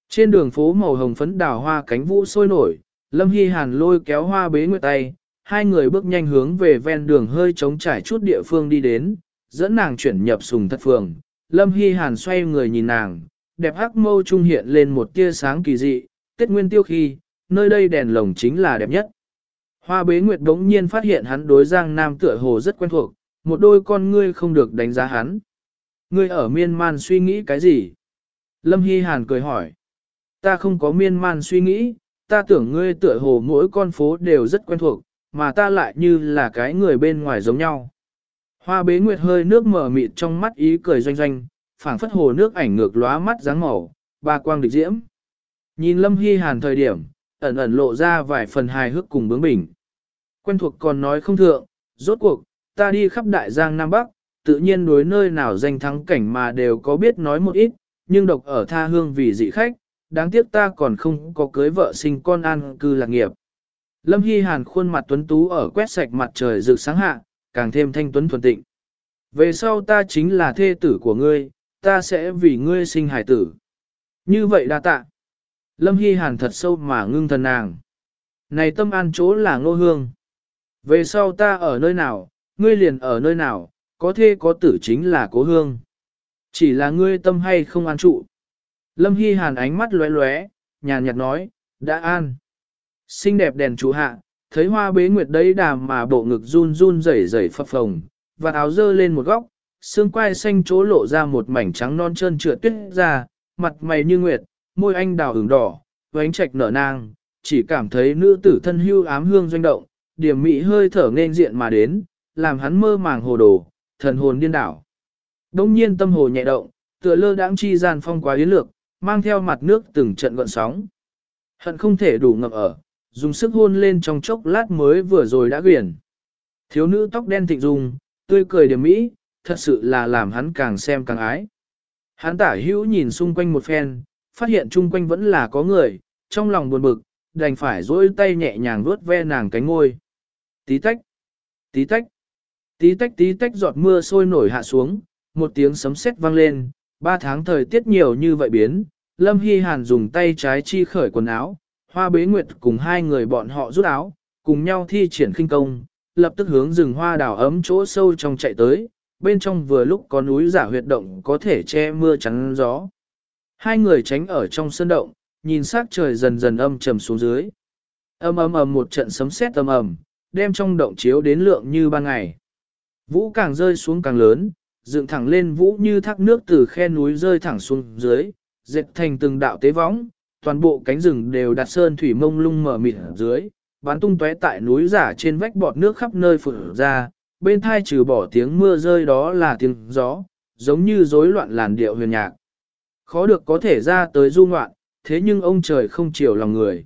Trên đường phố màu hồng phấn đào hoa cánh vũ sôi nổi, Lâm Hy Hàn lôi kéo hoa bế nguyệt tay, hai người bước nhanh hướng về ven đường hơi trống trải chút địa phương đi đến, dẫn nàng chuyển nhập sùng thất phường. Lâm Hy Hàn xoay người nhìn nàng, đẹp hắc mâu trung hiện lên một tia sáng kỳ dị, tết nguyên tiêu khi, nơi đây đèn lồng chính là đẹp nhất. Hoa bế nguyệt đống nhiên phát hiện hắn đối giang nam tựa hồ rất quen thuộc, một đôi con ngươi không được đánh giá hắn. Ngươi ở miên man suy nghĩ cái gì? Lâm Hy Hàn cười hỏi. Ta không có miên man suy nghĩ, ta tưởng ngươi tựa hồ mỗi con phố đều rất quen thuộc, mà ta lại như là cái người bên ngoài giống nhau. Hoa bế nguyệt hơi nước mở mịt trong mắt ý cười doanh doanh, phảng phất hồ nước ảnh ngược lóa mắt dáng màu, ba quang địch diễm. Nhìn Lâm Hy Hàn thời điểm, ẩn ẩn lộ ra vài phần hài hước cùng bướng bỉnh. Quen thuộc còn nói không thượng, rốt cuộc, ta đi khắp đại giang Nam Bắc, tự nhiên đối nơi nào danh thắng cảnh mà đều có biết nói một ít, nhưng độc ở tha hương vì dị khách, đáng tiếc ta còn không có cưới vợ sinh con an cư lạc nghiệp. Lâm Hy Hàn khuôn mặt tuấn tú ở quét sạch mặt trời rực sáng hạ, càng thêm thanh tuấn thuần tịnh. Về sau ta chính là thê tử của ngươi, ta sẽ vì ngươi sinh hải tử. Như vậy đa tạ. Lâm Hy Hàn thật sâu mà ngưng thần nàng. Này tâm an chỗ là ngô hương. Về sau ta ở nơi nào, ngươi liền ở nơi nào, có thê có tử chính là cố hương. Chỉ là ngươi tâm hay không an trụ. Lâm Hy Hàn ánh mắt lóe lóe, nhàn nhạt nói, đã an. Xinh đẹp đèn chủ hạ, thấy hoa bế nguyệt đấy đàm mà bộ ngực run run rẩy rẩy phập phồng, và áo dơ lên một góc, xương quai xanh chỗ lộ ra một mảnh trắng non trơn trượt tuyết ra, mặt mày như nguyệt, môi anh đào ửng đỏ, ánh trạch nở nang, chỉ cảm thấy nữ tử thân hưu ám hương doanh động, điểm mỹ hơi thở nên diện mà đến, làm hắn mơ màng hồ đồ, thần hồn điên đảo. Đông nhiên tâm hồ nhẹ động, tựa lơ đãng chi gian phong quá yến lược, mang theo mặt nước từng trận gọn sóng. Hận không thể đủ ngập ở, dùng sức hôn lên trong chốc lát mới vừa rồi đã quyển. Thiếu nữ tóc đen thịnh dung, tươi cười điểm mỹ, thật sự là làm hắn càng xem càng ái. Hắn tả hữu nhìn xung quanh một phen, phát hiện chung quanh vẫn là có người, trong lòng buồn bực, đành phải dỗi tay nhẹ nhàng vuốt ve nàng cánh ngôi. Tí tách, tí tách, tí tách tí tách giọt mưa sôi nổi hạ xuống, một tiếng sấm sét vang lên, ba tháng thời tiết nhiều như vậy biến, Lâm Hy Hàn dùng tay trái chi khởi quần áo, hoa bế nguyệt cùng hai người bọn họ rút áo, cùng nhau thi triển khinh công, lập tức hướng rừng hoa đào ấm chỗ sâu trong chạy tới, bên trong vừa lúc có núi giả huyệt động có thể che mưa chắn gió. Hai người tránh ở trong sân động, nhìn sát trời dần dần âm trầm xuống dưới. Âm âm âm một trận sấm sét âm ầm, đem trong động chiếu đến lượng như ban ngày. Vũ càng rơi xuống càng lớn, dựng thẳng lên vũ như thác nước từ khe núi rơi thẳng xuống dưới, dệt thành từng đạo tế võng, toàn bộ cánh rừng đều đặt sơn thủy mông lung mở mịt ở dưới, bắn tung tóe tại núi giả trên vách bọt nước khắp nơi phở ra, bên thai trừ bỏ tiếng mưa rơi đó là tiếng gió, giống như rối loạn làn điệu huyền nhạc. Khó được có thể ra tới du ngoạn, thế nhưng ông trời không chiều lòng người.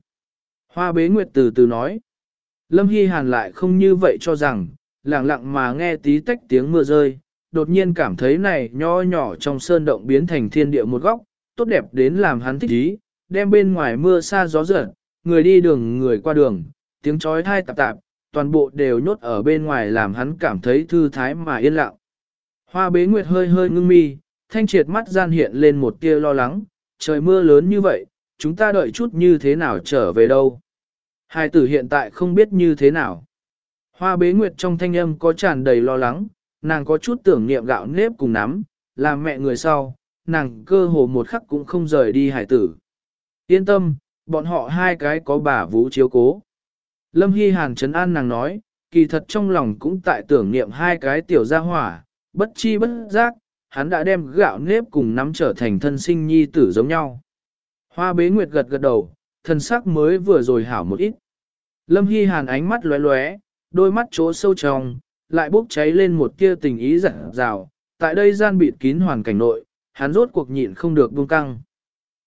Hoa bế nguyệt từ từ nói. Lâm Hy Hàn lại không như vậy cho rằng, lặng lặng mà nghe tí tách tiếng mưa rơi, đột nhiên cảm thấy này nho nhỏ trong sơn động biến thành thiên địa một góc, tốt đẹp đến làm hắn thích ý, đem bên ngoài mưa xa gió giật, người đi đường người qua đường, tiếng chói thai tạp tạp, toàn bộ đều nhốt ở bên ngoài làm hắn cảm thấy thư thái mà yên lặng. Hoa bế nguyệt hơi hơi ngưng mi, thanh triệt mắt gian hiện lên một tia lo lắng, trời mưa lớn như vậy, chúng ta đợi chút như thế nào trở về đâu. Hai tử hiện tại không biết như thế nào. Hoa bế nguyệt trong thanh âm có tràn đầy lo lắng, nàng có chút tưởng niệm gạo nếp cùng nắm, làm mẹ người sau, nàng cơ hồ một khắc cũng không rời đi hải tử. Yên tâm, bọn họ hai cái có bà vũ chiếu cố. Lâm Hy Hàn trấn an nàng nói, kỳ thật trong lòng cũng tại tưởng niệm hai cái tiểu gia hỏa, bất chi bất giác, hắn đã đem gạo nếp cùng nắm trở thành thân sinh nhi tử giống nhau. Hoa bế nguyệt gật gật đầu, thân sắc mới vừa rồi hảo một ít. Lâm Hy Hàn ánh mắt lóe lóe, đôi mắt chỗ sâu trong, lại bốc cháy lên một tia tình ý giả rào, tại đây gian bịt kín hoàn cảnh nội, hắn rốt cuộc nhịn không được buông căng.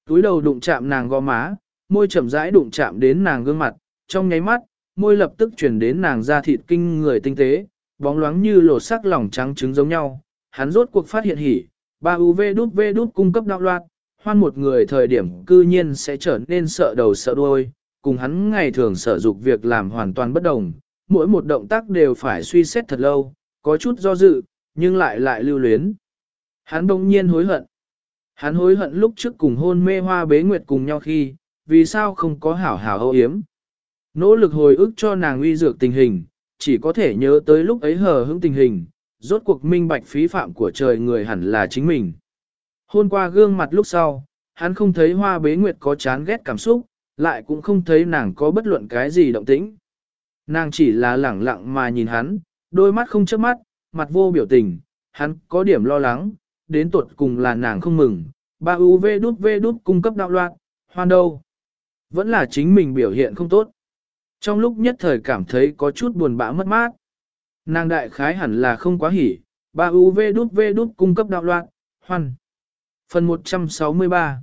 Túi đầu đụng chạm nàng gò má, môi chậm rãi đụng chạm đến nàng gương mặt, trong nháy mắt, môi lập tức chuyển đến nàng da thịt kinh người tinh tế, bóng loáng như lột sắc lỏng trắng trứng giống nhau. Hắn rốt cuộc phát hiện hỉ, ba UV đút V đút cung cấp đạo loạt, hoan một người thời điểm cư nhiên sẽ trở nên sợ đầu sợ đuôi, cùng hắn ngày thường sở dục việc làm hoàn toàn bất đồng, mỗi một động tác đều phải suy xét thật lâu, có chút do dự, nhưng lại lại lưu luyến. Hắn đông nhiên hối hận. Hắn hối hận lúc trước cùng hôn mê hoa bế nguyệt cùng nhau khi, vì sao không có hảo hảo âu yếm. Nỗ lực hồi ức cho nàng uy dược tình hình, chỉ có thể nhớ tới lúc ấy hờ hững tình hình, rốt cuộc minh bạch phí phạm của trời người hẳn là chính mình. Hôn qua gương mặt lúc sau, hắn không thấy hoa bế nguyệt có chán ghét cảm xúc, lại cũng không thấy nàng có bất luận cái gì động tĩnh. Nàng chỉ là lẳng lặng mà nhìn hắn, đôi mắt không chớp mắt, mặt vô biểu tình, hắn có điểm lo lắng, đến tuột cùng là nàng không mừng, ba UV đút V đút cung cấp đạo loạn, hoan đâu. Vẫn là chính mình biểu hiện không tốt. Trong lúc nhất thời cảm thấy có chút buồn bã mất mát. Nàng đại khái hẳn là không quá hỉ, ba UV đút V đút cung cấp đạo loạn, hoan. Phần 163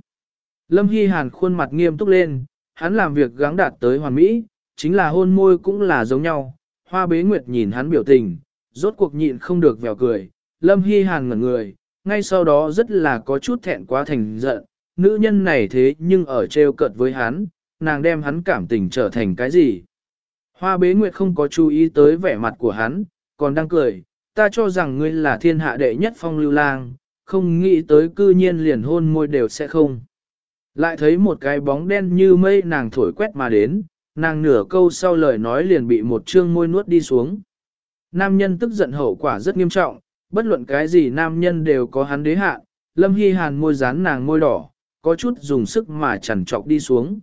Lâm Hy Hàn khuôn mặt nghiêm túc lên, hắn làm việc gắng đạt tới hoàn mỹ, chính là hôn môi cũng là giống nhau. Hoa bế nguyệt nhìn hắn biểu tình, rốt cuộc nhịn không được vèo cười. Lâm Hy Hàn ngẩn người, ngay sau đó rất là có chút thẹn quá thành giận. Nữ nhân này thế nhưng ở trêu cợt với hắn, nàng đem hắn cảm tình trở thành cái gì? Hoa bế nguyệt không có chú ý tới vẻ mặt của hắn, còn đang cười, ta cho rằng ngươi là thiên hạ đệ nhất phong lưu lang, không nghĩ tới cư nhiên liền hôn môi đều sẽ không. Lại thấy một cái bóng đen như mây nàng thổi quét mà đến, nàng nửa câu sau lời nói liền bị một chương môi nuốt đi xuống. Nam nhân tức giận hậu quả rất nghiêm trọng, bất luận cái gì nam nhân đều có hắn đế hạ, lâm hy hàn môi dán nàng môi đỏ, có chút dùng sức mà chằn trọc đi xuống.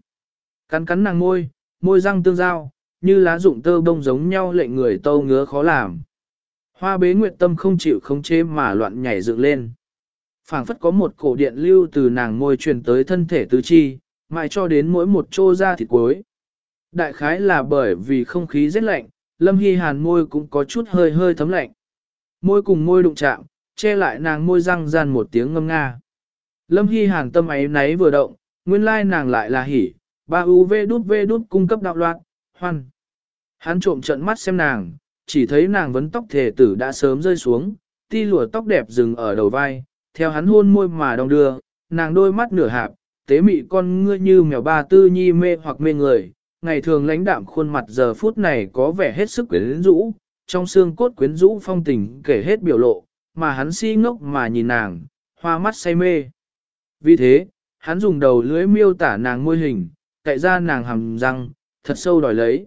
Cắn cắn nàng môi, môi răng tương giao, như lá rụng tơ bông giống nhau lệnh người tâu ngứa khó làm. Hoa bế nguyệt tâm không chịu không chế mà loạn nhảy dựng lên phảng phất có một cổ điện lưu từ nàng môi truyền tới thân thể tứ chi, mãi cho đến mỗi một chỗ ra thịt cuối. Đại khái là bởi vì không khí rất lạnh, Lâm Hy Hàn môi cũng có chút hơi hơi thấm lạnh. Môi cùng môi đụng chạm, che lại nàng môi răng ràn một tiếng ngâm nga. Lâm Hy Hàn tâm ấy náy vừa động, nguyên lai nàng lại là hỉ, ba u vê đút v đút cung cấp đạo loạn, hoan. Hắn trộm trận mắt xem nàng, chỉ thấy nàng vấn tóc thể tử đã sớm rơi xuống, ti lụa tóc đẹp dừng ở đầu vai, theo hắn hôn môi mà đong đưa, nàng đôi mắt nửa hạp, tế mị con ngươi như mèo ba tư nhi mê hoặc mê người, ngày thường lãnh đạm khuôn mặt giờ phút này có vẻ hết sức quyến rũ, trong xương cốt quyến rũ phong tình kể hết biểu lộ, mà hắn si ngốc mà nhìn nàng, hoa mắt say mê. Vì thế, hắn dùng đầu lưỡi miêu tả nàng môi hình, cậy ra nàng hầm răng, thật sâu đòi lấy.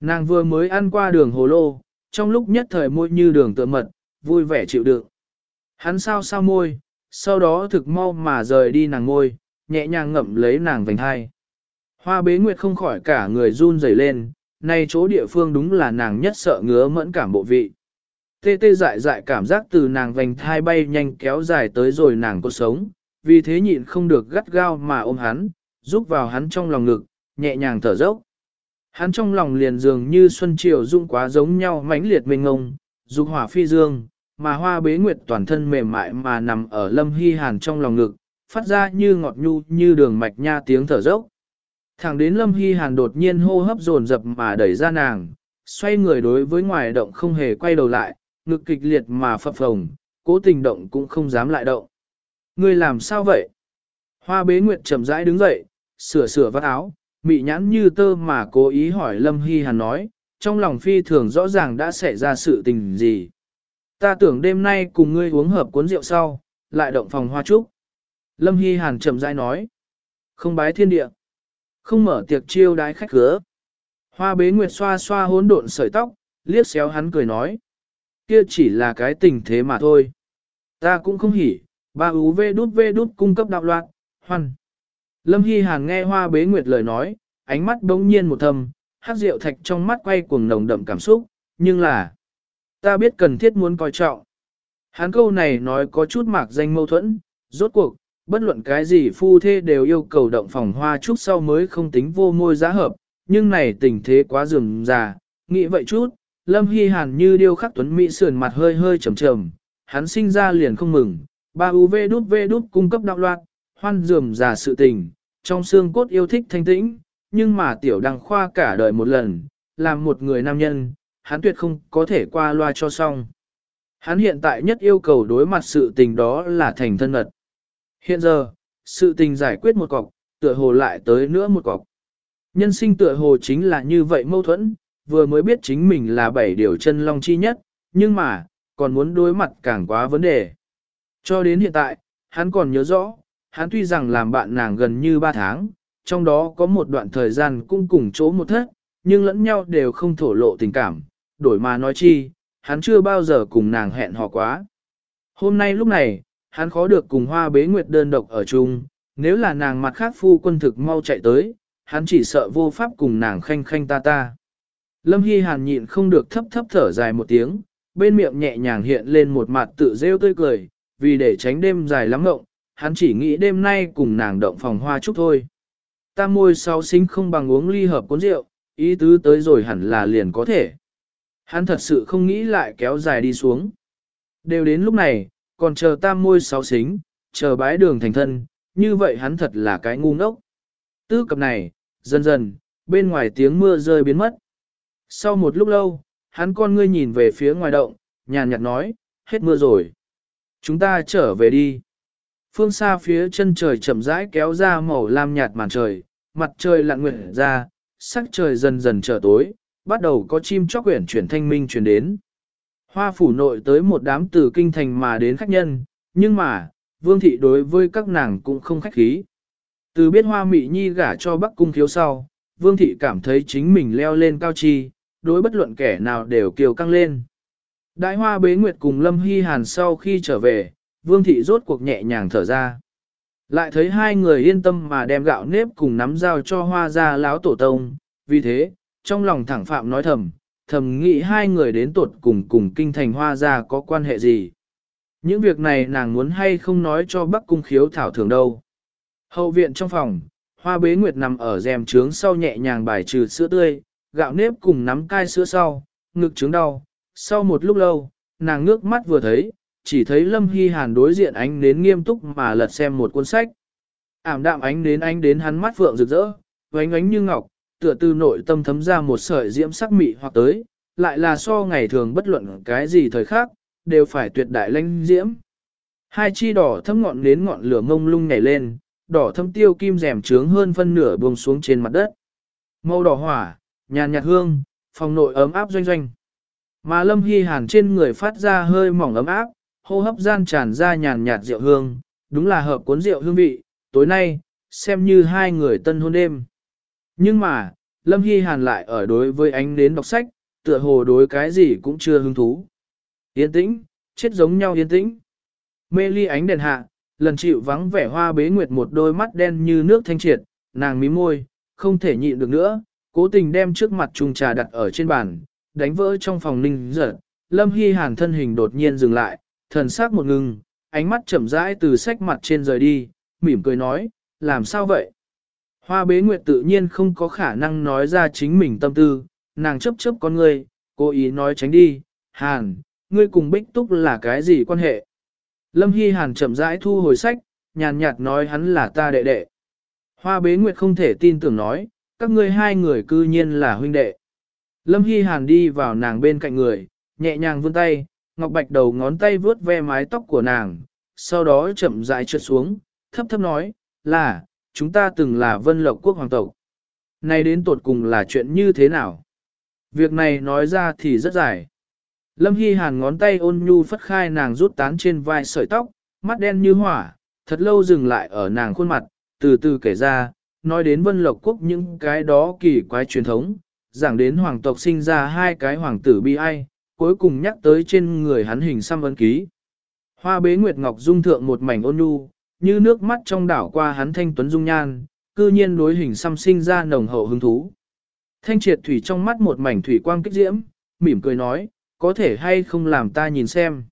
Nàng vừa mới ăn qua đường hồ lô, trong lúc nhất thời môi như đường tựa mật, vui vẻ chịu đựng. Hắn sao sao môi, sau đó thực mau mà rời đi nàng môi, nhẹ nhàng ngậm lấy nàng vành hai. Hoa bế nguyệt không khỏi cả người run rẩy lên, nay chỗ địa phương đúng là nàng nhất sợ ngứa mẫn cảm bộ vị. Tê tê dại dại cảm giác từ nàng vành thai bay nhanh kéo dài tới rồi nàng có sống, vì thế nhịn không được gắt gao mà ôm hắn, giúp vào hắn trong lòng ngực, nhẹ nhàng thở dốc. Hắn trong lòng liền dường như xuân triều dung quá giống nhau mãnh liệt mênh ngông, dục hỏa phi dương, mà hoa bế nguyệt toàn thân mềm mại mà nằm ở lâm hy hàn trong lòng ngực, phát ra như ngọt nhu như đường mạch nha tiếng thở dốc. Thẳng đến lâm hy hàn đột nhiên hô hấp dồn dập mà đẩy ra nàng, xoay người đối với ngoài động không hề quay đầu lại, ngực kịch liệt mà phập phồng, cố tình động cũng không dám lại động. Ngươi làm sao vậy? Hoa bế nguyệt chậm rãi đứng dậy, sửa sửa vắt áo, mị nhãn như tơ mà cố ý hỏi Lâm Hy Hàn nói, trong lòng phi thường rõ ràng đã xảy ra sự tình gì. Ta tưởng đêm nay cùng ngươi uống hợp cuốn rượu sau, lại động phòng hoa trúc. Lâm Hy Hàn chậm rãi nói, không bái thiên địa, không mở tiệc chiêu đái khách cửa. Hoa bế nguyệt xoa xoa hỗn độn sợi tóc, liếc xéo hắn cười nói, kia chỉ là cái tình thế mà thôi. Ta cũng không hỉ, ba ú vê đút vê đút cung cấp đạo loạn, hoan. Lâm Hy Hàn nghe hoa bế nguyệt lời nói, ánh mắt đống nhiên một thầm, hát rượu thạch trong mắt quay cuồng nồng đậm cảm xúc, nhưng là, ta biết cần thiết muốn coi trọng. Hắn câu này nói có chút mạc danh mâu thuẫn, rốt cuộc, bất luận cái gì phu thê đều yêu cầu động phòng hoa chút sau mới không tính vô môi giá hợp, nhưng này tình thế quá rườm rà, nghĩ vậy chút, Lâm Hy Hàn như điêu khắc tuấn mỹ sườn mặt hơi hơi trầm trầm, hắn sinh ra liền không mừng, ba UV đút V đút cung cấp đạo loạn, hoan dườm già sự tình, trong xương cốt yêu thích thanh tĩnh, nhưng mà tiểu đăng khoa cả đời một lần, làm một người nam nhân, hắn tuyệt không có thể qua loa cho xong. Hắn hiện tại nhất yêu cầu đối mặt sự tình đó là thành thân mật. Hiện giờ, sự tình giải quyết một cọc, tựa hồ lại tới nữa một cọc. Nhân sinh tựa hồ chính là như vậy mâu thuẫn, vừa mới biết chính mình là bảy điều chân long chi nhất, nhưng mà, còn muốn đối mặt càng quá vấn đề. Cho đến hiện tại, hắn còn nhớ rõ, hắn tuy rằng làm bạn nàng gần như 3 tháng, trong đó có một đoạn thời gian cũng cùng chỗ một thất, nhưng lẫn nhau đều không thổ lộ tình cảm, đổi mà nói chi, hắn chưa bao giờ cùng nàng hẹn hò quá. Hôm nay lúc này, hắn khó được cùng hoa bế nguyệt đơn độc ở chung, nếu là nàng mặt khác phu quân thực mau chạy tới, hắn chỉ sợ vô pháp cùng nàng khanh khanh ta ta. Lâm Hy Hàn nhịn không được thấp thấp thở dài một tiếng, bên miệng nhẹ nhàng hiện lên một mặt tự rêu tươi cười, vì để tránh đêm dài lắm ngộng, hắn chỉ nghĩ đêm nay cùng nàng động phòng hoa chúc thôi. Ta môi sau sinh không bằng uống ly hợp cuốn rượu, ý tứ tới rồi hẳn là liền có thể. Hắn thật sự không nghĩ lại kéo dài đi xuống. Đều đến lúc này, còn chờ tam môi sáu xính, chờ bái đường thành thân, như vậy hắn thật là cái ngu ngốc. Tư cập này, dần dần, bên ngoài tiếng mưa rơi biến mất. Sau một lúc lâu, hắn con ngươi nhìn về phía ngoài động, nhàn nhạt nói, hết mưa rồi. Chúng ta trở về đi. Phương xa phía chân trời chậm rãi kéo ra màu lam nhạt màn trời, mặt trời lặn nguyện ra, sắc trời dần dần trở tối, bắt đầu có chim chóc quyển chuyển thanh minh truyền đến. Hoa phủ nội tới một đám từ kinh thành mà đến khách nhân, nhưng mà, vương thị đối với các nàng cũng không khách khí. Từ biết hoa mị nhi gả cho bắc cung thiếu sau, vương thị cảm thấy chính mình leo lên cao chi, đối bất luận kẻ nào đều kiều căng lên. Đại hoa bế nguyệt cùng Lâm Hy Hàn sau khi trở về, vương thị rốt cuộc nhẹ nhàng thở ra. Lại thấy hai người yên tâm mà đem gạo nếp cùng nắm dao cho hoa ra láo tổ tông, vì thế, trong lòng thẳng phạm nói thầm, thầm nghĩ hai người đến tuột cùng cùng kinh thành hoa ra có quan hệ gì. Những việc này nàng muốn hay không nói cho bắc cung khiếu thảo thường đâu. Hậu viện trong phòng, Hoa bế nguyệt nằm ở rèm trướng sau nhẹ nhàng bài trừ sữa tươi, gạo nếp cùng nắm cai sữa sau, ngực trướng đau. Sau một lúc lâu, nàng ngước mắt vừa thấy, chỉ thấy Lâm Hy Hàn đối diện ánh nến nghiêm túc mà lật xem một cuốn sách. Ảm đạm ánh nến ánh đến hắn mắt phượng rực rỡ, vánh ánh như ngọc, tựa từ nội tâm thấm ra một sợi diễm sắc mị hoặc tới, lại là so ngày thường bất luận cái gì thời khác, đều phải tuyệt đại lãnh diễm. Hai chi đỏ thấm ngọn nến ngọn lửa ngông lung nhảy lên, đỏ thâm tiêu kim rèm trướng hơn phân nửa buông xuống trên mặt đất. Màu đỏ hỏa, nhàn nhạt hương, phòng nội ấm áp doanh doanh. Mà lâm hy hàn trên người phát ra hơi mỏng ấm áp, hô hấp gian tràn ra nhàn nhạt rượu hương, đúng là hợp cuốn rượu hương vị, tối nay, xem như hai người tân hôn đêm. Nhưng mà, Lâm Hy Hàn lại ở đối với ánh đến đọc sách, tựa hồ đối cái gì cũng chưa hứng thú. Yên tĩnh, chết giống nhau yên tĩnh. Mê ly ánh đèn hạ, lần chịu vắng vẻ hoa bế nguyệt một đôi mắt đen như nước thanh triệt, nàng mím môi, không thể nhịn được nữa, cố tình đem trước mặt chung trà đặt ở trên bàn, đánh vỡ trong phòng ninh giật. Lâm Hy Hàn thân hình đột nhiên dừng lại, thần sắc một ngừng, ánh mắt chậm rãi từ sách mặt trên rời đi, mỉm cười nói, làm sao vậy? Hoa bế nguyệt tự nhiên không có khả năng nói ra chính mình tâm tư, nàng chấp chấp con ngươi, cố ý nói tránh đi, Hàn, ngươi cùng Bích Túc là cái gì quan hệ? Lâm Hy Hàn chậm rãi thu hồi sách, nhàn nhạt nói hắn là ta đệ đệ. Hoa bế nguyệt không thể tin tưởng nói, các ngươi hai người cư nhiên là huynh đệ. Lâm Hy Hàn đi vào nàng bên cạnh người, nhẹ nhàng vươn tay, ngọc bạch đầu ngón tay vướt ve mái tóc của nàng, sau đó chậm rãi trượt xuống, thấp thấp nói, là, chúng ta từng là vân lộc quốc hoàng tộc. Này đến tột cùng là chuyện như thế nào? Việc này nói ra thì rất dài. Lâm Hy Hàn ngón tay ôn nhu phất khai nàng rút tán trên vai sợi tóc, mắt đen như hỏa, thật lâu dừng lại ở nàng khuôn mặt, từ từ kể ra, nói đến vân lộc quốc những cái đó kỳ quái truyền thống, giảng đến hoàng tộc sinh ra hai cái hoàng tử bi ai, cuối cùng nhắc tới trên người hắn hình xăm ấn ký. Hoa bế nguyệt ngọc dung thượng một mảnh ôn nhu, như nước mắt trong đảo qua hắn thanh tuấn dung nhan, cư nhiên đối hình xăm sinh ra nồng hậu hứng thú. Thanh triệt thủy trong mắt một mảnh thủy quang kích diễm, mỉm cười nói, có thể hay không làm ta nhìn xem.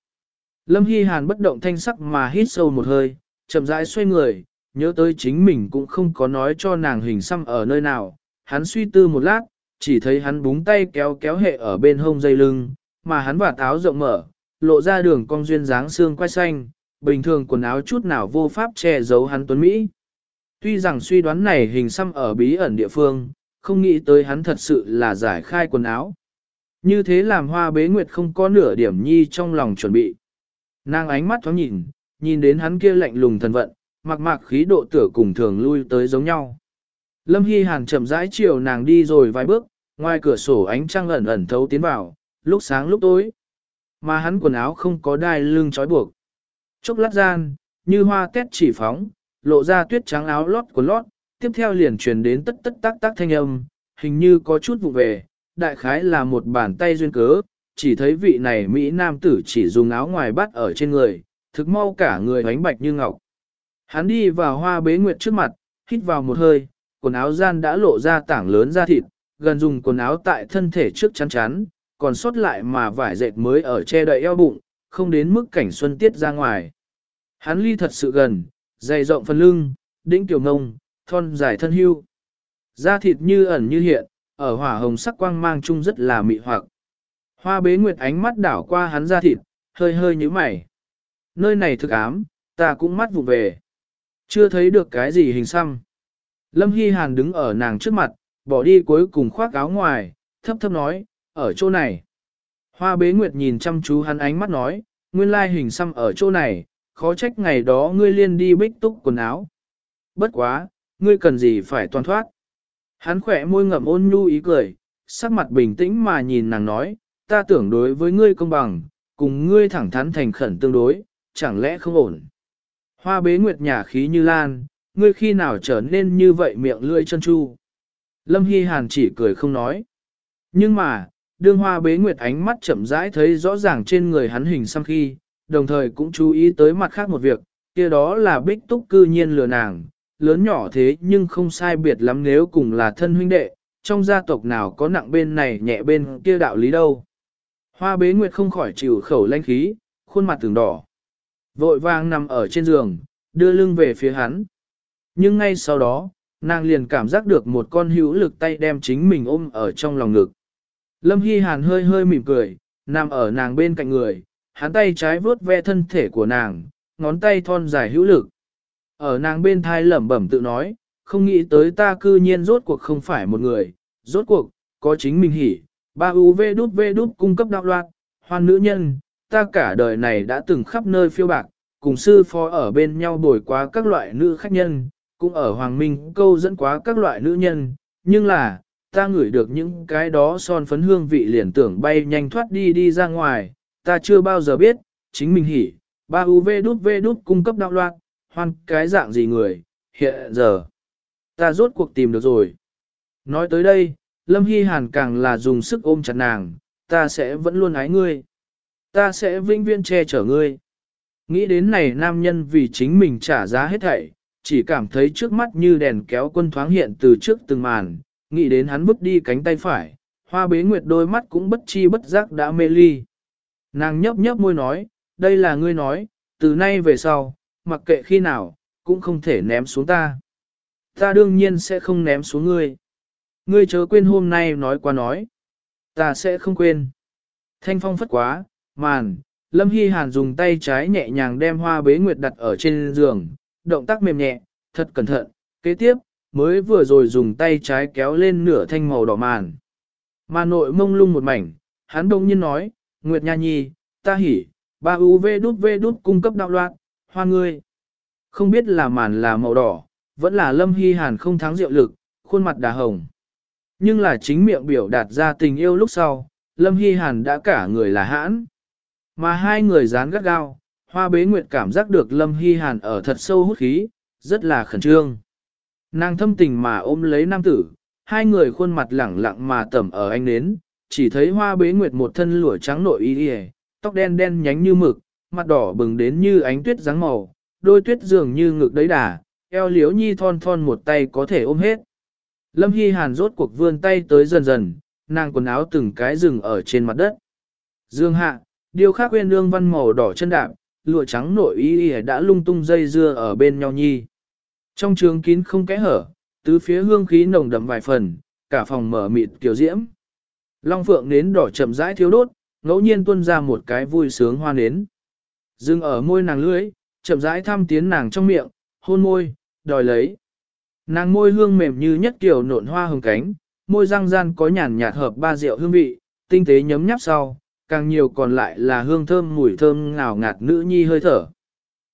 Lâm Hy Hàn bất động thanh sắc mà hít sâu một hơi, chậm rãi xoay người, nhớ tới chính mình cũng không có nói cho nàng hình xăm ở nơi nào. Hắn suy tư một lát, chỉ thấy hắn búng tay kéo kéo hệ ở bên hông dây lưng, mà hắn và táo rộng mở, lộ ra đường cong duyên dáng xương quai xanh, bình thường quần áo chút nào vô pháp che giấu hắn tuấn Mỹ. Tuy rằng suy đoán này hình xăm ở bí ẩn địa phương, không nghĩ tới hắn thật sự là giải khai quần áo. Như thế làm hoa bế nguyệt không có nửa điểm nhi trong lòng chuẩn bị. Nàng ánh mắt thoáng nhìn, nhìn đến hắn kia lạnh lùng thần vận, mặc mạc khí độ tửa cùng thường lui tới giống nhau. Lâm Hy Hàn chậm rãi chiều nàng đi rồi vài bước, ngoài cửa sổ ánh trăng ẩn ẩn thấu tiến vào, lúc sáng lúc tối. Mà hắn quần áo không có đai lưng trói buộc. Chốc lát gian, như hoa tét chỉ phóng, lộ ra tuyết trắng áo lót của lót, tiếp theo liền truyền đến tất tất tác tác thanh âm, hình như có chút vụ về, đại khái là một bàn tay duyên cớ, chỉ thấy vị này Mỹ Nam tử chỉ dùng áo ngoài bắt ở trên người, thực mau cả người ánh bạch như ngọc. Hắn đi vào hoa bế nguyệt trước mặt, hít vào một hơi, quần áo gian đã lộ ra tảng lớn da thịt, gần dùng quần áo tại thân thể trước chắn chắn, còn sót lại mà vải dệt mới ở che đậy eo bụng, không đến mức cảnh xuân tiết ra ngoài. Hắn ly thật sự gần, dày rộng phần lưng, đĩnh tiểu ngông, thon dài thân hưu. Da thịt như ẩn như hiện, ở hỏa hồng sắc quang mang chung rất là mị hoặc. Hoa bế nguyệt ánh mắt đảo qua hắn da thịt, hơi hơi như mày. Nơi này thực ám, ta cũng mắt vụ về. Chưa thấy được cái gì hình xăm. Lâm Hy Hàn đứng ở nàng trước mặt, bỏ đi cuối cùng khoác áo ngoài, thấp thấp nói, ở chỗ này. Hoa bế nguyệt nhìn chăm chú hắn ánh mắt nói, nguyên lai hình xăm ở chỗ này, khó trách ngày đó ngươi liên đi bích túc quần áo. Bất quá, ngươi cần gì phải toàn thoát. Hắn khỏe môi ngậm ôn nhu ý cười, sắc mặt bình tĩnh mà nhìn nàng nói, ta tưởng đối với ngươi công bằng, cùng ngươi thẳng thắn thành khẩn tương đối, chẳng lẽ không ổn. Hoa bế nguyệt nhà khí như lan, ngươi khi nào trở nên như vậy miệng lưỡi chân chu. Lâm Hy Hàn chỉ cười không nói. Nhưng mà, đương hoa bế nguyệt ánh mắt chậm rãi thấy rõ ràng trên người hắn hình xăm khi, đồng thời cũng chú ý tới mặt khác một việc, kia đó là bích túc cư nhiên lừa nàng, lớn nhỏ thế nhưng không sai biệt lắm nếu cùng là thân huynh đệ, trong gia tộc nào có nặng bên này nhẹ bên kia đạo lý đâu. Hoa bế nguyệt không khỏi chịu khẩu lanh khí, khuôn mặt từng đỏ. Vội vàng nằm ở trên giường, đưa lưng về phía hắn. Nhưng ngay sau đó, Nàng liền cảm giác được một con hữu lực tay đem chính mình ôm ở trong lòng ngực. Lâm Hy Hàn hơi hơi mỉm cười, nằm ở nàng bên cạnh người, hắn tay trái vướt ve thân thể của nàng, ngón tay thon dài hữu lực. Ở nàng bên thai lẩm bẩm tự nói, không nghĩ tới ta cư nhiên rốt cuộc không phải một người, rốt cuộc, có chính mình hỉ, ba UV đút V đút cung cấp đạo loạn, hoan nữ nhân, ta cả đời này đã từng khắp nơi phiêu bạc, cùng sư phó ở bên nhau bồi quá các loại nữ khách nhân, cũng ở Hoàng Minh câu dẫn quá các loại nữ nhân, nhưng là, ta ngửi được những cái đó son phấn hương vị liền tưởng bay nhanh thoát đi đi ra ngoài, ta chưa bao giờ biết, chính mình hỉ, ba UV đút V đút cung cấp đạo loạn, hoan cái dạng gì người, hiện giờ, ta rốt cuộc tìm được rồi. Nói tới đây, Lâm Hy Hàn càng là dùng sức ôm chặt nàng, ta sẽ vẫn luôn ái ngươi. Ta sẽ vinh viên che chở ngươi. Nghĩ đến này nam nhân vì chính mình trả giá hết thảy, chỉ cảm thấy trước mắt như đèn kéo quân thoáng hiện từ trước từng màn, nghĩ đến hắn vứt đi cánh tay phải, hoa bế nguyệt đôi mắt cũng bất chi bất giác đã mê ly. Nàng nhấp nhấp môi nói, đây là ngươi nói, từ nay về sau, mặc kệ khi nào, cũng không thể ném xuống ta. Ta đương nhiên sẽ không ném xuống ngươi. Ngươi chớ quên hôm nay nói qua nói. Ta sẽ không quên. Thanh phong phất quá, màn, Lâm Hy Hàn dùng tay trái nhẹ nhàng đem hoa bế nguyệt đặt ở trên giường, động tác mềm nhẹ, thật cẩn thận. Kế tiếp, mới vừa rồi dùng tay trái kéo lên nửa thanh màu đỏ màn. Mà nội mông lung một mảnh, hắn đông nhiên nói, Nguyệt Nha Nhi, ta hỉ, ba UV đút V đút cung cấp đạo loạn, hoa ngươi. Không biết là màn là màu đỏ, vẫn là Lâm Hy Hàn không thắng rượu lực, khuôn mặt đà hồng. Nhưng là chính miệng biểu đạt ra tình yêu lúc sau, Lâm Hy Hàn đã cả người là hãn. Mà hai người dán gắt gao, hoa bế nguyệt cảm giác được Lâm Hy Hàn ở thật sâu hút khí, rất là khẩn trương. Nàng thâm tình mà ôm lấy nam tử, hai người khuôn mặt lẳng lặng mà tẩm ở anh nến, chỉ thấy hoa bế nguyệt một thân lụa trắng nội y y, tóc đen đen nhánh như mực, mặt đỏ bừng đến như ánh tuyết dáng màu, đôi tuyết dường như ngực đấy đà, eo liếu nhi thon thon một tay có thể ôm hết. Lâm Hy Hàn rốt cuộc vươn tay tới dần dần, nàng quần áo từng cái rừng ở trên mặt đất. Dương hạ, điều khắc quên lương văn màu đỏ chân đạp, lụa trắng nội y y đã lung tung dây dưa ở bên nhau nhi. Trong trường kín không kẽ hở, tứ phía hương khí nồng đậm vài phần, cả phòng mở mịt kiểu diễm. Long phượng nến đỏ chậm rãi thiếu đốt, ngẫu nhiên tuôn ra một cái vui sướng hoa nến. Dừng ở môi nàng lưỡi, chậm rãi thăm tiến nàng trong miệng, hôn môi, đòi lấy. Nàng môi hương mềm như nhất kiểu nộn hoa hồng cánh, môi răng gian có nhàn nhạt hợp ba rượu hương vị, tinh tế nhấm nháp sau, càng nhiều còn lại là hương thơm mùi thơm ngào ngạt nữ nhi hơi thở.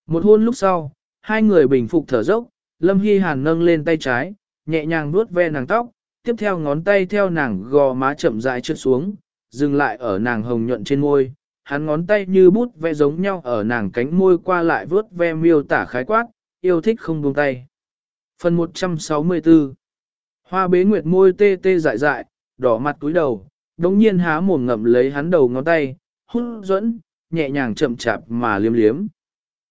Một hôn lúc sau, hai người bình phục thở dốc, Lâm Hy Hàn nâng lên tay trái, nhẹ nhàng vuốt ve nàng tóc, tiếp theo ngón tay theo nàng gò má chậm rãi trượt xuống, dừng lại ở nàng hồng nhuận trên môi. Hắn ngón tay như bút vẽ giống nhau ở nàng cánh môi qua lại vớt ve miêu tả khái quát, yêu thích không buông tay. Phần 164 Hoa bế nguyệt môi tê tê dại dại, đỏ mặt túi đầu, đống nhiên há mồm ngậm lấy hắn đầu ngón tay, hút dẫn, nhẹ nhàng chậm chạp mà liếm liếm.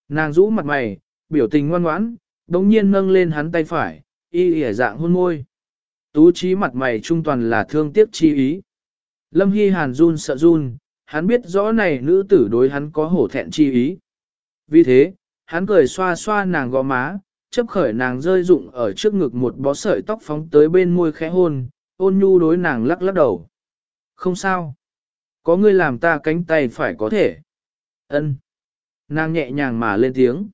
Nàng rũ mặt mày, biểu tình ngoan ngoãn, đống nhiên nâng lên hắn tay phải, y ỉa dạng hôn môi. Tú trí mặt mày trung toàn là thương tiếc chi ý. Lâm Hy Hàn run sợ run, hắn biết rõ này nữ tử đối hắn có hổ thẹn chi ý. Vì thế, hắn cười xoa xoa nàng gò má, chấp khởi nàng rơi rụng ở trước ngực một bó sợi tóc phóng tới bên môi khẽ hôn, ôn nhu đối nàng lắc lắc đầu. Không sao. Có ngươi làm ta cánh tay phải có thể. ân Nàng nhẹ nhàng mà lên tiếng.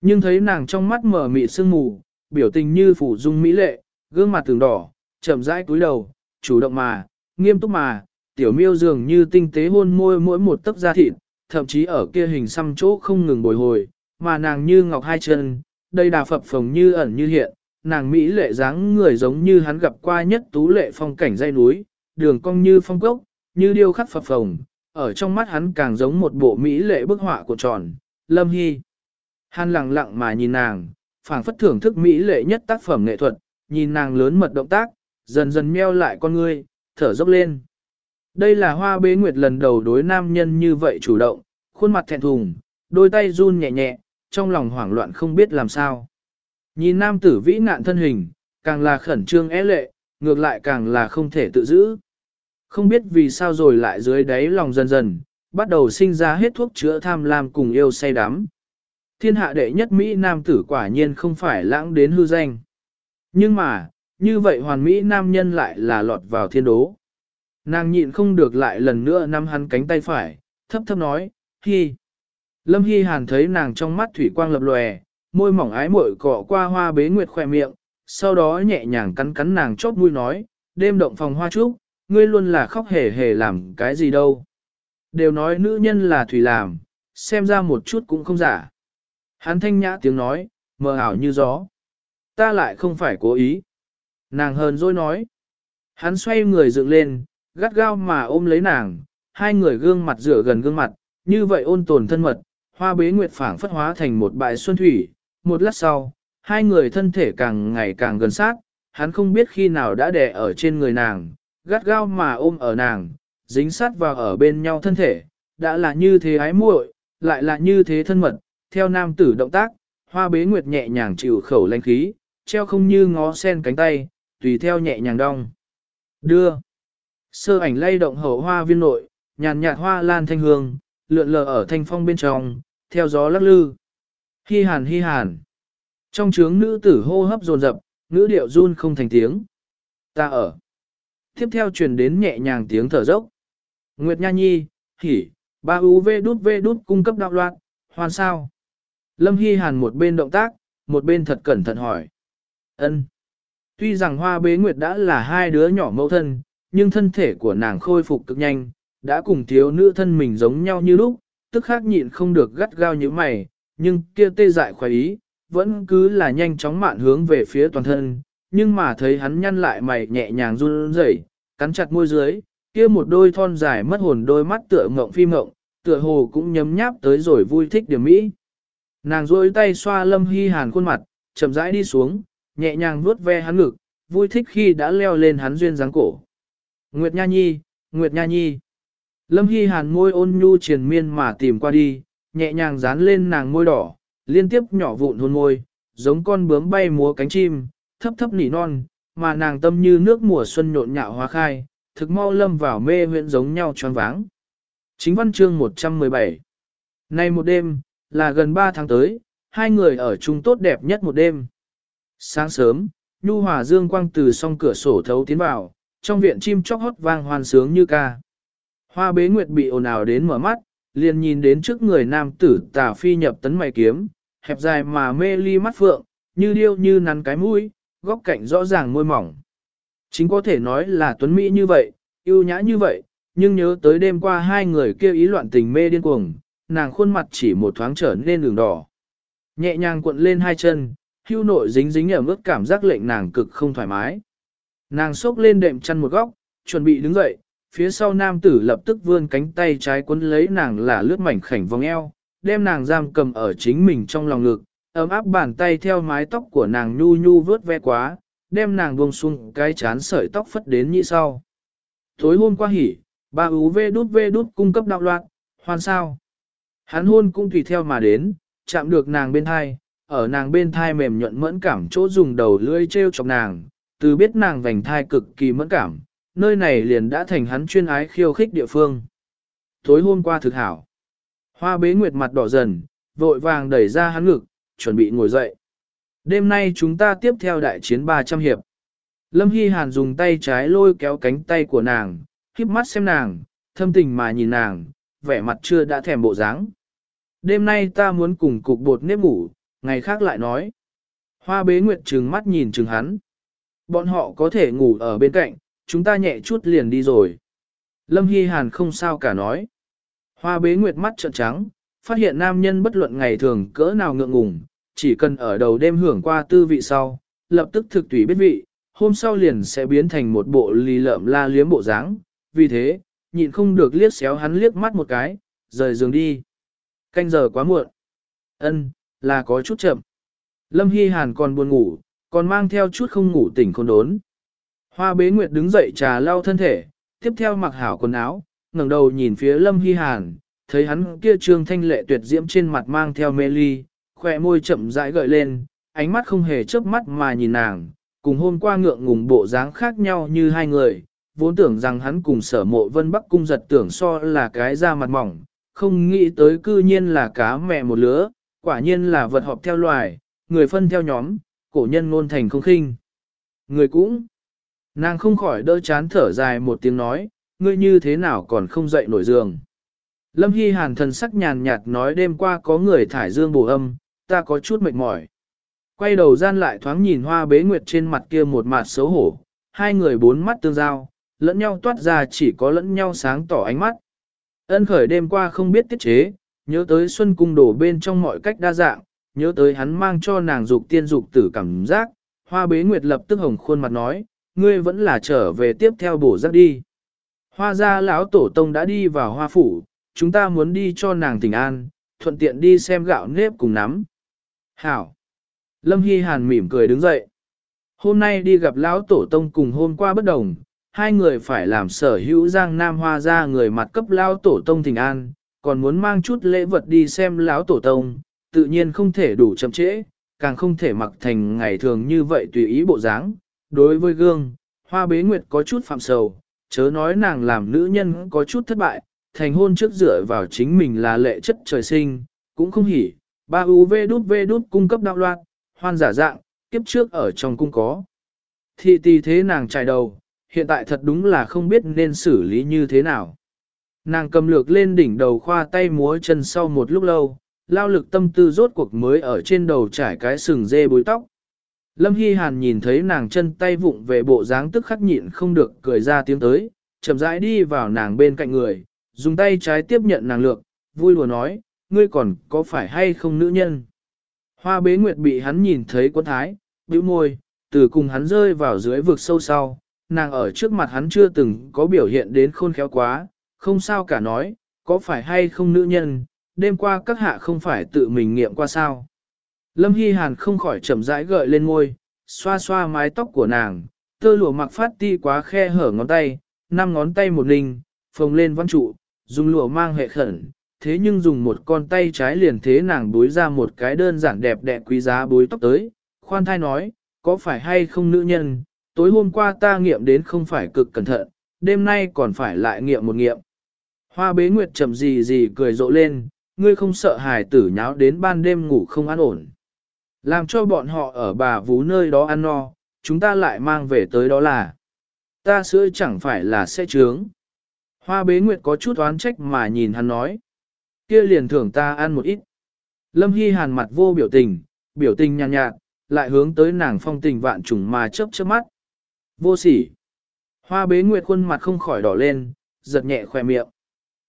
Nhưng thấy nàng trong mắt mở mị sương mù, biểu tình như phủ dung mỹ lệ, gương mặt tường đỏ, chậm rãi cúi đầu, chủ động mà, nghiêm túc mà, tiểu miêu dường như tinh tế hôn môi mỗi một tấc da thịt, thậm chí ở kia hình xăm chỗ không ngừng bồi hồi, mà nàng như ngọc hai chân, đây đà phập phồng như ẩn như hiện, nàng Mỹ lệ dáng người giống như hắn gặp qua nhất tú lệ phong cảnh dây núi, đường cong như phong cốc, như điêu khắc phập phồng, ở trong mắt hắn càng giống một bộ Mỹ lệ bức họa của tròn, lâm hy. Hàn lặng lặng mà nhìn nàng, phảng phất thưởng thức Mỹ lệ nhất tác phẩm nghệ thuật, nhìn nàng lớn mật động tác, dần dần meo lại con ngươi, thở dốc lên. Đây là hoa bế nguyệt lần đầu đối nam nhân như vậy chủ động, khuôn mặt thẹn thùng, đôi tay run nhẹ nhẹ, trong lòng hoảng loạn không biết làm sao. Nhìn nam tử vĩ nạn thân hình, càng là khẩn trương é lệ, ngược lại càng là không thể tự giữ. Không biết vì sao rồi lại dưới đáy lòng dần dần, bắt đầu sinh ra hết thuốc chữa tham lam cùng yêu say đắm. Thiên hạ đệ nhất Mỹ nam tử quả nhiên không phải lãng đến hư danh. Nhưng mà, như vậy hoàn mỹ nam nhân lại là lọt vào thiên đố. Nàng nhịn không được lại lần nữa nắm hắn cánh tay phải, thấp thấp nói, Hi. Lâm Hi Hàn thấy nàng trong mắt thủy quang lập lòe, môi mỏng ái mội cọ qua hoa bế nguyệt khỏe miệng, sau đó nhẹ nhàng cắn cắn nàng chóp mũi nói, đêm động phòng hoa trúc, ngươi luôn là khóc hề hề làm cái gì đâu. Đều nói nữ nhân là thủy làm, xem ra một chút cũng không giả. Hắn thanh nhã tiếng nói, mờ ảo như gió. Ta lại không phải cố ý. Nàng hờn dỗi nói. Hắn xoay người dựng lên, gắt gao mà ôm lấy nàng, hai người gương mặt rửa gần gương mặt, như vậy ôn tồn thân mật, hoa bế nguyệt phảng phất hóa thành một bãi xuân thủy. Một lát sau, hai người thân thể càng ngày càng gần sát, hắn không biết khi nào đã đè ở trên người nàng, gắt gao mà ôm ở nàng, dính sát vào ở bên nhau thân thể, đã là như thế ái muội, lại là như thế thân mật, theo nam tử động tác, hoa bế nguyệt nhẹ nhàng chịu khẩu lanh khí, treo không như ngó sen cánh tay, tùy theo nhẹ nhàng đong. Đưa. Sơ ảnh lay động hậu hoa viên nội, nhàn nhạt hoa lan thanh hương, lượn lờ ở thanh phong bên trong, theo gió lắc lư. Hi hàn hi hàn. Trong trướng nữ tử hô hấp dồn dập, nữ điệu run không thành tiếng. Ta ở. Tiếp theo truyền đến nhẹ nhàng tiếng thở dốc. Nguyệt Nha Nhi, hỉ, ba u v đút v đút cung cấp đạo loạn, hoàn sao. Lâm Hy Hàn một bên động tác, một bên thật cẩn thận hỏi. ân Tuy rằng hoa bế nguyệt đã là hai đứa nhỏ mẫu thân, nhưng thân thể của nàng khôi phục cực nhanh, đã cùng thiếu nữ thân mình giống nhau như lúc, tức khắc nhịn không được gắt gao như mày, nhưng kia tê dại khoái ý, vẫn cứ là nhanh chóng mạn hướng về phía toàn thân, nhưng mà thấy hắn nhăn lại mày nhẹ nhàng run rẩy, cắn chặt môi dưới, kia một đôi thon dài mất hồn đôi mắt tựa ngộng phi mộng, tựa hồ cũng nhấm nháp tới rồi vui thích điểm mỹ. Nàng duỗi tay xoa Lâm Hy Hàn khuôn mặt, chậm rãi đi xuống, nhẹ nhàng vuốt ve hắn ngực, vui thích khi đã leo lên hắn duyên dáng cổ. Nguyệt Nha Nhi, Nguyệt Nha Nhi. Lâm Hy Hàn môi ôn nhu triền miên mà tìm qua đi, nhẹ nhàng dán lên nàng môi đỏ, liên tiếp nhỏ vụn hôn môi, giống con bướm bay múa cánh chim, thấp thấp nỉ non, mà nàng tâm như nước mùa xuân nhộn nhạo hoa khai, thực mau lâm vào mê huyện giống nhau tròn váng. Chính văn chương 117 Nay một đêm, là gần 3 tháng tới, hai người ở chung tốt đẹp nhất một đêm. Sáng sớm, Nhu Hòa Dương quang từ song cửa sổ thấu tiến vào, trong viện chim chóc hót vang hoàn sướng như ca. Hoa bế nguyệt bị ồn ào đến mở mắt, liền nhìn đến trước người nam tử tà phi nhập tấn mày kiếm, hẹp dài mà mê ly mắt phượng, như điêu như nắn cái mũi, góc cạnh rõ ràng môi mỏng. Chính có thể nói là tuấn Mỹ như vậy, yêu nhã như vậy, nhưng nhớ tới đêm qua hai người kêu ý loạn tình mê điên cuồng, nàng khuôn mặt chỉ một thoáng trở nên đường đỏ. Nhẹ nhàng cuộn lên hai chân, hưu nội dính dính ở mức cảm giác lệnh nàng cực không thoải mái. Nàng xốc lên đệm chăn một góc, chuẩn bị đứng dậy, phía sau nam tử lập tức vươn cánh tay trái quấn lấy nàng là lướt mảnh khảnh vòng eo, đem nàng giam cầm ở chính mình trong lòng ngực, ấm áp bàn tay theo mái tóc của nàng nhu nhu vớt ve quá, đem nàng buông xuống cái chán sợi tóc phất đến như sau. Tối hôm qua hỉ, ba ú vê đút vê đút cung cấp đạo loạn, hoàn sao. Hắn hôn cũng tùy theo mà đến, chạm được nàng bên thai, ở nàng bên thai mềm nhuận mẫn cảm chỗ dùng đầu lưỡi treo chọc nàng, từ biết nàng vành thai cực kỳ mẫn cảm, nơi này liền đã thành hắn chuyên ái khiêu khích địa phương. Tối hôm qua thực hảo, hoa bế nguyệt mặt đỏ dần, vội vàng đẩy ra hắn ngực, chuẩn bị ngồi dậy. Đêm nay chúng ta tiếp theo đại chiến 300 hiệp. Lâm Hy Hàn dùng tay trái lôi kéo cánh tay của nàng, khiếp mắt xem nàng, thâm tình mà nhìn nàng, vẻ mặt chưa đã thèm bộ dáng. Đêm nay ta muốn cùng cục bột nếp ngủ, ngày khác lại nói. Hoa bế nguyệt trừng mắt nhìn trừng hắn. Bọn họ có thể ngủ ở bên cạnh, chúng ta nhẹ chút liền đi rồi. Lâm Hy Hàn không sao cả nói. Hoa bế nguyệt mắt trợn trắng, phát hiện nam nhân bất luận ngày thường cỡ nào ngượng ngùng, chỉ cần ở đầu đêm hưởng qua tư vị sau, lập tức thực tùy biết vị, hôm sau liền sẽ biến thành một bộ lì lợm la liếm bộ dáng. Vì thế, nhịn không được liếc xéo hắn liếc mắt một cái, rời giường đi. Canh giờ quá muộn. Ân, là có chút chậm. Lâm Hy Hàn còn buồn ngủ, còn mang theo chút không ngủ tỉnh khôn đốn. Hoa bế nguyệt đứng dậy trà lau thân thể, tiếp theo mặc hảo quần áo, ngẩng đầu nhìn phía Lâm Hy Hàn, thấy hắn kia trương thanh lệ tuyệt diễm trên mặt mang theo mê ly, khỏe môi chậm rãi gợi lên, ánh mắt không hề chớp mắt mà nhìn nàng, cùng hôm qua ngượng ngùng bộ dáng khác nhau như hai người, vốn tưởng rằng hắn cùng sở mộ vân bắc cung giật tưởng so là cái da mặt mỏng, không nghĩ tới cư nhiên là cá mẹ một lứa, quả nhiên là vật họp theo loài, người phân theo nhóm, cổ nhân ngôn thành không khinh. người cũng. Nàng không khỏi đỡ chán thở dài một tiếng nói, ngươi như thế nào còn không dậy nổi giường. Lâm Hy Hàn thần sắc nhàn nhạt nói đêm qua có người thải dương bổ âm, ta có chút mệt mỏi. Quay đầu gian lại thoáng nhìn hoa bế nguyệt trên mặt kia một mặt xấu hổ, hai người bốn mắt tương giao, lẫn nhau toát ra chỉ có lẫn nhau sáng tỏ ánh mắt. Ân khởi đêm qua không biết tiết chế, nhớ tới xuân cung đổ bên trong mọi cách đa dạng, nhớ tới hắn mang cho nàng dục tiên dục tử cảm giác, hoa bế nguyệt lập tức hồng khuôn mặt nói, ngươi vẫn là trở về tiếp theo bổ giác đi. Hoa gia lão tổ tông đã đi vào hoa phủ, chúng ta muốn đi cho nàng tình an, thuận tiện đi xem gạo nếp cùng nắm. Hảo! Lâm Hy Hàn mỉm cười đứng dậy. Hôm nay đi gặp lão tổ tông cùng hôm qua bất đồng, hai người phải làm sở hữu giang nam hoa ra người mặt cấp lão tổ tông thỉnh an, còn muốn mang chút lễ vật đi xem lão tổ tông, tự nhiên không thể đủ chậm trễ, càng không thể mặc thành ngày thường như vậy tùy ý bộ dáng. Đối với gương, hoa bế nguyệt có chút phạm sầu, chớ nói nàng làm nữ nhân có chút thất bại, thành hôn trước dựa vào chính mình là lệ chất trời sinh, cũng không hỉ. Ba UV đút V đút cung cấp đạo loạn, hoan giả dạng, kiếp trước ở trong cung có. Thị tì thế nàng chạy đầu, hiện tại thật đúng là không biết nên xử lý như thế nào. Nàng cầm lược lên đỉnh đầu khoa tay múa chân sau một lúc lâu, lao lực tâm tư rốt cuộc mới ở trên đầu trải cái sừng dê bối tóc. Lâm Hy Hàn nhìn thấy nàng chân tay vụng về bộ dáng tức khắc nhịn không được cười ra tiếng tới, chậm rãi đi vào nàng bên cạnh người, dùng tay trái tiếp nhận nàng lược, vui lùa nói, ngươi còn có phải hay không nữ nhân? Hoa bế nguyệt bị hắn nhìn thấy quân thái, bĩu môi, từ cùng hắn rơi vào dưới vực sâu sau, nàng ở trước mặt hắn chưa từng có biểu hiện đến khôn khéo quá, không sao cả nói, có phải hay không nữ nhân, đêm qua các hạ không phải tự mình nghiệm qua sao. Lâm Hy Hàn không khỏi chậm rãi gợi lên ngôi, xoa xoa mái tóc của nàng, tơ lụa mặc phát ti quá khe hở ngón tay, năm ngón tay một ninh, phồng lên văn trụ, dùng lụa mang hệ khẩn, thế nhưng dùng một con tay trái liền thế nàng bối ra một cái đơn giản đẹp đẽ quý giá bối tóc tới, khoan thai nói, có phải hay không nữ nhân, tối hôm qua ta nghiệm đến không phải cực cẩn thận, đêm nay còn phải lại nghiệm một nghiệm. Hoa bế nguyệt chậm gì gì cười rộ lên, ngươi không sợ hài tử nháo đến ban đêm ngủ không an ổn. Làm cho bọn họ ở bà vú nơi đó ăn no, chúng ta lại mang về tới đó là. Ta sữa chẳng phải là sẽ trướng. Hoa bế nguyệt có chút oán trách mà nhìn hắn nói. kia liền thưởng ta ăn một ít. Lâm Hy hàn mặt vô biểu tình, biểu tình nhàn nhạt, nhạt, lại hướng tới nàng phong tình vạn trùng mà chớp chớp mắt. Vô sỉ. Hoa bế nguyệt khuôn mặt không khỏi đỏ lên, giật nhẹ khỏe miệng.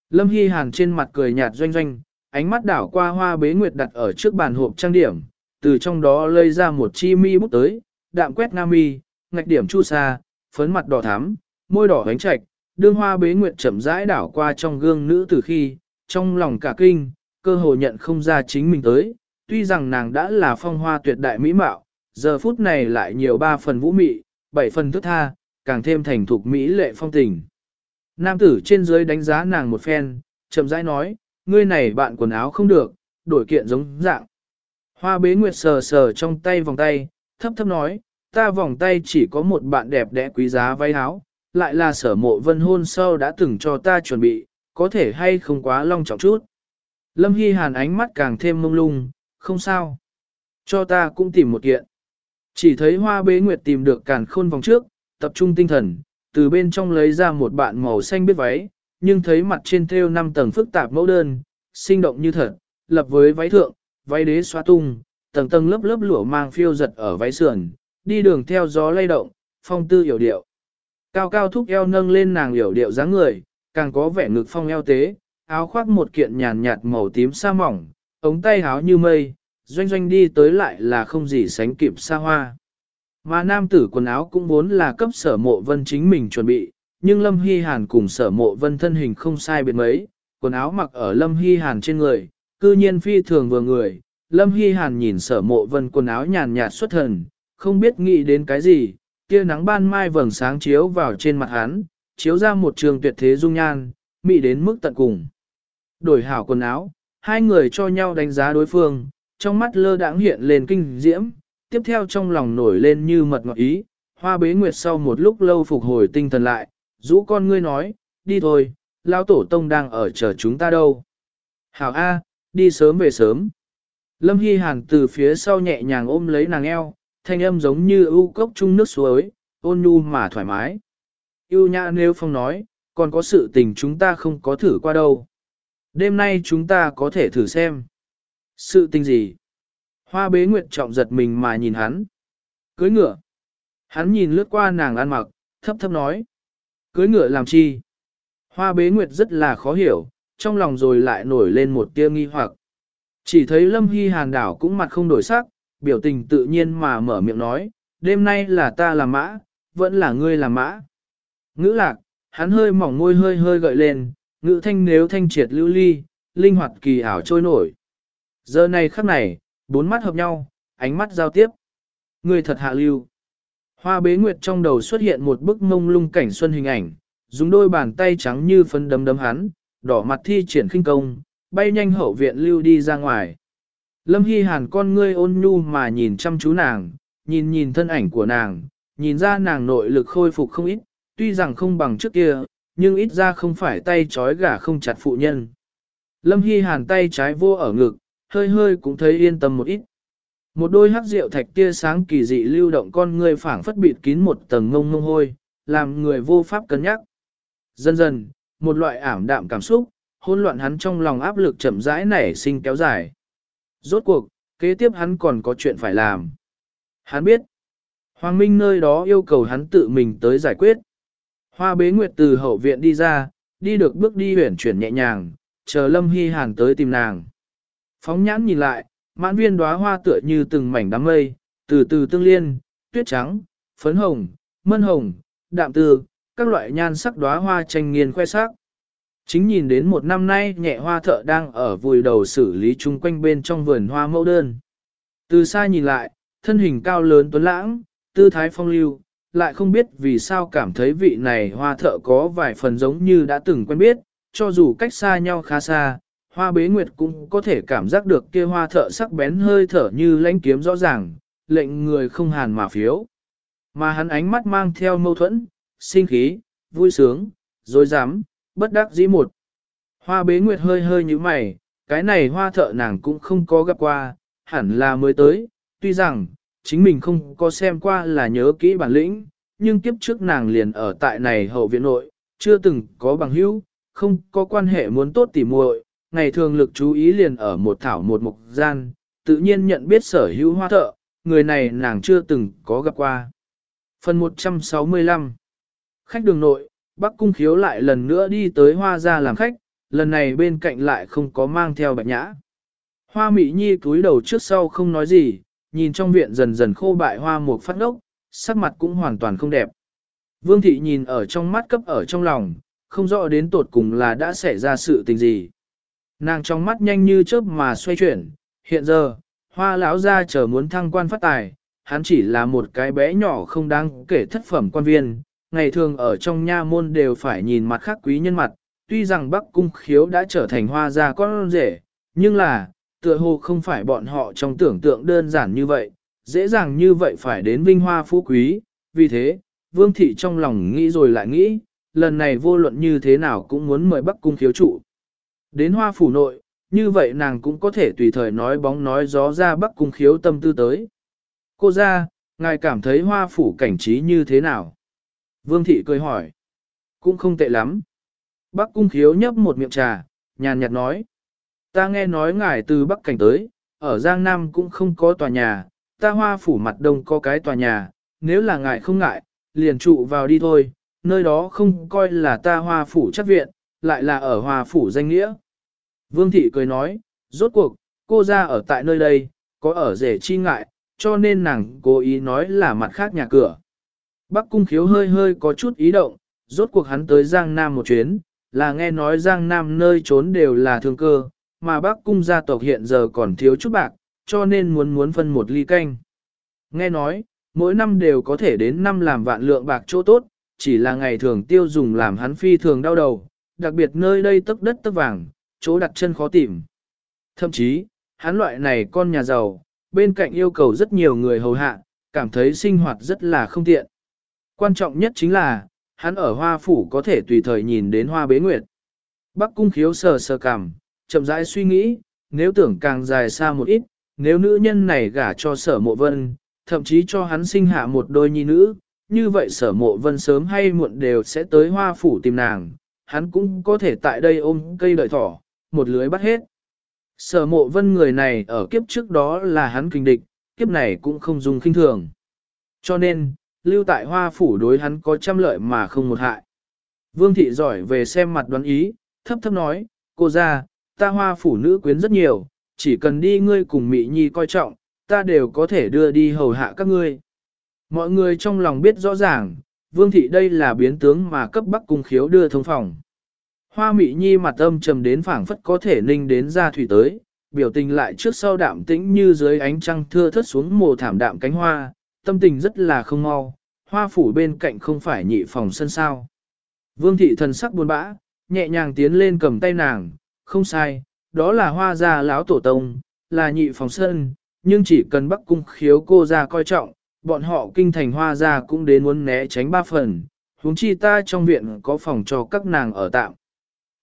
Lâm Hy hàn trên mặt cười nhạt doanh doanh, ánh mắt đảo qua hoa bế nguyệt đặt ở trước bàn hộp trang điểm, từ trong đó lây ra một chi mi bút tới, đạm quét nam mi, ngạch điểm chu sa, phấn mặt đỏ thắm, môi đỏ ánh trạch, đương hoa bế nguyệt chậm rãi đảo qua trong gương nữ từ khi, trong lòng cả kinh, cơ hồ nhận không ra chính mình tới, tuy rằng nàng đã là phong hoa tuyệt đại mỹ mạo, giờ phút này lại nhiều ba phần vũ mị, bảy phần thức tha, càng thêm thành thục mỹ lệ phong tình. Nam tử trên dưới đánh giá nàng một phen, chậm rãi nói, ngươi này bạn quần áo không được, đổi kiện giống dạng. Hoa bế nguyệt sờ sờ trong tay vòng tay, thấp thấp nói, ta vòng tay chỉ có một bạn đẹp đẽ quý giá váy áo, lại là sở mộ vân hôn sâu đã từng cho ta chuẩn bị, có thể hay không quá long trọng chút. Lâm Hy Hàn ánh mắt càng thêm mông lung, không sao. Cho ta cũng tìm một kiện. Chỉ thấy hoa bế nguyệt tìm được càn khôn vòng trước, tập trung tinh thần, từ bên trong lấy ra một bạn màu xanh biết váy, nhưng thấy mặt trên thêu năm tầng phức tạp mẫu đơn, sinh động như thật, lập với váy thượng, váy đế xóa tung, tầng tầng lớp lớp lụa mang phiêu giật ở váy sườn, đi đường theo gió lay động, phong tư hiểu điệu. Cao cao thúc eo nâng lên nàng hiểu điệu dáng người, càng có vẻ ngực phong eo tế, áo khoác một kiện nhàn nhạt màu tím sa mỏng, ống tay háo như mây, doanh doanh đi tới lại là không gì sánh kịp xa hoa. Mà nam tử quần áo cũng vốn là cấp sở mộ vân chính mình chuẩn bị, nhưng Lâm Hy Hàn cùng sở mộ vân thân hình không sai biệt mấy, quần áo mặc ở Lâm Hy Hàn trên người, cư nhiên phi thường vừa người. Lâm Hy Hàn nhìn sở mộ vân quần áo nhàn nhạt xuất thần, không biết nghĩ đến cái gì, kia nắng ban mai vầng sáng chiếu vào trên mặt hắn, chiếu ra một trường tuyệt thế dung nhan, mị đến mức tận cùng. Đổi hảo quần áo, hai người cho nhau đánh giá đối phương, trong mắt lơ đãng hiện lên kinh diễm, tiếp theo trong lòng nổi lên như mật ngọt ý, hoa bế nguyệt sau một lúc lâu phục hồi tinh thần lại, rũ con ngươi nói, đi thôi, lão tổ tông đang ở chờ chúng ta đâu. Hảo A, đi sớm về sớm. Lâm Hy Hàn từ phía sau nhẹ nhàng ôm lấy nàng eo, thanh âm giống như ưu cốc chung nước suối, ôn nhu mà thoải mái. Yêu nhã nếu phong nói, còn có sự tình chúng ta không có thử qua đâu. Đêm nay chúng ta có thể thử xem. Sự tình gì? Hoa bế nguyệt trọng giật mình mà nhìn hắn. Cưới ngựa. Hắn nhìn lướt qua nàng ăn mặc, thấp thấp nói. Cưới ngựa làm chi? Hoa bế nguyệt rất là khó hiểu, trong lòng rồi lại nổi lên một tia nghi hoặc. Chỉ thấy Lâm Hy Hàn đảo cũng mặt không đổi sắc, biểu tình tự nhiên mà mở miệng nói, đêm nay là ta làm mã, vẫn là ngươi làm mã. Ngữ lạc, hắn hơi mỏng môi hơi hơi gợi lên, ngữ thanh nếu thanh triệt lưu ly, linh hoạt kỳ ảo trôi nổi. Giờ này khắc này, bốn mắt hợp nhau, ánh mắt giao tiếp. người thật hạ lưu. Hoa bế nguyệt trong đầu xuất hiện một bức mông lung cảnh xuân hình ảnh, dùng đôi bàn tay trắng như phân đấm đấm hắn, đỏ mặt thi triển khinh công, bay nhanh hậu viện lưu đi ra ngoài. Lâm Hy Hàn con ngươi ôn nhu mà nhìn chăm chú nàng, nhìn nhìn thân ảnh của nàng, nhìn ra nàng nội lực khôi phục không ít, tuy rằng không bằng trước kia, nhưng ít ra không phải tay trói gà không chặt phụ nhân. Lâm Hy Hàn tay trái vô ở ngực, hơi hơi cũng thấy yên tâm một ít. Một đôi hắc rượu thạch tia sáng kỳ dị lưu động con người phảng phất bịt kín một tầng ngông ngông hôi, làm người vô pháp cân nhắc. Dần dần, một loại ảm đạm cảm xúc, hỗn loạn hắn trong lòng áp lực chậm rãi nảy sinh kéo dài. Rốt cuộc, kế tiếp hắn còn có chuyện phải làm. Hắn biết, Hoàng Minh nơi đó yêu cầu hắn tự mình tới giải quyết. Hoa bế nguyệt từ hậu viện đi ra, đi được bước đi huyển chuyển nhẹ nhàng, chờ Lâm Hy Hàn tới tìm nàng. Phóng nhãn nhìn lại, mãn viên đóa hoa tựa như từng mảnh đám mây, từ từ tương liên, tuyết trắng, phấn hồng, mân hồng, đạm tư, các loại nhan sắc đóa hoa tranh nghiền khoe sắc. Chính nhìn đến một năm nay nhẹ hoa thợ đang ở vùi đầu xử lý chung quanh bên trong vườn hoa mẫu đơn. Từ xa nhìn lại, thân hình cao lớn tuấn lãng, tư thái phong lưu, lại không biết vì sao cảm thấy vị này hoa thợ có vài phần giống như đã từng quen biết, cho dù cách xa nhau khá xa, hoa bế nguyệt cũng có thể cảm giác được kia hoa thợ sắc bén hơi thở như lãnh kiếm rõ ràng, lệnh người không hàn mà phiếu. Mà hắn ánh mắt mang theo mâu thuẫn, sinh khí, vui sướng, dối dám, bất đắc dĩ một. Hoa bế nguyệt hơi hơi như mày, cái này hoa thợ nàng cũng không có gặp qua, hẳn là mới tới, tuy rằng, chính mình không có xem qua là nhớ kỹ bản lĩnh, nhưng kiếp trước nàng liền ở tại này hậu viện nội, chưa từng có bằng hữu, không có quan hệ muốn tốt tỉ muội, ngày thường lực chú ý liền ở một thảo một mục gian, tự nhiên nhận biết sở hữu hoa thợ, người này nàng chưa từng có gặp qua. Phần 165 Khách đường nội, Bắc Cung Khiếu lại lần nữa đi tới hoa ra làm khách, lần này bên cạnh lại không có mang theo bạch nhã. Hoa Mỹ Nhi cúi đầu trước sau không nói gì, nhìn trong viện dần dần khô bại hoa một phát ốc, sắc mặt cũng hoàn toàn không đẹp. Vương thị nhìn ở trong mắt cấp ở trong lòng, không rõ đến tột cùng là đã xảy ra sự tình gì. Nàng trong mắt nhanh như chớp mà xoay chuyển, hiện giờ, hoa lão ra chờ muốn thăng quan phát tài, hắn chỉ là một cái bé nhỏ không đáng kể thất phẩm quan viên, ngày thường ở trong nha môn đều phải nhìn mặt khác quý nhân mặt, tuy rằng Bắc Cung Khiếu đã trở thành hoa gia con rể, nhưng là, tựa hồ không phải bọn họ trong tưởng tượng đơn giản như vậy, dễ dàng như vậy phải đến vinh hoa phú quý, vì thế, Vương Thị trong lòng nghĩ rồi lại nghĩ, lần này vô luận như thế nào cũng muốn mời Bắc Cung Khiếu trụ. Đến hoa phủ nội, như vậy nàng cũng có thể tùy thời nói bóng nói gió ra Bắc Cung Khiếu tâm tư tới. Cô ra, ngài cảm thấy hoa phủ cảnh trí như thế nào? Vương thị cười hỏi. Cũng không tệ lắm. Bắc cung khiếu nhấp một miệng trà, nhàn nhạt nói. Ta nghe nói ngài từ Bắc Cảnh tới, ở Giang Nam cũng không có tòa nhà, ta hoa phủ mặt đông có cái tòa nhà, nếu là ngài không ngại, liền trụ vào đi thôi, nơi đó không coi là ta hoa phủ chắc viện, lại là ở hòa phủ danh nghĩa. Vương thị cười nói, rốt cuộc, cô ra ở tại nơi đây, có ở rể chi ngại, cho nên nàng cố ý nói là mặt khác nhà cửa. Bắc cung khiếu hơi hơi có chút ý động, rốt cuộc hắn tới Giang Nam một chuyến, là nghe nói Giang Nam nơi trốn đều là thương cơ, mà Bắc cung gia tộc hiện giờ còn thiếu chút bạc, cho nên muốn muốn phân một ly canh. Nghe nói, mỗi năm đều có thể đến năm làm vạn lượng bạc chỗ tốt, chỉ là ngày thường tiêu dùng làm hắn phi thường đau đầu, đặc biệt nơi đây tức đất tức vàng, chỗ đặt chân khó tìm. Thậm chí, hắn loại này con nhà giàu, bên cạnh yêu cầu rất nhiều người hầu hạ, cảm thấy sinh hoạt rất là không tiện. Quan trọng nhất chính là, hắn ở hoa phủ có thể tùy thời nhìn đến hoa bế nguyệt. Bắc cung khiếu sờ sờ cằm, chậm rãi suy nghĩ, nếu tưởng càng dài xa một ít, nếu nữ nhân này gả cho sở mộ vân, thậm chí cho hắn sinh hạ một đôi nhi nữ, như vậy sở mộ vân sớm hay muộn đều sẽ tới hoa phủ tìm nàng, hắn cũng có thể tại đây ôm cây đợi thỏ, một lưới bắt hết. Sở mộ vân người này ở kiếp trước đó là hắn kinh địch, kiếp này cũng không dùng kinh thường. Cho nên, lưu tại hoa phủ đối hắn có trăm lợi mà không một hại. Vương thị giỏi về xem mặt đoán ý, thấp thấp nói, cô ra, ta hoa phủ nữ quyến rất nhiều, chỉ cần đi ngươi cùng Mỹ Nhi coi trọng, ta đều có thể đưa đi hầu hạ các ngươi. Mọi người trong lòng biết rõ ràng, Vương thị đây là biến tướng mà cấp bắc cung khiếu đưa thông phòng. Hoa Mị Nhi mặt âm trầm đến phảng phất có thể ninh đến ra thủy tới, biểu tình lại trước sau đạm tĩnh như dưới ánh trăng thưa thất xuống mồ thảm đạm cánh hoa, tâm tình rất là không mau, hoa phủ bên cạnh không phải nhị phòng sân sao. Vương thị thần sắc buồn bã, nhẹ nhàng tiến lên cầm tay nàng, không sai, đó là hoa gia lão tổ tông, là nhị phòng sân, nhưng chỉ cần bắc cung khiếu cô ra coi trọng, bọn họ kinh thành hoa gia cũng đến muốn né tránh ba phần, huống chi ta trong viện có phòng cho các nàng ở tạm.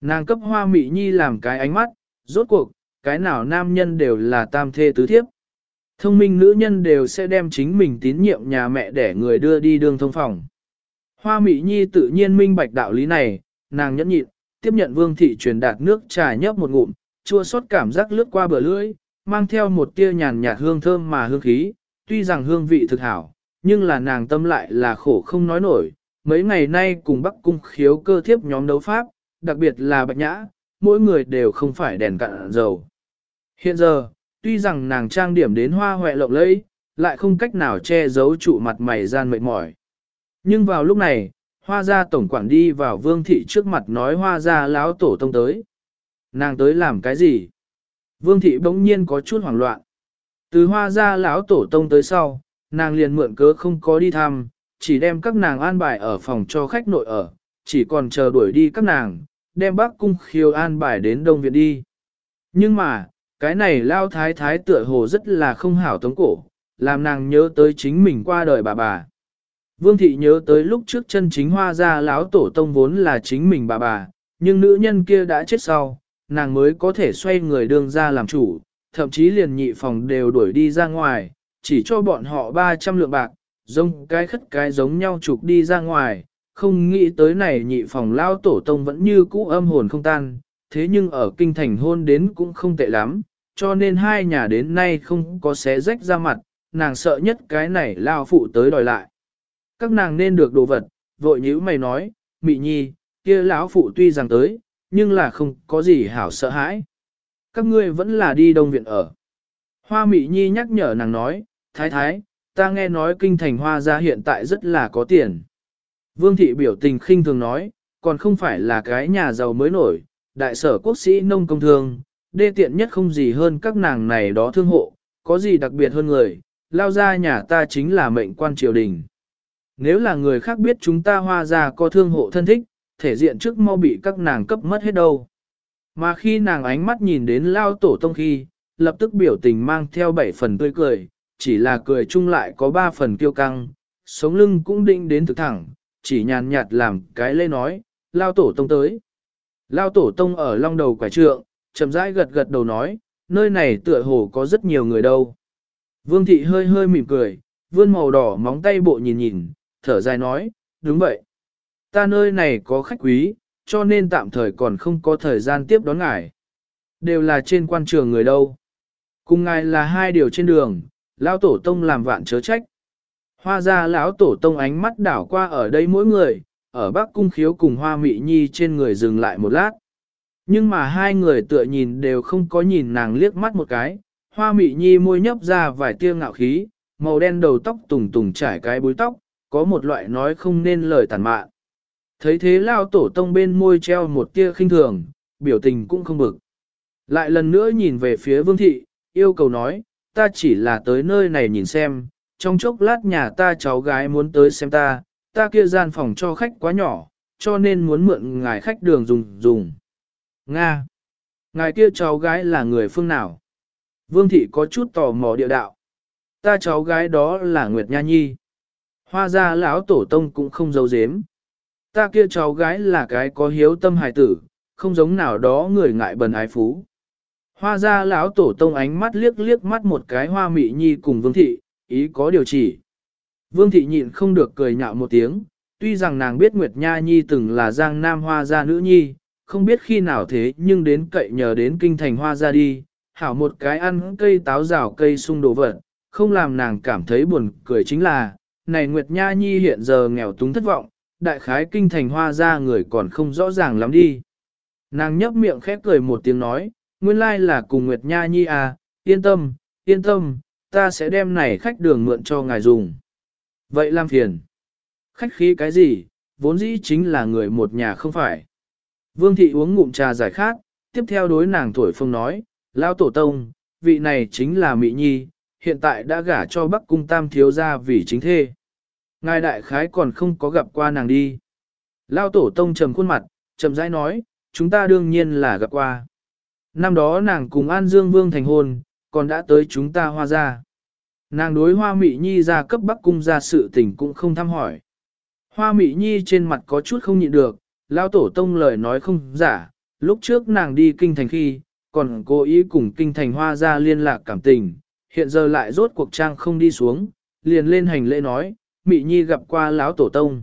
Nàng cấp hoa mị nhi làm cái ánh mắt, rốt cuộc, cái nào nam nhân đều là tam thê tứ thiếp. Thông minh nữ nhân đều sẽ đem chính mình tín nhiệm nhà mẹ để người đưa đi đường thông phòng. Hoa Mị Nhi tự nhiên minh bạch đạo lý này, nàng nhẫn nhịn, tiếp nhận vương thị truyền đạt nước trà nhấp một ngụm, chua xót cảm giác lướt qua bờ lưỡi, mang theo một tia nhàn nhạt hương thơm mà hương khí, tuy rằng hương vị thực hảo, nhưng là nàng tâm lại là khổ không nói nổi. Mấy ngày nay cùng Bắc Cung khiếu cơ thiếp nhóm đấu pháp, đặc biệt là Bạch Nhã, mỗi người đều không phải đèn cạn dầu. Hiện giờ, tuy rằng nàng trang điểm đến hoa hoẹ lộng lẫy, lại không cách nào che giấu trụ mặt mày gian mệt mỏi. Nhưng vào lúc này, hoa gia tổng quản đi vào vương thị trước mặt nói hoa gia lão tổ tông tới. Nàng tới làm cái gì? Vương thị bỗng nhiên có chút hoảng loạn. Từ hoa gia lão tổ tông tới sau, nàng liền mượn cớ không có đi thăm, chỉ đem các nàng an bài ở phòng cho khách nội ở, chỉ còn chờ đuổi đi các nàng, đem bác cung khiêu an bài đến Đông Viện đi. Nhưng mà, cái này lao thái thái tựa hồ rất là không hảo tống cổ, làm nàng nhớ tới chính mình qua đời bà bà. Vương thị nhớ tới lúc trước chân chính hoa ra lão tổ tông vốn là chính mình bà bà, nhưng nữ nhân kia đã chết sau, nàng mới có thể xoay người đương ra làm chủ, thậm chí liền nhị phòng đều đuổi đi ra ngoài, chỉ cho bọn họ 300 lượng bạc, giống cái khất cái giống nhau trục đi ra ngoài, không nghĩ tới này nhị phòng lao tổ tông vẫn như cũ âm hồn không tan, thế nhưng ở kinh thành hôn đến cũng không tệ lắm, cho nên hai nhà đến nay không có xé rách ra mặt, nàng sợ nhất cái này lao phụ tới đòi lại. Các nàng nên được đồ vật, vội nhữ mày nói, mị nhi, kia lão phụ tuy rằng tới, nhưng là không có gì hảo sợ hãi. Các ngươi vẫn là đi đông viện ở. Hoa mị nhi nhắc nhở nàng nói, thái thái, ta nghe nói kinh thành hoa gia hiện tại rất là có tiền. Vương thị biểu tình khinh thường nói, còn không phải là cái nhà giàu mới nổi, đại sở quốc sĩ nông công thương, đê tiện nhất không gì hơn các nàng này đó thương hộ, có gì đặc biệt hơn người, lao ra nhà ta chính là mệnh quan triều đình. Nếu là người khác biết chúng ta hoa gia có thương hộ thân thích, thể diện trước mau bị các nàng cấp mất hết đâu. Mà khi nàng ánh mắt nhìn đến lao tổ tông khi, lập tức biểu tình mang theo bảy phần tươi cười, chỉ là cười chung lại có ba phần kiêu căng, sống lưng cũng định đến thực thẳng, chỉ nhàn nhạt làm cái lê nói, lao tổ tông tới. Lao tổ tông ở long đầu quả trượng, chậm rãi gật gật đầu nói, nơi này tựa hồ có rất nhiều người đâu. Vương thị hơi hơi mỉm cười, vươn màu đỏ móng tay bộ nhìn nhìn, thở dài nói, đúng vậy. Ta nơi này có khách quý, cho nên tạm thời còn không có thời gian tiếp đón ngài. Đều là trên quan trường người đâu. Cùng ngài là hai điều trên đường, lão tổ tông làm vạn chớ trách. Hoa ra lão tổ tông ánh mắt đảo qua ở đây mỗi người, ở bắc cung khiếu cùng hoa mị nhi trên người dừng lại một lát. Nhưng mà hai người tựa nhìn đều không có nhìn nàng liếc mắt một cái, hoa mị nhi môi nhấp ra vài tia ngạo khí, màu đen đầu tóc tùng tùng trải cái búi tóc, có một loại nói không nên lời tàn mạn. Thấy thế lao tổ tông bên môi treo một tia khinh thường, biểu tình cũng không bực. Lại lần nữa nhìn về phía vương thị, yêu cầu nói, ta chỉ là tới nơi này nhìn xem, trong chốc lát nhà ta cháu gái muốn tới xem ta, ta kia gian phòng cho khách quá nhỏ, cho nên muốn mượn ngài khách đường dùng dùng. Nga! Ngài kia cháu gái là người phương nào? Vương thị có chút tò mò địa đạo. Ta cháu gái đó là Nguyệt Nha Nhi. Hoa ra lão tổ tông cũng không giấu giếm. Ta kia cháu gái là cái có hiếu tâm hài tử, không giống nào đó người ngại bần ái phú. Hoa ra lão tổ tông ánh mắt liếc liếc mắt một cái hoa mị nhi cùng vương thị, ý có điều chỉ. Vương thị nhịn không được cười nhạo một tiếng, tuy rằng nàng biết Nguyệt Nha Nhi từng là giang nam hoa gia nữ nhi, không biết khi nào thế nhưng đến cậy nhờ đến kinh thành hoa gia đi, hảo một cái ăn cây táo rào cây sung đồ vật, không làm nàng cảm thấy buồn cười chính là, này Nguyệt Nha Nhi hiện giờ nghèo túng thất vọng, đại khái kinh thành hoa gia người còn không rõ ràng lắm đi. Nàng nhấp miệng khép cười một tiếng nói, nguyên lai là cùng Nguyệt Nha Nhi à, yên tâm, yên tâm, ta sẽ đem này khách đường mượn cho ngài dùng. Vậy làm phiền. Khách khí cái gì, vốn dĩ chính là người một nhà không phải. Vương thị uống ngụm trà giải khát, tiếp theo đối nàng tuổi phong nói, Lao Tổ Tông, vị này chính là Mỹ Nhi, hiện tại đã gả cho Bắc Cung Tam Thiếu gia vì chính thê. Ngài đại khái còn không có gặp qua nàng đi. Lao Tổ Tông trầm khuôn mặt, trầm rãi nói, chúng ta đương nhiên là gặp qua. Năm đó nàng cùng An Dương Vương thành hôn, còn đã tới chúng ta hoa ra. Nàng đối hoa Mị Nhi ra cấp Bắc Cung ra sự tình cũng không thăm hỏi. Hoa Mị Nhi trên mặt có chút không nhịn được, Lao Tổ Tông lời nói không giả, lúc trước nàng đi kinh thành khi, còn cố ý cùng kinh thành hoa ra liên lạc cảm tình, hiện giờ lại rốt cuộc trang không đi xuống, liền lên hành lễ nói, Mị Nhi gặp qua lão tổ tông.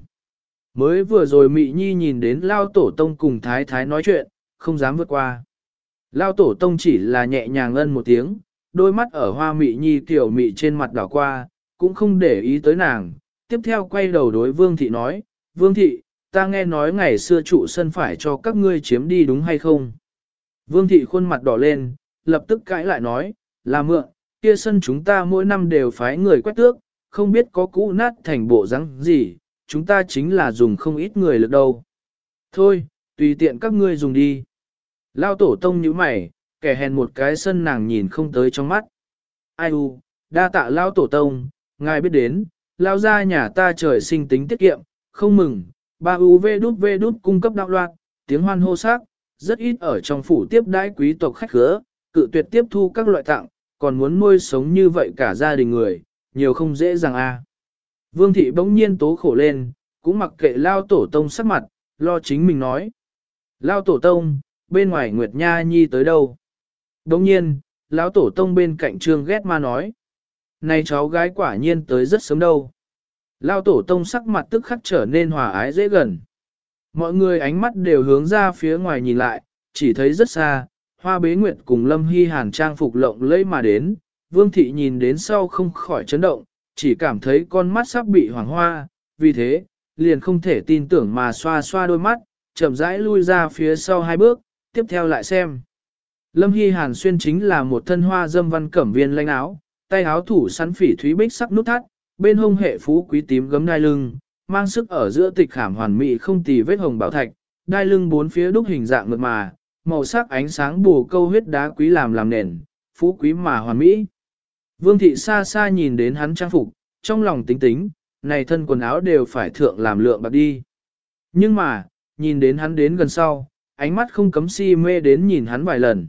Mới vừa rồi Mị Nhi nhìn đến Lão Tổ Tông cùng Thái Thái nói chuyện, không dám vượt qua. Lão Tổ Tông chỉ là nhẹ nhàng ân một tiếng, đôi mắt ở hoa Mị Nhi tiểu Mị trên mặt đảo qua, cũng không để ý tới nàng. Tiếp theo quay đầu đối Vương Thị nói, Vương Thị, ta nghe nói ngày xưa trụ sân phải cho các ngươi chiếm đi đúng hay không? Vương thị khuôn mặt đỏ lên, lập tức cãi lại nói, là mượn, kia sân chúng ta mỗi năm đều phái người quét tước, không biết có cũ nát thành bộ rắn gì, chúng ta chính là dùng không ít người lực đâu. Thôi, tùy tiện các ngươi dùng đi. Lao tổ tông như mày, kẻ hèn một cái sân nàng nhìn không tới trong mắt. Ai u, đa tạ Lao tổ tông, ngài biết đến, Lao ra nhà ta trời sinh tính tiết kiệm, không mừng, ba u v đút v đút cung cấp đạo loạt, tiếng hoan hô sắc, rất ít ở trong phủ tiếp đãi quý tộc khách khứa, cự tuyệt tiếp thu các loại tặng, còn muốn nuôi sống như vậy cả gia đình người, nhiều không dễ dàng a. Vương thị bỗng nhiên tố khổ lên, cũng mặc kệ lao tổ tông sắc mặt, lo chính mình nói. Lao tổ tông, bên ngoài Nguyệt Nha Nhi tới đâu? Bỗng nhiên, lão tổ tông bên cạnh trương ghét ma nói. Này cháu gái quả nhiên tới rất sớm đâu. Lao tổ tông sắc mặt tức khắc trở nên hòa ái dễ gần. Mọi người ánh mắt đều hướng ra phía ngoài nhìn lại, chỉ thấy rất xa, hoa bế nguyệt cùng lâm hy hàn trang phục lộng lẫy mà đến, vương thị nhìn đến sau không khỏi chấn động, chỉ cảm thấy con mắt sắp bị hoàng hoa, vì thế, liền không thể tin tưởng mà xoa xoa đôi mắt, chậm rãi lui ra phía sau hai bước, tiếp theo lại xem. Lâm Hy Hàn xuyên chính là một thân hoa dâm văn cẩm viên lanh áo, tay áo thủ sắn phỉ thúy bích sắc nút thắt, bên hông hệ phú quý tím gấm đai lưng, mang sức ở giữa tịch khảm hoàn mỹ không tì vết hồng bảo thạch, đai lưng bốn phía đúc hình dạng mượt mà, màu sắc ánh sáng bù câu huyết đá quý làm làm nền, phú quý mà hoàn mỹ. Vương thị xa xa nhìn đến hắn trang phục, trong lòng tính tính, này thân quần áo đều phải thượng làm lượng bạc đi. Nhưng mà, nhìn đến hắn đến gần sau, ánh mắt không cấm si mê đến nhìn hắn vài lần.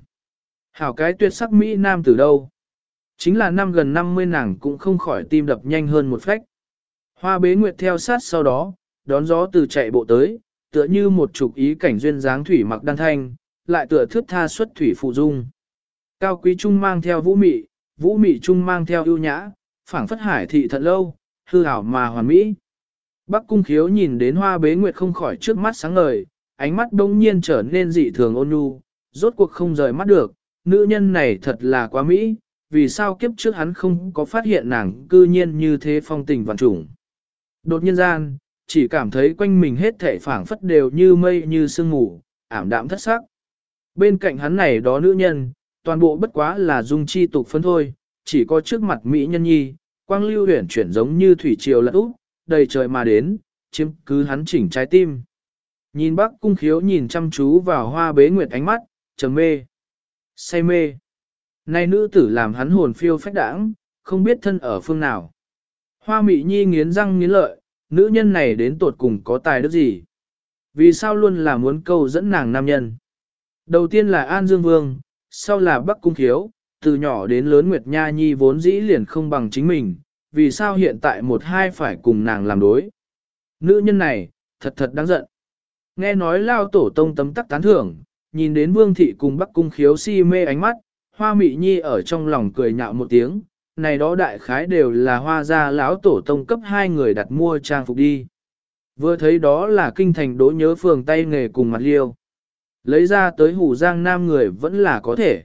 Hảo cái tuyệt sắc Mỹ Nam từ đâu? Chính là năm gần 50 nàng cũng không khỏi tim đập nhanh hơn một phách. Hoa bế nguyệt theo sát sau đó, đón gió từ chạy bộ tới, tựa như một trục ý cảnh duyên dáng thủy mặc đan thanh, lại tựa thước tha xuất thủy phụ dung. Cao quý trung mang theo vũ mị, vũ mị trung mang theo ưu nhã, phảng phất hải thị thật lâu, hư ảo mà hoàn mỹ. Bắc cung khiếu nhìn đến hoa bế nguyệt không khỏi trước mắt sáng ngời, ánh mắt đông nhiên trở nên dị thường ôn nhu, rốt cuộc không rời mắt được, nữ nhân này thật là quá mỹ, vì sao kiếp trước hắn không có phát hiện nàng cư nhiên như thế phong tình vạn trùng. Đột nhiên gian, chỉ cảm thấy quanh mình hết thể phảng phất đều như mây như sương ngủ, ảm đạm thất sắc. Bên cạnh hắn này đó nữ nhân, toàn bộ bất quá là dung chi tục phấn thôi, chỉ có trước mặt Mỹ nhân nhi, quang lưu huyển chuyển giống như thủy triều lật úp, đầy trời mà đến, chiếm cứ hắn chỉnh trái tim. Nhìn bác cung khiếu nhìn chăm chú vào hoa bế nguyệt ánh mắt, trầm mê, say mê. nay nữ tử làm hắn hồn phiêu phách đãng, không biết thân ở phương nào. Hoa mị nhi nghiến răng nghiến lợi, nữ nhân này đến tột cùng có tài đức gì? Vì sao luôn là muốn câu dẫn nàng nam nhân? Đầu tiên là An Dương Vương, sau là Bắc Cung Khiếu, từ nhỏ đến lớn Nguyệt Nha Nhi vốn dĩ liền không bằng chính mình, vì sao hiện tại một hai phải cùng nàng làm đối? Nữ nhân này, thật thật đáng giận. Nghe nói lao tổ tông tấm tắc tán thưởng, nhìn đến Vương Thị cùng Bắc Cung Khiếu si mê ánh mắt, Hoa Mị Nhi ở trong lòng cười nhạo một tiếng, này đó đại khái đều là hoa gia lão tổ tông cấp hai người đặt mua trang phục đi. Vừa thấy đó là kinh thành đỗ nhớ phường tay nghề cùng mặt liêu. Lấy ra tới hủ giang nam người vẫn là có thể.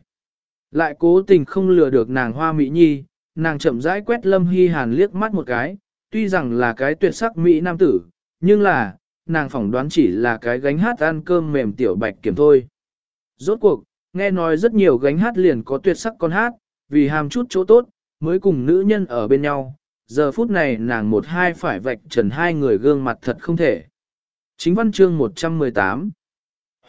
Lại cố tình không lừa được nàng hoa mỹ nhi, nàng chậm rãi quét lâm hy hàn liếc mắt một cái, tuy rằng là cái tuyệt sắc mỹ nam tử, nhưng là, nàng phỏng đoán chỉ là cái gánh hát ăn cơm mềm tiểu bạch kiểm thôi. Rốt cuộc, nghe nói rất nhiều gánh hát liền có tuyệt sắc con hát, vì hàm chút chỗ tốt, mới cùng nữ nhân ở bên nhau, giờ phút này nàng một hai phải vạch trần hai người gương mặt thật không thể. Chính văn chương 118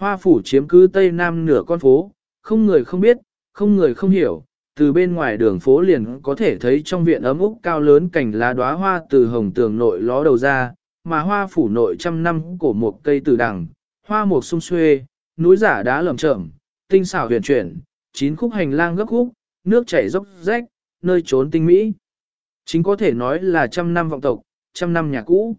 Hoa phủ chiếm cứ Tây Nam nửa con phố, không người không biết, không người không hiểu, từ bên ngoài đường phố liền có thể thấy trong viện ấm úc cao lớn cảnh lá đóa hoa từ hồng tường nội ló đầu ra, mà hoa phủ nội trăm năm cổ một cây từ đằng, hoa mục sung xuê, núi giả đá lầm trởm, tinh xảo huyền chuyển, chín khúc hành lang gấp khúc, nước chảy dốc rách, nơi trốn tinh mỹ. Chính có thể nói là trăm năm vọng tộc, trăm năm nhà cũ.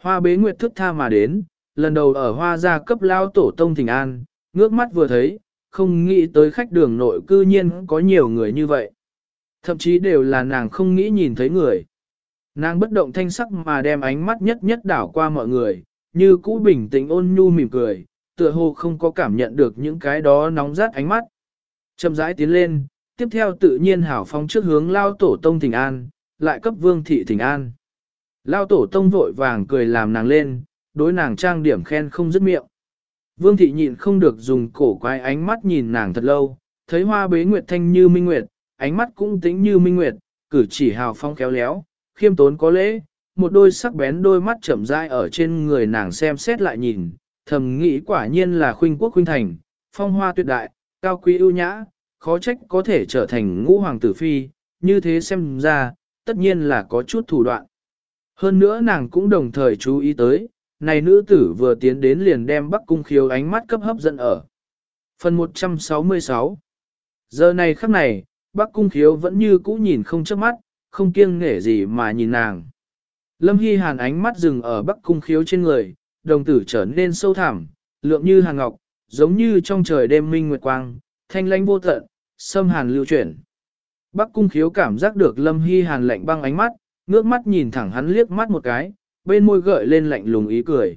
Hoa bế nguyệt thức tha mà đến, lần đầu ở hoa gia cấp lao tổ tông thỉnh an, ngước mắt vừa thấy, không nghĩ tới khách đường nội cư nhiên có nhiều người như vậy. Thậm chí đều là nàng không nghĩ nhìn thấy người. Nàng bất động thanh sắc mà đem ánh mắt nhất nhất đảo qua mọi người, như cũ bình tĩnh ôn nhu mỉm cười, tựa hồ không có cảm nhận được những cái đó nóng rát ánh mắt. Chậm rãi tiến lên, tiếp theo tự nhiên hảo phong trước hướng lao tổ tông thỉnh an, lại cấp vương thị thỉnh an. Lao tổ tông vội vàng cười làm nàng lên, đối nàng trang điểm khen không dứt miệng. Vương thị nhịn không được dùng cổ quái ánh mắt nhìn nàng thật lâu, thấy hoa bế nguyệt thanh như minh nguyệt, ánh mắt cũng tính như minh nguyệt, cử chỉ hào phong kéo léo, khiêm tốn có lễ, một đôi sắc bén đôi mắt chậm rãi ở trên người nàng xem xét lại nhìn, thầm nghĩ quả nhiên là khuynh quốc khuynh thành, phong hoa tuyệt đại, cao quý ưu nhã, khó trách có thể trở thành ngũ hoàng tử phi, như thế xem ra, tất nhiên là có chút thủ đoạn. Hơn nữa nàng cũng đồng thời chú ý tới, này nữ tử vừa tiến đến liền đem Bắc Cung Khiếu ánh mắt cấp hấp dẫn ở. Phần 166 Giờ này khắc này, Bắc Cung Khiếu vẫn như cũ nhìn không chớp mắt, không kiêng nể gì mà nhìn nàng. Lâm Hy Hàn ánh mắt dừng ở Bắc Cung Khiếu trên người, đồng tử trở nên sâu thẳm, lượng như hàng ngọc, giống như trong trời đêm minh nguyệt quang, thanh lãnh vô tận, sâm hàn lưu chuyển. Bắc Cung Khiếu cảm giác được Lâm Hy Hàn lạnh băng ánh mắt, ngước mắt nhìn thẳng hắn liếc mắt một cái, bên môi gợi lên lạnh lùng ý cười.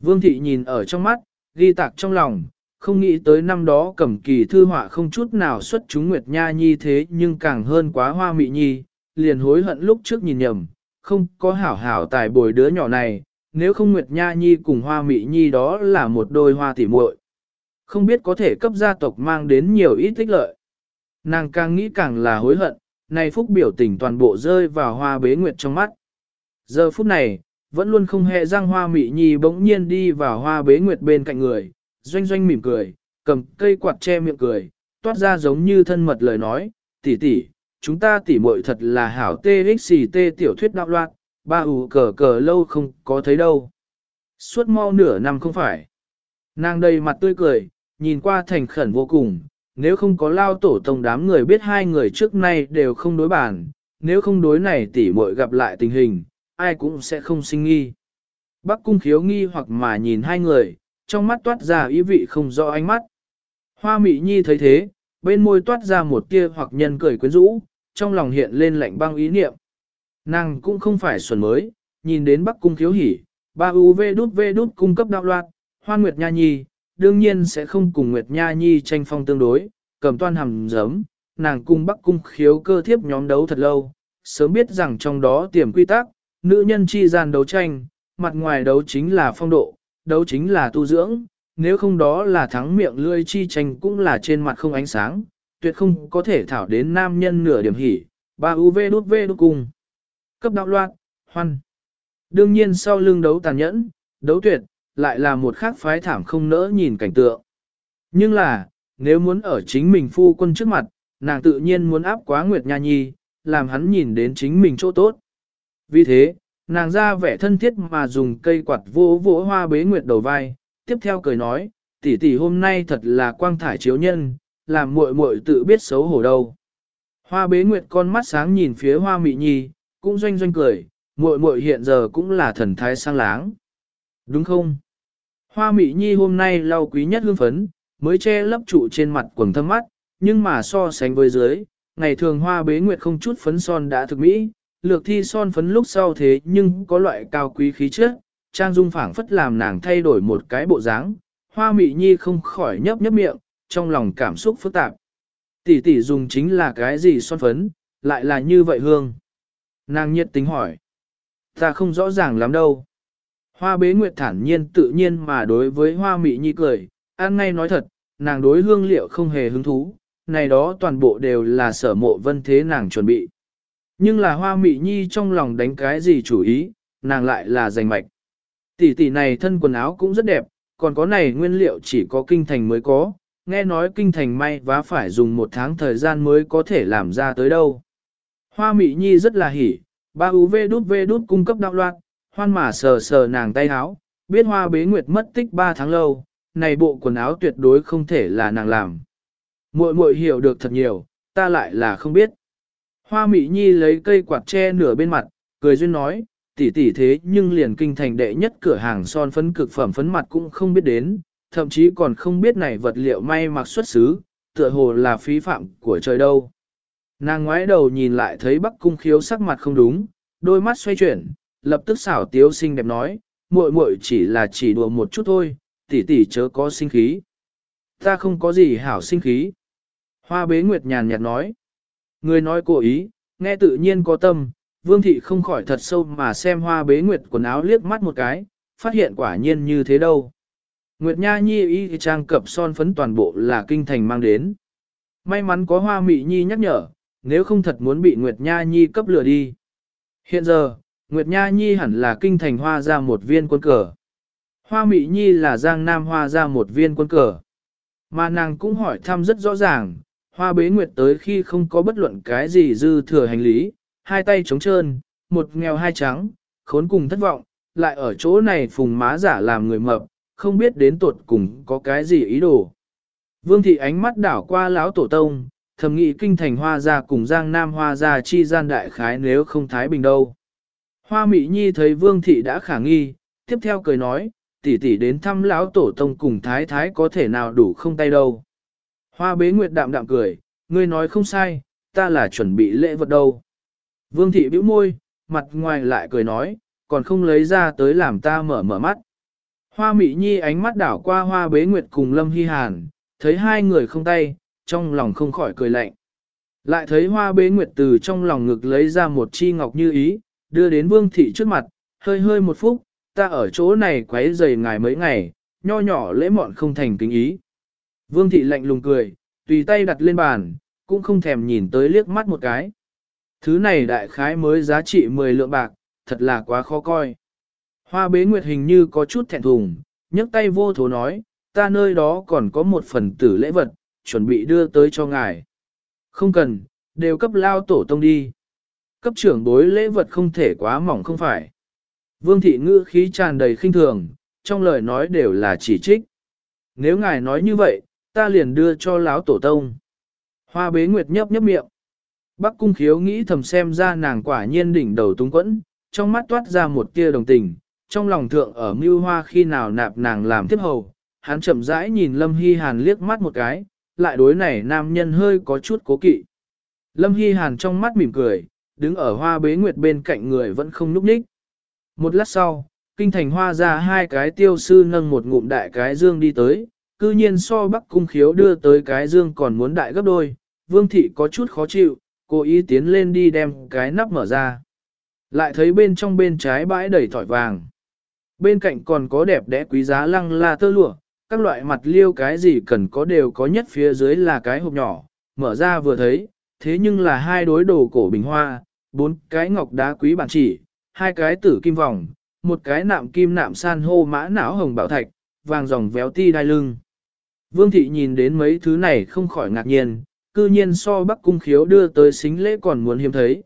Vương thị nhìn ở trong mắt, ghi tạc trong lòng, không nghĩ tới năm đó cầm kỳ thư họa không chút nào xuất chúng Nguyệt Nha Nhi thế nhưng càng hơn quá hoa mị nhi, liền hối hận lúc trước nhìn nhầm, không có hảo hảo tài bồi đứa nhỏ này, nếu không Nguyệt Nha Nhi cùng hoa mị nhi đó là một đôi hoa tỉ muội Không biết có thể cấp gia tộc mang đến nhiều ít tích lợi. Nàng càng nghĩ càng là hối hận, này phúc biểu tình toàn bộ rơi vào hoa bế nguyệt trong mắt. Giờ phút này, vẫn luôn không hề răng hoa mị nhi bỗng nhiên đi vào hoa bế nguyệt bên cạnh người, doanh doanh mỉm cười, cầm cây quạt che miệng cười, toát ra giống như thân mật lời nói, tỷ tỷ, chúng ta tỷ muội thật là hảo tê xì tê tiểu thuyết đạo loạn, ba ủ cờ cờ lâu không có thấy đâu. Suốt mau nửa năm không phải. Nàng đầy mặt tươi cười, nhìn qua thành khẩn vô cùng, nếu không có lao tổ tông đám người biết hai người trước nay đều không đối bản, nếu không đối này tỷ muội gặp lại tình hình, ai cũng sẽ không sinh nghi. Bắc cung khiếu nghi hoặc mà nhìn hai người, trong mắt toát ra ý vị không rõ ánh mắt. Hoa mị nhi thấy thế, bên môi toát ra một tia hoặc nhân cười quyến rũ, trong lòng hiện lên lạnh băng ý niệm. Nàng cũng không phải xuẩn mới, nhìn đến Bắc cung khiếu hỉ, ba UV đút V đút cung cấp đạo loạt, hoa nguyệt nha nhi, đương nhiên sẽ không cùng nguyệt nha nhi tranh phong tương đối, cầm toan hầm giấm, nàng cung Bắc cung khiếu cơ thiếp nhóm đấu thật lâu, sớm biết rằng trong đó tiềm quy tắc, nữ nhân chi gian đấu tranh, mặt ngoài đấu chính là phong độ, đấu chính là tu dưỡng, nếu không đó là thắng miệng lươi chi tranh cũng là trên mặt không ánh sáng, tuyệt không có thể thảo đến nam nhân nửa điểm hỉ, ba UV đút V đút cùng. Cấp đạo loạn, hoan. Đương nhiên sau lưng đấu tàn nhẫn, đấu tuyệt, lại là một khác phái thảm không nỡ nhìn cảnh tượng. Nhưng là, nếu muốn ở chính mình phu quân trước mặt, nàng tự nhiên muốn áp quá Nguyệt Nha Nhi, làm hắn nhìn đến chính mình chỗ tốt. Vì thế, nàng ra vẻ thân thiết mà dùng cây quạt vỗ vỗ hoa bế nguyệt đầu vai, tiếp theo cười nói, tỷ tỷ hôm nay thật là quang thải chiếu nhân, làm muội muội tự biết xấu hổ đâu. Hoa bế nguyệt con mắt sáng nhìn phía hoa mị nhi, cũng doanh doanh cười, muội muội hiện giờ cũng là thần thái sang láng. Đúng không? Hoa mị nhi hôm nay lau quý nhất hương phấn, mới che lấp trụ trên mặt quần thâm mắt, nhưng mà so sánh với dưới, ngày thường hoa bế nguyệt không chút phấn son đã thực mỹ, lược thi son phấn lúc sau thế nhưng có loại cao quý khí chất, trang dung phảng phất làm nàng thay đổi một cái bộ dáng, hoa mị nhi không khỏi nhấp nhấp miệng, trong lòng cảm xúc phức tạp. Tỷ tỷ dùng chính là cái gì son phấn, lại là như vậy hương. Nàng nhiệt tính hỏi. Ta không rõ ràng lắm đâu. Hoa bế nguyệt thản nhiên tự nhiên mà đối với hoa mị nhi cười, an ngay nói thật, nàng đối hương liệu không hề hứng thú, này đó toàn bộ đều là sở mộ vân thế nàng chuẩn bị. Nhưng là hoa mị nhi trong lòng đánh cái gì chủ ý, nàng lại là giành mạch. Tỷ tỷ này thân quần áo cũng rất đẹp, còn có này nguyên liệu chỉ có kinh thành mới có, nghe nói kinh thành may vá phải dùng một tháng thời gian mới có thể làm ra tới đâu. Hoa mị nhi rất là hỉ, ba UV đút V đút cung cấp đạo loạn, hoan mà sờ sờ nàng tay áo, biết hoa bế nguyệt mất tích 3 tháng lâu, này bộ quần áo tuyệt đối không thể là nàng làm. Muội muội hiểu được thật nhiều, ta lại là không biết. Hoa Mị Nhi lấy cây quạt che nửa bên mặt, cười duyên nói, tỷ tỷ thế nhưng liền kinh thành đệ nhất cửa hàng son phấn cực phẩm phấn mặt cũng không biết đến, thậm chí còn không biết này vật liệu may mặc xuất xứ, tựa hồ là phí phạm của trời đâu. Nàng ngoái đầu nhìn lại thấy Bắc Cung Khiếu sắc mặt không đúng, đôi mắt xoay chuyển, lập tức xảo tiếu xinh đẹp nói, muội muội chỉ là chỉ đùa một chút thôi, tỷ tỷ chớ có sinh khí. Ta không có gì hảo sinh khí. Hoa bế nguyệt nhàn nhạt nói. Người nói cố ý, nghe tự nhiên có tâm, vương thị không khỏi thật sâu mà xem hoa bế nguyệt quần áo liếc mắt một cái, phát hiện quả nhiên như thế đâu. Nguyệt Nha Nhi y trang cập son phấn toàn bộ là kinh thành mang đến. May mắn có hoa mị nhi nhắc nhở, nếu không thật muốn bị Nguyệt Nha Nhi cấp lừa đi. Hiện giờ, Nguyệt Nha Nhi hẳn là kinh thành hoa ra một viên quân cờ. Hoa Mị Nhi là Giang Nam hoa ra một viên quân cờ. Mà nàng cũng hỏi thăm rất rõ ràng, hoa bế nguyệt tới khi không có bất luận cái gì dư thừa hành lý, hai tay trống trơn, một nghèo hai trắng, khốn cùng thất vọng, lại ở chỗ này phùng má giả làm người mập, không biết đến tuột cùng có cái gì ý đồ. Vương thị ánh mắt đảo qua lão tổ tông, thầm nghĩ kinh thành hoa gia cùng giang nam hoa gia chi gian đại khái nếu không thái bình đâu. Hoa Mị Nhi thấy Vương thị đã khả nghi, tiếp theo cười nói, tỷ tỷ đến thăm lão tổ tông cùng thái thái có thể nào đủ không tay đâu. Hoa bế nguyệt đạm đạm cười, ngươi nói không sai, ta là chuẩn bị lễ vật đâu. Vương thị bĩu môi, mặt ngoài lại cười nói, còn không lấy ra tới làm ta mở mở mắt. Hoa mị nhi ánh mắt đảo qua hoa bế nguyệt cùng lâm hy hàn, thấy hai người không tay, trong lòng không khỏi cười lạnh. Lại thấy hoa bế nguyệt từ trong lòng ngực lấy ra một chi ngọc như ý, đưa đến vương thị trước mặt, hơi hơi một phút, ta ở chỗ này quấy rầy ngài mấy ngày, nho nhỏ lễ mọn không thành kính ý. Vương thị lạnh lùng cười, tùy tay đặt lên bàn, cũng không thèm nhìn tới liếc mắt một cái. Thứ này đại khái mới giá trị 10 lượng bạc, thật là quá khó coi. Hoa bế nguyệt hình như có chút thẹn thùng, nhấc tay vô thố nói, ta nơi đó còn có một phần tử lễ vật, chuẩn bị đưa tới cho ngài. Không cần, đều cấp lao tổ tông đi. Cấp trưởng bối lễ vật không thể quá mỏng không phải. Vương thị ngữ khí tràn đầy khinh thường, trong lời nói đều là chỉ trích. Nếu ngài nói như vậy, ta liền đưa cho lão tổ tông. Hoa bế nguyệt nhấp nhấp miệng. Bắc cung khiếu nghĩ thầm xem ra nàng quả nhiên đỉnh đầu túng quẫn, trong mắt toát ra một tia đồng tình, trong lòng thượng ở mưu hoa khi nào nạp nàng làm tiếp hầu. Hắn chậm rãi nhìn Lâm Hy Hàn liếc mắt một cái, lại đối này nam nhân hơi có chút cố kỵ. Lâm Hy Hàn trong mắt mỉm cười, đứng ở hoa bế nguyệt bên cạnh người vẫn không núp ních. Một lát sau, kinh thành hoa ra hai cái tiêu sư nâng một ngụm đại cái dương đi tới, cư nhiên so bắc cung khiếu đưa tới cái dương còn muốn đại gấp đôi, vương thị có chút khó chịu, cố ý tiến lên đi đem cái nắp mở ra. Lại thấy bên trong bên trái bãi đầy thỏi vàng. Bên cạnh còn có đẹp đẽ quý giá lăng la tơ lụa, các loại mặt liêu cái gì cần có đều có nhất phía dưới là cái hộp nhỏ, mở ra vừa thấy, thế nhưng là hai đối đồ cổ bình hoa, bốn cái ngọc đá quý bản chỉ, hai cái tử kim vòng, một cái nạm kim nạm san hô mã não hồng bảo thạch, vàng dòng véo ti đai lưng. Vương thị nhìn đến mấy thứ này không khỏi ngạc nhiên, cư nhiên so bắc cung khiếu đưa tới xính lễ còn muốn hiếm thấy.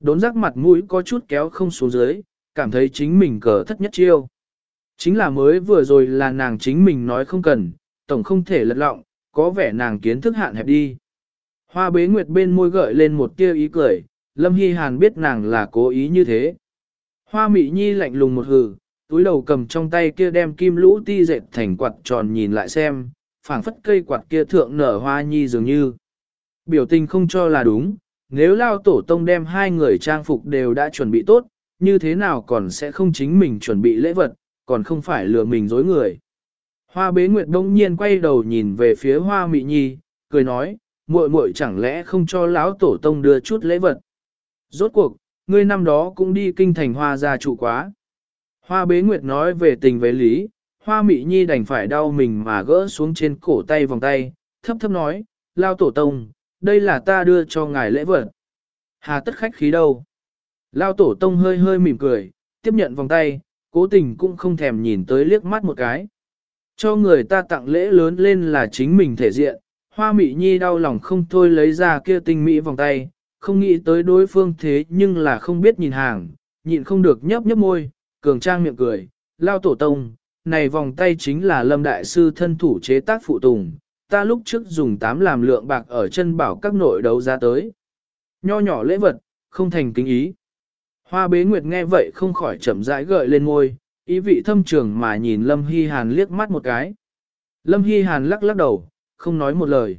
Đốn rắc mặt mũi có chút kéo không xuống dưới, cảm thấy chính mình cờ thất nhất chiêu. Chính là mới vừa rồi là nàng chính mình nói không cần, tổng không thể lật lọng, có vẻ nàng kiến thức hạn hẹp đi. Hoa bế nguyệt bên môi gợi lên một tia ý cười, Lâm Hy Hàn biết nàng là cố ý như thế. Hoa mị nhi lạnh lùng một hừ, túi đầu cầm trong tay kia đem kim lũ ti dệt thành quạt tròn nhìn lại xem, phảng phất cây quạt kia thượng nở hoa nhi dường như. Biểu tình không cho là đúng, nếu lao tổ tông đem hai người trang phục đều đã chuẩn bị tốt, như thế nào còn sẽ không chính mình chuẩn bị lễ vật, còn không phải lừa mình dối người. Hoa bế nguyệt đông nhiên quay đầu nhìn về phía hoa mị nhi, cười nói, muội muội chẳng lẽ không cho lão tổ tông đưa chút lễ vật. Rốt cuộc, ngươi năm đó cũng đi kinh thành hoa gia trụ quá. Hoa bế nguyệt nói về tình về lý, hoa mị nhi đành phải đau mình mà gỡ xuống trên cổ tay vòng tay, thấp thấp nói, lao tổ tông, đây là ta đưa cho ngài lễ vật. Hà tất khách khí đâu. Lao tổ tông hơi hơi mỉm cười, tiếp nhận vòng tay, cố tình cũng không thèm nhìn tới liếc mắt một cái. Cho người ta tặng lễ lớn lên là chính mình thể diện, hoa mị nhi đau lòng không thôi lấy ra kia tinh mỹ vòng tay, không nghĩ tới đối phương thế nhưng là không biết nhìn hàng, nhịn không được nhấp nhấp môi, cường trang miệng cười, lao tổ tông, này vòng tay chính là lâm đại sư thân thủ chế tác phụ tùng, ta lúc trước dùng tám làm lượng bạc ở chân bảo các nội đấu ra tới. Nho nhỏ lễ vật, không thành kính ý. Hoa bế nguyệt nghe vậy không khỏi chậm rãi gợi lên ngôi, ý vị thâm trường mà nhìn Lâm Hy Hàn liếc mắt một cái. Lâm Hy Hàn lắc lắc đầu, không nói một lời.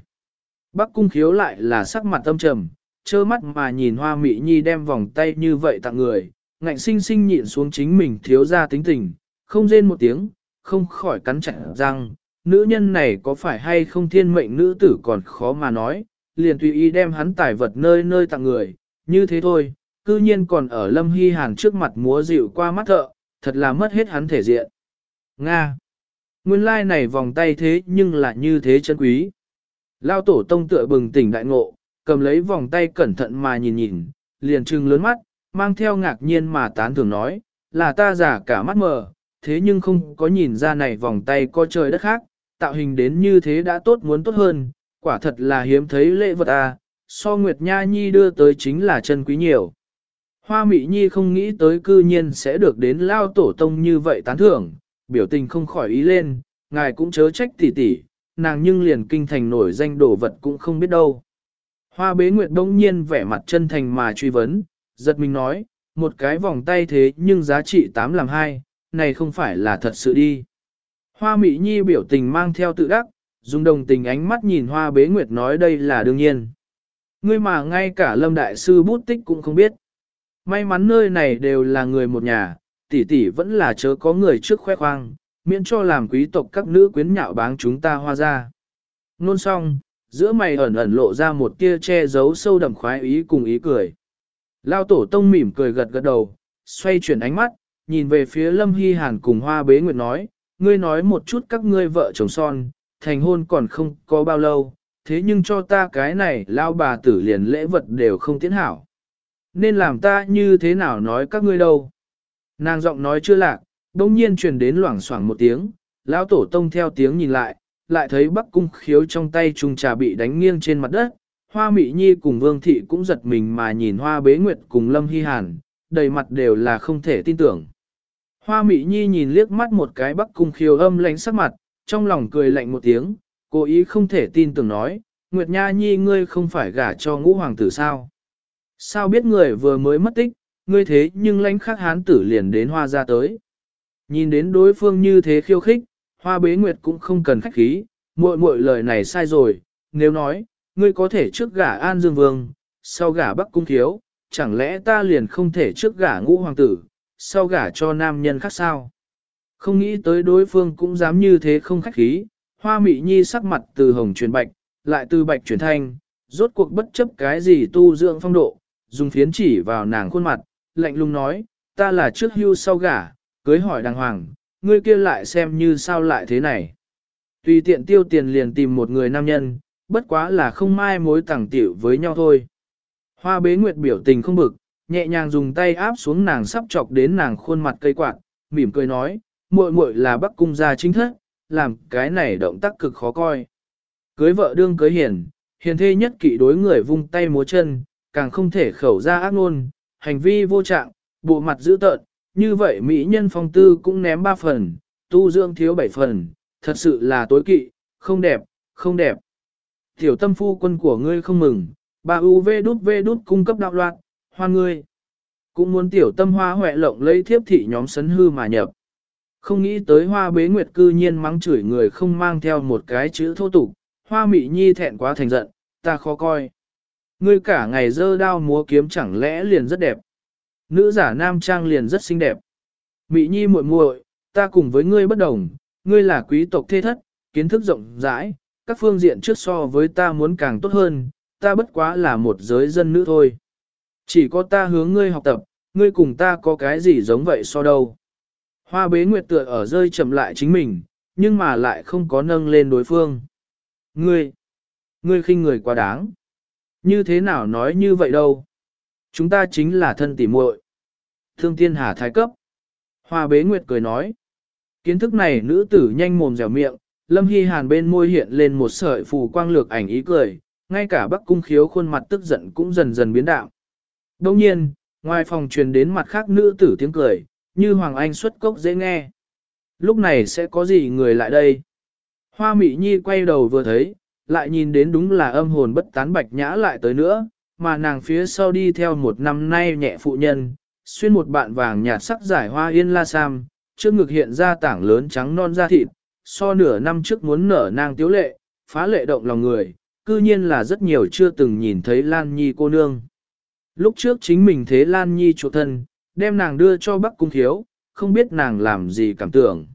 Bắc cung khiếu lại là sắc mặt tâm trầm, trơ mắt mà nhìn hoa mị nhi đem vòng tay như vậy tặng người, ngạnh sinh sinh nhịn xuống chính mình thiếu ra tính tình, không rên một tiếng, không khỏi cắn chặt răng, nữ nhân này có phải hay không thiên mệnh nữ tử còn khó mà nói, liền tùy ý đem hắn tài vật nơi nơi tặng người, như thế thôi, cư nhiên còn ở Lâm Hy Hàn trước mặt múa dịu qua mắt thợ, thật là mất hết hắn thể diện. Nga! Nguyên lai like này vòng tay thế nhưng lại như thế chân quý. Lao tổ tông tựa bừng tỉnh đại ngộ, cầm lấy vòng tay cẩn thận mà nhìn nhìn, liền trừng lớn mắt, mang theo ngạc nhiên mà tán thường nói, là ta giả cả mắt mờ, thế nhưng không có nhìn ra này vòng tay có trời đất khác, tạo hình đến như thế đã tốt muốn tốt hơn, quả thật là hiếm thấy lễ vật à, so Nguyệt Nha Nhi đưa tới chính là chân quý nhiều. Hoa Mị Nhi không nghĩ tới cư nhiên sẽ được đến lao tổ tông như vậy tán thưởng, biểu tình không khỏi ý lên, ngài cũng chớ trách tỉ tỉ, nàng nhưng liền kinh thành nổi danh đồ vật cũng không biết đâu. Hoa bế nguyệt đông nhiên vẻ mặt chân thành mà truy vấn, giật mình nói, một cái vòng tay thế nhưng giá trị 8 làm 2, này không phải là thật sự đi. Hoa Mị Nhi biểu tình mang theo tự đắc, dùng đồng tình ánh mắt nhìn Hoa Bế Nguyệt nói đây là đương nhiên. Ngươi mà ngay cả Lâm Đại Sư bút tích cũng không biết. May mắn nơi này đều là người một nhà, tỷ tỷ vẫn là chớ có người trước khoe khoang, miễn cho làm quý tộc các nữ quyến nhạo báng chúng ta hoa ra. Nôn xong, giữa mày ẩn ẩn lộ ra một tia che giấu sâu đậm khoái ý cùng ý cười. Lao tổ tông mỉm cười gật gật đầu, xoay chuyển ánh mắt, nhìn về phía Lâm Hy Hàn cùng Hoa Bế Nguyệt nói, ngươi nói một chút các ngươi vợ chồng son, thành hôn còn không có bao lâu, thế nhưng cho ta cái này lao bà tử liền lễ vật đều không tiến hảo. Nên làm ta như thế nào nói các ngươi đâu. Nàng giọng nói chưa lạc, đông nhiên truyền đến loảng xoảng một tiếng, lão tổ tông theo tiếng nhìn lại, lại thấy bắc cung khiếu trong tay trùng trà bị đánh nghiêng trên mặt đất, hoa mị nhi cùng vương thị cũng giật mình mà nhìn hoa bế nguyệt cùng lâm hy hàn, đầy mặt đều là không thể tin tưởng. Hoa mị nhi nhìn liếc mắt một cái bắc cung khiêu âm lánh sắc mặt, trong lòng cười lạnh một tiếng, cố ý không thể tin tưởng nói, Nguyệt Nha Nhi ngươi không phải gả cho ngũ hoàng tử sao? Sao biết người vừa mới mất tích, ngươi thế nhưng lãnh khắc hán tử liền đến hoa ra tới. Nhìn đến đối phương như thế khiêu khích, hoa bế nguyệt cũng không cần khách khí, muội muội lời này sai rồi, nếu nói, ngươi có thể trước gả An Dương Vương, sau gả Bắc Cung Thiếu, chẳng lẽ ta liền không thể trước gả ngũ hoàng tử, sau gả cho nam nhân khác sao? Không nghĩ tới đối phương cũng dám như thế không khách khí, hoa mị nhi sắc mặt từ hồng chuyển bạch, lại từ bạch chuyển thanh, rốt cuộc bất chấp cái gì tu dưỡng phong độ, dùng phiến chỉ vào nàng khuôn mặt, lạnh lùng nói, ta là trước hưu sau gả, cưới hỏi đàng hoàng, ngươi kia lại xem như sao lại thế này. Tùy tiện tiêu tiền liền tìm một người nam nhân, bất quá là không mai mối tẳng tiểu với nhau thôi. Hoa bế nguyệt biểu tình không bực, nhẹ nhàng dùng tay áp xuống nàng sắp chọc đến nàng khuôn mặt cây quạt, mỉm cười nói, muội muội là bắc cung gia chính thất, làm cái này động tác cực khó coi. Cưới vợ đương cưới hiền, hiền thê nhất kỵ đối người vung tay múa chân, càng không thể khẩu ra ác ngôn, hành vi vô trạng, bộ mặt dữ tợn, như vậy mỹ nhân phong tư cũng ném ba phần, tu dưỡng thiếu bảy phần, thật sự là tối kỵ, không đẹp, không đẹp. Tiểu tâm phu quân của ngươi không mừng, bà UV đút V đút cung cấp đạo loạn, hoa ngươi. Cũng muốn tiểu tâm hoa huệ lộng lấy thiếp thị nhóm sấn hư mà nhập. Không nghĩ tới hoa bế nguyệt cư nhiên mắng chửi người không mang theo một cái chữ thô tục, hoa mị nhi thẹn quá thành giận, ta khó coi. Ngươi cả ngày dơ đao múa kiếm chẳng lẽ liền rất đẹp. Nữ giả nam trang liền rất xinh đẹp. Mị nhi muội muội, ta cùng với ngươi bất đồng, ngươi là quý tộc thê thất, kiến thức rộng rãi, các phương diện trước so với ta muốn càng tốt hơn, ta bất quá là một giới dân nữ thôi. Chỉ có ta hướng ngươi học tập, ngươi cùng ta có cái gì giống vậy so đâu. Hoa bế nguyệt tựa ở rơi chậm lại chính mình, nhưng mà lại không có nâng lên đối phương. Ngươi, ngươi khinh người quá đáng. Như thế nào nói như vậy đâu? Chúng ta chính là thân tỉ muội. Thương tiên hà thái cấp. Hoa bế nguyệt cười nói. Kiến thức này nữ tử nhanh mồm dẻo miệng, lâm hy hàn bên môi hiện lên một sợi phù quang lược ảnh ý cười, ngay cả bắc cung khiếu khuôn mặt tức giận cũng dần dần biến đạo. Đồng nhiên, ngoài phòng truyền đến mặt khác nữ tử tiếng cười, như Hoàng Anh xuất cốc dễ nghe. Lúc này sẽ có gì người lại đây? Hoa mỹ Nhi quay đầu vừa thấy, lại nhìn đến đúng là âm hồn bất tán bạch nhã lại tới nữa, mà nàng phía sau đi theo một năm nay nhẹ phụ nhân, xuyên một bạn vàng nhạt sắc giải hoa yên la sam, trước ngực hiện ra tảng lớn trắng non da thịt, so nửa năm trước muốn nở nàng tiếu lệ, phá lệ động lòng người, cư nhiên là rất nhiều chưa từng nhìn thấy Lan Nhi cô nương. Lúc trước chính mình thế Lan Nhi chỗ thân, đem nàng đưa cho Bắc Cung Thiếu, không biết nàng làm gì cảm tưởng.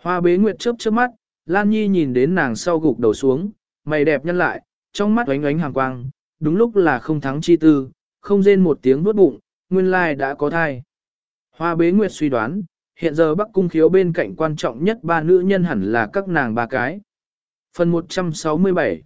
Hoa bế nguyệt chớp chớp mắt, Lan Nhi nhìn đến nàng sau gục đầu xuống, mày đẹp nhân lại, trong mắt oánh oánh hàng quang, đúng lúc là không thắng chi tư, không rên một tiếng nuốt bụng, nguyên lai đã có thai. Hoa bế nguyệt suy đoán, hiện giờ Bắc Cung Khiếu bên cạnh quan trọng nhất ba nữ nhân hẳn là các nàng ba cái. Phần 167